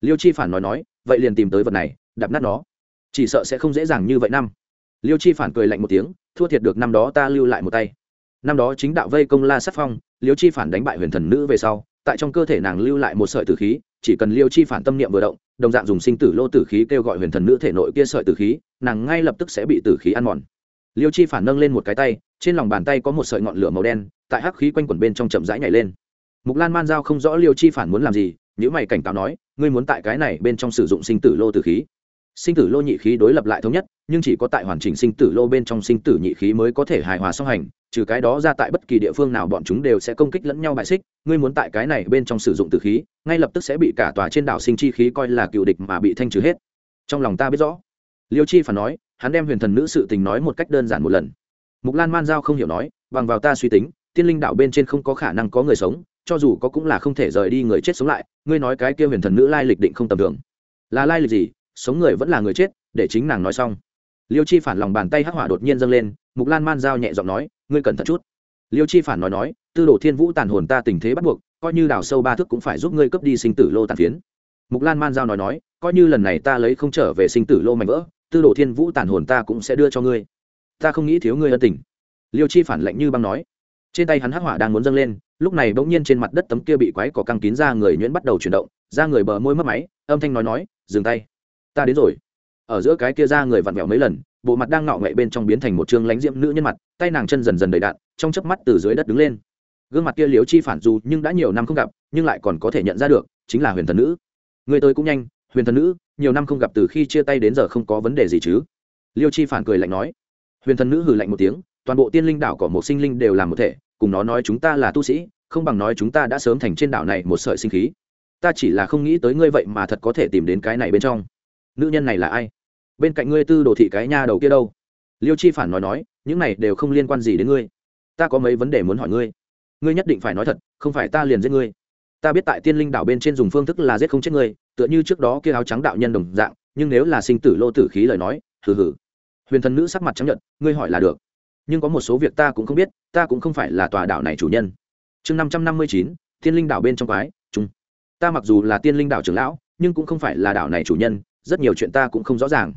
A: Liêu chi phản nói nói, vậy liền tìm tới vật này đập nát nó. Chỉ sợ sẽ không dễ dàng như vậy năm. Liêu chi phản cười lạnh một tiếng, thua thiệt được năm đó ta lưu lại một tay. Năm đó chính đạo vây công la sắc phong, liêu chi phản đánh bại huyền thần nữ về sau, tại trong cơ thể nàng lưu lại một sợi tử khí, chỉ cần liêu chi phản tâm niệm vừa động, đồng dạng dùng sinh tử lô tử khí kêu gọi huyền thần nữ thể nội kia sợi tử khí, nàng ngay lập tức sẽ bị tử khí ăn mòn. Liêu chi phản nâng lên một cái tay trên lòng bàn tay có một sợi ngọn lửa màu đen, tại hắc khí quanh quẩn bên trong chậm rãi nhảy lên. Mục lan man giao không rõ liêu chi phản muốn làm gì nếu mày cảnh cáo nói, ngươi muốn tại cái này bên trong sử dụng sinh tử lô tử khí. Sinh tử lô nhị khí đối lập lại thống nhất, nhưng chỉ có tại hoàn chỉnh sinh tử lô bên trong sinh tử nhị khí mới có thể hài hòa song hành, trừ cái đó ra tại bất kỳ địa phương nào bọn chúng đều sẽ công kích lẫn nhau bại xích, ngươi muốn tại cái này bên trong sử dụng tử khí, ngay lập tức sẽ bị cả tòa trên đảo sinh chi khí coi là cựu địch mà bị thanh trừ hết. Trong lòng ta biết rõ. Liêu chi phản nói, hắn đem huyền thần nữ sự tình nói một cách đơn giản một lần mục lan man giao không hiểu nói, bằng vào ta suy tính, tiên linh Đạo bên trên không có khả năng có người sống, cho dù có cũng là không thể rời đi người chết sống lại, ngươi nói cái kia huyền thần nữ lai lịch định không tầm thường. Là lai lịch gì? Sống người vẫn là người chết, để chính nàng nói xong. Liêu chi phản lòng bàn tay hắc hỏa đột nhiên dâng lên, mục lan man giao nhẹ giọng nói, ngươi cẩn thận chút. Liêu chi phản nói nói, tư đồ thiên vũ tàn hồn ta tình thế bắt buộc, coi như đào sâu ba thước cũng phải giúp ngươi cướp đi sinh tử lô tàn phiến. Mục lan man giao nói nói, coi như lần này ta lấy không trở về sinh tử lô mạnh vỡ, tư đồ thiên vũ tàn hồn ta cũng sẽ đưa cho ngươi ta không nghĩ thiếu ngươi ân tình. Liêu chi phản lạnh như băng nói. Trên tay hắn hắc hỏa đang muốn dâng lên, lúc này bỗng nhiên trên mặt đất tấm kia bị quái cỏ căng kín ra người nhuyễn bắt đầu chuyển động, ra người bờ môi mất máy, âm thanh nói nói, dừng tay. Ta đến rồi. Ở giữa cái kia ra người vặn vẹo mấy lần, bộ mặt đang ngọ nghệ bên trong biến thành một chương lánh diễm nữ nhân mặt, tay nàng chân dần dần đầy đạn, trong chớp mắt từ dưới đất đứng lên. Gương mặt kia liếu chi phản dù nhưng đã nhiều năm không gặp, nhưng lại còn có thể nhận ra được, chính là huyền thần nữ. Người tôi cũng nhanh, huyền thần nữ, nhiều năm không gặp từ khi chia tay đến giờ không có vấn đề gì chứ. Liêu chi phản cười lạnh nói huyền thần nữ hừ lạnh một tiếng, toàn bộ tiên linh đảo cỏ một sinh linh đều làm một thể, cùng nó nói chúng ta là tu sĩ, không bằng nói chúng ta đã sớm thành trên đảo này một sợi sinh khí. Ta chỉ là không nghĩ tới ngươi vậy mà thật có thể tìm đến cái này bên trong. Nữ nhân này là ai? Bên cạnh ngươi tư đồ thị cái nha đầu kia đâu? Liêu chi phản nói nói, những này đều không liên quan gì đến ngươi. Ta có mấy vấn đề muốn hỏi ngươi. Ngươi nhất định phải nói thật, không phải ta liền giết ngươi. Ta biết tại tiên linh đảo bên trên dùng phương thức là giết không chết ngươi, tựa như trước đó kia áo trắng đạo nhân đồng dạng, nhưng nếu là sinh tử lô tử khí lời nói, hừ hừ huyền thần nữ sắc mặt chấp nhận ngươi hỏi là được. Nhưng có một số việc ta cũng không biết, ta cũng không phải là tòa đảo này chủ nhân. Chương năm trăm năm mươi chín, Thiên linh đảo bên trong quái trung ta mặc dù là tiên linh đảo trưởng lão, nhưng cũng không phải là đảo này chủ nhân, rất nhiều chuyện ta cũng không rõ ràng.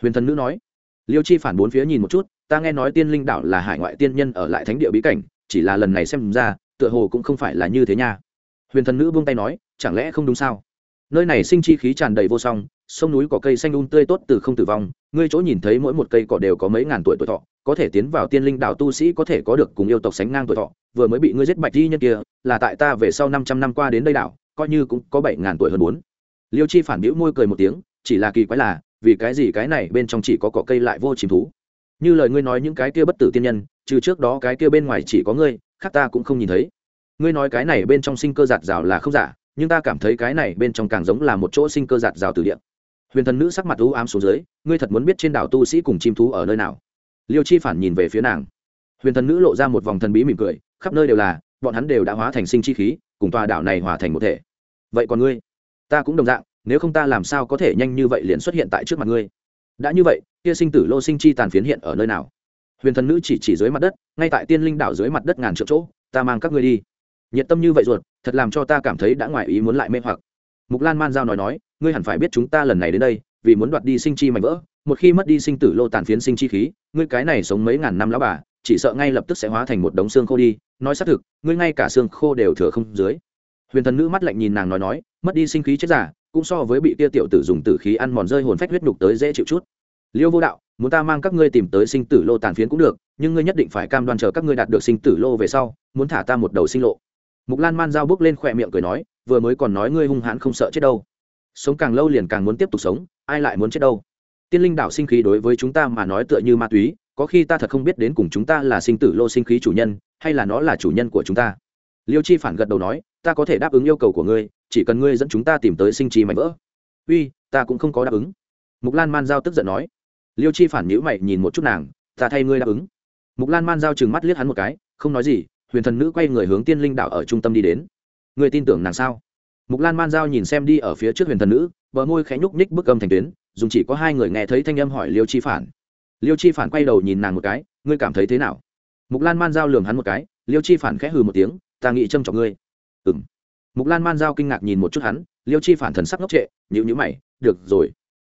A: Huyền thần nữ nói. Liêu chi phản bốn phía nhìn một chút, ta nghe nói tiên linh đảo là hải ngoại tiên nhân ở lại thánh địa bí cảnh, chỉ là lần này xem ra, tựa hồ cũng không phải là như thế nha. Huyền thần nữ buông tay nói, chẳng lẽ không đúng sao? Nơi này sinh chi khí tràn đầy vô song sông núi có cây xanh un um tươi tốt từ không tử vong, ngươi chỗ nhìn thấy mỗi một cây cỏ đều có mấy ngàn tuổi tuổi thọ, có thể tiến vào tiên linh đảo tu sĩ có thể có được cùng yêu tộc sánh ngang tuổi thọ, vừa mới bị ngươi giết bạch di nhân kia, là tại ta về sau năm trăm năm qua đến đây đảo, coi như cũng có bảy ngàn tuổi hơn bốn. Liêu chi phản biễu môi cười một tiếng, chỉ là kỳ quái là, vì cái gì cái này bên trong chỉ có cỏ cây lại vô chìm thú? Như lời ngươi nói những cái kia bất tử tiên nhân, trừ trước đó cái kia bên ngoài chỉ có ngươi, khác ta cũng không nhìn thấy. Ngươi nói cái này bên trong sinh cơ giạt rào là không giả, nhưng ta cảm thấy cái này bên trong càng giống là một chỗ sinh cơ giạt rào từ điện huyền thần nữ sắc mặt u ám xuống dưới, ngươi thật muốn biết trên đảo tu sĩ cùng chim thú ở nơi nào? Liêu chi phản nhìn về phía nàng. Huyền thần nữ lộ ra một vòng thần bí mỉm cười, khắp nơi đều là, bọn hắn đều đã hóa thành sinh chi khí, cùng tòa đảo này hòa thành một thể. Vậy còn ngươi? Ta cũng đồng dạng, nếu không ta làm sao có thể nhanh như vậy liền xuất hiện tại trước mặt ngươi? Đã như vậy, kia sinh tử lô sinh chi tàn phiến hiện ở nơi nào? Huyền thần nữ chỉ chỉ dưới mặt đất, ngay tại tiên linh đảo dưới mặt đất ngàn triệu chỗ, ta mang các ngươi đi. Nhiệt tâm như vậy ruột, thật làm cho ta cảm thấy đã ngoài ý muốn lại mê hoặc mục lan man giao nói nói, ngươi hẳn phải biết chúng ta lần này đến đây, vì muốn đoạt đi sinh chi mạnh vỡ. Một khi mất đi sinh tử lô tàn phiến sinh chi khí, ngươi cái này sống mấy ngàn năm lão bà, chỉ sợ ngay lập tức sẽ hóa thành một đống xương khô đi. Nói xác thực, ngươi ngay cả xương khô đều thừa không dưới. Huyền thần nữ mắt lạnh nhìn nàng nói nói, mất đi sinh khí chết giả cũng so với bị tia tiểu tử dùng tử khí ăn mòn rơi hồn phách huyết nhục tới dễ chịu chút. Liêu vô đạo, muốn ta mang các ngươi tìm tới sinh tử lô tàn phiến cũng được, nhưng ngươi nhất định phải cam đoan chờ các ngươi đạt được sinh tử lô về sau, muốn thả ta một đầu sinh lộ. Mục lan man giao bước lên khỏe miệng cười nói vừa mới còn nói ngươi hung hãn không sợ chết đâu. Sống càng lâu liền càng muốn tiếp tục sống, ai lại muốn chết đâu? Tiên linh đạo sinh khí đối với chúng ta mà nói tựa như ma túy, có khi ta thật không biết đến cùng chúng ta là sinh tử lô sinh khí chủ nhân, hay là nó là chủ nhân của chúng ta. Liêu chi phản gật đầu nói, ta có thể đáp ứng yêu cầu của ngươi, chỉ cần ngươi dẫn chúng ta tìm tới sinh trì mạnh vỡ. Uy, ta cũng không có đáp ứng. Mục lan man giao tức giận nói. Liêu chi phản nhữ mày nhìn một chút nàng, ta thay ngươi đáp ứng. Mục lan man giao chừng mắt liếc hắn một cái, không nói gì, huyền thần nữ quay người hướng tiên linh đạo ở trung tâm đi đến người tin tưởng nàng sao? Mục lan man giao nhìn xem đi ở phía trước huyền thần nữ, bờ môi khẽ nhúc nhích bức âm thành tuyến, dùng chỉ có hai người nghe thấy thanh âm hỏi liêu chi phản. Liêu chi phản quay đầu nhìn nàng một cái, ngươi cảm thấy thế nào? Mục lan man giao lường hắn một cái, liêu chi phản khẽ hừ một tiếng, ta nghĩ trâm trọng ngươi. Ừ m mục lan man giao kinh ngạc nhìn một chút hắn, liêu chi phản thần sắc ngốc trệ nhữ nhữ mày, được rồi.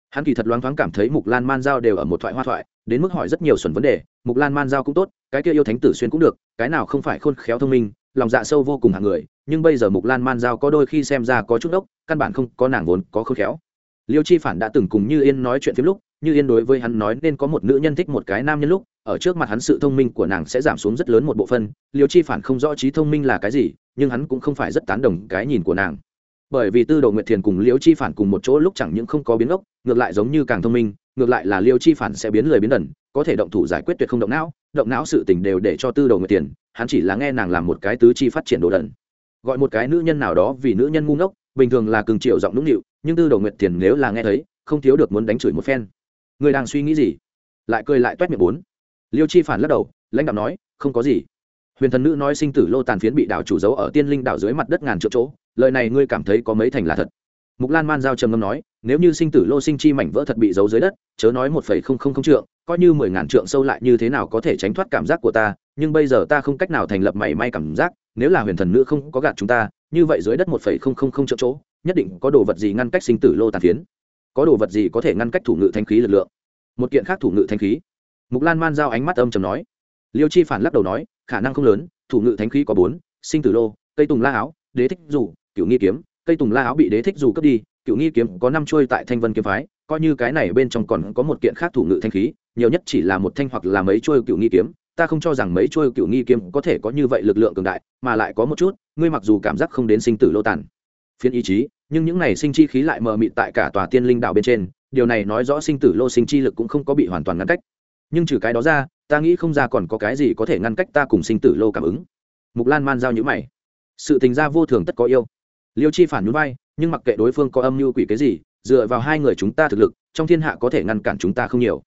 A: Hắn kỳ thật loáng thoáng cảm thấy mục lan man giao đều ở một thoại hoa thoại, đến mức hỏi rất nhiều xuẩn vấn đề, mục lan man giao cũng tốt, cái kia yêu thánh tử xuyên cũng được, cái nào không phải khôn khéo thông minh, lòng dạ sâu vô cùng hạng người nhưng bây giờ mục lan man giao có đôi khi xem ra có chút ốc căn bản không có nàng vốn có khôn khéo. Liêu chi phản đã từng cùng như yên nói chuyện phim lúc như yên đối với hắn nói nên có một nữ nhân thích một cái nam nhân lúc ở trước mặt hắn sự thông minh của nàng sẽ giảm xuống rất lớn một bộ phân liêu chi phản không rõ trí thông minh là cái gì nhưng hắn cũng không phải rất tán đồng cái nhìn của nàng. Bởi vì tư đồ nguyệt thiền cùng liêu chi phản cùng một chỗ lúc chẳng những không có biến ốc ngược lại giống như càng thông minh ngược lại là liêu chi phản sẽ biến lời biến đần có thể động thủ giải quyết tuyệt không động não động não sự tình đều để cho tư đồ nguyệt Thiền, hắn chỉ là nghe nàng làm một cái tứ chi phát triển đồ đần gọi một cái nữ nhân nào đó vì nữ nhân ngu ngốc, bình thường là cường triệu giọng nũng nịu, nhưng tư đồ nguyệt tiền nếu là nghe thấy, không thiếu được muốn đánh chửi một phen. Người đang suy nghĩ gì? Lại cười lại toét miệng bốn. Liêu chi phản lắc đầu, lãnh đạo nói, không có gì. Huyền thần nữ nói sinh tử lô tàn phiến bị đảo chủ giấu ở tiên linh đảo dưới mặt đất ngàn triệu chỗ, lời này ngươi cảm thấy có mấy thành là thật? Mục lan man giao trầm ngâm nói, nếu như sinh tử lô sinh chi mảnh vỡ thật bị giấu dưới đất, chớ nói một phẩy không không không trượng, coi như mười ngàn trượng sâu lại như thế nào có thể tránh thoát cảm giác của ta, nhưng bây giờ ta không cách nào thành lập mảy may cảm giác nếu là huyền thần nữ không có gạt chúng ta, như vậy dưới đất một phẩy không không không chỗ nhất định có đồ vật gì ngăn cách sinh tử lô tàn phiến. Có đồ vật gì có thể ngăn cách thủ ngự thanh khí lực lượng? Một kiện khác thủ ngự thanh khí. Mục lan man giao ánh mắt âm trầm nói. Liêu chi phản lắc đầu nói, khả năng không lớn, thủ ngự thánh khí có bốn, sinh tử lô, cây tùng la áo, đế thích dù cựu nghi kiếm. Cây tùng la áo bị đế thích dù cướp đi cựu nghi kiếm có năm chuôi tại thanh vân kiếm phái, coi như cái này bên trong còn có một kiện khác thủ ngự thanh khí, nhiều nhất chỉ là một thanh hoặc là mấy chuôi cựu nghi kiếm ta không cho rằng mấy chuôi cựu nghi kiếm có thể có như vậy lực lượng cường đại, mà lại có một chút, ngươi mặc dù cảm giác không đến sinh tử lô tàn. Phiên ý chí, nhưng những này sinh chi khí lại mờ mịt tại cả tòa tiên linh đạo bên trên, điều này nói rõ sinh tử lô sinh chi lực cũng không có bị hoàn toàn ngăn cách. Nhưng trừ cái đó ra, ta nghĩ không ra còn có cái gì có thể ngăn cách ta cùng sinh tử lô cảm ứng. Mục lan man giao nhữ mày. Sự tình gia vô thường tất có yêu. Liêu chi phản nhún vai, nhưng mặc kệ đối phương có âm mưu quỷ cái gì, dựa vào hai người chúng ta thực lực, trong thiên hạ có thể ngăn cản chúng ta không nhiều.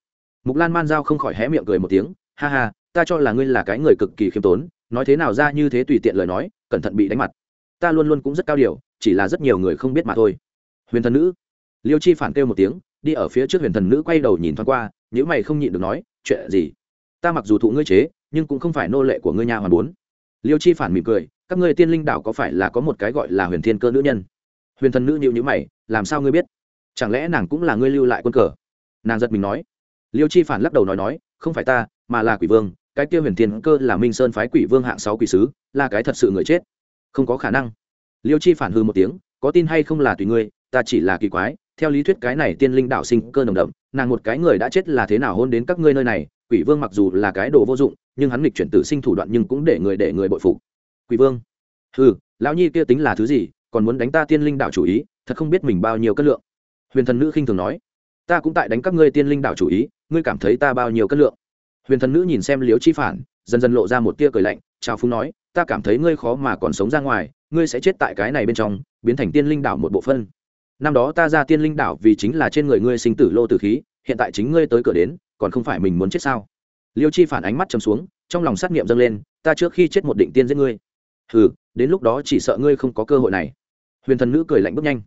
A: Mục lan man giao không khỏi hé miệng cười một tiếng, ha ha ta cho là ngươi là cái người cực kỳ khiêm tốn, nói thế nào ra như thế tùy tiện lời nói, cẩn thận bị đánh mặt. Ta luôn luôn cũng rất cao điều, chỉ là rất nhiều người không biết mà thôi. Huyền thần nữ. Liêu chi phản kêu một tiếng, đi ở phía trước huyền thần nữ quay đầu nhìn thoáng qua nếu mày không nhịn được nói, chuyện gì? Ta mặc dù thụ ngươi chế, nhưng cũng không phải nô lệ của ngươi nhà hoàn bốn. Liêu chi phản mỉm cười, các ngươi tiên linh đảo có phải là có một cái gọi là huyền thiên cơ nữ nhân? Huyền thần nữ nhịu nhữ mày, làm sao ngươi biết? Chẳng lẽ nàng cũng là ngươi lưu lại quân cờ? Nàng giật mình nói. Liêu chi phản lắc đầu nói nói, không phải ta, mà là quỷ vương cái kia huyền thiên cơ là minh sơn phái quỷ vương hạng sáu quỷ sứ, là cái thật sự người chết. Không có khả năng. Liêu chi phản hư một tiếng, có tin hay không là tùy ngươi, ta chỉ là kỳ quái, theo lý thuyết cái này tiên linh đạo sinh cơ nồng đậm, nàng một cái người đã chết là thế nào hôn đến các ngươi nơi này, quỷ vương mặc dù là cái đồ vô dụng, nhưng hắn nghịch chuyển tử sinh thủ đoạn nhưng cũng để người để người bội phục. Quỷ vương. Ừ lão nhi kia tính là thứ gì, còn muốn đánh ta tiên linh đạo chủ ý, thật không biết mình bao nhiêu cân lượng. Huyền thần nữ khinh thường nói, ta cũng tại đánh các ngươi tiên linh đạo chủ ý, ngươi cảm thấy ta bao nhiêu cân lượng? Huyền thần nữ nhìn xem Liễu chi phản, dần dần lộ ra một tia cười lạnh, chào phúng nói, ta cảm thấy ngươi khó mà còn sống ra ngoài, ngươi sẽ chết tại cái này bên trong, biến thành tiên linh đảo một bộ phân năm đó ta ra tiên linh đảo vì chính là trên người ngươi sinh tử lô tử khí, hiện tại chính ngươi tới cửa đến, còn không phải mình muốn chết sao? Liêu chi phản ánh mắt chầm xuống, trong lòng sát nghiệm dâng lên, ta trước khi chết một định tiên giết ngươi. Ừ đến lúc đó chỉ sợ ngươi không có cơ hội này. Huyền thần nữ cười lạnh bước nhanh.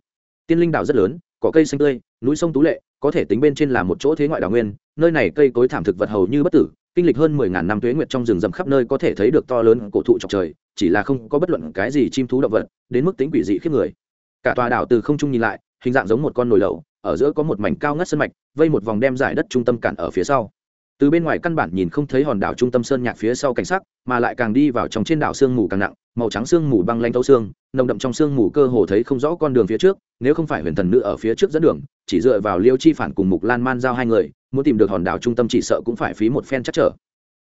A: Tiên linh đảo rất lớn có cây xanh tươi, núi sông tú lệ có thể tính bên trên là một chỗ thế ngoại đảo nguyên, nơi này cây cối thảm thực vật hầu như bất tử, kinh lịch hơn mười ngàn năm tuế nguyệt trong rừng rậm khắp nơi có thể thấy được to lớn cổ thụ trọc trời, chỉ là không có bất luận cái gì chim thú động vật, đến mức tính quỷ dị khiếp người. Cả tòa đảo từ không trung nhìn lại, hình dạng giống một con nồi lẩu, ở giữa có một mảnh cao ngất sân mạch, vây một vòng đem giải đất trung tâm cản ở phía sau. Từ bên ngoài căn bản nhìn không thấy hòn đảo trung tâm sơn nhạc phía sau cảnh sắc, mà lại càng đi vào trong trên đảo sương mù càng nặng màu trắng xương mù băng lanh thấu xương, nồng đậm trong xương mù cơ hồ thấy không rõ con đường phía trước, nếu không phải huyền thần nữ ở phía trước dẫn đường, chỉ dựa vào liêu chi phản cùng mục lan man giao hai người, muốn tìm được hòn đảo trung tâm chỉ sợ cũng phải phí một phen chắc trở.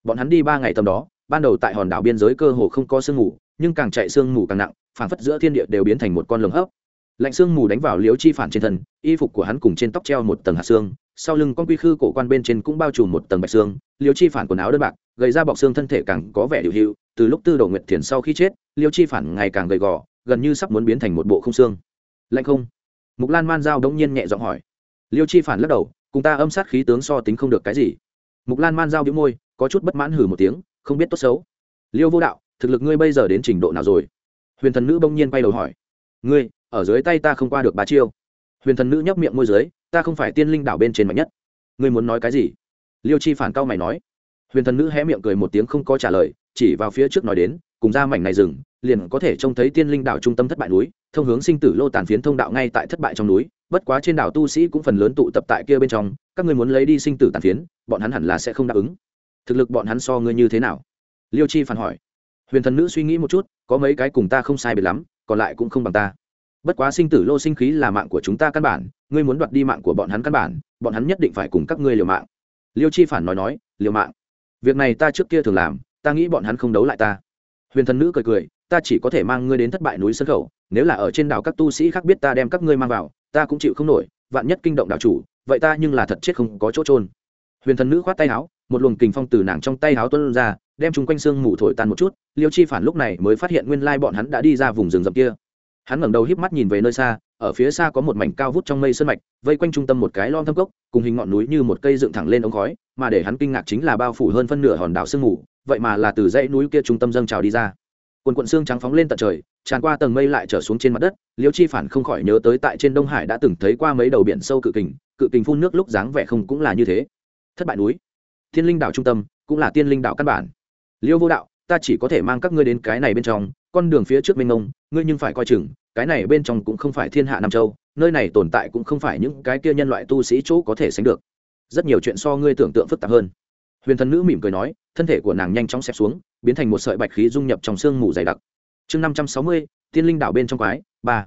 A: Bọn hắn đi ba ngày tầm đó, ban đầu tại hòn đảo biên giới cơ hồ không có sương mù, nhưng càng chạy sương mù càng nặng, phản phất giữa thiên địa đều biến thành một con lồng hấp. Lạnh sương mù đánh vào liêu chi phản trên thân, y phục của hắn cùng trên tóc treo một tầng hạt xương sau lưng con quy khư cổ quan bên trên cũng bao trùm một tầng bạch xương, liêu chi phản quần áo đơn bạc, gầy ra bọc xương thân thể càng có vẻ điều hữu, từ lúc tư đồ nguyệt thiền sau khi chết, liêu chi phản ngày càng gầy gò, gần như sắp muốn biến thành một bộ không xương. Lạnh không? Mục lan man giao đống nhiên nhẹ giọng hỏi. Liêu chi phản lắc đầu, cùng ta âm sát khí tướng so tính không được cái gì. Mục lan man giao đĩu môi, có chút bất mãn hử một tiếng, không biết tốt xấu. Liêu vô đạo, thực lực ngươi bây giờ đến trình độ nào rồi? Huyền thần nữ bỗng nhiên quay đầu hỏi. Ngươi, ở dưới tay ta không qua được ba chiêu huyền thần nữ nhấp miệng môi dưới, ta không phải tiên linh đảo bên trên mạnh nhất. Ngươi muốn nói cái gì? Liêu chi phản cao mày nói. Huyền thần nữ hé miệng cười một tiếng không có trả lời, chỉ vào phía trước nói đến, cùng ra mảnh này rừng, liền có thể trông thấy tiên linh đảo trung tâm thất bại núi, thông hướng sinh tử lô tàn phiến thông đạo ngay tại thất bại trong núi, bất quá trên đảo tu sĩ cũng phần lớn tụ tập tại kia bên trong, các ngươi muốn lấy đi sinh tử tàn phiến, bọn hắn hẳn là sẽ không đáp ứng. Thực lực bọn hắn so ngươi như thế nào? Liêu chi phản hỏi. Huyền thần nữ suy nghĩ một chút, có mấy cái cùng ta không sai biệt lắm, còn lại cũng không bằng ta bất quá sinh tử lô sinh khí là mạng của chúng ta căn bản, ngươi muốn đoạt đi mạng của bọn hắn căn bản, bọn hắn nhất định phải cùng các ngươi liều mạng. Liêu chi phản nói nói, liều mạng? Việc này ta trước kia thường làm, ta nghĩ bọn hắn không đấu lại ta. Huyền thần nữ cười cười, ta chỉ có thể mang ngươi đến thất bại núi sân khẩu, nếu là ở trên đảo các tu sĩ khác biết ta đem các ngươi mang vào, ta cũng chịu không nổi, vạn nhất kinh động đảo chủ, vậy ta nhưng là thật chết không có chỗ trôn huyền thần nữ khoát tay áo, một luồng kình phong từ nàng trong tay áo tuân ra, đem chúng quanh xương mù thổi tan một chút. Liêu chi phản lúc này mới phát hiện nguyên lai bọn hắn đã đi ra vùng rừng rậm kia hắn ngẩng đầu híp mắt nhìn về nơi xa, ở phía xa có một mảnh cao vút trong mây sơn mạch, vây quanh trung tâm một cái lon thâm cốc, cùng hình ngọn núi như một cây dựng thẳng lên ống khói, mà để hắn kinh ngạc chính là bao phủ hơn phân nửa hòn đảo sương mù, vậy mà là từ dãy núi kia trung tâm dâng trào đi ra. Quần quận xương trắng phóng lên tận trời, tràn qua tầng mây lại trở xuống trên mặt đất liêu chi phản không khỏi nhớ tới tại trên đông hải đã từng thấy qua mấy đầu biển sâu cự kình cự kình phun nước lúc dáng vẻ không cũng là như thế. Thất bại núi, thiên linh đảo trung tâm cũng là tiên linh đảo căn bản. Liêu vô đạo, ta chỉ có thể mang các ngươi đến cái này bên trong con đường phía trước mênh mông, ngươi nhưng phải coi chừng, cái này bên trong cũng không phải thiên hạ nam châu, nơi này tồn tại cũng không phải những cái kia nhân loại tu sĩ chỗ có thể sánh được. Rất nhiều chuyện so ngươi tưởng tượng phức tạp hơn. Huyền thần nữ mỉm cười nói, thân thể của nàng nhanh chóng xẹp xuống, biến thành một sợi bạch khí dung nhập trong sương mù dày đặc. Chương năm trăm sáu mươi, tiên linh đảo bên trong quái, ba.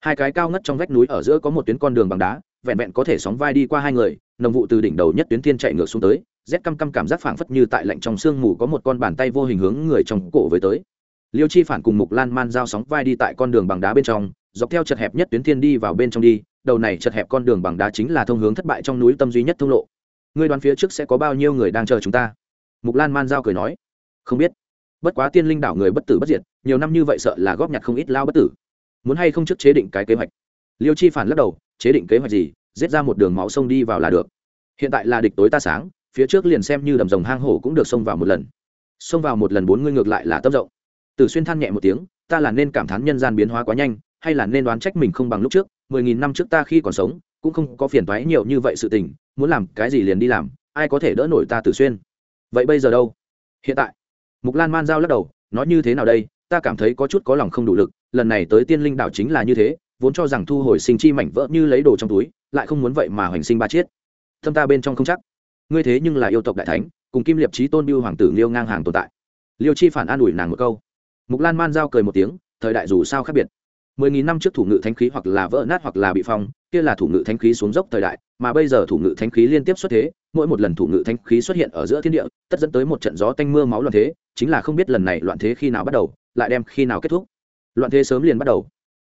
A: Hai cái cao ngất trong vách núi ở giữa có một tuyến con đường bằng đá, vẹn vẹn có thể sóng vai đi qua hai người, nồng vụ từ đỉnh đầu nhất tuyến tiên chạy ngược xuống tới, rét căm căm cảm giác phảng phất như tại lạnh trong sương mù có một con bàn tay vô hình hướng người trong cổ với tới liêu chi phản cùng mục lan man giao sóng vai đi tại con đường bằng đá bên trong, dọc theo chật hẹp nhất tuyến thiên đi vào bên trong đi, đầu này chật hẹp con đường bằng đá chính là thông hướng thất bại trong núi tâm duy nhất thông lộ. Ngươi đoán phía trước sẽ có bao nhiêu người đang chờ chúng ta? Mục lan man giao cười nói. Không biết. Bất quá tiên linh đảo người bất tử bất diệt, nhiều năm như vậy sợ là góp nhặt không ít lao bất tử. Muốn hay không trước chế định cái kế hoạch? Liêu chi phản lắc đầu, chế định kế hoạch gì, giết ra một đường máu sông đi vào là được. Hiện tại là địch tối ta sáng, phía trước liền xem như đầm rồng hang hổ cũng được xông vào một lần. Xông vào một lần bốn ngươi ngược lại là tấp rộng. Tử Xuyên than nhẹ một tiếng, ta là nên cảm thán nhân gian biến hóa quá nhanh, hay là nên đoán trách mình không bằng lúc trước, mười nghìn năm trước ta khi còn sống, cũng không có phiền toái nhiều như vậy sự tình, muốn làm cái gì liền đi làm, ai có thể đỡ nổi ta tử xuyên? Vậy bây giờ đâu? Hiện tại. Mục lan man giao lắc đầu nói như thế nào đây? Ta cảm thấy có chút có lòng không đủ lực lần này tới tiên linh đảo chính là như thế vốn cho rằng thu hồi sinh chi mảnh vỡ như lấy đồ trong túi lại không muốn vậy mà hoành sinh ba chiết. Thâm ta bên trong không chắc. Ngươi thế nhưng là yêu tộc đại thánh cùng kim liệp chí tôn bưu hoàng tử liêu ngang hàng tồn tại. Liêu chi phản an ủi nàng một câu mục lan man giao cười một tiếng, thời đại dù sao khác biệt. Mười nghìn năm trước thủ ngự thánh khí hoặc là vỡ nát hoặc là bị phong, kia là thủ ngự thánh khí xuống dốc thời đại, mà bây giờ thủ ngự thánh khí liên tiếp xuất thế, mỗi một lần thủ ngự thánh khí xuất hiện ở giữa thiên địa, tất dẫn tới một trận gió tanh mưa máu loạn thế, chính là không biết lần này loạn thế khi nào bắt đầu, lại đem khi nào kết thúc. Loạn thế sớm liền bắt đầu.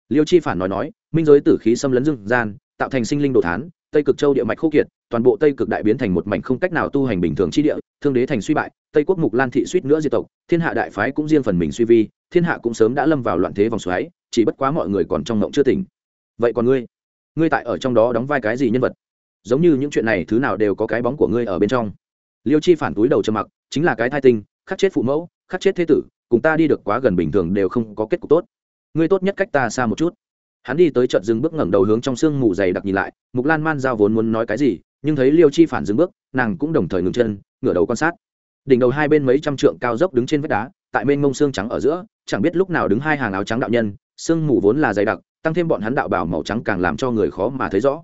A: Liêu chi phản nói nói, minh giới tử khí xâm lấn dương gian, tạo thành sinh linh đồ thán, tây cực châu địa mạch khô kiệt toàn bộ tây cực đại biến thành một mảnh không cách nào tu hành bình thường chi địa, thương đế thành suy bại, tây quốc mục lan thị suýt nữa diệt tộc, thiên hạ đại phái cũng riêng phần mình suy vi, thiên hạ cũng sớm đã lâm vào loạn thế vòng xoáy, chỉ bất quá mọi người còn trong ngộng chưa tỉnh. Vậy còn ngươi? Ngươi tại ở trong đó đóng vai cái gì nhân vật? Giống như những chuyện này thứ nào đều có cái bóng của ngươi ở bên trong. Liêu chi phản túi đầu trầm mặc, chính là cái thai tinh, khắc chết phụ mẫu, khắc chết thế tử, cùng ta đi được quá gần bình thường đều không có kết cục tốt. Ngươi tốt nhất cách ta xa một chút. Hắn đi tới trận dừng bước ngẩng đầu hướng trong sương mù dày đặc nhìn lại, mục lan man giao vốn muốn nói cái gì nhưng thấy liêu chi phản dừng bước, nàng cũng đồng thời ngừng chân, ngửa đầu quan sát. Đỉnh đầu hai bên mấy trăm trượng cao dốc đứng trên vách đá, tại bên ngông xương trắng ở giữa, chẳng biết lúc nào đứng hai hàng áo trắng đạo nhân sương mù vốn là dày đặc, tăng thêm bọn hắn đạo bảo màu trắng càng làm cho người khó mà thấy rõ.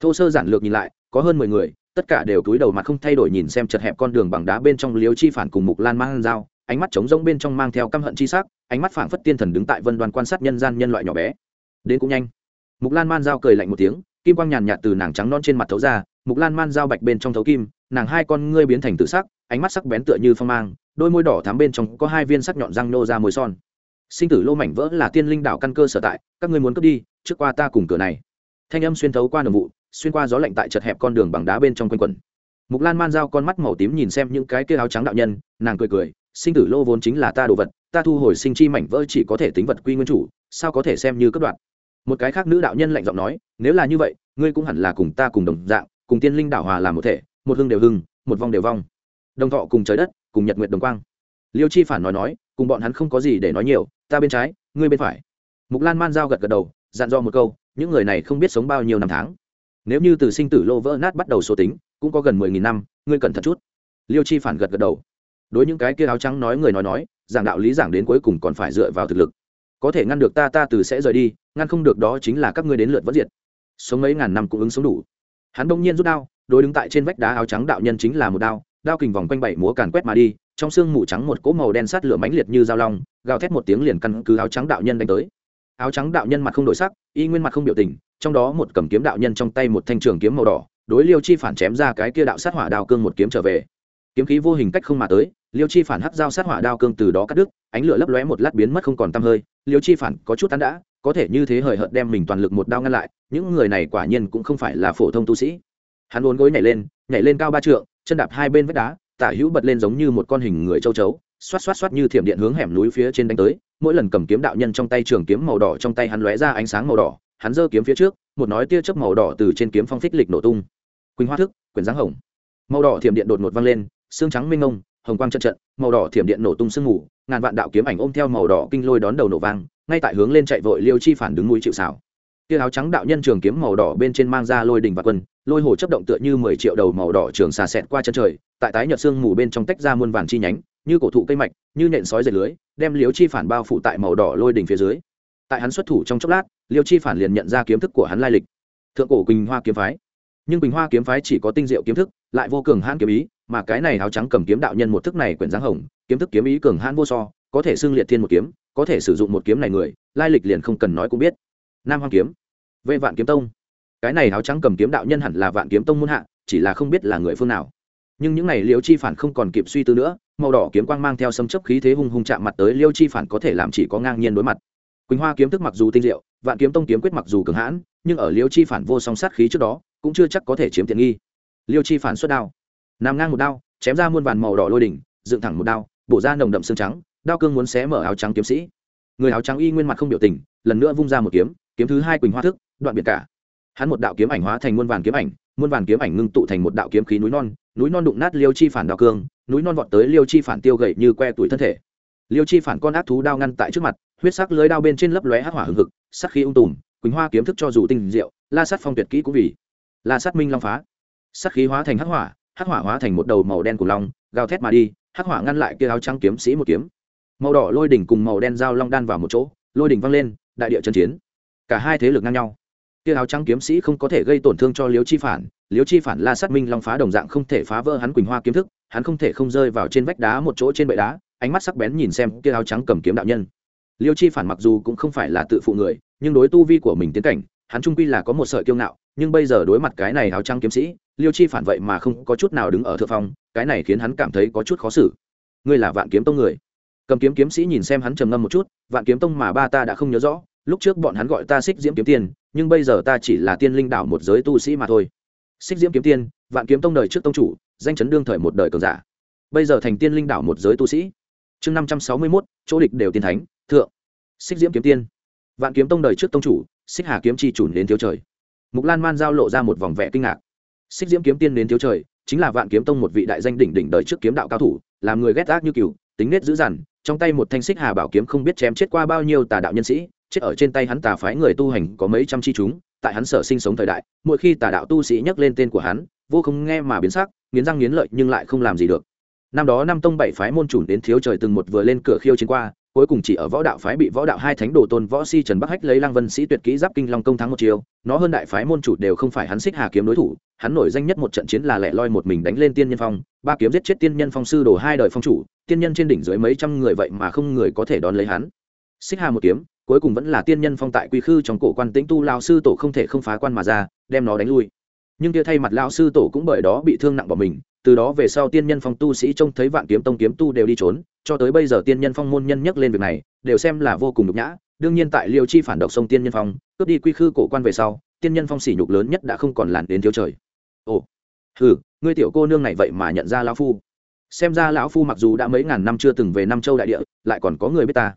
A: Thô sơ giản lược nhìn lại, có hơn mười người, tất cả đều cúi đầu mặt không thay đổi nhìn xem chật hẹp con đường bằng đá bên trong liêu chi phản cùng mục lan mang dao, ánh mắt trống rỗng bên trong mang theo căm hận chi sắc, ánh mắt phảng phất tiên thần đứng tại vân đoàn quan sát nhân gian nhân loại nhỏ bé. Đến cũng nhanh. Mục lan man dao cười lạnh một tiếng kim quang nhàn nhạt từ nàng trắng non trên mặt thấu ra, mục lan man dao bạch bên trong thấu kim, nàng hai con ngươi biến thành tự sắc, ánh mắt sắc bén tựa như phong mang, đôi môi đỏ thắm bên trong có hai viên sắc nhọn răng nô ra môi son. Sinh tử lô mảnh vỡ là tiên linh đảo căn cơ sở tại, các ngươi muốn cướp đi, trước qua ta cùng cửa này. Thanh âm xuyên thấu qua đồng vụ, xuyên qua gió lạnh tại chật hẹp con đường bằng đá bên trong quanh quần mục lan man dao con mắt màu tím nhìn xem những cái kia áo trắng đạo nhân, nàng cười cười, sinh tử lô vốn chính là ta đồ vật, ta thu hồi sinh chi mảnh vỡ chỉ có thể tính vật quy nguyên chủ, sao có thể xem như cất đoạn một cái khác nữ đạo nhân lạnh giọng nói, nếu là như vậy, ngươi cũng hẳn là cùng ta cùng đồng dạng, cùng tiên linh đảo hòa làm một thể, một hưng đều hưng, một vong đều vong. Đồng thọ cùng trời đất, cùng nhật nguyệt đồng quang. Liêu chi phản nói nói, cùng bọn hắn không có gì để nói nhiều, ta bên trái, ngươi bên phải. Mục lan man giao gật gật đầu, dặn dò một câu, những người này không biết sống bao nhiêu năm tháng. Nếu như từ sinh tử lô vỡ nát bắt đầu số tính, cũng có gần mười nghìn năm, ngươi cẩn thận chút. Liêu chi phản gật gật đầu. Đối những cái kia áo trắng nói người nói nói, giảng đạo lý giảng đến cuối cùng còn phải dựa vào thực lực có thể ngăn được ta ta từ sẽ rời đi, ngăn không được đó chính là các ngươi đến lượt vẫn diệt. Sống mấy ngàn năm cũng ứng sống đủ. Hắn đông nhiên rút đao, đối đứng tại trên vách đá áo trắng đạo nhân chính là một đao đao kình vòng quanh bảy múa càn quét mà đi, trong xương mù trắng một cỗ màu đen sắt lửa mãnh liệt như dao long, gào thét một tiếng liền căn cứ áo trắng đạo nhân đánh tới. Áo trắng đạo nhân mặt không đổi sắc, y nguyên mặt không biểu tình, trong đó một cầm kiếm đạo nhân trong tay một thanh trường kiếm màu đỏ, đối liêu chi phản chém ra cái kia đạo sát hỏa đao cương một kiếm trở về. Kiếm khí vô hình cách không mà tới liêu chi phản hắc dao sát hỏa đao cương từ đó cắt đứt, ánh lửa lấp lóe một lát biến mất không còn tăm hơi. Liêu chi phản có chút tán đã, có thể như thế hời hợt đem mình toàn lực một đao ngăn lại, những người này quả nhiên cũng không phải là phổ thông tu sĩ. Hắn uốn gối nhảy lên nhảy lên cao ba trượng, chân đạp hai bên vách đá, tả hữu bật lên giống như một con hình người châu chấu, xoát xoát xoát như thiểm điện hướng hẻm núi phía trên đánh tới. Mỗi lần cầm kiếm đạo nhân trong tay trường kiếm màu đỏ trong tay hắn lóe ra ánh sáng màu đỏ, hắn giơ kiếm phía trước, một nói tia chớp màu đỏ từ trên kiếm phong phích lịch nổ tung. Quỳnh hoa thức, quyển giáng hồng. Màu đỏ thiểm điện đột ngột văng lên, xương trắng minh ngông hồng quang trận trận, màu đỏ thiểm điện nổ tung sương mù, ngàn vạn đạo kiếm ảnh ôm theo màu đỏ kinh lôi đón đầu nổ vang, ngay tại hướng lên chạy vội liêu chi phản đứng núi chịu xảo kia áo trắng đạo nhân trường kiếm màu đỏ bên trên mang ra lôi đỉnh và quân, lôi hồ chấp động tựa như mười triệu đầu màu đỏ trường xà xẹt qua chân trời, tại tái nhợt xương mù bên trong tách ra muôn vàn chi nhánh, như cổ thụ cây mạch, như nện sói dệt lưới, đem liêu chi phản bao phủ tại màu đỏ lôi đỉnh phía dưới. Tại hắn xuất thủ trong chốc lát, liêu chi phản liền nhận ra kiếm thức của hắn lai lịch. Thượng cổ quỳnh hoa kiếm phái. Nhưng quỳnh hoa kiếm phái chỉ có tinh diệu kiếm thức, lại vô cường hãn kiếm ý mà cái này áo trắng cầm kiếm đạo nhân một thức này quyển giáng hồng, kiếm thức kiếm ý cường hãn vô so, có thể xưng liệt thiên một kiếm, có thể sử dụng một kiếm này người, lai lịch liền không cần nói cũng biết. Nam hoàng kiếm, vệ vạn kiếm tông. Cái này áo trắng cầm kiếm đạo nhân hẳn là vạn kiếm tông muôn hạ, chỉ là không biết là người phương nào. Nhưng những này liêu chi phản không còn kịp suy tư nữa, màu đỏ kiếm quang mang theo sấm chấp khí thế hung hung chạm mặt tới liêu chi phản có thể làm chỉ có ngang nhiên đối mặt. Quỳnh hoa kiếm thức mặc dù tinh diệu, vạn kiếm tông kiếm quyết mặc dù cường hãn, nhưng ở liêu chi phản vô song sát khí trước đó, cũng chưa chắc có thể chiếm tiện nghi. Liêu chi phản xuất đao nằm ngang một đao, chém ra muôn vàn màu đỏ lôi đỉnh, dựng thẳng một đao, bổ ra nồng đậm xương trắng, đao cương muốn xé mở áo trắng kiếm sĩ. Người áo trắng y nguyên mặt không biểu tình, lần nữa vung ra một kiếm kiếm thứ hai quỳnh hoa thức, đoạn biệt cả. Hắn một đạo kiếm ảnh hóa thành muôn vàn kiếm ảnh, muôn vàn kiếm ảnh ngưng tụ thành một đạo kiếm khí núi non núi non đụng nát liêu chi phản đao cương, núi non vọt tới liêu chi phản tiêu gậy như que tuổi thân thể. Liêu chi phản con ác thú đao ngăn tại trước mặt, huyết sắc lưới đao bên trên lấp lóe hắc hỏa hừng hực, sắc khí ung tùm, quỳnh hoa kiếm thức cho dù tinh diệu, la sát phong tuyệt kỹ cũng vì la sát minh long phá. Sắc khí hóa thành hắc hỏa hắc hỏa hóa thành một đầu màu đen của long, gào thét mà đi, hắc hỏa ngăn lại kia áo trắng kiếm sĩ một kiếm. Màu đỏ lôi đỉnh cùng màu đen dao long đan vào một chỗ, lôi đỉnh văng lên, đại địa chân chiến. Cả hai thế lực ngang nhau. Kia áo trắng kiếm sĩ không có thể gây tổn thương cho liếu chi phản liếu chi phản la sát minh long phá đồng dạng không thể phá vỡ hắn quỳnh hoa kiếm thức, hắn không thể không rơi vào trên vách đá một chỗ trên bệ đá, ánh mắt sắc bén nhìn xem kia áo trắng cầm kiếm đạo nhân. Liêu chi phản mặc dù cũng không phải là tự phụ người, nhưng đối tu vi của mình tiến cảnh, hắn trung quy là có một sợi kiêu ngạo nhưng bây giờ đối mặt cái này áo trắng kiếm sĩ, liêu chi phản vậy mà không có chút nào đứng ở thượng phong, cái này khiến hắn cảm thấy có chút khó xử. Ngươi là vạn kiếm tông người. Cầm kiếm kiếm sĩ nhìn xem hắn trầm ngâm một chút, vạn kiếm tông mà ba ta đã không nhớ rõ, lúc trước bọn hắn gọi ta xích diễm kiếm tiên, nhưng bây giờ ta chỉ là tiên linh đảo một giới tu sĩ mà thôi. Xích diễm kiếm tiên, vạn kiếm tông đời trước tông chủ, danh chấn đương thời một đời cường giả. Bây giờ thành tiên linh đảo một giới tu sĩ. Chương năm trăm sáu mươi mốt, chỗ địch đều tiên thánh, thượng. Xích diễm kiếm tiên. Vạn kiếm tông đời trước tông chủ, xích hà kiếm chi chủ đến thiếu trời mục lan man giao lộ ra một vòng vẻ kinh ngạc. Xích diễm kiếm tiên đến thiếu trời, chính là vạn kiếm tông một vị đại danh đỉnh đỉnh đời trước kiếm đạo cao thủ, làm người ghét ác như cừu, tính nết dữ dằn, trong tay một thanh xích hà bảo kiếm không biết chém chết qua bao nhiêu tà đạo nhân sĩ, chết ở trên tay hắn tà phái người tu hành có mấy trăm chi chúng, tại hắn sở sinh sống thời đại, mỗi khi tà đạo tu sĩ nhắc lên tên của hắn, vô không nghe mà biến sắc, nghiến răng nghiến lợi nhưng lại không làm gì được. Năm đó năm tông bảy phái môn chủ đến thiếu trời từng một vừa lên cửa khiêu chiến qua cuối cùng chỉ ở võ đạo phái bị võ đạo hai thánh đồ tôn võ si trần bắc hách lấy lăng vân sĩ tuyệt kỹ giáp kinh long công thắng một chiều nó hơn đại phái môn chủ đều không phải hắn xích hà kiếm đối thủ, hắn nổi danh nhất một trận chiến là lẻ loi một mình đánh lên tiên nhân phong, ba kiếm giết chết tiên nhân phong sư đồ hai đời phong chủ, tiên nhân trên đỉnh dưới mấy trăm người vậy mà không người có thể đón lấy hắn. Xích hà một kiếm, cuối cùng vẫn là tiên nhân phong tại quy khư trong cổ quan tĩnh tu lao sư tổ không thể không phá quan mà ra, đem nó đánh lui. Nhưng kia thay mặt lao sư tổ cũng bởi đó bị thương nặng bỏ mình từ đó về sau tiên nhân phong tu sĩ trông thấy vạn kiếm tông kiếm tu đều đi trốn, cho tới bây giờ tiên nhân phong môn nhân nhắc lên việc này, đều xem là vô cùng nhục nhã. Đương nhiên tại liêu chi phản độc sông tiên nhân phong, cướp đi quy khư cổ quan về sau, tiên nhân phong sỉ nhục lớn nhất đã không còn làn đến thiếu trời. Ồ, hừ, ngươi tiểu cô nương này vậy mà nhận ra lão phu. Xem ra lão phu mặc dù đã mấy ngàn năm chưa từng về nam châu đại địa, lại còn có người biết ta.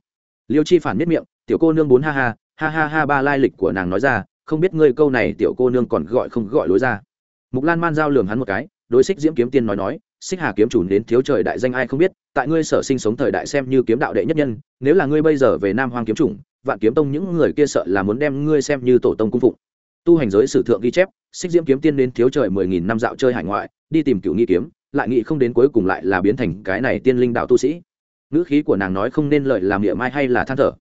A: Liêu chi phản biết miệng, tiểu cô nương bốn ha ha ha ha ha ba lai lịch của nàng nói ra, không biết ngươi câu này tiểu cô nương còn gọi không gọi lối ra. Mục lan man giao lường hắn một cái đối xích diễm kiếm tiên nói nói, xích hà kiếm chủ đến thiếu trời đại danh ai không biết, tại ngươi sở sinh sống thời đại xem như kiếm đạo đệ nhất nhân, nếu là ngươi bây giờ về nam hoang kiếm chủng, vạn kiếm tông những người kia sợ là muốn đem ngươi xem như tổ tông cung phụng. Tu hành giới sử thượng ghi chép, xích diễm kiếm tiên đến thiếu trời mười nghìn năm dạo chơi hải ngoại, đi tìm cựu nghi kiếm, lại nghĩ không đến cuối cùng lại là biến thành cái này tiên linh đạo tu sĩ. Ngữ khí của nàng nói không nên lợi làm địa mai hay là than thở.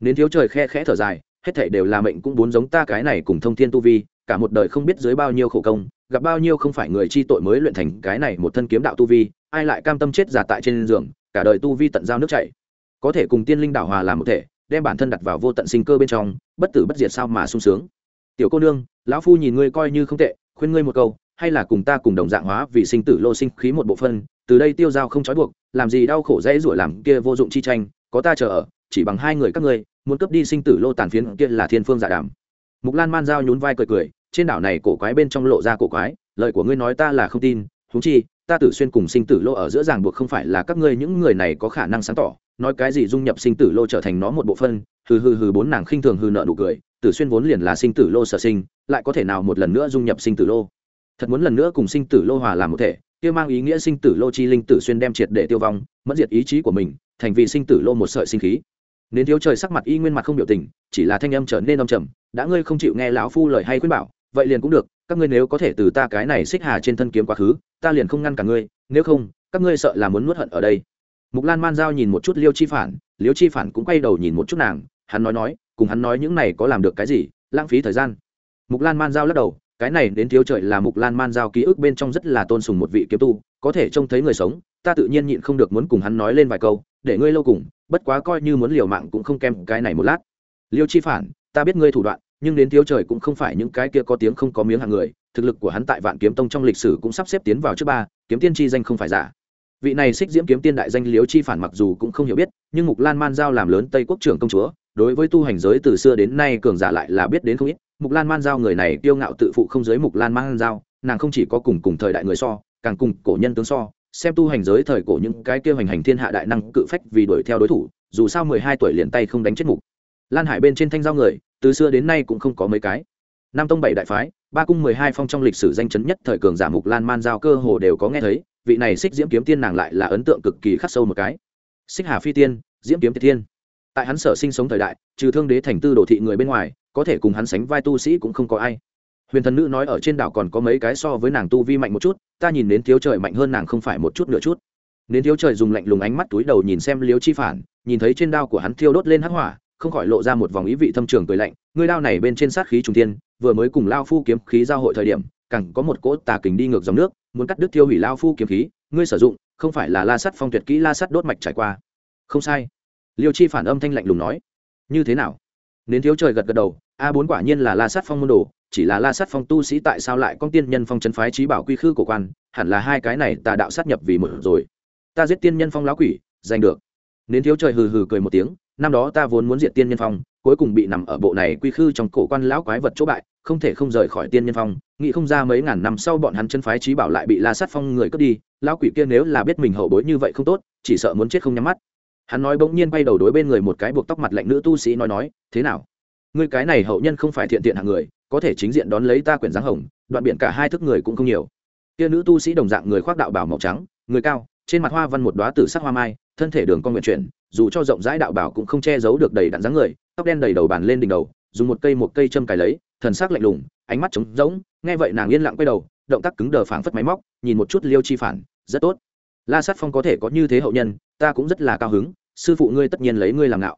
A: Nên thiếu trời khe khẽ thở dài, hết thảy đều là mệnh cũng muốn giống ta cái này cùng thông thiên tu vi, cả một đời không biết dưới bao nhiêu khổ công gặp bao nhiêu không phải người chi tội mới luyện thành cái này một thân kiếm đạo tu vi, ai lại cam tâm chết giả tại trên giường, cả đời tu vi tận giao nước chảy. Có thể cùng tiên linh đảo hòa làm một thể, đem bản thân đặt vào vô tận sinh cơ bên trong, bất tử bất diệt sao mà sung sướng. Tiểu cô nương, lão phu nhìn ngươi coi như không tệ, khuyên ngươi một câu, hay là cùng ta cùng đồng dạng hóa vì sinh tử lô sinh khí một bộ phân, từ đây tiêu dao không trói buộc, làm gì đau khổ dễ rủa làm kia vô dụng chi tranh, có ta chờ ở, chỉ bằng hai người các ngươi, muốn cướp đi sinh tử lô tàn phiến kia là thiên phương giả đảm mục lan man giao nhún vai cười cười trên đảo này cổ quái bên trong lộ ra cổ quái, lời của ngươi nói ta là không tin thú chi, ta tử xuyên cùng sinh tử lô ở giữa ràng buộc không phải là các ngươi những người này có khả năng sáng tỏ, nói cái gì dung nhập sinh tử lô trở thành nó một bộ phân hừ hừ hừ bốn nàng khinh thường hừ nợ nụ cười, tử xuyên vốn liền là sinh tử lô sở sinh, lại có thể nào một lần nữa dung nhập sinh tử lô? Thật muốn lần nữa cùng sinh tử lô hòa làm một thể, kia mang ý nghĩa sinh tử lô chi linh tử xuyên đem triệt để tiêu vong mất diệt ý chí của mình, thành vì sinh tử lô một sợi sinh khí. Nên thiếu trời sắc mặt y nguyên mặt không biểu tình, chỉ là thanh âm trở nên âm trầm, đã ngươi không chịu nghe lão phu lời hay khuyên bảo vậy liền cũng được, các ngươi nếu có thể từ ta cái này xích hà trên thân kiếm quá khứ, ta liền không ngăn cả ngươi, nếu không, các ngươi sợ là muốn nuốt hận ở đây. Mục lan man giao nhìn một chút liêu chi phản, liêu chi phản cũng quay đầu nhìn một chút nàng, hắn nói nói, cùng hắn nói những này có làm được cái gì, lãng phí thời gian. Mục lan man giao lắc đầu, cái này đến thiếu trời là mục lan man giao ký ức bên trong rất là tôn sùng một vị kiếm tu, có thể trông thấy người sống, ta tự nhiên nhịn không được muốn cùng hắn nói lên vài câu, để ngươi lâu cùng, bất quá coi như muốn liều mạng cũng không kèm cái này một lát. Liêu chi phản, ta biết ngươi thủ đoạn nhưng đến thiếu trời cũng không phải những cái kia có tiếng không có miếng hàng người, thực lực của hắn tại vạn kiếm tông trong lịch sử cũng sắp xếp tiến vào trước ba, kiếm tiên chi danh không phải giả. Vị này xích diễm kiếm tiên đại danh liếu chi phản mặc dù cũng không hiểu biết, nhưng mục lan man giao làm lớn tây quốc trưởng công chúa, đối với tu hành giới từ xưa đến nay cường giả lại là biết đến không ít. Mục lan man giao người này kiêu ngạo tự phụ không giới mục lan man giao, nàng không chỉ có cùng cùng thời đại người so, càng cùng cổ nhân tướng so, xem tu hành giới thời cổ những cái kia hành hành thiên hạ đại năng cự phách vì đuổi theo đối thủ, dù sao mười hai tuổi liền tay không đánh chết mục lan hải bên trên thanh giao người từ xưa đến nay cũng không có mấy cái. Nam tông bảy đại phái, ba cung mười hai phong trong lịch sử danh chấn nhất thời cường giả mục lan man giao cơ hồ đều có nghe thấy, vị này xích diễm kiếm tiên nàng lại là ấn tượng cực kỳ khắc sâu một cái. Xích hà phi tiên, diễm kiếm tiên tại hắn sở sinh sống thời đại, trừ thương đế thành tư đồ thị người bên ngoài, có thể cùng hắn sánh vai tu sĩ cũng không có ai. Huyền thần nữ nói ở trên đảo còn có mấy cái so với nàng tu vi mạnh một chút, ta nhìn đến thiếu trời mạnh hơn nàng không phải một chút nửa chút. Đến thiếu trời dùng lạnh lùng ánh mắt túi đầu nhìn xem liếu chi phản, nhìn thấy trên đao của hắn thiêu đốt lên hắc hỏa không khỏi lộ ra một vòng ý vị thâm trường cười lạnh, ngươi đao này bên trên sát khí trùng tiên vừa mới cùng lao phu kiếm khí giao hội thời điểm, càng có một cỗ tà kình đi ngược dòng nước, muốn cắt đứt tiêu hủy lao phu kiếm khí, ngươi sử dụng, không phải là la sắt phong tuyệt kỹ la sắt đốt mạch trải qua. Không sai. Liêu chi phản âm thanh lạnh lùng nói. Như thế nào? Nến thiếu trời gật gật đầu, a bốn quả nhiên là la sắt phong môn đồ, chỉ là la sắt phong tu sĩ tại sao lại con tiên nhân phong trấn phái trí bảo quy khư cổ quan, hẳn là hai cái này tà đạo sát nhập vì một rồi. Ta giết tiên nhân phong lão quỷ, giành được. Nến thiếu trời hừ hừ cười một tiếng năm đó ta vốn muốn diệt tiên nhân phong, cuối cùng bị nằm ở bộ này quy khư trong cổ quan lão quái vật chỗ bại, không thể không rời khỏi tiên nhân phong, nghĩ không ra mấy ngàn năm sau bọn hắn chân phái trí bảo lại bị la sát phong người cướp đi, lão quỷ kia nếu là biết mình hậu bối như vậy không tốt, chỉ sợ muốn chết không nhắm mắt. Hắn nói bỗng nhiên bay đầu đối bên người một cái buộc tóc mặt lạnh nữ tu sĩ nói nói, thế nào? Người cái này hậu nhân không phải thiện tiện hạng người, có thể chính diện đón lấy ta quyển giáng hồng, đoạn biển cả hai thức người cũng không nhiều. Kia nữ tu sĩ đồng dạng người khoác đạo bảo màu trắng, người cao, trên mặt hoa văn một đoá tử sắc hoa mai thân thể đường con nguyện chuyển, dù cho rộng rãi đạo bảo cũng không che giấu được đầy đạn dáng người, tóc đen đầy đầu bàn lên đỉnh đầu, dùng một cây một cây châm cài lấy, thần sắc lạnh lùng, ánh mắt trống rỗng, nghe vậy nàng yên lặng quay đầu, động tác cứng đờ phảng phất máy móc, nhìn một chút liêu chi phản, rất tốt. La sát phong có thể có như thế hậu nhân, ta cũng rất là cao hứng, sư phụ ngươi tất nhiên lấy ngươi làm ngạo.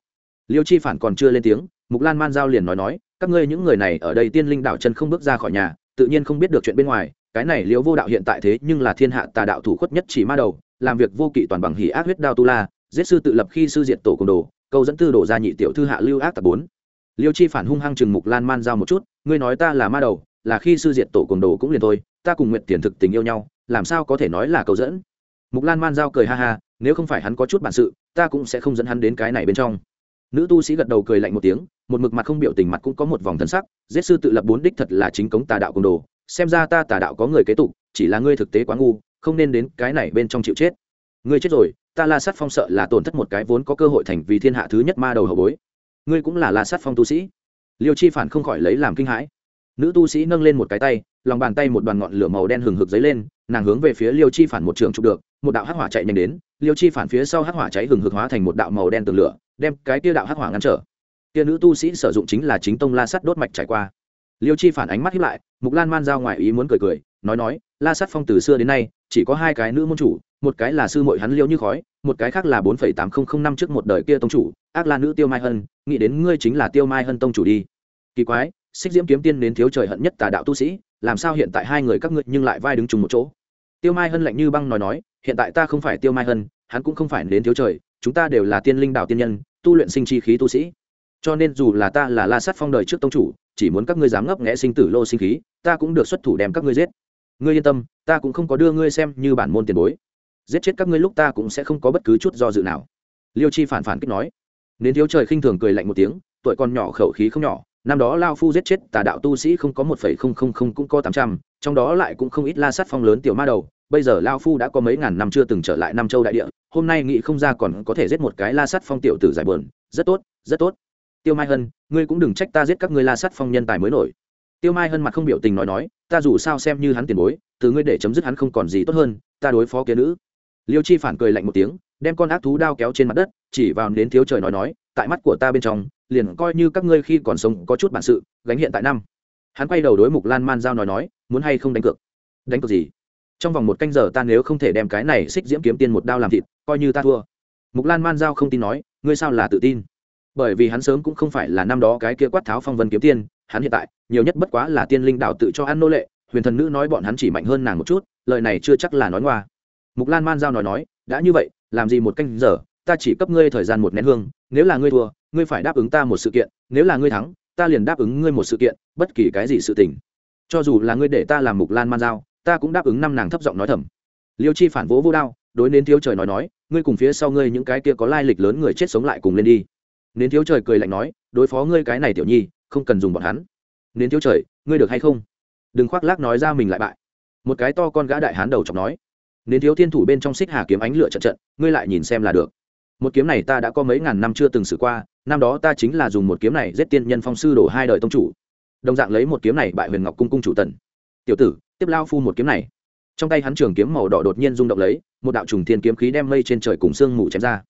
A: Liêu chi phản còn chưa lên tiếng, mục lan man giao liền nói nói, các ngươi những người này ở đây tiên linh đạo chân không bước ra khỏi nhà, tự nhiên không biết được chuyện bên ngoài, cái này liêu vô đạo hiện tại thế nhưng là thiên hạ tà đạo thủ khuất nhất chỉ ma đầu làm việc vô kỵ toàn bằng hỉ ác huyết đao tu la, giết sư tự lập khi sư diệt tổ cùng đồ, câu dẫn tư đồ ra nhị tiểu thư hạ lưu ác tập bốn. Liêu chi phản hung hăng chừng mục lan man giao một chút, ngươi nói ta là ma đầu, là khi sư diệt tổ cùng đồ cũng liền thôi, ta cùng nguyện tiền thực tình yêu nhau, làm sao có thể nói là câu dẫn? Mục lan man giao cười ha ha, nếu không phải hắn có chút bản sự, ta cũng sẽ không dẫn hắn đến cái này bên trong. Nữ tu sĩ gật đầu cười lạnh một tiếng, một mực mặt không biểu tình mặt cũng có một vòng thân sắc, giết sư tự lập bốn đích thật là chính cống tà đạo cùng đồ, xem ra ta tà đạo có người kế tục, chỉ là ngươi thực tế quá ngu không nên đến cái này bên trong chịu chết. Ngươi chết rồi, ta la sát phong sợ là tổn thất một cái vốn có cơ hội thành vì thiên hạ thứ nhất ma đầu hậu bối. Ngươi cũng là la sát phong tu sĩ. Liêu chi phản không khỏi lấy làm kinh hãi. Nữ tu sĩ nâng lên một cái tay, lòng bàn tay một đoàn ngọn lửa màu đen hừng hực dấy lên, nàng hướng về phía liêu chi phản một trường chụp được, một đạo hắc hỏa chạy nhanh đến, liêu chi phản phía sau hắc hỏa cháy hừng hực hóa thành một đạo màu đen tường lửa, đem cái tia đạo hắc hỏa ngăn trở. Tia nữ tu sĩ sử dụng chính là chính tông la sắt đốt mạch trải qua liêu chi phản ánh mắt hiếp lại, mục lan man giao ngoài ý muốn cười cười, nói nói, la sắt phong từ xưa đến nay, chỉ có hai cái nữ môn chủ, một cái là sư muội hắn liêu như khói, một cái khác là bốn phẩy tám không không năm trước một đời kia tông chủ, ác la nữ tiêu mai hân, nghĩ đến ngươi chính là tiêu mai hân tông chủ đi. Kỳ quái, xích diễm kiếm tiên đến thiếu trời hận nhất tà đạo tu sĩ, làm sao hiện tại hai người các ngươi nhưng lại vai đứng chung một chỗ? Tiêu mai hân lạnh như băng nói nói, hiện tại ta không phải tiêu mai hân, hắn cũng không phải đến thiếu trời, chúng ta đều là tiên linh đạo tiên nhân, tu luyện sinh chi khí tu sĩ. Cho nên dù là ta là la sát phong đời trước tông chủ chỉ muốn các ngươi dám ngấp nghẽ sinh tử lô sinh khí, ta cũng được xuất thủ đem các ngươi giết. Ngươi yên tâm, ta cũng không có đưa ngươi xem như bản môn tiền bối. Giết chết các ngươi lúc ta cũng sẽ không có bất cứ chút do dự nào. Liêu chi phản phản kích nói. Nên thiếu trời khinh thường cười lạnh một tiếng, tuổi con nhỏ khẩu khí không nhỏ, năm đó lao phu giết chết tà đạo tu sĩ không có một phẩy không không không cũng có tám trăm, trong đó lại cũng không ít la sát phong lớn tiểu ma đầu. Bây giờ lao phu đã có mấy ngàn năm chưa từng trở lại nam châu đại địa, hôm nay nghĩ không ra còn có thể giết một cái la sát phong tiểu tử giải bờn rất tốt rất tốt tiêu mai hân, ngươi cũng đừng trách ta giết các ngươi la sát phong nhân tài mới nổi. Tiêu mai hân mặt không biểu tình nói nói, ta dù sao xem như hắn tiền bối, từ ngươi để chấm dứt hắn không còn gì tốt hơn, ta đối phó kia nữ. Liêu chi phản cười lạnh một tiếng, đem con ác thú đao kéo trên mặt đất, chỉ vào đến thiếu trời nói nói, tại mắt của ta bên trong, liền coi như các ngươi khi còn sống có chút bản sự, gánh hiện tại năm. Hắn quay đầu đối mục lan man giao nói nói, muốn hay không đánh cược? Đánh cược gì? Trong vòng một canh giờ ta nếu không thể đem cái này xích diễm kiếm tiên một đao làm thịt, coi như ta thua. Mục lan man giao không tin nói, ngươi sao là tự tin? Bởi vì hắn sớm cũng không phải là năm đó cái kia quát tháo phong vân kiếm tiên, hắn hiện tại, nhiều nhất bất quá là tiên linh đạo tự cho ăn nô lệ, huyền thần nữ nói bọn hắn chỉ mạnh hơn nàng một chút, lời này chưa chắc là nói ngoa. Mục lan man giao nói nói, đã như vậy, làm gì một canh giờ, ta chỉ cấp ngươi thời gian một nén hương, nếu là ngươi thua, ngươi phải đáp ứng ta một sự kiện, nếu là ngươi thắng, ta liền đáp ứng ngươi một sự kiện, bất kỳ cái gì sự tình. Cho dù là ngươi để ta làm mục lan man giao, ta cũng đáp ứng năm nàng thấp giọng nói thầm. Liêu chi phản vỗ vô đao, đối nên thiếu trời nói nói, ngươi cùng phía sau ngươi những cái kia có lai lịch lớn người chết sống lại cùng lên đi nến thiếu trời cười lạnh nói, đối phó ngươi cái này tiểu nhi, không cần dùng bọn hắn. Nến thiếu trời, ngươi được hay không? Đừng khoác lác nói ra mình lại bại. Một cái to con gã đại hán đầu chọc nói, nến thiếu thiên thủ bên trong xích hà kiếm ánh lửa trận trận, ngươi lại nhìn xem là được. Một kiếm này ta đã có mấy ngàn năm chưa từng xử qua, năm đó ta chính là dùng một kiếm này giết tiên nhân phong sư đổ hai đời tông chủ. Đồng dạng lấy một kiếm này bại huyền ngọc cung cung chủ tần. Tiểu tử, tiếp lao phu một kiếm này. Trong tay hắn trường kiếm màu đỏ đột nhiên rung động lấy, một đạo trùng thiên kiếm khí đem mây trên trời cùng sương mù chém ra.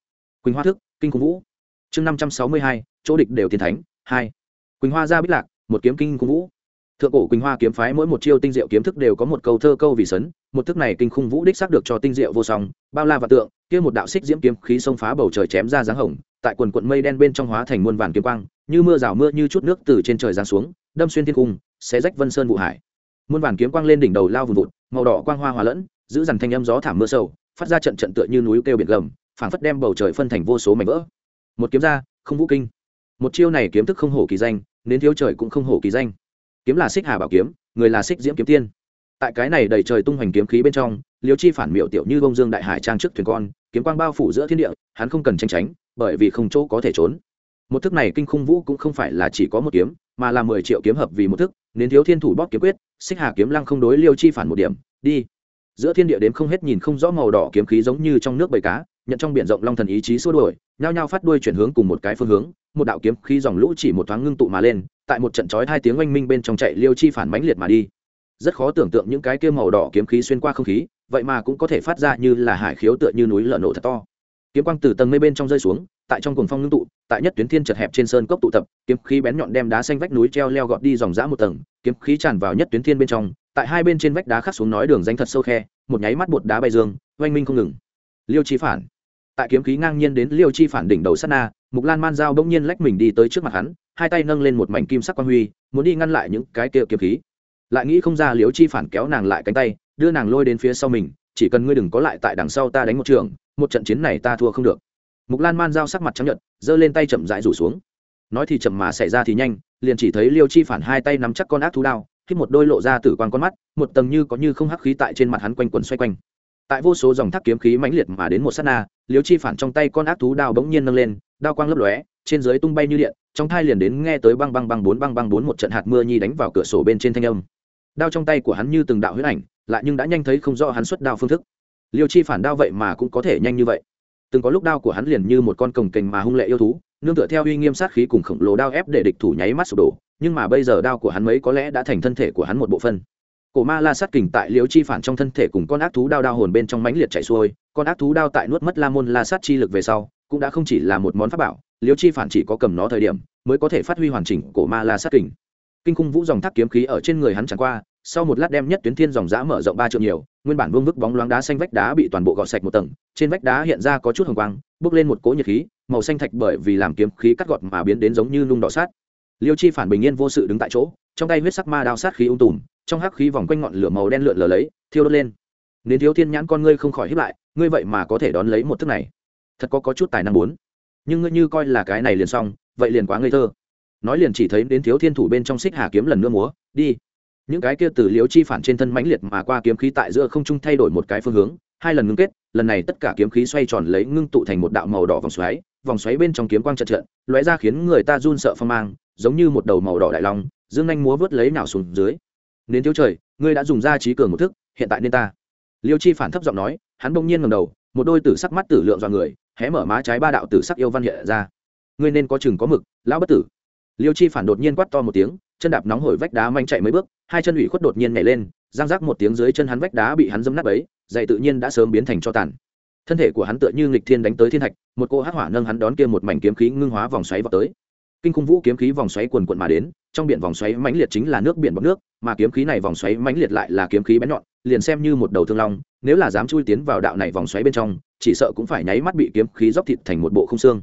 A: Quỳnh hoa thức, kinh cung vũ chương năm trăm sáu mươi hai, chỗ địch đều tiên thánh, hai. Quỳnh hoa ra bích lạc, một kiếm kinh cung vũ. Thượng cổ quỳnh hoa kiếm phái mỗi một chiêu tinh diệu kiếm thức đều có một câu thơ câu vì sấn, một thức này kinh khung vũ đích xác được cho tinh diệu vô song, bao la và tượng, kia một đạo xích diễm kiếm khí xông phá bầu trời chém ra dáng hồng, tại quần quận mây đen bên trong hóa thành muôn vàn kiếm quang, như mưa rào mưa như chút nước từ trên trời giáng xuống, đâm xuyên thiên cung, xé rách vân sơn vụ hải. Muôn vàn kiếm quang lên đỉnh đầu lao vùng vụt, màu đỏ quang hoa hòa lẫn, giữ dằn thanh âm gió thảm mưa sâu, phát ra trận trận tựa như núi kêu biển gầm, phảng phất đem bầu trời phân thành vô số mảnh vỡ một kiếm ra, không vũ kinh. Một chiêu này kiếm thức không hổ kỳ danh, nên thiếu trời cũng không hổ kỳ danh. Kiếm là xích hà bảo kiếm, người là xích diễm kiếm tiên. Tại cái này đầy trời tung hoành kiếm khí bên trong, liêu chi phản miệu tiểu như bông dương đại hải trang trước thuyền con, kiếm quang bao phủ giữa thiên địa, hắn không cần tranh tránh, bởi vì không chỗ có thể trốn. Một thức này kinh khung vũ cũng không phải là chỉ có một kiếm, mà là mười triệu kiếm hợp vì một thức, nên thiếu thiên thủ bóp kiếm quyết, xích hà kiếm lăng không đối liêu chi phản một điểm, đi. Giữa thiên địa đếm không hết nhìn không rõ màu đỏ kiếm khí giống như trong nước bầy cá nhận trong biển rộng long thần ý chí xua đuổi, nhao nhao phát đuôi chuyển hướng cùng một cái phương hướng, một đạo kiếm khí dòng lũ chỉ một thoáng ngưng tụ mà lên, tại một trận chói hai tiếng oanh minh bên trong chạy liêu chi phản mãnh liệt mà đi. Rất khó tưởng tượng những cái kia màu đỏ kiếm khí xuyên qua không khí, vậy mà cũng có thể phát ra như là hải khiếu tựa như núi lợn nổ thật to. Kiếm quang từ tầng mây bên trong rơi xuống, tại trong cuồng phong ngưng tụ, tại nhất tuyến thiên chật hẹp trên sơn cốc tụ tập, kiếm khí bén nhọn đem đá xanh vách núi treo leo gọt đi dòng dã một tầng, kiếm khí tràn vào nhất tuyến thiên bên trong, tại hai bên trên vách đá khắc xuống nói đường danh thật sâu khe, một nháy mắt bột đá bay dương, oanh minh không ngừng. Liêu chi phản tại kiếm khí ngang nhiên đến liêu chi phản đỉnh đầu sát na mục lan man dao bỗng nhiên lách mình đi tới trước mặt hắn hai tay nâng lên một mảnh kim sắc quan huy muốn đi ngăn lại những cái kia kiếm khí. Lại nghĩ không ra liêu chi phản kéo nàng lại cánh tay đưa nàng lôi đến phía sau mình chỉ cần ngươi đừng có lại tại đằng sau ta đánh một trường một trận chiến này ta thua không được. Mục lan man dao sắc mặt trắng nhợt, giơ lên tay chậm rãi rủ xuống. Nói thì chậm mà xảy ra thì nhanh liền chỉ thấy liêu chi phản hai tay nắm chắc con ác thú đao khi một đôi lộ ra tử quan con mắt một tầng như có như không hắc khí tại trên mặt hắn quanh quần xoay quanh tại vô số dòng thác kiếm khí mãnh liệt mà đến một sát na, liêu chi phản trong tay con ác thú đao bỗng nhiên nâng lên, đao quang lấp lóe, trên dưới tung bay như điện, trong thai liền đến nghe tới băng băng băng bốn băng băng bốn một trận hạt mưa nhi đánh vào cửa sổ bên trên thanh âm. Đao trong tay của hắn như từng đạo huyết ảnh, lại nhưng đã nhanh thấy không rõ hắn xuất đao phương thức. Liêu chi phản đao vậy mà cũng có thể nhanh như vậy. Từng có lúc đao của hắn liền như một con cồng kềnh mà hung lệ yêu thú, nương tựa theo uy nghiêm sát khí cùng khổng lồ đao ép để địch thủ nháy mắt sụp đổ, nhưng mà bây giờ đao của hắn mấy có lẽ đã thành thân thể của hắn một bộ phân cổ ma la sát kình tại liễu chi phản trong thân thể cùng con ác thú đao đao hồn bên trong mãnh liệt chạy xuôi, con ác thú đao tại nuốt mất la môn la sát chi lực về sau, cũng đã không chỉ là một món pháp bảo, liễu chi phản chỉ có cầm nó thời điểm, mới có thể phát huy hoàn chỉnh cổ ma la sát kình. Kinh khung vũ dòng thác kiếm khí ở trên người hắn chẳng qua, sau một lát đem nhất tuyến thiên dòng giã mở rộng ba triệu nhiều, nguyên bản vương vức bóng loáng đá xanh vách đá bị toàn bộ gọt sạch một tầng, trên vách đá hiện ra có chút hồng quang, Bước lên một cỗ nhiệt khí, màu xanh thạch bởi vì làm kiếm khí cắt gọt mà biến đến giống như nung đỏ sát. Liêu chi phản bình yên vô sự đứng tại chỗ, trong tay huyết sắc ma đao sát khí ung tùm trong hắc khí vòng quanh ngọn lửa màu đen lượn lờ lấy, thiêu đốt lên. Nên thiếu thiên nhãn con ngươi không khỏi hiếp lại, ngươi vậy mà có thể đón lấy một thức này. Thật có có chút tài năng bốn. Nhưng ngươi như coi là cái này liền xong, vậy liền quá ngây thơ. Nói liền chỉ thấy đến thiếu thiên thủ bên trong xích hà kiếm lần nữa múa, đi. Những cái kia từ liếu chi phản trên thân mãnh liệt mà qua kiếm khí tại giữa không trung thay đổi một cái phương hướng, hai lần ngưng kết, lần này tất cả kiếm khí xoay tròn lấy ngưng tụ thành một đạo màu đỏ vòng xoáy vòng xoáy bên trong kiếm quang trận trận lóe ra khiến người ta run sợ phong mang, giống như một đầu màu đỏ đại long, dương anh múa vớt lấy nào xuống dưới nên thiếu trời, ngươi đã dùng ra trí cường một thức, hiện tại nên ta. Liêu chi phản thấp giọng nói, hắn bỗng nhiên ngầm đầu, một đôi tử sắc mắt tử lượng dọa người, hé mở má trái ba đạo tử sắc yêu văn hiện ra. Ngươi nên có chừng có mực, lão bất tử. Liêu chi phản đột nhiên quát to một tiếng, chân đạp nóng hổi vách đá manh chạy mấy bước, hai chân ủy khuất đột nhiên nhảy lên, giang rác một tiếng dưới chân hắn vách đá bị hắn dâm nát ấy dậy tự nhiên đã sớm biến thành cho tàn. Thân thể của hắn tựa như nghịch thiên đánh tới thiên thạch, một cô hắc hỏa nâng hắn đón kia một mảnh kiếm khí ngưng hóa vòng xoáy vào tới kinh khung vũ kiếm khí vòng xoáy quần quận mà đến, trong biển vòng xoáy mãnh liệt chính là nước biển bọc nước, mà kiếm khí này vòng xoáy mãnh liệt lại là kiếm khí bén nhọn, liền xem như một đầu thương long, nếu là dám chui tiến vào đạo này vòng xoáy bên trong, chỉ sợ cũng phải nháy mắt bị kiếm khí dốc thịt thành một bộ không xương.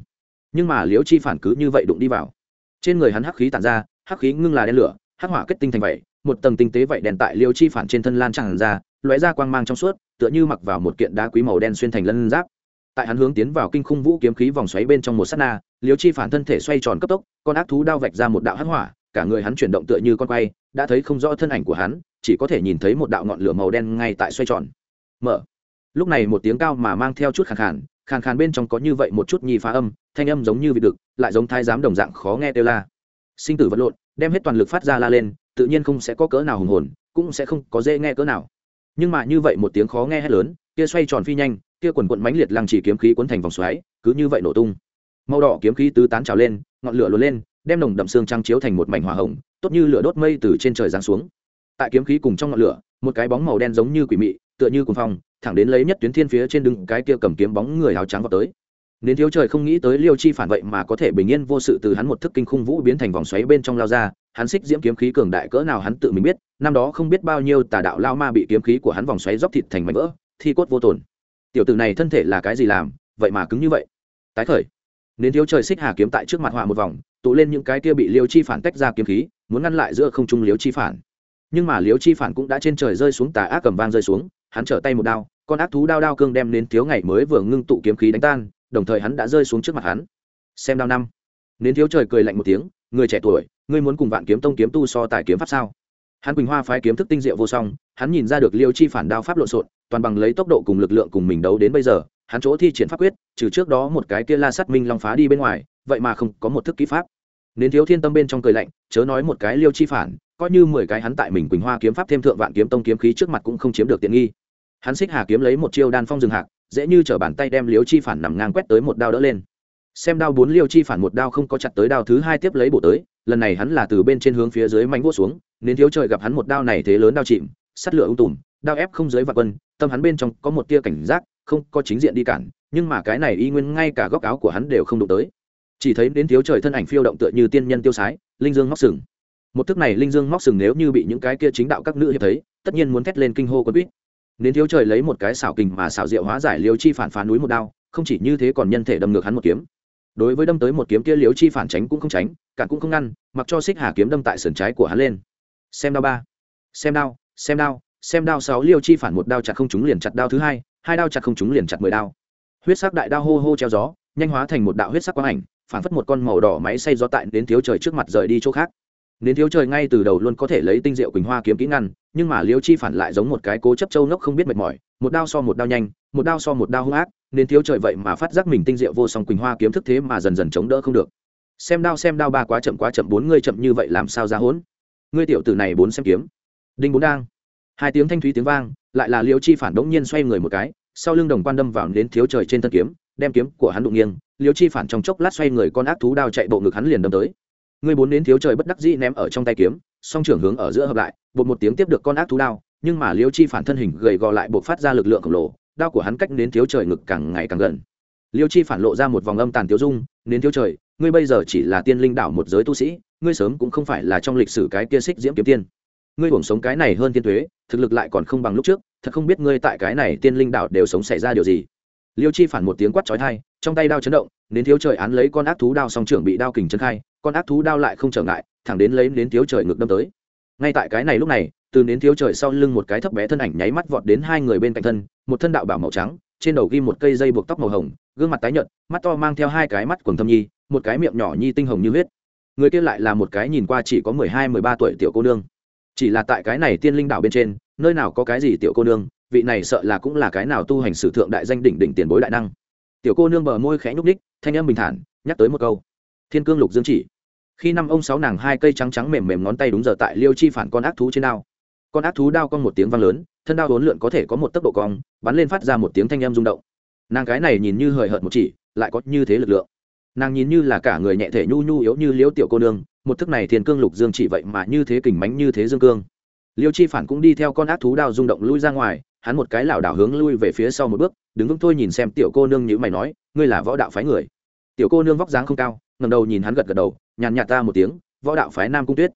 A: Nhưng mà liễu chi phản cứ như vậy đụng đi vào. Trên người hắn hắc khí tản ra, hắc khí ngưng là đen lửa, hắc hỏa kết tinh thành vậy, một tầng tinh tế vậy đèn tại Liễu chi phản trên thân lan tràn ra, lóe ra quang mang trong suốt, tựa như mặc vào một kiện đá quý màu đen xuyên thành lân giáp tại hắn hướng tiến vào kinh khung vũ kiếm khí vòng xoáy bên trong một sát na, liêu chi phản thân thể xoay tròn cấp tốc, con ác thú đao vạch ra một đạo hắc hỏa, cả người hắn chuyển động tựa như con quay, đã thấy không rõ thân ảnh của hắn, chỉ có thể nhìn thấy một đạo ngọn lửa màu đen ngay tại xoay tròn. Mở. Lúc này một tiếng cao mà mang theo chút khàn khàn khàn khàn bên trong có như vậy một chút nhi phá âm, thanh âm giống như vị đực, lại giống thái giám đồng dạng khó nghe kêu la. Sinh tử vật lộn, đem hết toàn lực phát ra la lên, tự nhiên không sẽ có cỡ nào hùng hồn, cũng sẽ không có dễ nghe cỡ nào. Nhưng mà như vậy một tiếng khó nghe hét lớn, kia xoay tròn phi nhanh kia quần quận mãnh liệt lăng chỉ kiếm khí cuốn thành vòng xoáy, cứ như vậy nổ tung. Màu đỏ kiếm khí tứ tán trào lên, ngọn lửa luồn lên, đem nồng đậm xương trăng chiếu thành một mảnh hỏa hồng, tốt như lửa đốt mây từ trên trời giáng xuống. Tại kiếm khí cùng trong ngọn lửa, một cái bóng màu đen giống như quỷ mị, tựa như cuồng phong, thẳng đến lấy nhất tuyến thiên phía trên đứng cái kia cầm kiếm bóng người áo trắng vào tới. Nên thiếu trời không nghĩ tới liêu chi phản vậy mà có thể bình yên vô sự từ hắn một thức kinh khung vũ biến thành vòng xoáy bên trong lao ra, hắn xích diễm kiếm khí cường đại cỡ nào hắn tự mình biết, năm đó không biết bao nhiêu tà đạo lao ma bị kiếm khí của hắn vòng xoáy dốc thịt thành mảnh vỡ, thi cốt vô tồn tiểu tử này thân thể là cái gì làm, vậy mà cứng như vậy. Tái khởi. Nên thiếu trời xích hà kiếm tại trước mặt họa một vòng, tụ lên những cái kia bị liêu chi phản tách ra kiếm khí, muốn ngăn lại giữa không trung liêu chi phản. Nhưng mà liêu chi phản cũng đã trên trời rơi xuống, tà ác cầm vang rơi xuống, hắn trở tay một đao, con ác thú đao đao cương đem đến thiếu ngày mới vừa ngưng tụ kiếm khí đánh tan, đồng thời hắn đã rơi xuống trước mặt hắn. Xem đao năm. Nến thiếu trời cười lạnh một tiếng, người trẻ tuổi, ngươi muốn cùng vạn kiếm tông kiếm tu so tài kiếm pháp sao? Hắn quỳnh hoa phái kiếm thức tinh diệu vô song, hắn nhìn ra được liêu chi phản đao pháp lộn xộn toàn bằng lấy tốc độ cùng lực lượng cùng mình đấu đến bây giờ, hắn chỗ thi triển pháp quyết, trừ trước đó một cái kia la sắt minh long phá đi bên ngoài, vậy mà không có một thức kỹ pháp. Nên thiếu thiên tâm bên trong cười lạnh, chớ nói một cái liêu chi phản, coi như mười cái hắn tại mình quỳnh hoa kiếm pháp thêm thượng vạn kiếm tông kiếm khí trước mặt cũng không chiếm được tiện nghi. Hắn xích hà kiếm lấy một chiêu đan phong rừng hạc, dễ như t bàn tay đem liêu chi phản nằm ngang quét tới một đao đỡ lên. Xem đao bốn liêu chi phản một đao không có chặt tới đao thứ hai tiếp lấy bổ tới, lần này hắn là từ bên trên hướng phía dưới mánh vỗ xuống, nên thiếu trời gặp hắn một đao này thế lớn đao chìm, sắt lửa ung tùm, đao ép không dưới vạn quân tâm hắn bên trong có một tia cảnh giác, không có chính diện đi cản, nhưng mà cái này y nguyên ngay cả góc áo của hắn đều không đụng tới. Chỉ thấy đến thiếu trời thân ảnh phiêu động tựa như tiên nhân tiêu sái, linh dương móc sừng. Một thức này linh dương móc sừng nếu như bị những cái kia chính đạo các nữ hiệp thấy, tất nhiên muốn thét lên kinh hô quân quýt. Đến thiếu trời lấy một cái xảo kình mà xảo diệu hóa giải liều chi phản phá núi một đao, không chỉ như thế còn nhân thể đâm ngược hắn một kiếm. Đối với đâm tới một kiếm kia liều chi phản tránh cũng không tránh, cản cũng không ngăn, mặc cho xích hà kiếm đâm tại sườn trái của hắn lên. Xem đao ba. Xem đao xem đao xem đao sáu liêu chi phản một đao chặt không trúng liền chặt đao thứ hai hai đao chặt không trúng liền chặt mười đao. Huyết sắc đại đao hô hô treo gió, nhanh hóa thành một đạo huyết sắc quang ảnh, phản phất một con màu đỏ máy xay gió tại đến thiếu trời trước mặt rời đi chỗ khác. Đến thiếu trời ngay từ đầu luôn có thể lấy tinh diệu quỳnh hoa kiếm kỹ ngăn, nhưng mà liêu chi phản lại giống một cái cố chấp châu nốc không biết mệt mỏi, một đao so một đao nhanh, một đao so một đao hung ác nên thiếu trời vậy mà phát giác mình tinh diệu vô song quỳnh hoa kiếm thức thế mà dần dần chống đỡ không được. Xem đao xem đao ba quá chậm quá chậm, bốn ngươi chậm như vậy làm sao ra hỗn ngươi tiểu tử này bốn xem kiếm. Đinh bốn đang hai tiếng thanh thúy tiếng vang, lại là liêu chi phản đống nhiên xoay người một cái, sau lưng đồng quan đâm vào đến thiếu trời trên thân kiếm, đem kiếm của hắn đụng nghiêng liêu chi phản trong chốc lát xoay người con ác thú đao chạy bộ ngực hắn liền đâm tới. Người bốn đến thiếu trời bất đắc dĩ ném ở trong tay kiếm, song trưởng hướng ở giữa hợp lại, bột một tiếng tiếp được con ác thú đao, nhưng mà liêu chi phản thân hình gầy gò lại buộc phát ra lực lượng khổng lồ, đao của hắn cách đến thiếu trời ngực càng ngày càng gần. Liêu chi phản lộ ra một vòng âm tàn tiêu dung đến thiếu trời, ngươi bây giờ chỉ là tiên linh đảo một giới tu sĩ, ngươi sớm cũng không phải là trong lịch sử cái kia xích diễm kiếm tiên. Ngươi hưởng sống cái này hơn tiên thuế thực lực lại còn không bằng lúc trước, thật không biết ngươi tại cái này tiên linh đảo đều sống xảy ra điều gì. Liêu chi phản một tiếng quát trói thai trong tay đao chấn động, đến thiếu trời án lấy con ác thú đao song trưởng bị đao kình chân khai, con ác thú đao lại không trở ngại, thẳng đến lấy đến thiếu trời ngược đâm tới. Ngay tại cái này lúc này, từ đến thiếu trời sau lưng một cái thấp bé thân ảnh nháy mắt vọt đến hai người bên cạnh thân, một thân đạo bảo màu trắng, trên đầu ghi một cây dây buộc tóc màu hồng, gương mặt tái nhợt, mắt to mang theo hai cái mắt quần thâm nhi, một cái miệng nhỏ nhi tinh hồng như huyết. Người kia lại là một cái nhìn qua chỉ có mười hai, mười ba tuổi tiểu cô nương chỉ là tại cái này tiên linh đảo bên trên, nơi nào có cái gì tiểu cô nương, vị này sợ là cũng là cái nào tu hành sử thượng đại danh đỉnh đỉnh tiền bối đại năng. Tiểu cô nương bờ môi khẽ nhúc ních thanh âm bình thản, nhắc tới một câu. Thiên cương lục dương chỉ. Khi năm ông sáu nàng hai cây trắng trắng mềm mềm ngón tay đúng giờ tại liêu chi phản con ác thú trên đao. Con ác thú đao con một tiếng vang lớn, thân đao hốn lượn có thể có một tốc độ cong, bắn lên phát ra một tiếng thanh âm rung động. Nàng cái này nhìn như hời hợt một chỉ, lại có như thế lực lượng. Nàng nhìn như là cả người nhẹ thể nhu nhu yếu như liễu tiểu cô nương một thức này thiên cương lục dương chỉ vậy mà như thế kình mánh như thế dương cương. Liêu chi phản cũng đi theo con ác thú đao rung động lui ra ngoài, hắn một cái lảo đảo hướng lui về phía sau một bước, đứng vững thôi nhìn xem tiểu cô nương như mày nói, ngươi là võ đạo phái người? Tiểu cô nương vóc dáng không cao ngầm đầu nhìn hắn gật gật đầu, nhàn nhạt ta một tiếng, võ đạo phái nam cung tuyết.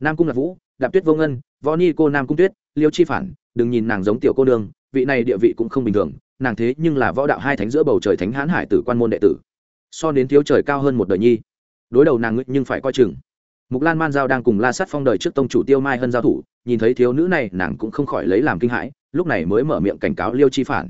A: Nam cung lạc vũ, đạp tuyết vô ngân, võ ni cô nam cung tuyết, liêu chi phản, đừng nhìn nàng giống tiểu cô nương, vị này địa vị cũng không bình thường, nàng thế nhưng là võ đạo hai thánh giữa bầu trời thánh hãn hải tử quan môn đệ tử. So đến thiếu trời cao hơn một đời nhi. Đối đầu nàng nhưng phải coi chừng mục lan man giao đang cùng la sát phong đời trước tông chủ tiêu mai hân giao thủ, nhìn thấy thiếu nữ này, nàng cũng không khỏi lấy làm kinh hãi, lúc này mới mở miệng cảnh cáo liêu chi phản.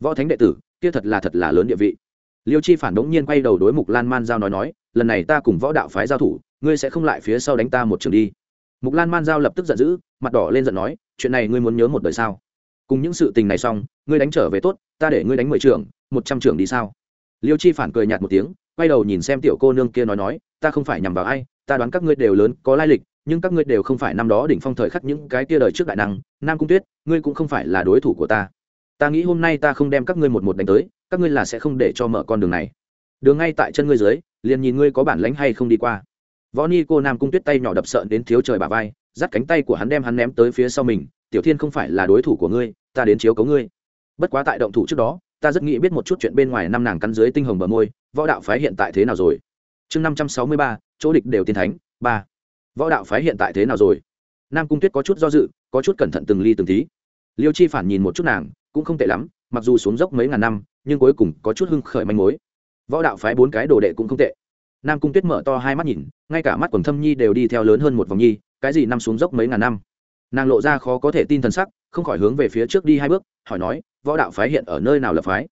A: Võ thánh đệ tử, kia thật là thật là lớn địa vị. Liêu chi phản đống nhiên quay đầu đối mục lan man giao nói nói, lần này ta cùng võ đạo phái giao thủ, ngươi sẽ không lại phía sau đánh ta một trường đi. Mục lan man giao lập tức giận dữ, mặt đỏ lên giận nói, chuyện này ngươi muốn nhớ một đời sao? Cùng những sự tình này xong, ngươi đánh trở về tốt, ta để ngươi đánh mười trưởng một trăm trưởng đi sao? Liêu chi phản cười nhạt một tiếng, quay đầu nhìn xem tiểu cô nương kia nói nói, ta không phải nhằm vào ai ta đoán các ngươi đều lớn, có lai lịch, nhưng các ngươi đều không phải năm đó đỉnh phong thời khắc những cái kia đời trước đại năng, nam cung tuyết, ngươi cũng không phải là đối thủ của ta. Ta nghĩ hôm nay ta không đem các ngươi một một đánh tới, các ngươi là sẽ không để cho mở con đường này. Đường ngay tại chân ngươi dưới, liền nhìn ngươi có bản lánh hay không đi qua. Võ ni cô nam cung tuyết tay nhỏ đập sợ đến thiếu trời bà vai, dắt cánh tay của hắn đem hắn ném tới phía sau mình, tiểu thiên không phải là đối thủ của ngươi, ta đến chiếu cấu ngươi. Bất quá tại động thủ trước đó, ta rất nghĩ biết một chút chuyện bên ngoài năm nàng cắn dưới tinh hồng bờ môi, võ đạo phái hiện tại thế nào rồi? Chương năm trăm sáu mươi ba, chỗ địch đều tiên thánh, ba. Võ đạo phái hiện tại thế nào rồi? Nam cung tuyết có chút do dự, có chút cẩn thận từng ly từng tí. Liêu chi phản nhìn một chút nàng, cũng không tệ lắm, mặc dù xuống dốc mấy ngàn năm, nhưng cuối cùng có chút hưng khởi manh mối. Võ đạo phái bốn cái đồ đệ cũng không tệ. Nam cung tuyết mở to hai mắt nhìn, ngay cả mắt quần thâm nhi đều đi theo lớn hơn một vòng nhi, cái gì năm xuống dốc mấy ngàn năm? Nàng lộ ra khó có thể tin t sắc, không khỏi hướng về phía trước đi hai bước, hỏi nói, võ đạo phái hiện ở nơi nào là phái?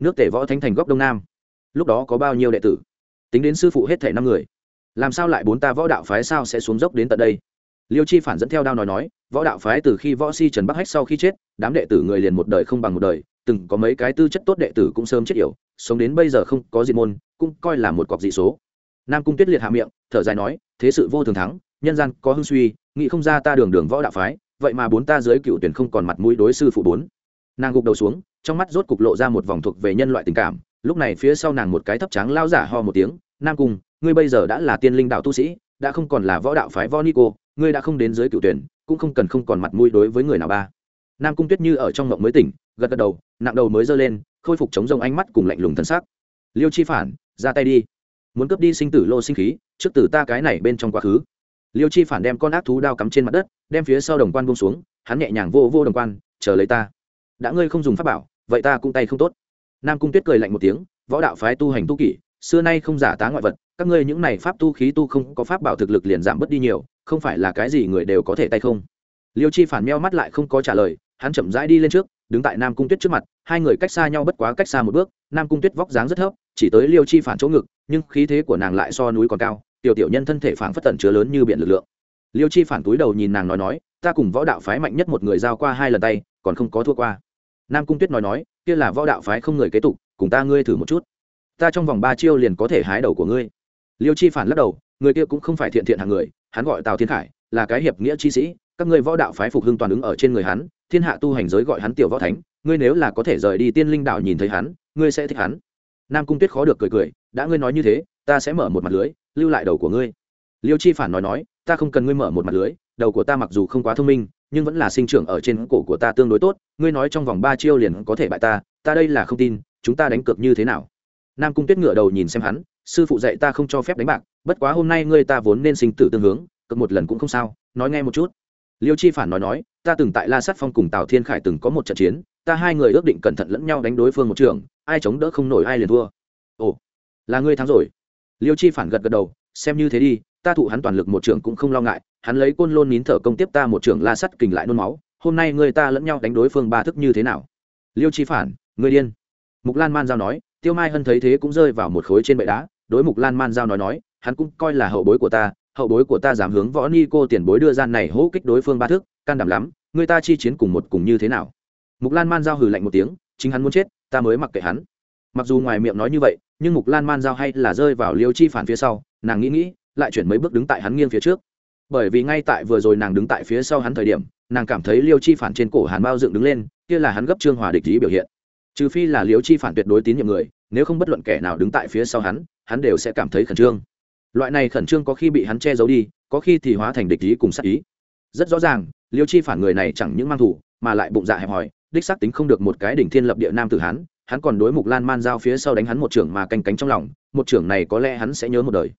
A: Nước tể võ thánh thành góc đông nam. Lúc đó có bao nhiêu đệ tử? Tính đến sư phụ hết thể năm người. Làm sao lại bốn ta võ đạo phái sao sẽ xuống dốc đến tận đây? Liêu chi phản dẫn theo đao nói nói, võ đạo phái từ khi võ si trần bắc hách sau khi chết, đám đệ tử người liền một đời không bằng một đời, từng có mấy cái tư chất tốt đệ tử cũng sớm chết yểu, sống đến bây giờ không có gì môn, cũng coi là một cọc dị số. Nam cung tuyết liệt hạ miệng, thở dài nói, thế sự vô thường thắng, nhân gian có hưng suy, nghĩ không ra ta đường đường võ đạo phái, vậy mà bốn ta dưới cựu tuyển không còn mặt mũi đối sư phụ bốn. Nàng gục đầu xuống, trong mắt rốt cục lộ ra một vòng thuộc về nhân loại tình cảm lúc này phía sau nàng một cái thấp trắng lao giả ho một tiếng, nam cung, ngươi bây giờ đã là tiên linh đạo tu sĩ, đã không còn là võ đạo phái võ nico ngươi đã không đến dưới cựu tuyển, cũng không cần không còn mặt mũi đối với người nào ba. Nam cung tuyết như ở trong mộng mới tỉnh, gật gật đầu, nặng đầu mới giơ lên, khôi phục chống rông ánh mắt cùng lạnh lùng thân xác liêu chi phản, ra tay đi. Muốn cướp đi sinh tử lô sinh khí, trước tử ta cái này bên trong quá khứ. Liêu chi phản đem con ác thú đao cắm trên mặt đất, đem phía sau đồng quan bông xuống, hắn nhẹ nhàng vô vô đồng quan, chờ lấy ta. Đã ngươi không dùng pháp bảo, vậy ta cũng tay không tốt nam cung tuyết cười lạnh một tiếng, võ đạo phái tu hành tu kỷ, xưa nay không giả tá ngoại vật, các ngươi những này pháp tu khí tu không có pháp bảo thực lực liền giảm bớt đi nhiều, không phải là cái gì người đều có thể tay không? Liêu chi phản meo mắt lại không có trả lời, hắn chậm rãi đi lên trước, đứng tại nam cung tuyết trước mặt, hai người cách xa nhau bất quá cách xa một bước, nam cung tuyết vóc dáng rất thấp, chỉ tới liêu chi phản chỗ ngực, nhưng khí thế của nàng lại so núi còn cao, tiểu tiểu nhân thân thể phản phất tận chứa lớn như biển lực lượng. Liêu chi phản túi đầu nhìn nàng nói nói, ta cùng võ đạo phái mạnh nhất một người giao qua hai lần tay, còn không có thua qua nam cung tuyết nói nói, kia là võ đạo phái không người kế tục, cùng ta ngươi thử một chút. Ta trong vòng ba chiêu liền có thể hái đầu của ngươi. Liêu chi phản lắc đầu, người kia cũng không phải thiện thiện hàng người, hắn gọi tào thiên khải, là cái hiệp nghĩa chi sĩ, các ngươi võ đạo phái phục hưng toàn ứng ở trên người hắn, thiên hạ tu hành giới gọi hắn tiểu võ thánh, ngươi nếu là có thể rời đi tiên linh đạo nhìn thấy hắn, ngươi sẽ thích hắn. Nam cung tuyết khó được cười cười, đã ngươi nói như thế, ta sẽ mở một mặt lưới, lưu lại đầu của ngươi. Liêu chi phản nói nói, ta không cần ngươi mở một mặt lưới, đầu của ta mặc dù không quá thông minh nhưng vẫn là sinh trưởng ở trên cổ của ta tương đối tốt, ngươi nói trong vòng ba chiêu liền có thể bại ta ta đây là không tin, chúng ta đánh cược như thế nào? Nam cung tuyết ngựa đầu nhìn xem hắn, sư phụ dạy ta không cho phép đánh bạc, bất quá hôm nay ngươi ta vốn nên sinh tử tương hướng cực một lần cũng không sao, nói nghe một chút. Liêu chi phản nói nói, ta từng tại la sát phong cùng tào thiên khải từng có một trận chiến, ta hai người ước định cẩn thận lẫn nhau đánh đối phương một trường, ai chống đỡ không nổi ai liền thua. Ồ, là ngươi thắng rồi. Liêu chi phản gật gật đầu, xem như thế đi ta thụ hắn toàn lực một trường cũng không lo ngại, hắn lấy côn lôn nín thở công tiếp ta một trường la sắt kình lại nôn máu, hôm nay người ta lẫn nhau đánh đối phương ba thức như thế nào? Liêu chi phản, người điên. Mục lan man giao nói, tiêu mai hân thấy thế cũng rơi vào một khối trên bệ đá, đối mục lan man giao nói nói, hắn cũng coi là hậu bối của ta, hậu bối của ta dám hướng võ ni cô tiền bối đưa gian này hỗ kích đối phương ba thước can đảm lắm, người ta chi chiến cùng một cùng như thế nào? Mục lan man giao hừ lạnh một tiếng, chính hắn muốn chết, ta mới mặc kệ hắn. Mặc dù ngoài miệng nói như vậy, nhưng mục lan man giao hay là rơi vào liêu chi phản phía sau, nàng nghĩ nghĩ lại chuyển mấy bước đứng tại hắn nghiêng phía trước. Bởi vì ngay tại vừa rồi nàng đứng tại phía sau hắn thời điểm, nàng cảm thấy liêu chi phản trên cổ hàn bao dựng đứng lên, kia là hắn gấp trương hòa địch ý biểu hiện. Trừ phi là liêu chi phản tuyệt đối tín nhiệm người, nếu không bất luận kẻ nào đứng tại phía sau hắn hắn đều sẽ cảm thấy khẩn trương. Loại này khẩn trương có khi bị hắn che giấu đi, có khi thì hóa thành địch ý cùng sát ý. Rất rõ ràng, liêu chi phản người này chẳng những mang thủ, mà lại bụng dạ hẹp hòi, đích xác tính không được một cái đỉnh thiên lập địa nam tử hắn hắn còn đối mục lan man giao phía sau đánh hắn một trưởng mà canh cánh trong lòng, một trưởng này có lẽ hắn sẽ nhớ một đời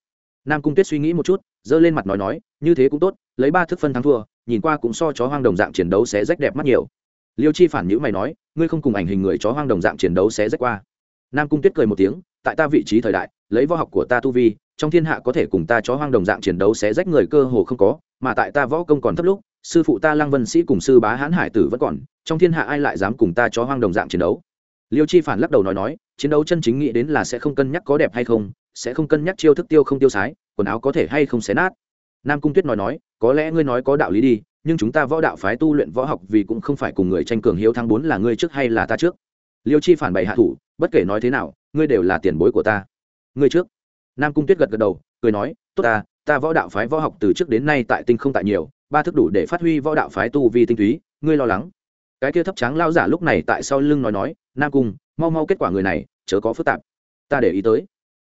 A: nam cung tuyết suy nghĩ một chút, giơ lên mặt nói nói, như thế cũng tốt, lấy ba thức phân thắng thua, nhìn qua cũng so chó hoang đồng dạng chiến đấu sẽ rách đẹp mắt nhiều. Liêu chi phản nhữ mày nói, ngươi không cùng ảnh hình người chó hoang đồng dạng chiến đấu sẽ rách qua. Nam cung tuyết cười một tiếng, tại ta vị trí thời đại, lấy võ học của ta tu vi, trong thiên hạ có thể cùng ta chó hoang đồng dạng chiến đấu sẽ rách người cơ hồ không có, mà tại ta võ công còn thấp lúc, sư phụ ta lăng vân sĩ cùng sư bá hãn hải tử vẫn còn, trong thiên hạ ai lại dám cùng ta chó hoang đồng dạng chiến đấu? Liêu chi phản lắc đầu nói nói, chiến đấu chân chính nghĩ đến là sẽ không cân nhắc có đẹp hay không sẽ không cân nhắc chiêu thức tiêu không tiêu sái, quần áo có thể hay không xé nát. Nam cung tuyết nói nói, có lẽ ngươi nói có đạo lý đi, nhưng chúng ta võ đạo phái tu luyện võ học vì cũng không phải cùng người tranh cường hiếu thắng bốn là ngươi trước hay là ta trước. Liêu chi phản bày hạ thủ, bất kể nói thế nào, ngươi đều là tiền bối của ta. Ngươi trước. Nam cung tuyết gật gật đầu, cười nói, tốt ta ta võ đạo phái võ học từ trước đến nay tại tinh không tại nhiều, ba thức đủ để phát huy võ đạo phái tu vi tinh túy, ngươi lo lắng. Cái kia thấp tráng lao giả lúc này tại sau lưng nói nói, nam cung, mau mau kết quả người này, chớ có phức tạp. Ta để ý tới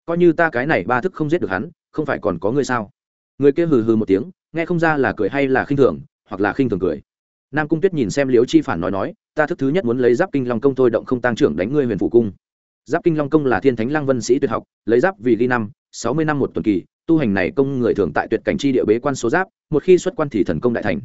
A: coi như ta cái này ba thức không giết được hắn, không phải còn có ngươi sao? Người kia hừ hừ một tiếng, nghe không ra là cười hay là khinh thường, hoặc là khinh thường cười. Nam cung tuyết nhìn xem Liễu chi phản nói nói, ta thức thứ nhất muốn lấy giáp kinh long công thôi động không tăng trưởng đánh ngươi huyền phủ cung. Giáp kinh long công là thiên thánh lăng vân sĩ tuyệt học, lấy giáp vì ghi năm, sáu mươi năm một tuần kỳ, tu hành này công người thường tại tuyệt cảnh chi địa bế quan số giáp, một khi xuất quan thì thần công đại thành.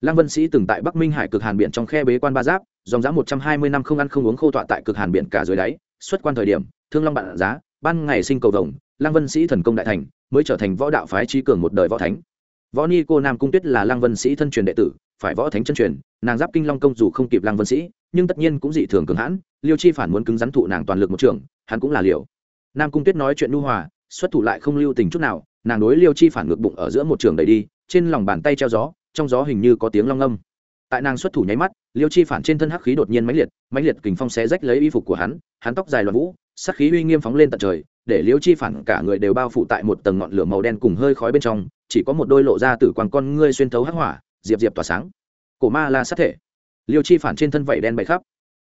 A: Lăng vân sĩ từng tại bắc minh hải cực hàn biển trong khe bế quan ba giáp, dòng giá một trăm hai mươi năm không ăn không uống khô tọa tại cực hàn biển cả dưới đáy, xuất quan thời điểm, thương long bạn giá ban ngày sinh cầu vồng, lăng vân sĩ thần công đại thành, mới trở thành võ đạo phái trí cường một đời võ thánh. Võ ni cô nam cung tuyết là lăng vân sĩ thân truyền đệ tử, phải võ thánh chân truyền, nàng giáp kinh long công dù không kịp lăng vân sĩ, nhưng tất nhiên cũng dị thường cường hãn, liêu chi phản muốn cứng rắn thụ nàng toàn lực một trường, hắn cũng là liều. Nam cung tuyết nói chuyện nu hòa, xuất thủ lại không lưu tình chút nào, nàng đối liêu chi phản ngược bụng ở giữa một trường đầy đi, trên lòng bàn tay treo gió, trong gió hình như có tiếng long âm. Tại nàng xuất thủ nháy mắt, liêu chi phản trên thân hắc khí đột nhiên mãnh liệt mãnh liệt kình phong xé rách lấy y phục của hắn hắn tóc dài loạn vũ sắc khí uy nghiêm phóng lên tận trời, để liêu chi phản cả người đều bao phủ tại một tầng ngọn lửa màu đen cùng hơi khói bên trong, chỉ có một đôi lộ ra từ quàng con ngươi xuyên thấu hắc hỏa, diệp diệp tỏa sáng. Cổ ma la sát thể. Liêu chi phản trên thân vẩy đen bày khắp.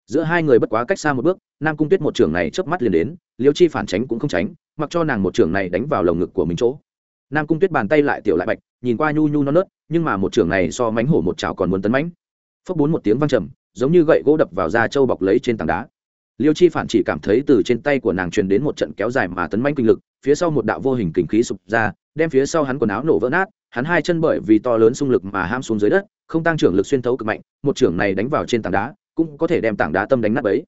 A: Giữa hai người bất quá cách xa một bước, nam cung tuyết một trưởng này chớp mắt liền đến, liêu chi phản tránh cũng không tránh, mặc cho nàng một trưởng này đánh vào lồng ngực của mình chỗ. Nam cung tuyết bàn tay lại tiểu lại bạch, nhìn qua nhu nhu non nớt, nhưng mà một trưởng này so mánh hổ một chảo còn muốn tấn mánh phấp bốn một tiếng văng trầm, giống như gậy gỗ đập vào da trâu bọc lấy trên tảng đá liêu chi phản chỉ cảm thấy từ trên tay của nàng truyền đến một trận kéo dài mà tấn manh kinh lực, phía sau một đạo vô hình kình khí sụp ra, đem phía sau hắn quần áo nổ vỡ nát, hắn hai chân bởi vì to lớn xung lực mà ham xuống dưới đất, không tăng trưởng lực xuyên thấu cực mạnh, một trưởng này đánh vào trên tảng đá, cũng có thể đem tảng đá tâm đánh nát ấy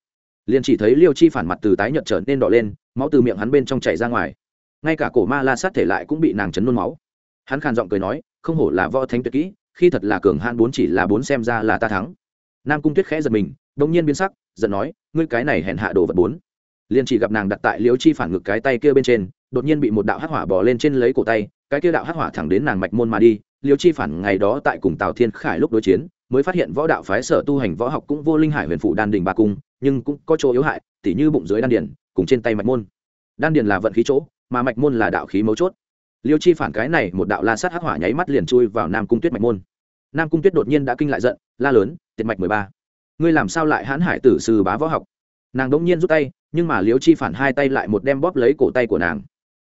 A: liền chỉ thấy liêu chi phản mặt từ tái nhợt trở nên đỏ lên, máu từ miệng hắn bên trong chảy ra ngoài. Ngay cả cổ ma la sát thể lại cũng bị nàng chấn nôn máu. Hắn khàn giọng cười nói, không hổ là võ thánh tuyệt kỹ, khi thật là cường han bốn chỉ là bốn xem ra là ta thắng. Nam cung tuyết khẽ giật mình đông nhiên biến sắc giận nói, ngươi cái này hèn hạ đồ vật bốn. Liền chỉ gặp nàng đặt tại liễu chi phản ngực cái tay kia bên trên, đột nhiên bị một đạo hắc hỏa bò lên trên lấy cổ tay, cái kia đạo hắc hỏa thẳng đến nàng mạch môn mà đi. Liễu chi phản ngày đó tại cùng tào thiên khải lúc đối chiến, mới phát hiện võ đạo phái sở tu hành võ học cũng vô linh hải huyền phụ đan đình ba cung, nhưng cũng có chỗ yếu hại, tỉ như bụng dưới đan điền, cùng trên tay mạch môn. Đan điền là vận khí chỗ, mà mạch môn là đạo khí mấu chốt. Liêu chi phản cái này một đạo la sát hắc hỏa nháy mắt liền chui vào nam cung tuyết mạch môn. Nam cung tuyết đột nhiên đã kinh lại giận, la lớn, tiệt mạch mười ba ngươi làm sao lại hãn hải tử sư bá võ học? Nàng đống nhiên rút tay, nhưng mà Liễu chi phản hai tay lại một đem bóp lấy cổ tay của nàng.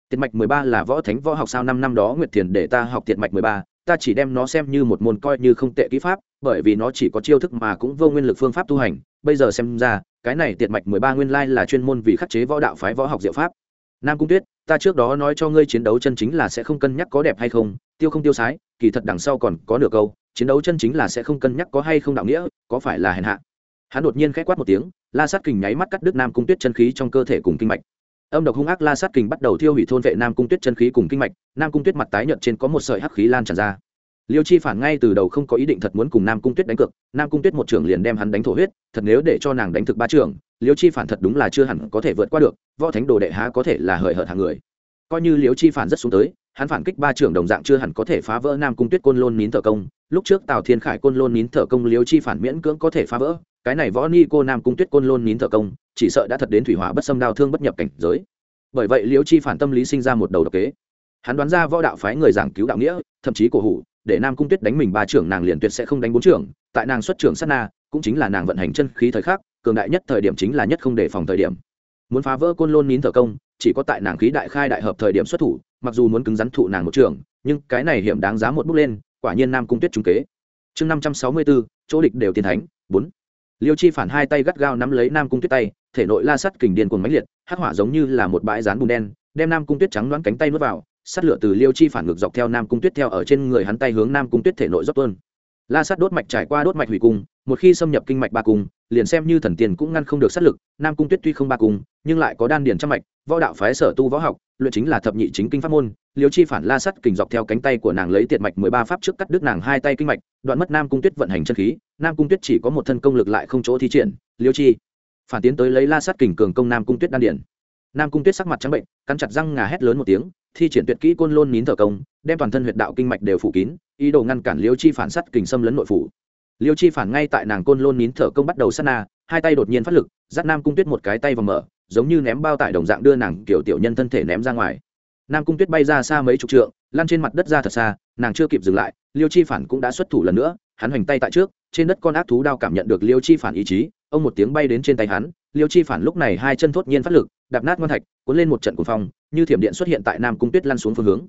A: Tiệt mạch mười ba là võ thánh võ học sao năm năm đó nguyệt thiền để ta học tiệt mạch mười ba, ta chỉ đem nó xem như một môn coi như không tệ kỹ pháp, bởi vì nó chỉ có chiêu thức mà cũng vô nguyên lực phương pháp tu hành. Bây giờ xem ra, cái này tiệt mạch mười ba nguyên lai là chuyên môn vì khắc chế võ đạo phái võ học diệu pháp. Nam cung tuyết, ta trước đó nói cho ngươi chiến đấu chân chính là sẽ không cân nhắc có đẹp hay không, tiêu không tiêu sái, kỳ thật đằng sau còn có nửa câu chiến đấu chân chính là sẽ không cân nhắc có hay không đạo nghĩa, có phải là hèn hạ. Hắn đột nhiên k h á quát một tiếng, la sát kình nháy mắt cắt đứt nam cung tuyết chân khí trong cơ thể cùng kinh mạch. Âm độc hung ác la sát kình bắt đầu thiêu hủy thôn vệ nam cung tuyết chân khí cùng kinh mạch, nam cung tuyết mặt tái nhợt trên có một sợi hắc khí lan tràn ra. Liêu chi phản ngay từ đầu không có ý định thật muốn cùng nam cung tuyết đánh cược, nam cung tuyết một trưởng liền đem hắn đánh thổ huyết, thật nếu để cho nàng đánh thực ba trưởng, liêu chi phản thật đúng là chưa hẳn có thể vượt qua được, võ thánh đồ đệ há có thể là hời hợt hàng người coi như Liễu chi phản rất xuống tới, hắn phản kích ba trưởng đồng dạng chưa hẳn có thể phá vỡ nam cung tuyết côn lôn nín thở công. Lúc trước tào thiên khải côn lôn nín thở công Liễu chi phản miễn cưỡng có thể phá vỡ, cái này võ ni cô nam cung tuyết côn lôn nín thở công, chỉ sợ đã thật đến thủy hỏa bất xâm đau thương bất nhập cảnh giới. Bởi vậy Liễu chi phản tâm lý sinh ra một đầu độc kế. Hắn đoán ra võ đạo phái người giảng cứu đạo nghĩa, thậm chí cổ hủ, để nam cung tuyết đánh mình ba trưởng nàng liền tuyệt sẽ không đánh bốn trưởng, tại nàng xuất trưởng sát na, cũng chính là nàng vận hành chân khí thời khắc, cường đại nhất thời điểm chính là nhất không đề phòng thời điểm. Muốn phá vỡ côn lôn nín thở công chỉ có tại nàng khí đại khai đại hợp thời điểm xuất thủ, mặc dù muốn cứng rắn thụ nàng một trường, nhưng cái này hiểm đáng giá một bước lên, quả nhiên nam cung tuyết trúng kế. Chương năm trăm sáu mươi bốn chỗ địch đều tiến thánh, bốn. Liêu chi phản hai tay gắt gao nắm lấy nam cung tuyết tay, thể nội la sắt kình điên cuồng mãnh liệt, hắc hỏa giống như là một bãi rán bùn đen, đem nam cung tuyết trắng loáng cánh tay nuốt vào, sắt lửa từ liêu chi phản ngược dọc theo nam cung tuyết theo ở trên người hắn tay hướng nam cung tuyết thể nội dốc tuôn. La sắt đốt mạch trải qua đốt mạch hủy cung, một khi xâm nhập kinh mạch ba cung, liền xem như thần tiền cũng ngăn không được sát lực, nam cung tuyết tuy không ba cung, nhưng lại có đan điền trăm mạch võ đạo phái sở tu võ học, luyện chính là thập nhị chính kinh pháp môn, liêu chi phản la sắt kình dọc theo cánh tay của nàng lấy tiệt mạch mười ba pháp trước cắt đứt nàng hai tay kinh mạch, đoạn mất nam cung tuyết vận hành chân khí, nam cung tuyết chỉ có một thân công lực lại không chỗ thi triển, liêu chi phản tiến tới lấy la sắt kình cường công nam cung tuyết đan điển. Nam cung tuyết sắc mặt trắng bệnh, cắn chặt răng ngà hét lớn một tiếng, thi triển tuyệt kỹ côn lôn nín thở công, đem toàn thân huyệt đạo kinh mạch đều phủ kín, ý đồ ngăn cản liêu chi phản sắt kình xâm lấn nội phủ. Liêu chi phản ngay tại nàng côn lôn nín thở công bắt đầu sát na, hai tay đột nhiên phát lực, dắt nam cung tuyết một cái tay và mở giống như ném bao tải đồng dạng đưa nàng kiểu tiểu nhân thân thể ném ra ngoài. Nam cung tuyết bay ra xa mấy chục trượng, lăn trên mặt đất ra thật xa, nàng chưa kịp dừng lại, liêu chi phản cũng đã xuất thủ lần nữa, hắn hoành tay tại trước, trên đất con ác thú đao cảm nhận được liêu chi phản ý chí, ông một tiếng bay đến trên tay hắn, liêu chi phản lúc này hai chân thốt nhiên phát lực, đạp nát ngon thạch, cuốn lên một trận cuồng phong, như thiểm điện xuất hiện tại nam cung tuyết lăn xuống phương hướng.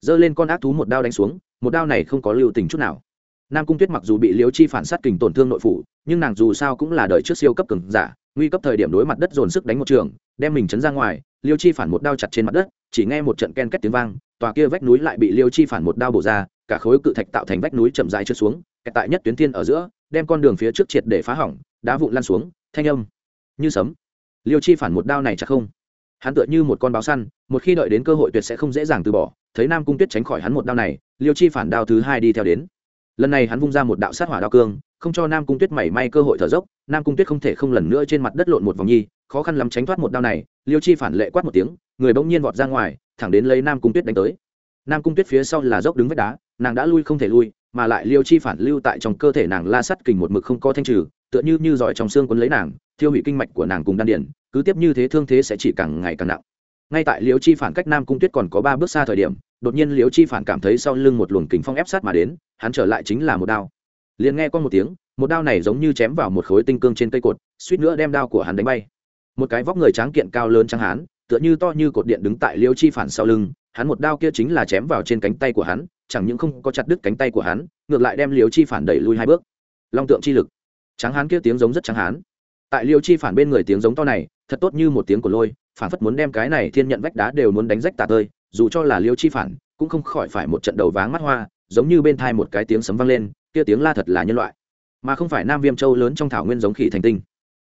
A: Giơ lên con ác thú một đao đánh xuống, một đao này không có lưu tình chút nào. Nam cung tuyết mặc dù bị liêu chi phản sát kình tổn thương nội phủ, nhưng nàng dù sao cũng là đời trước siêu cấp cường giả nguy cấp thời điểm đối mặt đất dồn sức đánh một trường, đem mình chấn ra ngoài, liêu chi phản một đao chặt trên mặt đất, chỉ nghe một trận ken két tiếng vang, tòa kia vách núi lại bị liêu chi phản một đao bổ ra, cả khối cự thạch tạo thành vách núi chậm dài trượt xuống, kẹt tại nhất tuyến thiên ở giữa, đem con đường phía trước triệt để phá hỏng, đá vụn lan xuống, thanh âm, như sấm. Liêu chi phản một đao này chắc không. Hắn tựa như một con báo săn, một khi đợi đến cơ hội tuyệt sẽ không dễ dàng từ bỏ, thấy nam cung tuyết tránh khỏi hắn một đao này, liêu chi phản đao thứ hai đi theo đến. Lần này hắn vung ra một đạo sát hỏa đao cương không cho nam cung tuyết mảy may cơ hội thở dốc, nam cung tuyết không thể không lần nữa trên mặt đất lộn một vòng nhi, khó khăn lắm tránh thoát một đao này, liêu chi phản lệ quát một tiếng, người bỗng nhiên vọt ra ngoài, thẳng đến lấy nam cung tuyết đánh tới. Nam cung tuyết phía sau là dốc đứng vách đá, nàng đã lui không thể lui, mà lại liêu chi phản lưu tại trong cơ thể nàng la sắt kình một mực không có thanh trừ, tựa như như giỏi trong xương quấn lấy nàng, thiêu hủy kinh mạch của nàng cùng đan điển cứ tiếp như thế thương thế sẽ chỉ càng ngày càng nặng. Ngay tại liêu chi phản cách nam cung tuyết còn có ba bước xa thời điểm, đột nhiên liêu chi phản cảm thấy sau lưng một luồng kính phong ép sát mà đến, hắn trở lại chính là một đao liền nghe con một tiếng, một đao này giống như chém vào một khối tinh cương trên cây cột, suýt nữa đem đao của hắn đánh bay. Một cái vóc người tráng kiện cao lớn trắng hán, tựa như to như cột điện đứng tại liêu chi phản sau lưng, hắn một đao kia chính là chém vào trên cánh tay của hắn, chẳng những không có chặt đứt cánh tay của hắn, ngược lại đem liêu chi phản đẩy lui hai bước. Long tượng chi lực. Tráng hán kia tiếng giống rất tráng hán. Tại liêu chi phản bên người tiếng giống to này, thật tốt như một tiếng của lôi, phản phất muốn đem cái này thiên nhận vách đá đều muốn đánh rách tà tơi, dù cho là liêu chi phản, cũng không khỏi phải một trận đầu váng mắt hoa, giống như bên thai một cái tiếng sấm vang lên kia tiếng la thật là nhân loại. Mà không phải nam viêm châu lớn trong thảo nguyên giống khỉ thành tinh.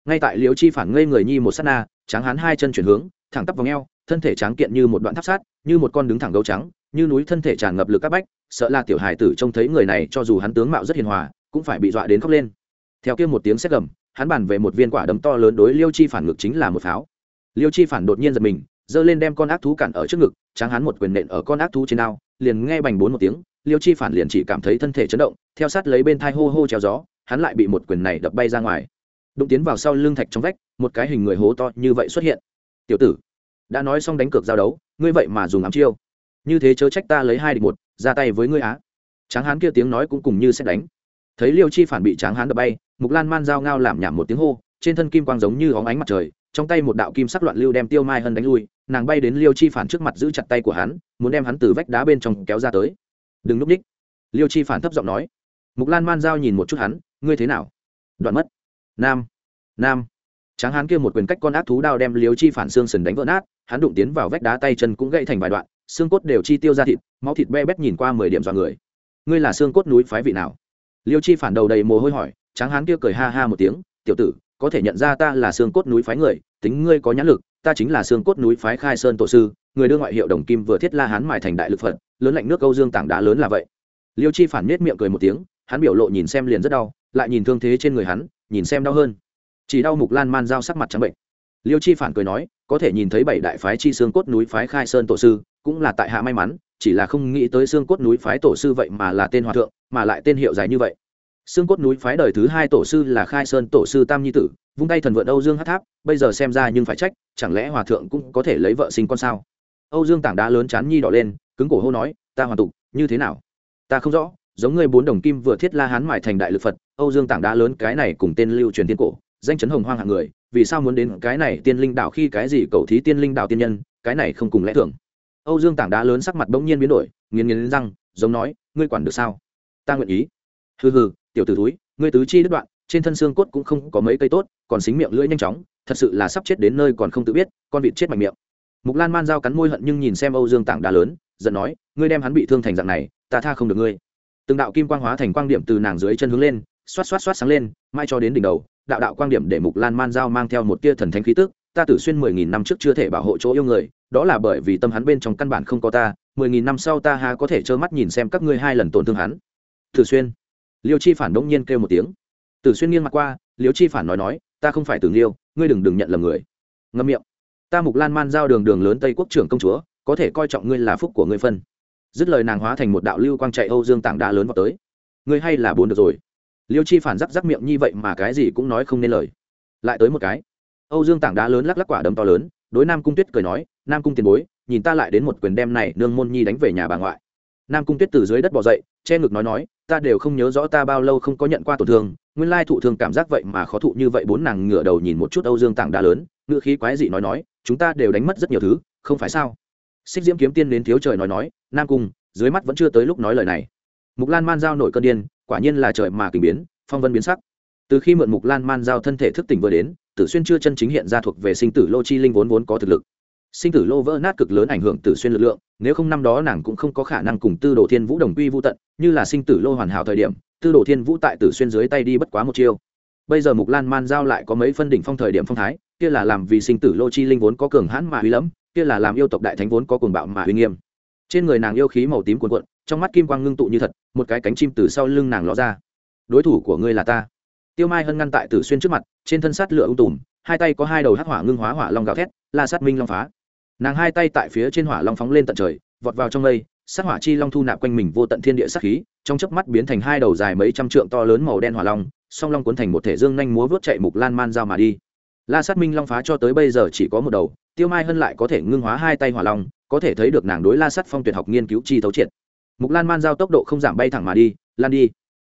A: Ngay tại liêu chi phản ngây người nhi một s á t na, tráng hán hai chân chuyển hướng, thẳng tắp vào ngheo thân thể tráng kiện như một đoạn tháp sát, như một con đứng thẳng gấu trắng, như núi thân thể tràn ngập lực các bách, sợ là tiểu hài tử trông thấy người này cho dù hắn tướng mạo rất hiền hòa, cũng phải bị dọa đến khóc lên. Theo kia một tiếng xét gầm, hắn bàn về một viên quả đấm to lớn đối liêu chi phản ngực chính là một pháo. Liêu chi phản đột nhiên giật mình, giơ lên đem con ác thú cản ở trước ngực, tráng hắn một quyền nện ở con ác thú trên ao, liền nghe bành bốn một tiếng, liêu chi phản liền chỉ cảm thấy thân thể chấn động theo sát lấy bên thai hô hô treo gió, hắn lại bị một quyền này đập bay ra ngoài. Đụng tiến vào sau lưng thạch trong vách, một cái hình người hố to như vậy xuất hiện. Tiểu tử, đã nói xong đánh cược giao đấu, ngươi vậy mà dùng ám chiêu. Như thế chớ trách ta lấy hai địch một, ra tay với ngươi á. Tráng hán kia tiếng nói cũng cùng như sẽ đánh. Thấy liêu chi phản bị tráng hán đập bay, mục lan man dao ngao làm nhảm một tiếng hô, trên thân kim quang giống như óng ánh mặt trời, trong tay một đạo kim sắc loạn lưu đem tiêu mai hân đánh lui, nàng bay đến liêu chi phản trước mặt giữ chặt tay của hắn, muốn đem hắn từ vách đá bên trong kéo ra tới. Đừng núp ních. Liêu chi phản thấp giọng nói mục lan man dao nhìn một chút hắn, ngươi thế nào? Đoạn mất. Nam nam. Tráng hán kia một quyền cách con ác thú đao đem liêu chi phản xương sần đánh vỡ nát, hắn đụng tiến vào vách đá tay chân cũng gãy thành vài đoạn, xương cốt đều chi tiêu ra thịt, máu thịt be bét nhìn qua mười điểm dọa người. Ngươi là xương cốt núi phái vị nào? Liêu chi phản đầu đầy mồ hôi hỏi, tráng hán kia cười ha ha một tiếng, tiểu tử, có thể nhận ra ta là xương cốt núi phái người, tính ngươi có nhãn lực, ta chính là xương cốt núi phái khai sơn tổ sư, người đưa ngoại hiệu đồng kim vừa thiết la hán mài thành đại lực phật, lớn lạnh nước câu dương tảng đá lớn là vậy. Liêu chi phản nết miệng cười một tiếng hắn biểu lộ nhìn xem liền rất đau, lại nhìn thương thế trên người hắn, nhìn xem đau hơn. Chỉ đau mục lan man dao sắc mặt trắng bệnh. Liêu chi phản cười nói, có thể nhìn thấy bảy đại phái chi xương cốt núi phái khai sơn tổ sư, cũng là tại hạ may mắn, chỉ là không nghĩ tới xương cốt núi phái tổ sư vậy mà là tên hòa thượng, mà lại tên hiệu dài như vậy. Xương cốt núi phái đời thứ hai tổ sư là khai sơn tổ sư tam nhi tử, vung tay thần vượn âu dương hát tháp, bây giờ xem ra nhưng phải trách, chẳng lẽ hòa thượng cũng có thể lấy vợ sinh con sao? Âu dương tảng đá lớn chán nhi đỏ lên, cứng cổ hô nói, ta hoàn tục, như thế nào? Ta không rõ giống người bốn đồng kim vừa thiết la hán mải thành đại lực phật, âu dương tảng đá lớn, cái này cùng tên lưu truyền tiên cổ, danh chấn hồng hoang hạng người, vì sao muốn đến cái này tiên linh đạo khi cái gì cầu thí tiên linh đạo tiên nhân, cái này không cùng lẽ thường. Âu dương tảng đá lớn sắc mặt bỗng nhiên biến đổi, nghiến nghiến răng, giống nói, ngươi quản được sao? Ta nguyện ý. Hừ hừ, tiểu t ử túi ngươi tứ chi đứt đoạn, trên thân xương cốt cũng không có mấy cây tốt, còn xính miệng lưỡi nhanh chóng, thật sự là sắp chết đến nơi còn không tự biết, con vịt chết mạnh miệng. Mục lan man dao cắn môi hận nhưng nhìn xem âu dương tảng đá lớn, giận nói, ngươi đem hắn bị thương thành dạng này, ta tha không được ngươi từng đạo kim quang hóa thành quang điểm từ nàng dưới chân hướng lên, xoát xoát xoát sáng lên mai cho đến đỉnh đầu, đạo đạo quang điểm để mục lan man giao mang theo một tia thần thánh khí tức, ta tử xuyên mười nghìn năm trước chưa thể bảo hộ chỗ yêu người, đó là bởi vì tâm hắn bên trong căn bản không có ta, mười nghìn năm sau ta ha có thể trơ mắt nhìn xem các ngươi hai lần tổn thương hắn. Tử xuyên? Liêu chi phản đông nhiên kêu một tiếng. Tử xuyên nghiêng mặt qua, liêu chi phản nói nói, ta không phải tử liêu ngươi đừng đừng nhận lầm người. Ngâm miệng. Ta mục lan man giao đường đường lớn tây quốc trưởng công chúa, có thể coi trọng ngươi là phúc của ngươi phân dứt lời nàng hóa thành một đạo lưu quang chạy âu dương tảng đá lớn vào tới. Ngươi hay là bốn được rồi? Liêu chi phản rắc rắc miệng như vậy mà cái gì cũng nói không nên lời. Lại tới một cái. Âu dương tảng đá lớn lắc lắc quả đấm to lớn, đối nam cung tuyết cười nói, nam cung tiền bối, nhìn ta lại đến một quyền đem này nương môn nhi đánh về nhà bà ngoại. Nam cung tuyết từ dưới đất bỏ dậy, che ngực nói nói, ta đều không nhớ rõ ta bao lâu không có nhận qua tổn thương, nguyên lai thụ thương cảm giác vậy mà khó thụ như vậy. Bốn nàng ngửa đầu nhìn một chút âu dương tảng đá lớn ngựa khí quái dị nói nói, chúng ta đều đánh mất rất nhiều thứ, không phải sao? Xích diễm kiếm tiên đến thiếu trời nói nói, nam cung, dưới mắt vẫn chưa tới lúc nói lời này. Mục lan man giao nổi cơn điên, quả nhiên là trời mà kình biến, phong vân biến sắc. Từ khi mượn mục lan man giao thân thể thức tỉnh vừa đến, tử xuyên chưa chân chính hiện ra thuộc về sinh tử lô chi linh vốn vốn có thực lực. Sinh tử lô vỡ nát cực lớn ảnh hưởng tử xuyên lực lượng, nếu không năm đó nàng cũng không có khả năng cùng tư đồ thiên vũ đồng quy vô tận, như là sinh tử lô hoàn hảo thời điểm, tư đồ thiên vũ tại tử xuyên dưới tay đi bất quá một chiêu. Bây giờ mục lan man giao lại có mấy phân đỉnh phong thời điểm phong thái, kia là làm vì sinh tử lô chi linh vốn có cường hãn mà uy lẫm kia là làm yêu tộc đại thánh vốn có cuồng bạo mà uy nghiêm. Trên người nàng yêu khí màu tím cuồn cuộn, trong mắt kim quang ngưng tụ như thật, một cái cánh chim từ sau lưng nàng ló ra. Đối thủ của ngươi là ta. Tiêu mai hân ngăn tại tử xuyên trước mặt, trên thân sát lửa ung tùm, hai tay có hai đầu hắc hỏa ngưng hóa hỏa long gào thét, la sát minh long phá. Nàng hai tay tại phía trên hỏa long phóng lên tận trời, vọt vào trong mây, sát hỏa chi long thu nạp quanh mình vô tận thiên địa sát khí, trong chớp mắt biến thành hai đầu dài mấy trăm trượng to lớn màu đen hỏa long, song long cuốn thành một thể dương nhanh múa vớt chạy mục lan man dao mà đi. La sát minh long phá cho tới bây giờ chỉ có một đầu tiêu mai hân lại có thể ngưng hóa hai tay hỏa long, có thể thấy được nàng đối la sắt phong tuyệt học nghiên cứu chi thấu triệt. Mục lan man giao tốc độ không giảm bay thẳng mà đi, lan đi.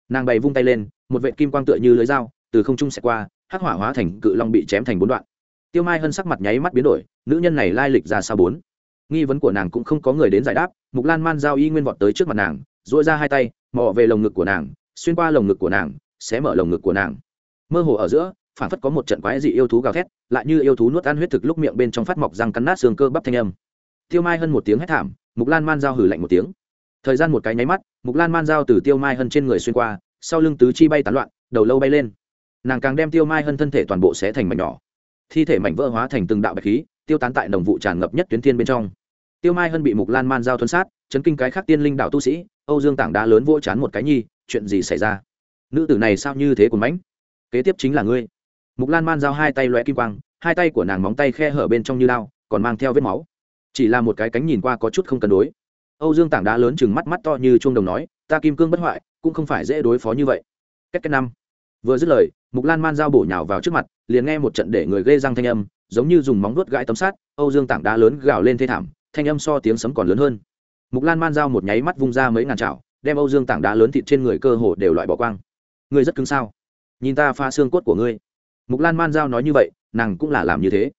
A: Nàng bày vung tay lên, một vệ kim quang tựa như lưới dao, từ không trung xẹt qua, hắc hỏa hóa thành cự long bị chém thành bốn đoạn. Tiêu mai hân sắc mặt nháy mắt biến đổi, nữ nhân này lai lịch ra sao bốn? Nghi vấn của nàng cũng không có người đến giải đáp, mục lan man giao y nguyên vọt tới trước mặt nàng dỗi ra hai tay, mò về lồng ngực của nàng, xuyên qua lồng ngực của nàng, xé mở lồng ngực của nàng. Mơ hồ ở giữa phản phất có một trận quái dị yêu thú gào thét, lại như yêu thú nuốt ăn huyết thực lúc miệng bên trong phát mọc răng cắn nát xương cơ bắp thanh âm. Tiêu mai hân một tiếng hét thảm, mục lan man giao hử lạnh một tiếng. Thời gian một cái nháy mắt, mục lan man giao từ tiêu mai hân trên người xuyên qua, sau lưng tứ chi bay tán loạn, đầu lâu bay lên. Nàng càng đem tiêu mai hân thân thể toàn bộ xé thành mảnh nhỏ. Thi thể mảnh vỡ hóa thành từng đạo bạch khí, tiêu tán tại đồng vụ tràn ngập nhất tuyến thiên bên trong. Tiêu mai hân bị mục lan man giao thuấn sát, chấn kinh cái khác tiên linh đạo tu sĩ, âu dương tảng đá lớn vỗ chán một cái nhi, chuyện gì xảy ra? Nữ tử này sao như thế của mãnh? Kế tiếp chính là ngươi mục lan man giao hai tay loe kim quang, hai tay của nàng móng tay khe hở bên trong như lao, còn mang theo vết máu. Chỉ là một cái cánh nhìn qua có chút không cân đối. Âu dương tảng đá lớn chừng mắt mắt to như chuông đồng nói, ta kim cương bất hoại, cũng không phải dễ đối phó như vậy. Cách cách năm. Vừa dứt lời, mục lan man giao bổ nhào vào trước mặt, liền nghe một trận để người gây răng thanh âm, giống như dùng móng vuốt gãi tấm sát âu dương tảng đá lớn gào lên thê thảm, thanh âm so tiếng sấm còn lớn hơn. Mục lan man giao một nháy mắt vung ra mấy ngàn chảo, đem âu dương tảng đá lớn thịt trên người cơ hồ đều loại bỏ quang. Ngươi rất cứng sao? Nhìn ta pha xương cốt của ngươi mục lan man giao nói như vậy, nàng cũng là làm như thế.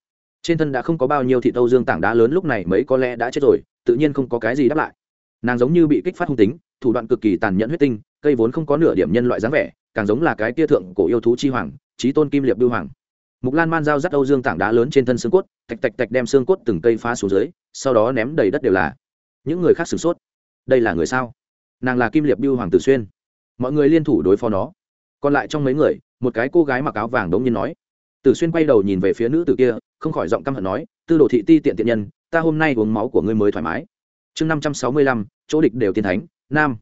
A: Trên thân đã không có bao nhiêu thịt âu dương tảng đá lớn lúc này mấy có lẽ đã chết rồi, tự nhiên không có cái gì đáp lại. Nàng giống như bị kích phát hung tính, thủ đoạn cực kỳ tàn nhẫn huyết tinh, cây vốn không có nửa điểm nhân loại dáng vẻ, càng giống là cái tia thượng cổ yêu thú chi hoàng trí tôn kim liệp bưu hoàng. Mục lan man dao dắt âu dương tảng đá lớn trên thân xương cốt, tạch tạch tạch đem xương cốt từng cây phá xuống dưới, sau đó ném đầy đất đều là. Những người khác sửng sốt. Đây là người sao? Nàng là kim liệp bưu hoàng tử xuyên. Mọi người liên thủ đối phó nó còn lại trong mấy người, một cái cô gái mặc áo vàng đống nhiên nói. Tử xuyên quay đầu nhìn về phía nữ tử kia, không khỏi giọng căm hận nói, tư đồ thị ti tiện tiện nhân, ta hôm nay uống máu của ngươi mới thoải mái. Chương năm trăm sáu mươi lăm, chỗ địch đều tiên thánh, nam.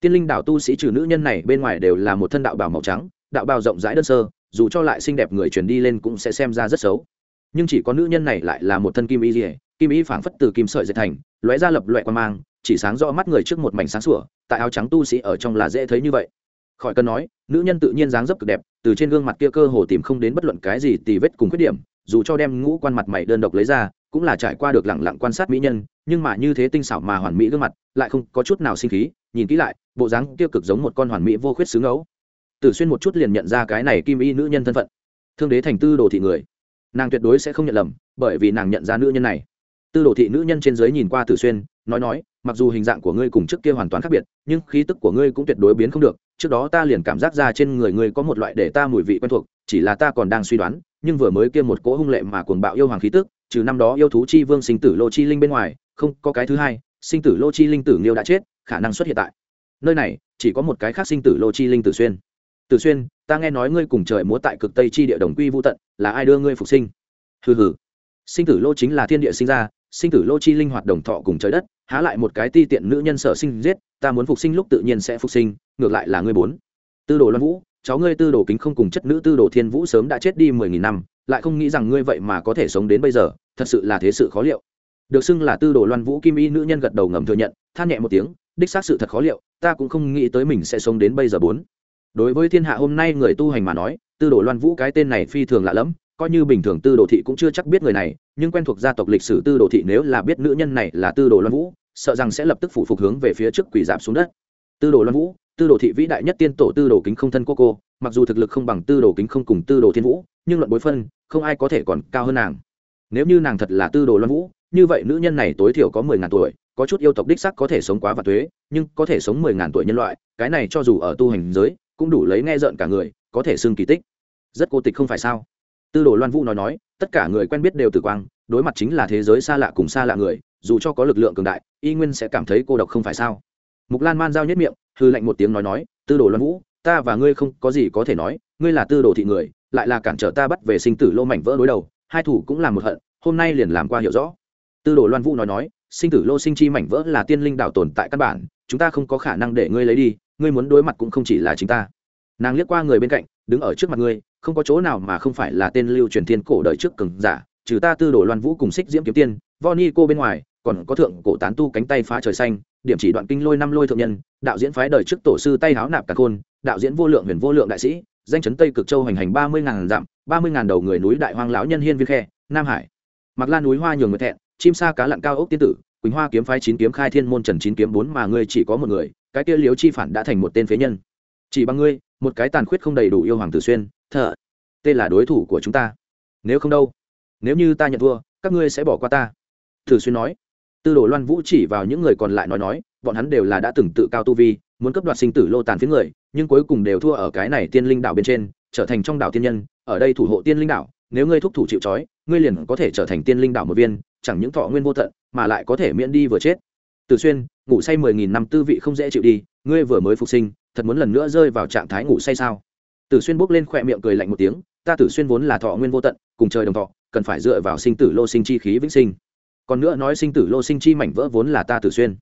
A: Tiên linh đạo tu sĩ trừ nữ nhân này, bên ngoài đều là một thân đạo bào màu trắng, đạo bào rộng rãi đơn sơ, dù cho lại xinh đẹp người truyền đi lên cũng sẽ xem ra rất xấu. Nhưng chỉ có nữ nhân này lại là một thân kim y dỉa kim y phảng phất từ kim sợi dệt thành, lóe ra lập loại quan mang, chỉ sáng rõ mắt người trước một mảnh sáng sủa, tại áo trắng tu sĩ ở trong là dễ thấy như vậy khỏi cần nói, nữ nhân tự nhiên dáng dấp cực đẹp, từ trên gương mặt kia cơ hồ tìm không đến bất luận cái gì tì vết cùng khuyết điểm, dù cho đem ngũ quan mặt mày đơn độc lấy ra, cũng là trải qua được lẳng lặng quan sát mỹ nhân, nhưng mà như thế tinh xảo mà hoàn mỹ gương mặt, lại không có chút nào sinh khí, nhìn kỹ lại, bộ dáng kia cực giống một con hoàn mỹ vô khuyết xứ ngẫu. Tử xuyên một chút liền nhận ra cái này kim y nữ nhân thân phận. Thương đế thành tư đồ thị người. Nàng tuyệt đối sẽ không nhận lầm, bởi vì nàng nhận ra nữ nhân này. Tư đồ thị nữ nhân trên dưới nhìn qua tử xuyên, nói nói mặc dù hình dạng của ngươi cùng trước kia hoàn toàn khác biệt, nhưng khí tức của ngươi cũng tuyệt đối biến không được. Trước đó ta liền cảm giác ra trên người ngươi có một loại để ta mùi vị quen thuộc, chỉ là ta còn đang suy đoán, nhưng vừa mới kia một cỗ hung lệ mà cuồng bạo yêu hoàng khí tức, trừ năm đó yêu thú chi vương sinh tử lô chi linh bên ngoài, không, có cái thứ hai, sinh tử lô chi linh tử nghiêu đã chết, khả năng xuất hiện tại nơi này, chỉ có một cái khác sinh tử lô chi linh tử xuyên. Tử xuyên, ta nghe nói ngươi cùng trời múa tại cực tây chi địa đồng quy vô tận, là ai đưa ngươi phục sinh? Hừ hừ. Sinh tử lô chính là thiên địa sinh ra, sinh tử lô chi linh hoạt đồng thọ cùng trời đất há lại một cái ti tiện nữ nhân sở sinh giết, ta muốn phục sinh lúc tự nhiên sẽ phục sinh, ngược lại là ngươi bốn. Tư đồ loan vũ, cháu ngươi tư đồ kính không cùng chất nữ tư đồ thiên vũ sớm đã chết đi mười nghìn năm, lại không nghĩ rằng ngươi vậy mà có thể sống đến bây giờ, thật sự là thế sự khó liệu. Được xưng là tư đồ loan vũ kim y nữ nhân gật đầu ngầm thừa nhận, than nhẹ một tiếng, đích xác sự thật khó liệu, ta cũng không nghĩ tới mình sẽ sống đến bây giờ bốn. Đối với thiên hạ hôm nay người tu hành mà nói, tư đồ loan vũ cái tên này phi thường lạ lẫm coi như bình thường tư đồ thị cũng chưa chắc biết người này, nhưng quen thuộc gia tộc lịch sử tư đồ thị nếu là biết nữ nhân này là tư đồ loan vũ, sợ rằng sẽ lập tức phủ phục hướng về phía trước quỷ giảm xuống đất. Tư đồ loan vũ, tư đồ thị vĩ đại nhất tiên tổ tư đồ kính không thân cô cô, mặc dù thực lực không bằng tư đồ kính không cùng tư đồ thiên vũ, nhưng luận bối phân, không ai có thể còn cao hơn nàng. Nếu như nàng thật là tư đồ loan vũ, như vậy nữ nhân này tối thiểu có mười ngàn tuổi, có chút yêu tộc đích sắc có thể sống quá và thuế nhưng có thể sống mười ngàn tuổi nhân loại, cái này cho dù ở tu hành giới, cũng đủ lấy nghe rợn cả người, có thể xưng kỳ tích. Rất cô tịch không phải sao? Tư đồ loan vũ nói nói, tất cả người quen biết đều tử quang, đối mặt chính là thế giới xa lạ cùng xa lạ người, dù cho có lực lượng cường đại, y nguyên sẽ cảm thấy cô độc không phải sao? Mục lan man giao nhất miệng hư lạnh một tiếng nói nói, tư đồ loan vũ, ta và ngươi không có gì có thể nói, ngươi là tư đồ thị người, lại là cản trở ta bắt về sinh tử lô mảnh vỡ đối đầu, hai thủ cũng là một hận, hôm nay liền làm qua hiểu rõ. Tư đồ loan vũ nói nói, sinh tử lô sinh chi mảnh vỡ là tiên linh đạo tồn tại căn bản, chúng ta không có khả năng để ngươi lấy đi, ngươi muốn đối mặt cũng không chỉ là chính ta. Nàng liếc qua người bên cạnh, đứng ở trước mặt ngươi không có chỗ nào mà không phải là tên lưu truyền thiên cổ đời trước cường giả, trừ ta tư đồ loan vũ cùng xích diễm kiếm tiên, vo ni cô bên ngoài, còn có thượng cổ tán tu cánh tay phá trời xanh, điểm chỉ đoạn kinh lôi năm lôi thượng nhân, đạo diễn phái đời trước tổ sư tay háo nạp cả khôn, đạo diễn vô lượng huyền vô lượng đại sĩ, danh chấn tây cực châu hành hành ba mươi ngàn dặm, ba mươi ngàn đầu người núi đại hoang lão nhân hiên viên khe, nam hải. Mặc lan núi hoa nhường người thẹn, chim sa cá lặn cao ốc tiên tử, quỳnh hoa kiếm phái chín kiếm khai thiên môn trần chín kiếm bốn mà ngươi chỉ có một người, cái kia liếu chi phản đã thành một tên phế nhân. Chỉ bằng ngươi, một cái tàn khuyết không đầy đủ yêu hoàng tử xuyên thợ tê là đối thủ của chúng ta. Nếu không đâu, nếu như ta nhận thua, các ngươi sẽ bỏ qua ta. Thử xuyên nói. Tư đồ loan vũ chỉ vào những người còn lại nói nói, bọn hắn đều là đã từng tự cao tu vi, muốn cấp đoạt sinh tử lô tàn phía người, nhưng cuối cùng đều thua ở cái này tiên linh đảo bên trên, trở thành trong đảo tiên nhân, ở đây thủ hộ tiên linh đảo, nếu ngươi thúc thủ chịu trói, ngươi liền có thể trở thành tiên linh đảo một viên, chẳng những thọ nguyên vô tận, mà lại có thể miễn đi vừa chết. Từ xuyên, ngủ say mười nghìn năm tư vị không dễ chịu đi, ngươi vừa mới phục sinh, thật muốn lần nữa rơi vào trạng thái ngủ say sao? Tử xuyên bốc lên khỏe miệng cười lạnh một tiếng, ta tử xuyên vốn là thọ nguyên vô tận, cùng trời đồng thọ, cần phải dựa vào sinh tử lô sinh chi khí vĩnh sinh. Còn nữa nói sinh tử lô sinh chi mảnh vỡ vốn là ta tử xuyên.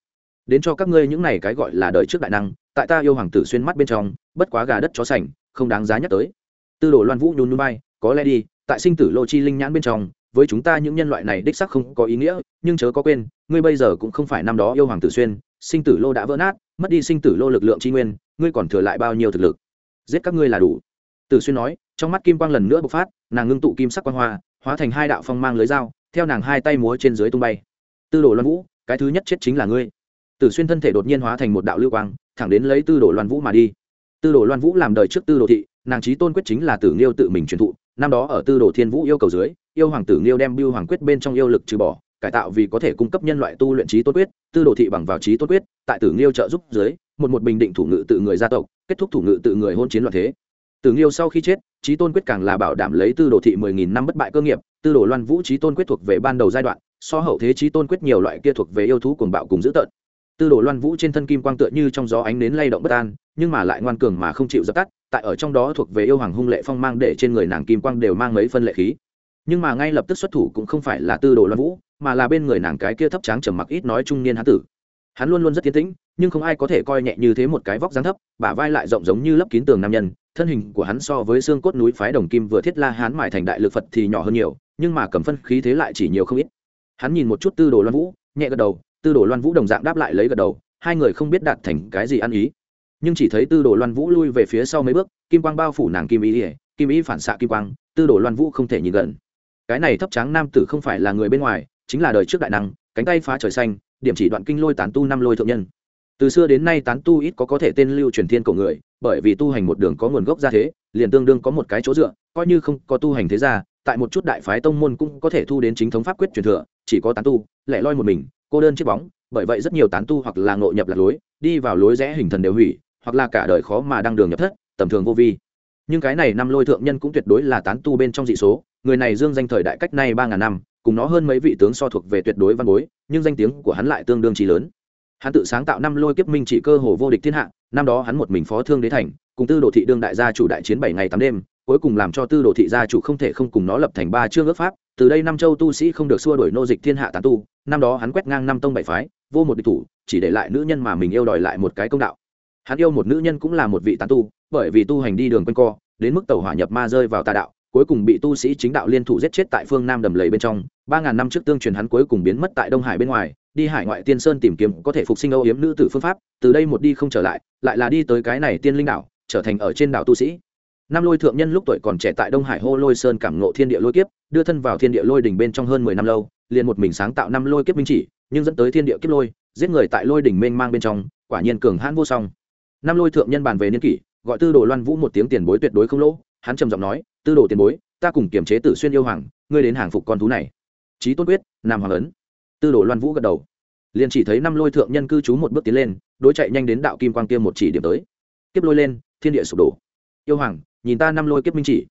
A: Đến cho các ngươi những này cái gọi là đời trước đại năng, tại ta yêu hoàng tử xuyên mắt bên trong, bất quá gà đất chó sành, không đáng giá nhắc tới. Tư đồ loan vũ nhún núi bay có lẽ đi, tại sinh tử lô chi linh nhãn bên trong, với chúng ta những nhân loại này đích sắc không có ý nghĩa, nhưng chớ có quên, ngươi bây giờ cũng không phải năm đó yêu hoàng tử xuyên, sinh tử lô đã vỡ nát, mất đi sinh tử lô lực lượng tri nguyên, ngươi còn thừa lại bao nhiêu thực lực? Giết các ngươi là đủ. Tử xuyên nói, trong mắt kim quang lần nữa bộc phát, nàng ngưng tụ kim sắc quang hoa, hóa thành hai đạo phong mang lưới dao, theo nàng hai tay múa trên dưới tung bay. Tư đồ loan vũ, cái thứ nhất chết chính là ngươi. Tử xuyên thân thể đột nhiên hóa thành một đạo lưu quang, thẳng đến lấy tư đồ loan vũ mà đi. Tư đồ loan vũ làm đời trước tư đồ thị, nàng trí tôn quyết chính là tử nghiêu tự mình truyền thụ, năm đó ở tư đồ thiên vũ yêu cầu dưới, yêu hoàng tử nghiêu đem biêu hoàng quyết bên trong yêu lực trừ bỏ, cải tạo vì có thể cung cấp nhân loại tu luyện trí tôn quyết, tư đồ thị bằng vào trí tôn quyết, tại tử nghiêu trợ giúp dưới một một bình định thủ ngự tự người gia tộc, kết thúc thủ ngự tự người hôn chiến loạn thế. Tử nghiêu sau khi chết trí tôn quyết càng là bảo đảm lấy tư đồ thị mười nghìn năm bất bại cơ nghiệp, tư đồ loan vũ trí tôn quyết thuộc về ban đầu giai đoạn, so hậu thế trí tôn quyết nhiều loại kia thuộc về yêu thú cuồng bạo cùng dữ tợn. Tư đồ loan vũ trên thân kim quang tựa như trong gió ánh nến lay động bất an, nhưng mà lại ngoan cường mà không chịu dập tắt, tại ở trong đó thuộc về yêu hoàng hung lệ phong mang để trên người nàng kim quang đều mang mấy phân lệ khí. Nhưng mà ngay lập tức xuất thủ cũng không phải là tư đồ loan vũ, mà là bên người nàng cái kia thấp tráng trầm mặc ít nói trung niên hán tử hắn luôn luôn rất tiến tĩnh, nhưng không ai có thể coi nhẹ như thế một cái vóc dáng thấp, bả vai lại rộng giống như lấp kín tường nam nhân, thân hình của hắn so với xương cốt núi phái đồng kim vừa thiết la hán mải thành đại lực phật thì nhỏ hơn nhiều, nhưng mà cầm phân khí thế lại chỉ nhiều không ít. Hắn nhìn một chút tư đồ loan vũ, nhẹ gật đầu, tư đồ loan vũ đồng dạng đáp lại lấy gật đầu, hai người không biết đạt thành cái gì ăn ý. Nhưng chỉ thấy tư đồ loan vũ lui về phía sau mấy bước, kim quang bao phủ nàng kim ý ỉa kim ý phản xạ kim quang, tư đồ loan vũ không thể nhìn gần. Cái này thấp tráng nam tử không phải là người bên ngoài, chính là đời trước đại năng, cánh tay phá trời xanh điểm chỉ đoạn kinh lôi tán tu năm lôi thượng nhân. Từ xưa đến nay tán tu ít có có thể tên lưu truyền thiên cổ người, bởi vì tu hành một đường có nguồn gốc ra thế, liền tương đương có một cái chỗ dựa, coi như không có tu hành thế ra tại một chút đại phái tông môn cũng có thể thu đến chính thống pháp quyết truyền thừa, chỉ có tán tu, lẻ loi một mình, cô đơn chiếc bóng, bởi vậy rất nhiều tán tu hoặc là ngộ nhập lạc lối, đi vào lối rẽ hình thần đều hủy, hoặc là cả đời khó mà đăng đường nhập thất, tầm thường vô vi. Nhưng cái này năm lôi thượng nhân cũng tuyệt đối là tán tu bên trong dị số, người này dương danh thời đại cách nay ba ngàn năm cùng nó hơn mấy vị tướng so thuộc về tuyệt đối văn bối, nhưng danh tiếng của hắn lại tương đương trí lớn. Hắn tự sáng tạo năm lôi kiếp minh chỉ cơ hồ vô địch thiên hạ, năm đó hắn một mình phó thương đế thành, cùng tư đồ thị đương đại gia chủ đại chiến bảy ngày tám đêm, cuối cùng làm cho tư đồ thị gia chủ không thể không cùng nó lập thành ba chương ước pháp, từ đây năm châu tu sĩ không được xua đuổi nô dịch thiên hạ tán tu, năm đó hắn quét ngang năm tông bảy phái, vô một địch thủ, chỉ để lại nữ nhân mà mình yêu đòi lại một cái công đạo. Hắn yêu một nữ nhân cũng là một vị tán tu, bởi vì tu hành đi đường quanh co, đến mức tàu hỏa nhập ma rơi vào tà đạo cuối cùng bị tu sĩ chính đạo liên thủ giết chết tại phương nam đầm lầy bên trong. Ba ngàn năm trước tương truyền hắn cuối cùng biến mất tại đông hải bên ngoài, đi hải ngoại tiên sơn tìm kiếm có thể phục sinh âu yếm nữ tử phương pháp, từ đây một đi không trở lại lại là đi tới cái này tiên linh đảo, trở thành ở trên đảo tu sĩ. Năm lôi thượng nhân lúc tuổi còn trẻ tại đông hải hô lôi sơn cảm ngộ thiên địa lôi kiếp, đưa thân vào thiên địa lôi đỉnh bên trong hơn mười năm lâu, liền một mình sáng tạo năm lôi kiếp minh chỉ, nhưng dẫn tới thiên địa kiếp lôi, giết người tại lôi đỉnh mênh mang bên trong, quả nhiên cường hãn vô song. Năm lôi thượng nhân bàn về niên kỷ, gọi tư đồ loan vũ một tiếng tiền bối tuyệt đối không lỗ, hắn trầm giọng nói tư đồ tiền bối, ta cùng kiềm chế tử xuyên yêu hoàng, ngươi đến hàng phục con thú này. Trí tôn quyết, nam hoàng ấn. Tư đồ loan vũ gật đầu. Liền chỉ thấy năm lôi thượng nhân cư trú một bước tiến lên, đối chạy nhanh đến đạo kim quang kia một chỉ điểm tới. Kiếp lôi lên, thiên địa sụp đổ. Yêu hoàng, nhìn ta năm lôi kiếp minh chỉ.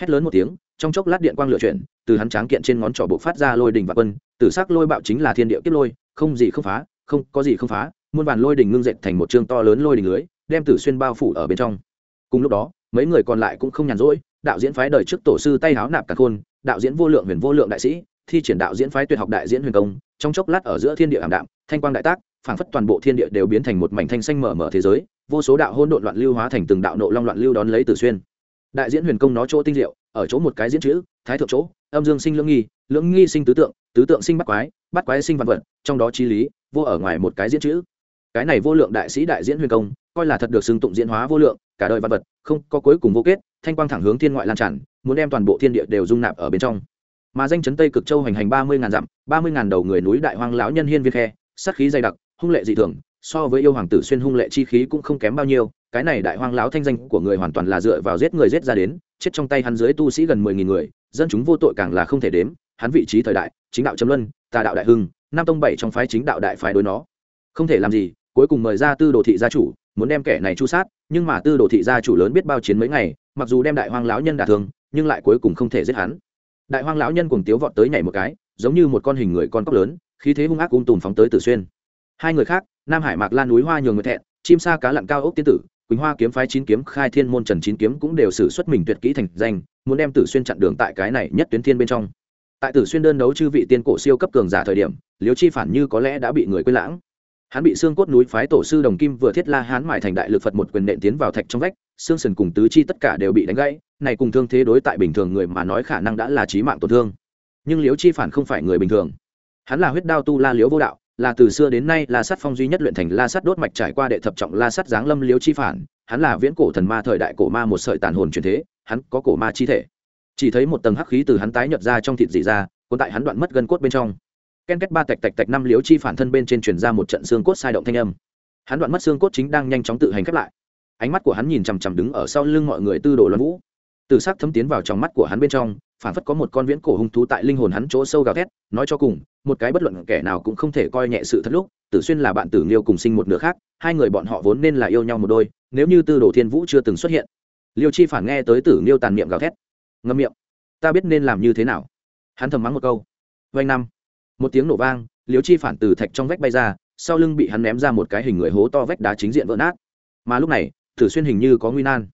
A: Hét lớn một tiếng, trong chốc lát điện quang lựa chuyển, từ hắn tráng kiện trên ngón trỏ bộ phát ra lôi đình và quân. Tử sắc lôi bạo chính là thiên địa kiếp lôi, không gì không phá, không, có gì không phá, muôn vàn lôi đình ngưng dệt thành một chương to lớn lôi đình lưới, đem tử xuyên bao phủ ở bên trong. Cùng lúc đó, mấy người còn lại cũng không nhàn rỗi đạo diễn phái đời trước tổ sư tay háo nạp cả khôn, đạo diễn vô lượng huyền vô lượng đại sĩ, thi triển đạo diễn phái tuyệt học đại diễn huyền công, trong chốc lát ở giữa thiên địa ảm đạm, thanh quang đại tác, phảng phất toàn bộ thiên địa đều biến thành một mảnh thanh xanh mở mở thế giới, vô số đạo hôn độn loạn lưu hóa thành từng đạo nộ long loạn lưu đón lấy từ xuyên. Đại diễn huyền công nó chỗ tinh diệu, ở chỗ một cái diễn chữ, thái thượng chỗ, âm dương sinh lưỡng nghi lưỡng nghi sinh tứ tượng tứ tượng sinh bắt quái bắt quái sinh văn vật, trong đó trí lý, vô ở ngoài một cái diễn chữ. Cái này vô lượng đại sĩ đại diễn huyền công coi là thật được xưng tụng diễn hóa vô lượng, cả đời văn vật, không có cuối cùng vô kết, thanh quang thẳng hướng thiên ngoại lan tràn, muốn đem toàn bộ thiên địa đều dung nạp ở bên trong. Mà danh chấn tây cực châu hành hành ba mươi ngàn dặm, ba mươi ngàn đầu người núi đại hoang lão nhân hiên viên khe, sát khí dày đặc, hung lệ dị thường, so với yêu hoàng tử xuyên hung lệ chi khí cũng không kém bao nhiêu, cái này đại hoang lão thanh danh của người hoàn toàn là dựa vào giết người giết ra đến, chết trong tay hắn dưới tu sĩ gần mười nghìn người, dân chúng vô tội càng là không thể đếm, hắn vị trí thời đại, chính đạo chấm luân, tà đạo đại hưng, nam tông bảy trong phái chính đạo đại phái đối nó. Không thể làm gì, cuối cùng mời ra tư đồ thị gia chủ muốn đem kẻ này chu sát, nhưng mà tư đồ thị gia chủ lớn biết bao chiến mấy ngày, mặc dù đem đại hoang lão nhân đả thương, nhưng lại cuối cùng không thể giết hắn. Đại hoang lão nhân cùng tiếu vọt tới nhảy một cái, giống như một con hình người con cóc lớn, khí thế hung ác ung tùm phóng tới tử xuyên. Hai người khác, nam hải mạc lan núi hoa nhường người thẹn, chim sa cá lặn cao ốc tiên tử, quỳnh hoa kiếm phái chín kiếm, khai thiên môn trần chín kiếm cũng đều xử xuất mình tuyệt kỹ thành danh, muốn đem tử xuyên chặn đường tại cái này nhất tuyến thiên bên trong. Tại tử xuyên đơn đấu chư vị tiên cổ siêu cấp cường giả thời điểm, liêu chi phản như có lẽ đã bị người quên lãng hắn bị xương cốt núi phái tổ sư đồng kim vừa thiết la hán mại thành đại lực phật một quyền nện tiến vào thạch trong vách, xương sần cùng tứ chi tất cả đều bị đánh gãy, này cùng thương thế đối tại bình thường người mà nói khả năng đã là trí mạng tổn thương. Nhưng liễu chi phản không phải người bình thường. Hắn là huyết đao tu la liễu vô đạo, là từ xưa đến nay la sắt phong duy nhất luyện thành la sắt đốt mạch trải qua đệ thập trọng la sắt giáng lâm liễu chi phản, hắn là viễn cổ thần ma thời đại cổ ma một sợi tàn hồn truyền thế, hắn có cổ ma chi thể. Chỉ thấy một tầng hắc khí từ hắn tái nhợt ra trong thịt dị ra còn tại hắn đoạn mất gân cốt bên trong ken kết ba tạch tạch tạch năm liếu chi phản thân bên trên truyền ra một trận xương cốt sai động thanh âm. Hắn đoạn mất xương cốt chính đang nhanh chóng tự hành khép lại. Ánh mắt của hắn nhìn chằm chằm đứng ở sau lưng mọi người tư đồ loan vũ. Từ sắc thấm tiến vào trong mắt của hắn bên trong, phản phất có một con viễn cổ hung thú tại linh hồn hắn chỗ sâu gào thét, nói cho cùng, một cái bất luận kẻ nào cũng không thể coi nhẹ sự thật lúc, tử xuyên là bạn tử nghiêu cùng sinh một nửa khác, hai người bọn họ vốn nên là yêu nhau một đôi, nếu như tư đồ thiên vũ chưa từng xuất hiện. Liêu chi phản nghe tới tử nghiêu tàn miệng gào thét. Ngâm miệng. Ta biết nên làm như thế nào. Hắn thầm mắng một câu. Vanh năm một tiếng nổ vang liếu chi phản từ thạch trong vách bay ra, sau lưng bị hắn ném ra một cái hình người hố to vách đá chính diện vỡ nát. Mà lúc này, Thử xuyên hình như có nguy nan.